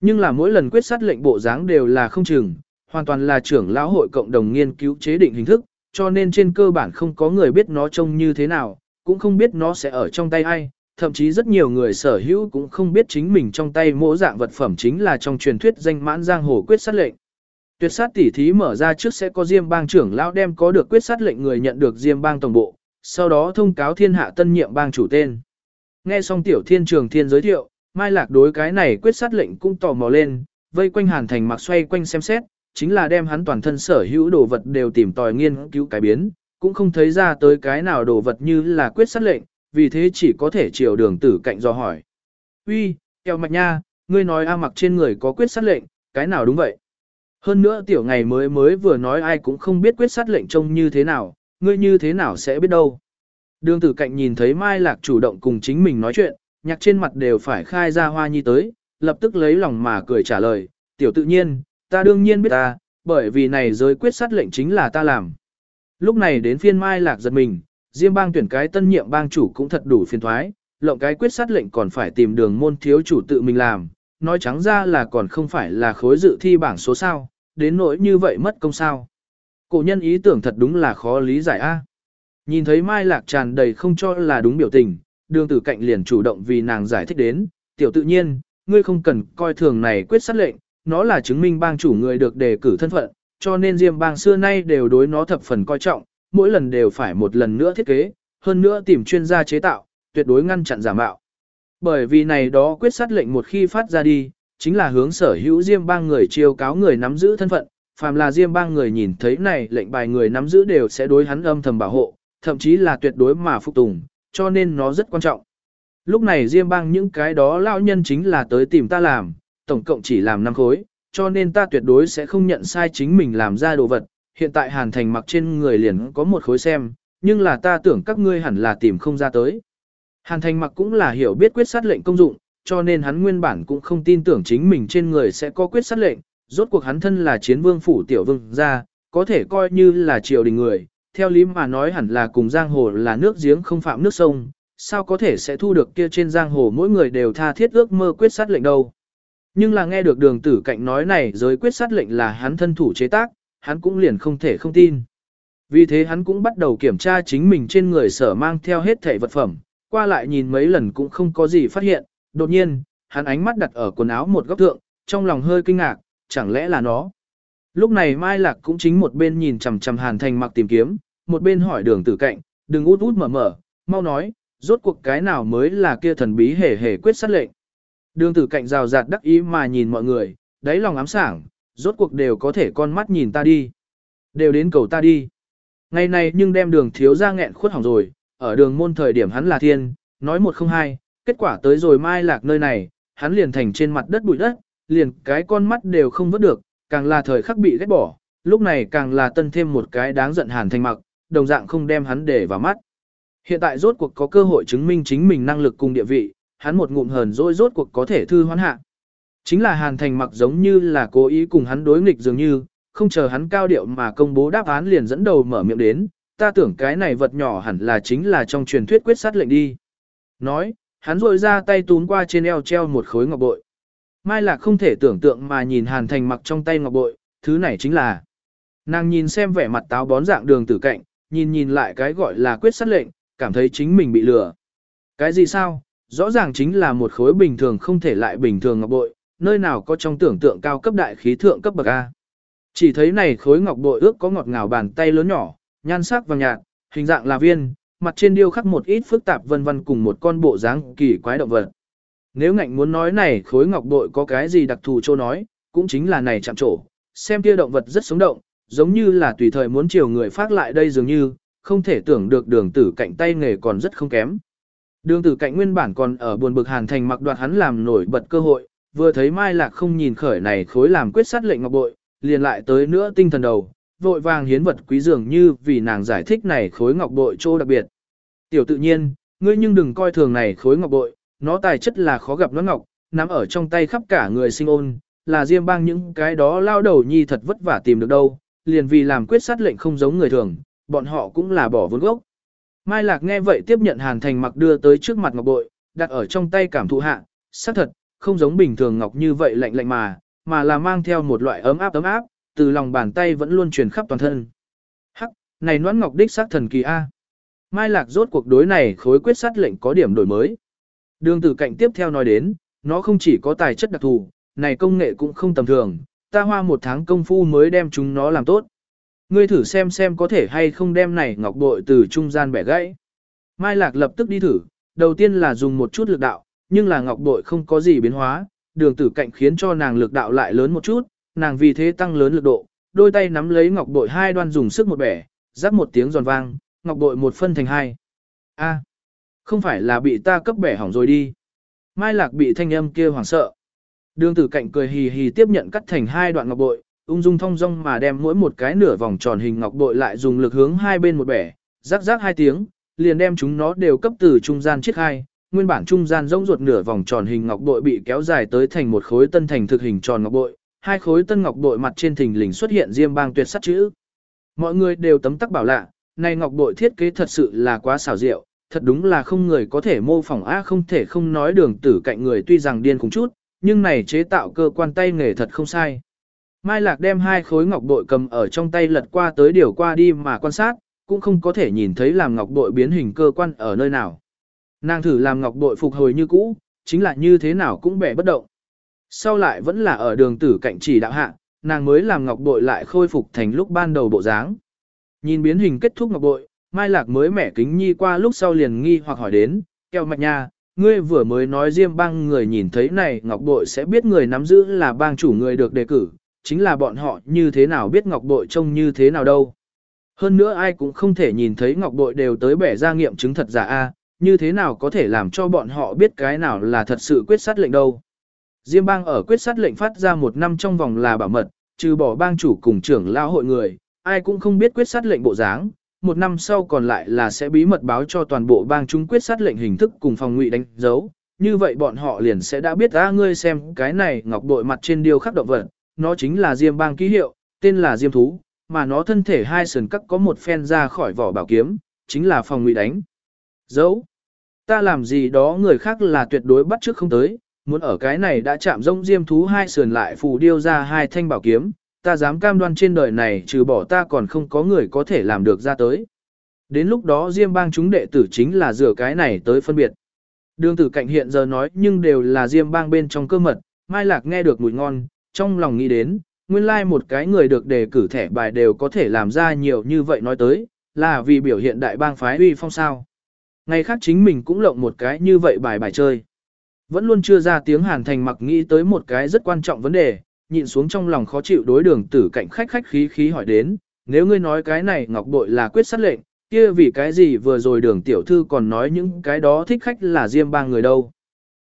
Nhưng là mỗi lần quyết sát lệnh bộ dáng đều là không chừng, hoàn toàn là trưởng lão hội cộng đồng nghiên cứu chế định hình thức, cho nên trên cơ bản không có người biết nó trông như thế nào, cũng không biết nó sẽ ở trong tay ai, thậm chí rất nhiều người sở hữu cũng không biết chính mình trong tay mỗi dạng vật phẩm chính là trong truyền thuyết danh mãn giang hồ quyết sát lệnh. Tuyệt sát tỉ thí mở ra trước sẽ có Diêm bang trưởng lão đem có được quyết sát lệnh người nhận được Diêm bang tổng bộ, sau đó thông cáo thiên hạ tân nhiệm bang chủ tên. Nghe xong tiểu thiên trường thiên giới thiệu, Mai Lạc đối cái này quyết sát lệnh cũng tò mò lên, vây quanh Hàn Thành mặc xoay quanh xem xét, chính là đem hắn toàn thân sở hữu đồ vật đều tìm tòi nghiên cứu cái biến, cũng không thấy ra tới cái nào đồ vật như là quyết sát lệnh, vì thế chỉ có thể chiều đường tử cạnh do hỏi. Uy, kẹo mạch nha, ngươi nói A mặc trên người có quyết sát lệnh, cái nào đúng vậy? Hơn nữa tiểu ngày mới mới vừa nói ai cũng không biết quyết sát lệnh trông như thế nào, ngươi như thế nào sẽ biết đâu. Đường tử cạnh nhìn thấy Mai Lạc chủ động cùng chính mình nói chuyện, nhạc trên mặt đều phải khai ra hoa nhi tới, lập tức lấy lòng mà cười trả lời, tiểu tự nhiên, ta đương nhiên biết ta, bởi vì này giới quyết sát lệnh chính là ta làm. Lúc này đến phiên Mai Lạc giật mình, Diêm bang tuyển cái tân nhiệm bang chủ cũng thật đủ phiền thoái, lộng cái quyết sát lệnh còn phải tìm đường môn thiếu chủ tự mình làm, nói trắng ra là còn không phải là khối dự thi bảng số sao, đến nỗi như vậy mất công sao. Cổ nhân ý tưởng thật đúng là khó lý giải a. Nhìn thấy Mai Lạc tràn đầy không cho là đúng biểu tình, đường tử cạnh liền chủ động vì nàng giải thích đến, tiểu tự nhiên, ngươi không cần coi thường này quyết sát lệnh, nó là chứng minh bang chủ người được đề cử thân phận, cho nên Diêm bang xưa nay đều đối nó thập phần coi trọng, mỗi lần đều phải một lần nữa thiết kế, hơn nữa tìm chuyên gia chế tạo, tuyệt đối ngăn chặn giả mạo. Bởi vì này đó quyết sát lệnh một khi phát ra đi, chính là hướng sở hữu Diêm bang người chiêu cáo người nắm giữ thân phận, phàm là Diêm bang người nhìn thấy này lệnh bài người nắm giữ đều sẽ đối hắn âm thầm bảo hộ, thậm chí là tuyệt đối mà phục tùng, cho nên nó rất quan trọng. Lúc này Diêm bang những cái đó lão nhân chính là tới tìm ta làm, tổng cộng chỉ làm năm khối, cho nên ta tuyệt đối sẽ không nhận sai chính mình làm ra đồ vật. Hiện tại Hàn Thành mặc trên người liền có một khối xem, nhưng là ta tưởng các ngươi hẳn là tìm không ra tới. Hàn Thành mặc cũng là hiểu biết quyết sát lệnh công dụng, cho nên hắn nguyên bản cũng không tin tưởng chính mình trên người sẽ có quyết sát lệnh, rốt cuộc hắn thân là chiến vương phủ tiểu vương gia, có thể coi như là triều đình người, theo lý mà nói hẳn là cùng giang hồ là nước giếng không phạm nước sông, sao có thể sẽ thu được kia trên giang hồ mỗi người đều tha thiết ước mơ quyết sát lệnh đâu. Nhưng là nghe được đường tử cạnh nói này giới quyết sát lệnh là hắn thân thủ chế tác, hắn cũng liền không thể không tin. Vì thế hắn cũng bắt đầu kiểm tra chính mình trên người sở mang theo hết thể vật phẩm, qua lại nhìn mấy lần cũng không có gì phát hiện, đột nhiên, hắn ánh mắt đặt ở quần áo một góc thượng, trong lòng hơi kinh ngạc, chẳng lẽ là nó. Lúc này Mai Lạc cũng chính một bên nhìn chằm chằm Hàn Thành mặc tìm kiếm, một bên hỏi đường tử cạnh, đừng út út mở mở, mau nói, rốt cuộc cái nào mới là kia thần bí hề hề quyết sát lệnh. Đường tử cạnh rào rạt đắc ý mà nhìn mọi người, đáy lòng ám sảng, rốt cuộc đều có thể con mắt nhìn ta đi. Đều đến cầu ta đi. Ngày này nhưng đem đường thiếu ra nghẹn khuất hỏng rồi, ở đường môn thời điểm hắn là thiên, nói một không hai, kết quả tới rồi mai lạc nơi này, hắn liền thành trên mặt đất bụi đất, liền cái con mắt đều không vớt được, càng là thời khắc bị ghét bỏ, lúc này càng là tân thêm một cái đáng giận hàn thành mặc, đồng dạng không đem hắn để vào mắt. Hiện tại rốt cuộc có cơ hội chứng minh chính mình năng lực cùng địa vị, hắn một ngụm hờn dỗi rốt cuộc có thể thư hoán hạ. Chính là Hàn Thành mặc giống như là cố ý cùng hắn đối nghịch dường như, không chờ hắn cao điệu mà công bố đáp án liền dẫn đầu mở miệng đến, ta tưởng cái này vật nhỏ hẳn là chính là trong truyền thuyết quyết sát lệnh đi. Nói, hắn rội ra tay túm qua trên eo treo một khối ngọc bội. Mai Lạc không thể tưởng tượng mà nhìn Hàn Thành mặc trong tay ngọc bội, thứ này chính là. Nàng nhìn xem vẻ mặt táo bón dạng đường tử cạnh, nhìn nhìn lại cái gọi là quyết sát lệnh, cảm thấy chính mình bị lừa. Cái gì sao, rõ ràng chính là một khối bình thường không thể lại bình thường ngọc bội, nơi nào có trong tưởng tượng cao cấp đại khí thượng cấp bậc A. Chỉ thấy này khối ngọc bội ước có ngọt ngào bàn tay lớn nhỏ, nhan sắc vàng nhạt, hình dạng là viên, mặt trên điêu khắc một ít phức tạp vân vân cùng một con bộ dáng kỳ quái động vật. Nếu ngạnh muốn nói này khối ngọc bội có cái gì đặc thù cho nói, cũng chính là này chạm trổ, xem kia động vật rất sống động, giống như là tùy thời muốn chiều người phát lại đây dường như, không thể tưởng được đường tử cạnh tay nghề còn rất không kém. Đường tử cạnh nguyên bản còn ở buồn bực hàn thành mặc đoạt hắn làm nổi bật cơ hội, vừa thấy Mai Lạc không nhìn khởi này khối làm quyết sát lệnh ngọc bội, liền lại tới nữa tinh thần đầu, vội vàng hiến vật quý dường như vì nàng giải thích này khối ngọc bội chỗ đặc biệt. Tiểu tự nhiên, ngươi nhưng đừng coi thường này khối ngọc bội, nó tài chất là khó gặp nó ngọc, nắm ở trong tay khắp cả người sinh ôn, là riêng bang những cái đó lao đầu nhi thật vất vả tìm được đâu, liền vì làm quyết sát lệnh không giống người thường, bọn họ cũng là bỏ vốn gốc. Mai Lạc nghe vậy tiếp nhận Hàn Thành mặc đưa tới trước mặt ngọc bội, đặt ở trong tay cảm thụ hạ, xác thật, không giống bình thường ngọc như vậy lạnh lạnh mà, mà là mang theo một loại ấm áp ấm áp, từ lòng bàn tay vẫn luôn truyền khắp toàn thân. Hắc, này noãn ngọc đích xác thần kỳ A. Mai Lạc rốt cuộc đối này khối quyết sát lệnh có điểm đổi mới. Đường tử cạnh tiếp theo nói đến, nó không chỉ có tài chất đặc thù, này công nghệ cũng không tầm thường, ta hoa một tháng công phu mới đem chúng nó làm tốt. Ngươi thử xem xem có thể hay không đem này ngọc bội từ trung gian bẻ gãy. Mai Lạc lập tức đi thử, đầu tiên là dùng một chút lực đạo, nhưng là ngọc bội không có gì biến hóa, đường tử cạnh khiến cho nàng lực đạo lại lớn một chút, nàng vì thế tăng lớn lực độ, đôi tay nắm lấy ngọc bội hai đoan dùng sức một bẻ, rắc một tiếng giòn vang, ngọc bội một phân thành hai. A, không phải là bị ta cấp bẻ hỏng rồi đi. Mai Lạc bị thanh âm kia hoảng sợ. Đường tử cạnh cười hì hì tiếp nhận cắt thành hai đoạn ngọc bội, ung dung thong dong mà đem mỗi một cái nửa vòng tròn hình ngọc bội lại dùng lực hướng hai bên một bẻ, rắc rắc hai tiếng, liền đem chúng nó đều cấp từ trung gian chiếc hai. Nguyên bản trung gian rỗng ruột nửa vòng tròn hình ngọc bội bị kéo dài tới thành một khối tân thành thực hình tròn ngọc bội, hai khối tân ngọc bội mặt trên thình lình xuất hiện diêm bang tuyệt sắc chữ. Mọi người đều tấm tắc bảo lạ, này ngọc bội thiết kế thật sự là quá xảo diệu, thật đúng là không người có thể mô phỏng a không thể không nói đường tử cạnh người tuy rằng điên cùng chút, nhưng này chế tạo cơ quan tay nghề thật không sai. Mai Lạc đem hai khối ngọc bội cầm ở trong tay lật qua tới điều qua đi mà quan sát, cũng không có thể nhìn thấy làm ngọc bội biến hình cơ quan ở nơi nào. Nàng thử làm ngọc bội phục hồi như cũ, chính là như thế nào cũng bẻ bất động. Sau lại vẫn là ở đường tử cạnh chỉ đạo hạ, nàng mới làm ngọc bội lại khôi phục thành lúc ban đầu bộ dáng. Nhìn biến hình kết thúc ngọc bội, Mai Lạc mới mẻ kính nhi qua lúc sau liền nghi hoặc hỏi đến, kêu mạch nha, ngươi vừa mới nói riêng bang người nhìn thấy này ngọc bội sẽ biết người nắm giữ là bang chủ người được đề cử, chính là bọn họ như thế nào biết ngọc bội trông như thế nào đâu. Hơn nữa ai cũng không thể nhìn thấy ngọc bội đều tới bẻ ra nghiệm chứng thật giả a, như thế nào có thể làm cho bọn họ biết cái nào là thật sự quyết sát lệnh đâu. Diêm bang ở quyết sát lệnh phát ra một năm trong vòng là bảo mật, trừ bỏ bang chủ cùng trưởng lao hội người, ai cũng không biết quyết sát lệnh bộ dáng, một năm sau còn lại là sẽ bí mật báo cho toàn bộ bang chúng quyết sát lệnh hình thức cùng phòng ngụy đánh dấu. Như vậy bọn họ liền sẽ đã biết ra ngươi xem cái này ngọc bội mặt trên điêu khắc động vật, nó chính là diêm bang ký hiệu, tên là diêm thú, mà nó thân thể hai sườn cắt có một phen ra khỏi vỏ bảo kiếm, chính là phòng ngụy đánh. Dấu. Ta làm gì đó người khác là tuyệt đối bắt trước không tới, muốn ở cái này đã chạm rông diêm thú hai sườn lại phù điêu ra hai thanh bảo kiếm, ta dám cam đoan trên đời này trừ bỏ ta còn không có người có thể làm được ra tới. Đến lúc đó Diêm bang chúng đệ tử chính là rửa cái này tới phân biệt. Đường tử cạnh hiện giờ nói nhưng đều là Diêm bang bên trong cơ mật, Mai Lạc nghe được mùi ngon, trong lòng nghĩ đến, nguyên lai like một cái người được đề cử thẻ bài đều có thể làm ra nhiều như vậy nói tới, là vì biểu hiện đại bang phái uy phong sao. Ngày khác chính mình cũng lộng một cái như vậy bài bài chơi. Vẫn luôn chưa ra tiếng Hàn Thành mặc nghĩ tới một cái rất quan trọng vấn đề, nhịn xuống trong lòng khó chịu đối đường tử cạnh khách khách khí khí hỏi đến, nếu ngươi nói cái này ngọc bội là quyết sát lệnh, kia vì cái gì vừa rồi đường tiểu thư còn nói những cái đó thích khách là riêng ba người đâu.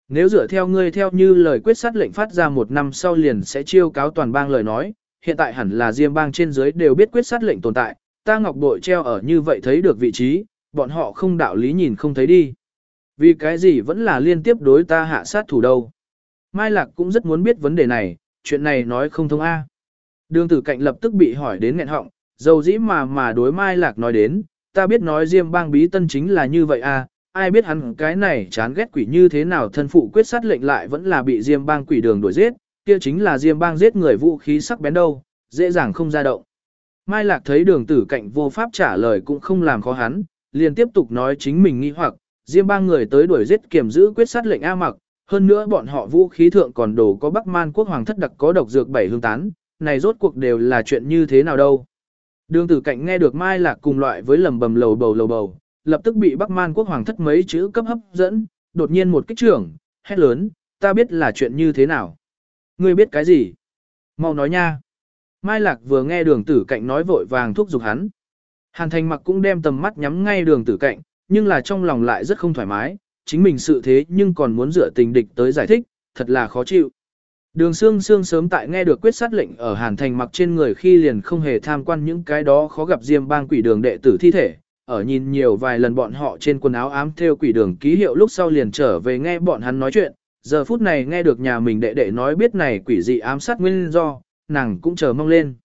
Nếu dựa theo ngươi theo như lời quyết sát lệnh phát ra một năm sau liền sẽ chiêu cáo toàn bang lời nói, hiện tại hẳn là riêng bang trên dưới đều biết quyết sát lệnh tồn tại, ta ngọc bội treo ở như vậy thấy được vị trí, bọn họ không đạo lý nhìn không thấy đi. Vì cái gì vẫn là liên tiếp đối ta hạ sát thủ đâu. Mai Lạc cũng rất muốn biết vấn đề này, chuyện này nói không thông A. Đường tử cạnh lập tức bị hỏi đến nghẹn họng, dầu dĩ mà mà đối Mai Lạc nói đến, ta biết nói Diêm bang bí tân chính là như vậy A, ai biết hắn cái này chán ghét quỷ như thế nào thân phụ quyết sát lệnh lại vẫn là bị Diêm bang quỷ đường đuổi giết, kia chính là Diêm bang giết người vũ khí sắc bén đâu, dễ dàng không ra động. Mai Lạc thấy đường tử cạnh vô pháp trả lời cũng không làm khó hắn, liền tiếp tục nói chính mình nghi hoặc, Diêm ba người tới đuổi giết kiểm giữ quyết sát lệnh A mặc, hơn nữa bọn họ vũ khí thượng còn đồ có Bắc Man quốc hoàng thất đặc có độc dược bảy hương tán, này rốt cuộc đều là chuyện như thế nào đâu. Đường tử cạnh nghe được Mai Lạc cùng loại với lầm bầm lầu bầu lầu bầu, lập tức bị Bắc Man quốc hoàng thất mấy chữ cấp hấp dẫn, đột nhiên một kích trưởng, hét lớn, ta biết là chuyện như thế nào. Ngươi biết cái gì? Mau nói nha. Mai Lạc vừa nghe đường tử cạnh nói vội vàng thúc giục hắn. Hàn thành mặc cũng đem tầm mắt nhắm ngay đường tử cạnh, nhưng là trong lòng lại rất không thoải mái, chính mình sự thế nhưng còn muốn dựa tình địch tới giải thích, thật là khó chịu. Đường Sương Sương sớm tại nghe được quyết sát lệnh ở Hàn Thành mặc trên người khi liền không hề tham quan những cái đó khó gặp diêm bang quỷ đường đệ tử thi thể, ở nhìn nhiều vài lần bọn họ trên quần áo ám theo quỷ đường ký hiệu lúc sau liền trở về nghe bọn hắn nói chuyện, giờ phút này nghe được nhà mình đệ đệ nói biết này quỷ dị ám sát nguyên do, nàng cũng chờ mong lên.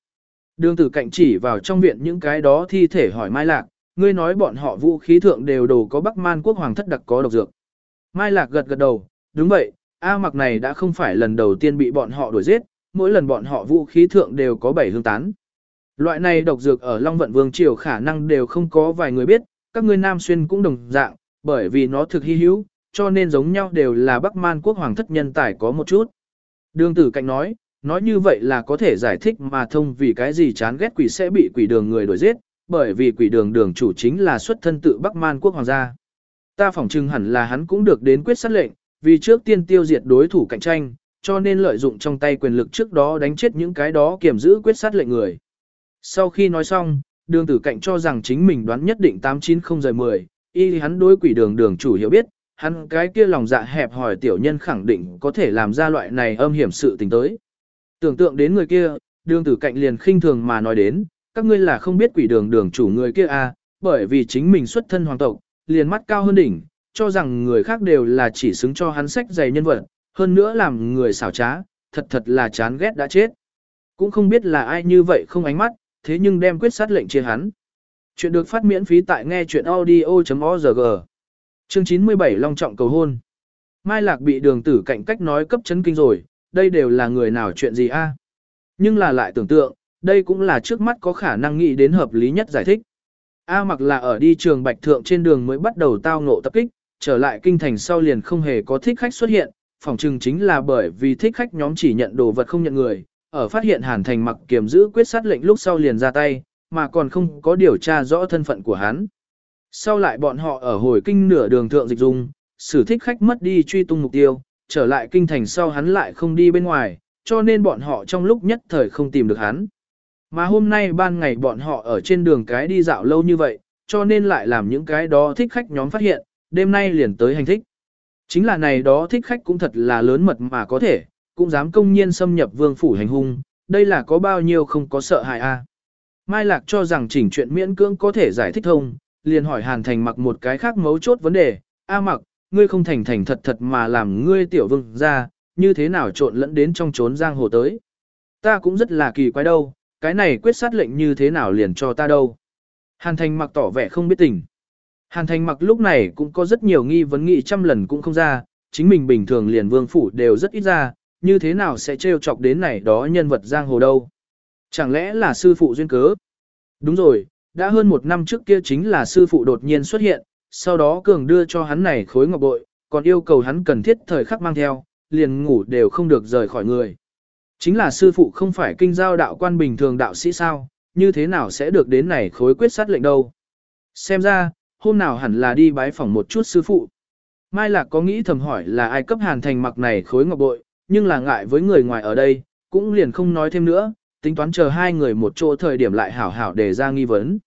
Đường tử cạnh chỉ vào trong viện những cái đó thi thể hỏi Mai Lạc, ngươi nói bọn họ vũ khí thượng đều đồ có Bắc Man quốc hoàng thất đặc có độc dược. Mai Lạc gật gật đầu, đúng vậy, A mặc này đã không phải lần đầu tiên bị bọn họ đuổi giết, mỗi lần bọn họ vũ khí thượng đều có bảy hương tán. Loại này độc dược ở Long Vận Vương Triều khả năng đều không có vài người biết, các ngươi Nam Xuyên cũng đồng dạng, bởi vì nó thực hy hữu, cho nên giống nhau đều là Bắc Man quốc hoàng thất nhân tài có một chút. Đường tử cạnh nói, nói như vậy là có thể giải thích mà thông vì cái gì chán ghét quỷ sẽ bị quỷ đường người đuổi giết, bởi vì quỷ đường đường chủ chính là xuất thân tự Bắc Man quốc hoàng gia. Ta phỏng chừng hẳn là hắn cũng được đến quyết sát lệnh, vì trước tiên tiêu diệt đối thủ cạnh tranh, cho nên lợi dụng trong tay quyền lực trước đó đánh chết những cái đó kiểm giữ quyết sát lệnh người. Sau khi nói xong, đường tử cạnh cho rằng chính mình đoán nhất định 890-10, y hắn đối quỷ đường đường chủ hiểu biết, hắn cái kia lòng dạ hẹp hỏi tiểu nhân khẳng định có thể làm ra loại này âm hiểm sự tình tới. Tưởng tượng đến người kia, đường tử cạnh liền khinh thường mà nói đến, các ngươi là không biết quỷ đường đường chủ người kia à, bởi vì chính mình xuất thân hoàng tộc, liền mắt cao hơn đỉnh, cho rằng người khác đều là chỉ xứng cho hắn sách dày nhân vật, hơn nữa làm người xảo trá, thật thật là chán ghét đã chết. Cũng không biết là ai như vậy không ánh mắt, thế nhưng đem quyết sát lệnh chia hắn. Chuyện được phát miễn phí tại nghe chuyện audio.org. Chương 97 Long Trọng cầu hôn. Mai Lạc bị đường tử cạnh cách nói cấp chấn kinh rồi, đây đều là người nào chuyện gì a? Nhưng là lại tưởng tượng, đây cũng là trước mắt có khả năng nghĩ đến hợp lý nhất giải thích. A mặc là ở đi trường Bạch Thượng trên đường mới bắt đầu tao ngộ tập kích, trở lại kinh thành sau liền không hề có thích khách xuất hiện, phỏng chừng chính là bởi vì thích khách nhóm chỉ nhận đồ vật không nhận người, ở phát hiện Hàn Thành mặc kiểm giữ quyết sát lệnh lúc sau liền ra tay, mà còn không có điều tra rõ thân phận của hắn. Sau lại bọn họ ở hồi kinh nửa đường thượng dịch dung, xử thích khách mất đi truy tung mục tiêu, trở lại kinh thành sau hắn lại không đi bên ngoài, cho nên bọn họ trong lúc nhất thời không tìm được hắn. Mà hôm nay ban ngày bọn họ ở trên đường cái đi dạo lâu như vậy, cho nên lại làm những cái đó thích khách nhóm phát hiện, đêm nay liền tới hành thích. Chính là này đó thích khách cũng thật là lớn mật mà có thể, cũng dám công nhiên xâm nhập vương phủ hành hung, đây là có bao nhiêu không có sợ hại a. Mai Lạc cho rằng chỉnh chuyện miễn cưỡng có thể giải thích thông, liền hỏi Hàn Thành mặc một cái khác mấu chốt vấn đề, A mặc, ngươi không thành thành thật thật mà làm ngươi tiểu vương ra, như thế nào trộn lẫn đến trong trốn giang hồ tới. Ta cũng rất là kỳ quái đâu, cái này quyết sát lệnh như thế nào liền cho ta đâu. Hàn Thành mặc tỏ vẻ không biết tình. Hàn Thành mặc lúc này cũng có rất nhiều nghi vấn nghị trăm lần cũng không ra, chính mình bình thường liền vương phủ đều rất ít ra, như thế nào sẽ trêu chọc đến này đó nhân vật giang hồ đâu. Chẳng lẽ là sư phụ duyên cớ? Đúng rồi, đã hơn một năm trước kia chính là sư phụ đột nhiên xuất hiện, sau đó cường đưa cho hắn này khối ngọc bội, còn yêu cầu hắn cần thiết thời khắc mang theo, liền ngủ đều không được rời khỏi người. Chính là sư phụ không phải kinh giao đạo quan bình thường đạo sĩ sao, như thế nào sẽ được đến này khối quyết sát lệnh đâu. Xem ra, hôm nào hẳn là đi bái phỏng một chút sư phụ. Mai Lạc có nghĩ thầm hỏi là ai cấp hàn thành mặc này khối ngọc bội, nhưng là ngại với người ngoài ở đây, cũng liền không nói thêm nữa, tính toán chờ hai người một chỗ thời điểm lại hảo hảo để ra nghi vấn.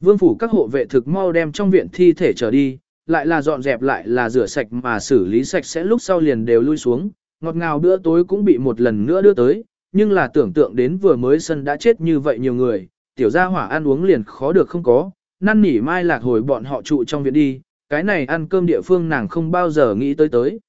Vương phủ các hộ vệ thực mau đem trong viện thi thể trở đi, lại là dọn dẹp lại là rửa sạch mà xử lý sạch sẽ lúc sau liền đều lui xuống, ngọt ngào bữa tối cũng bị một lần nữa đưa tới, nhưng là tưởng tượng đến vừa mới sân đã chết như vậy nhiều người, tiểu gia hỏa ăn uống liền khó được không có, năn nỉ mai lạc hồi bọn họ trụ trong viện đi, cái này ăn cơm địa phương nàng không bao giờ nghĩ tới tới.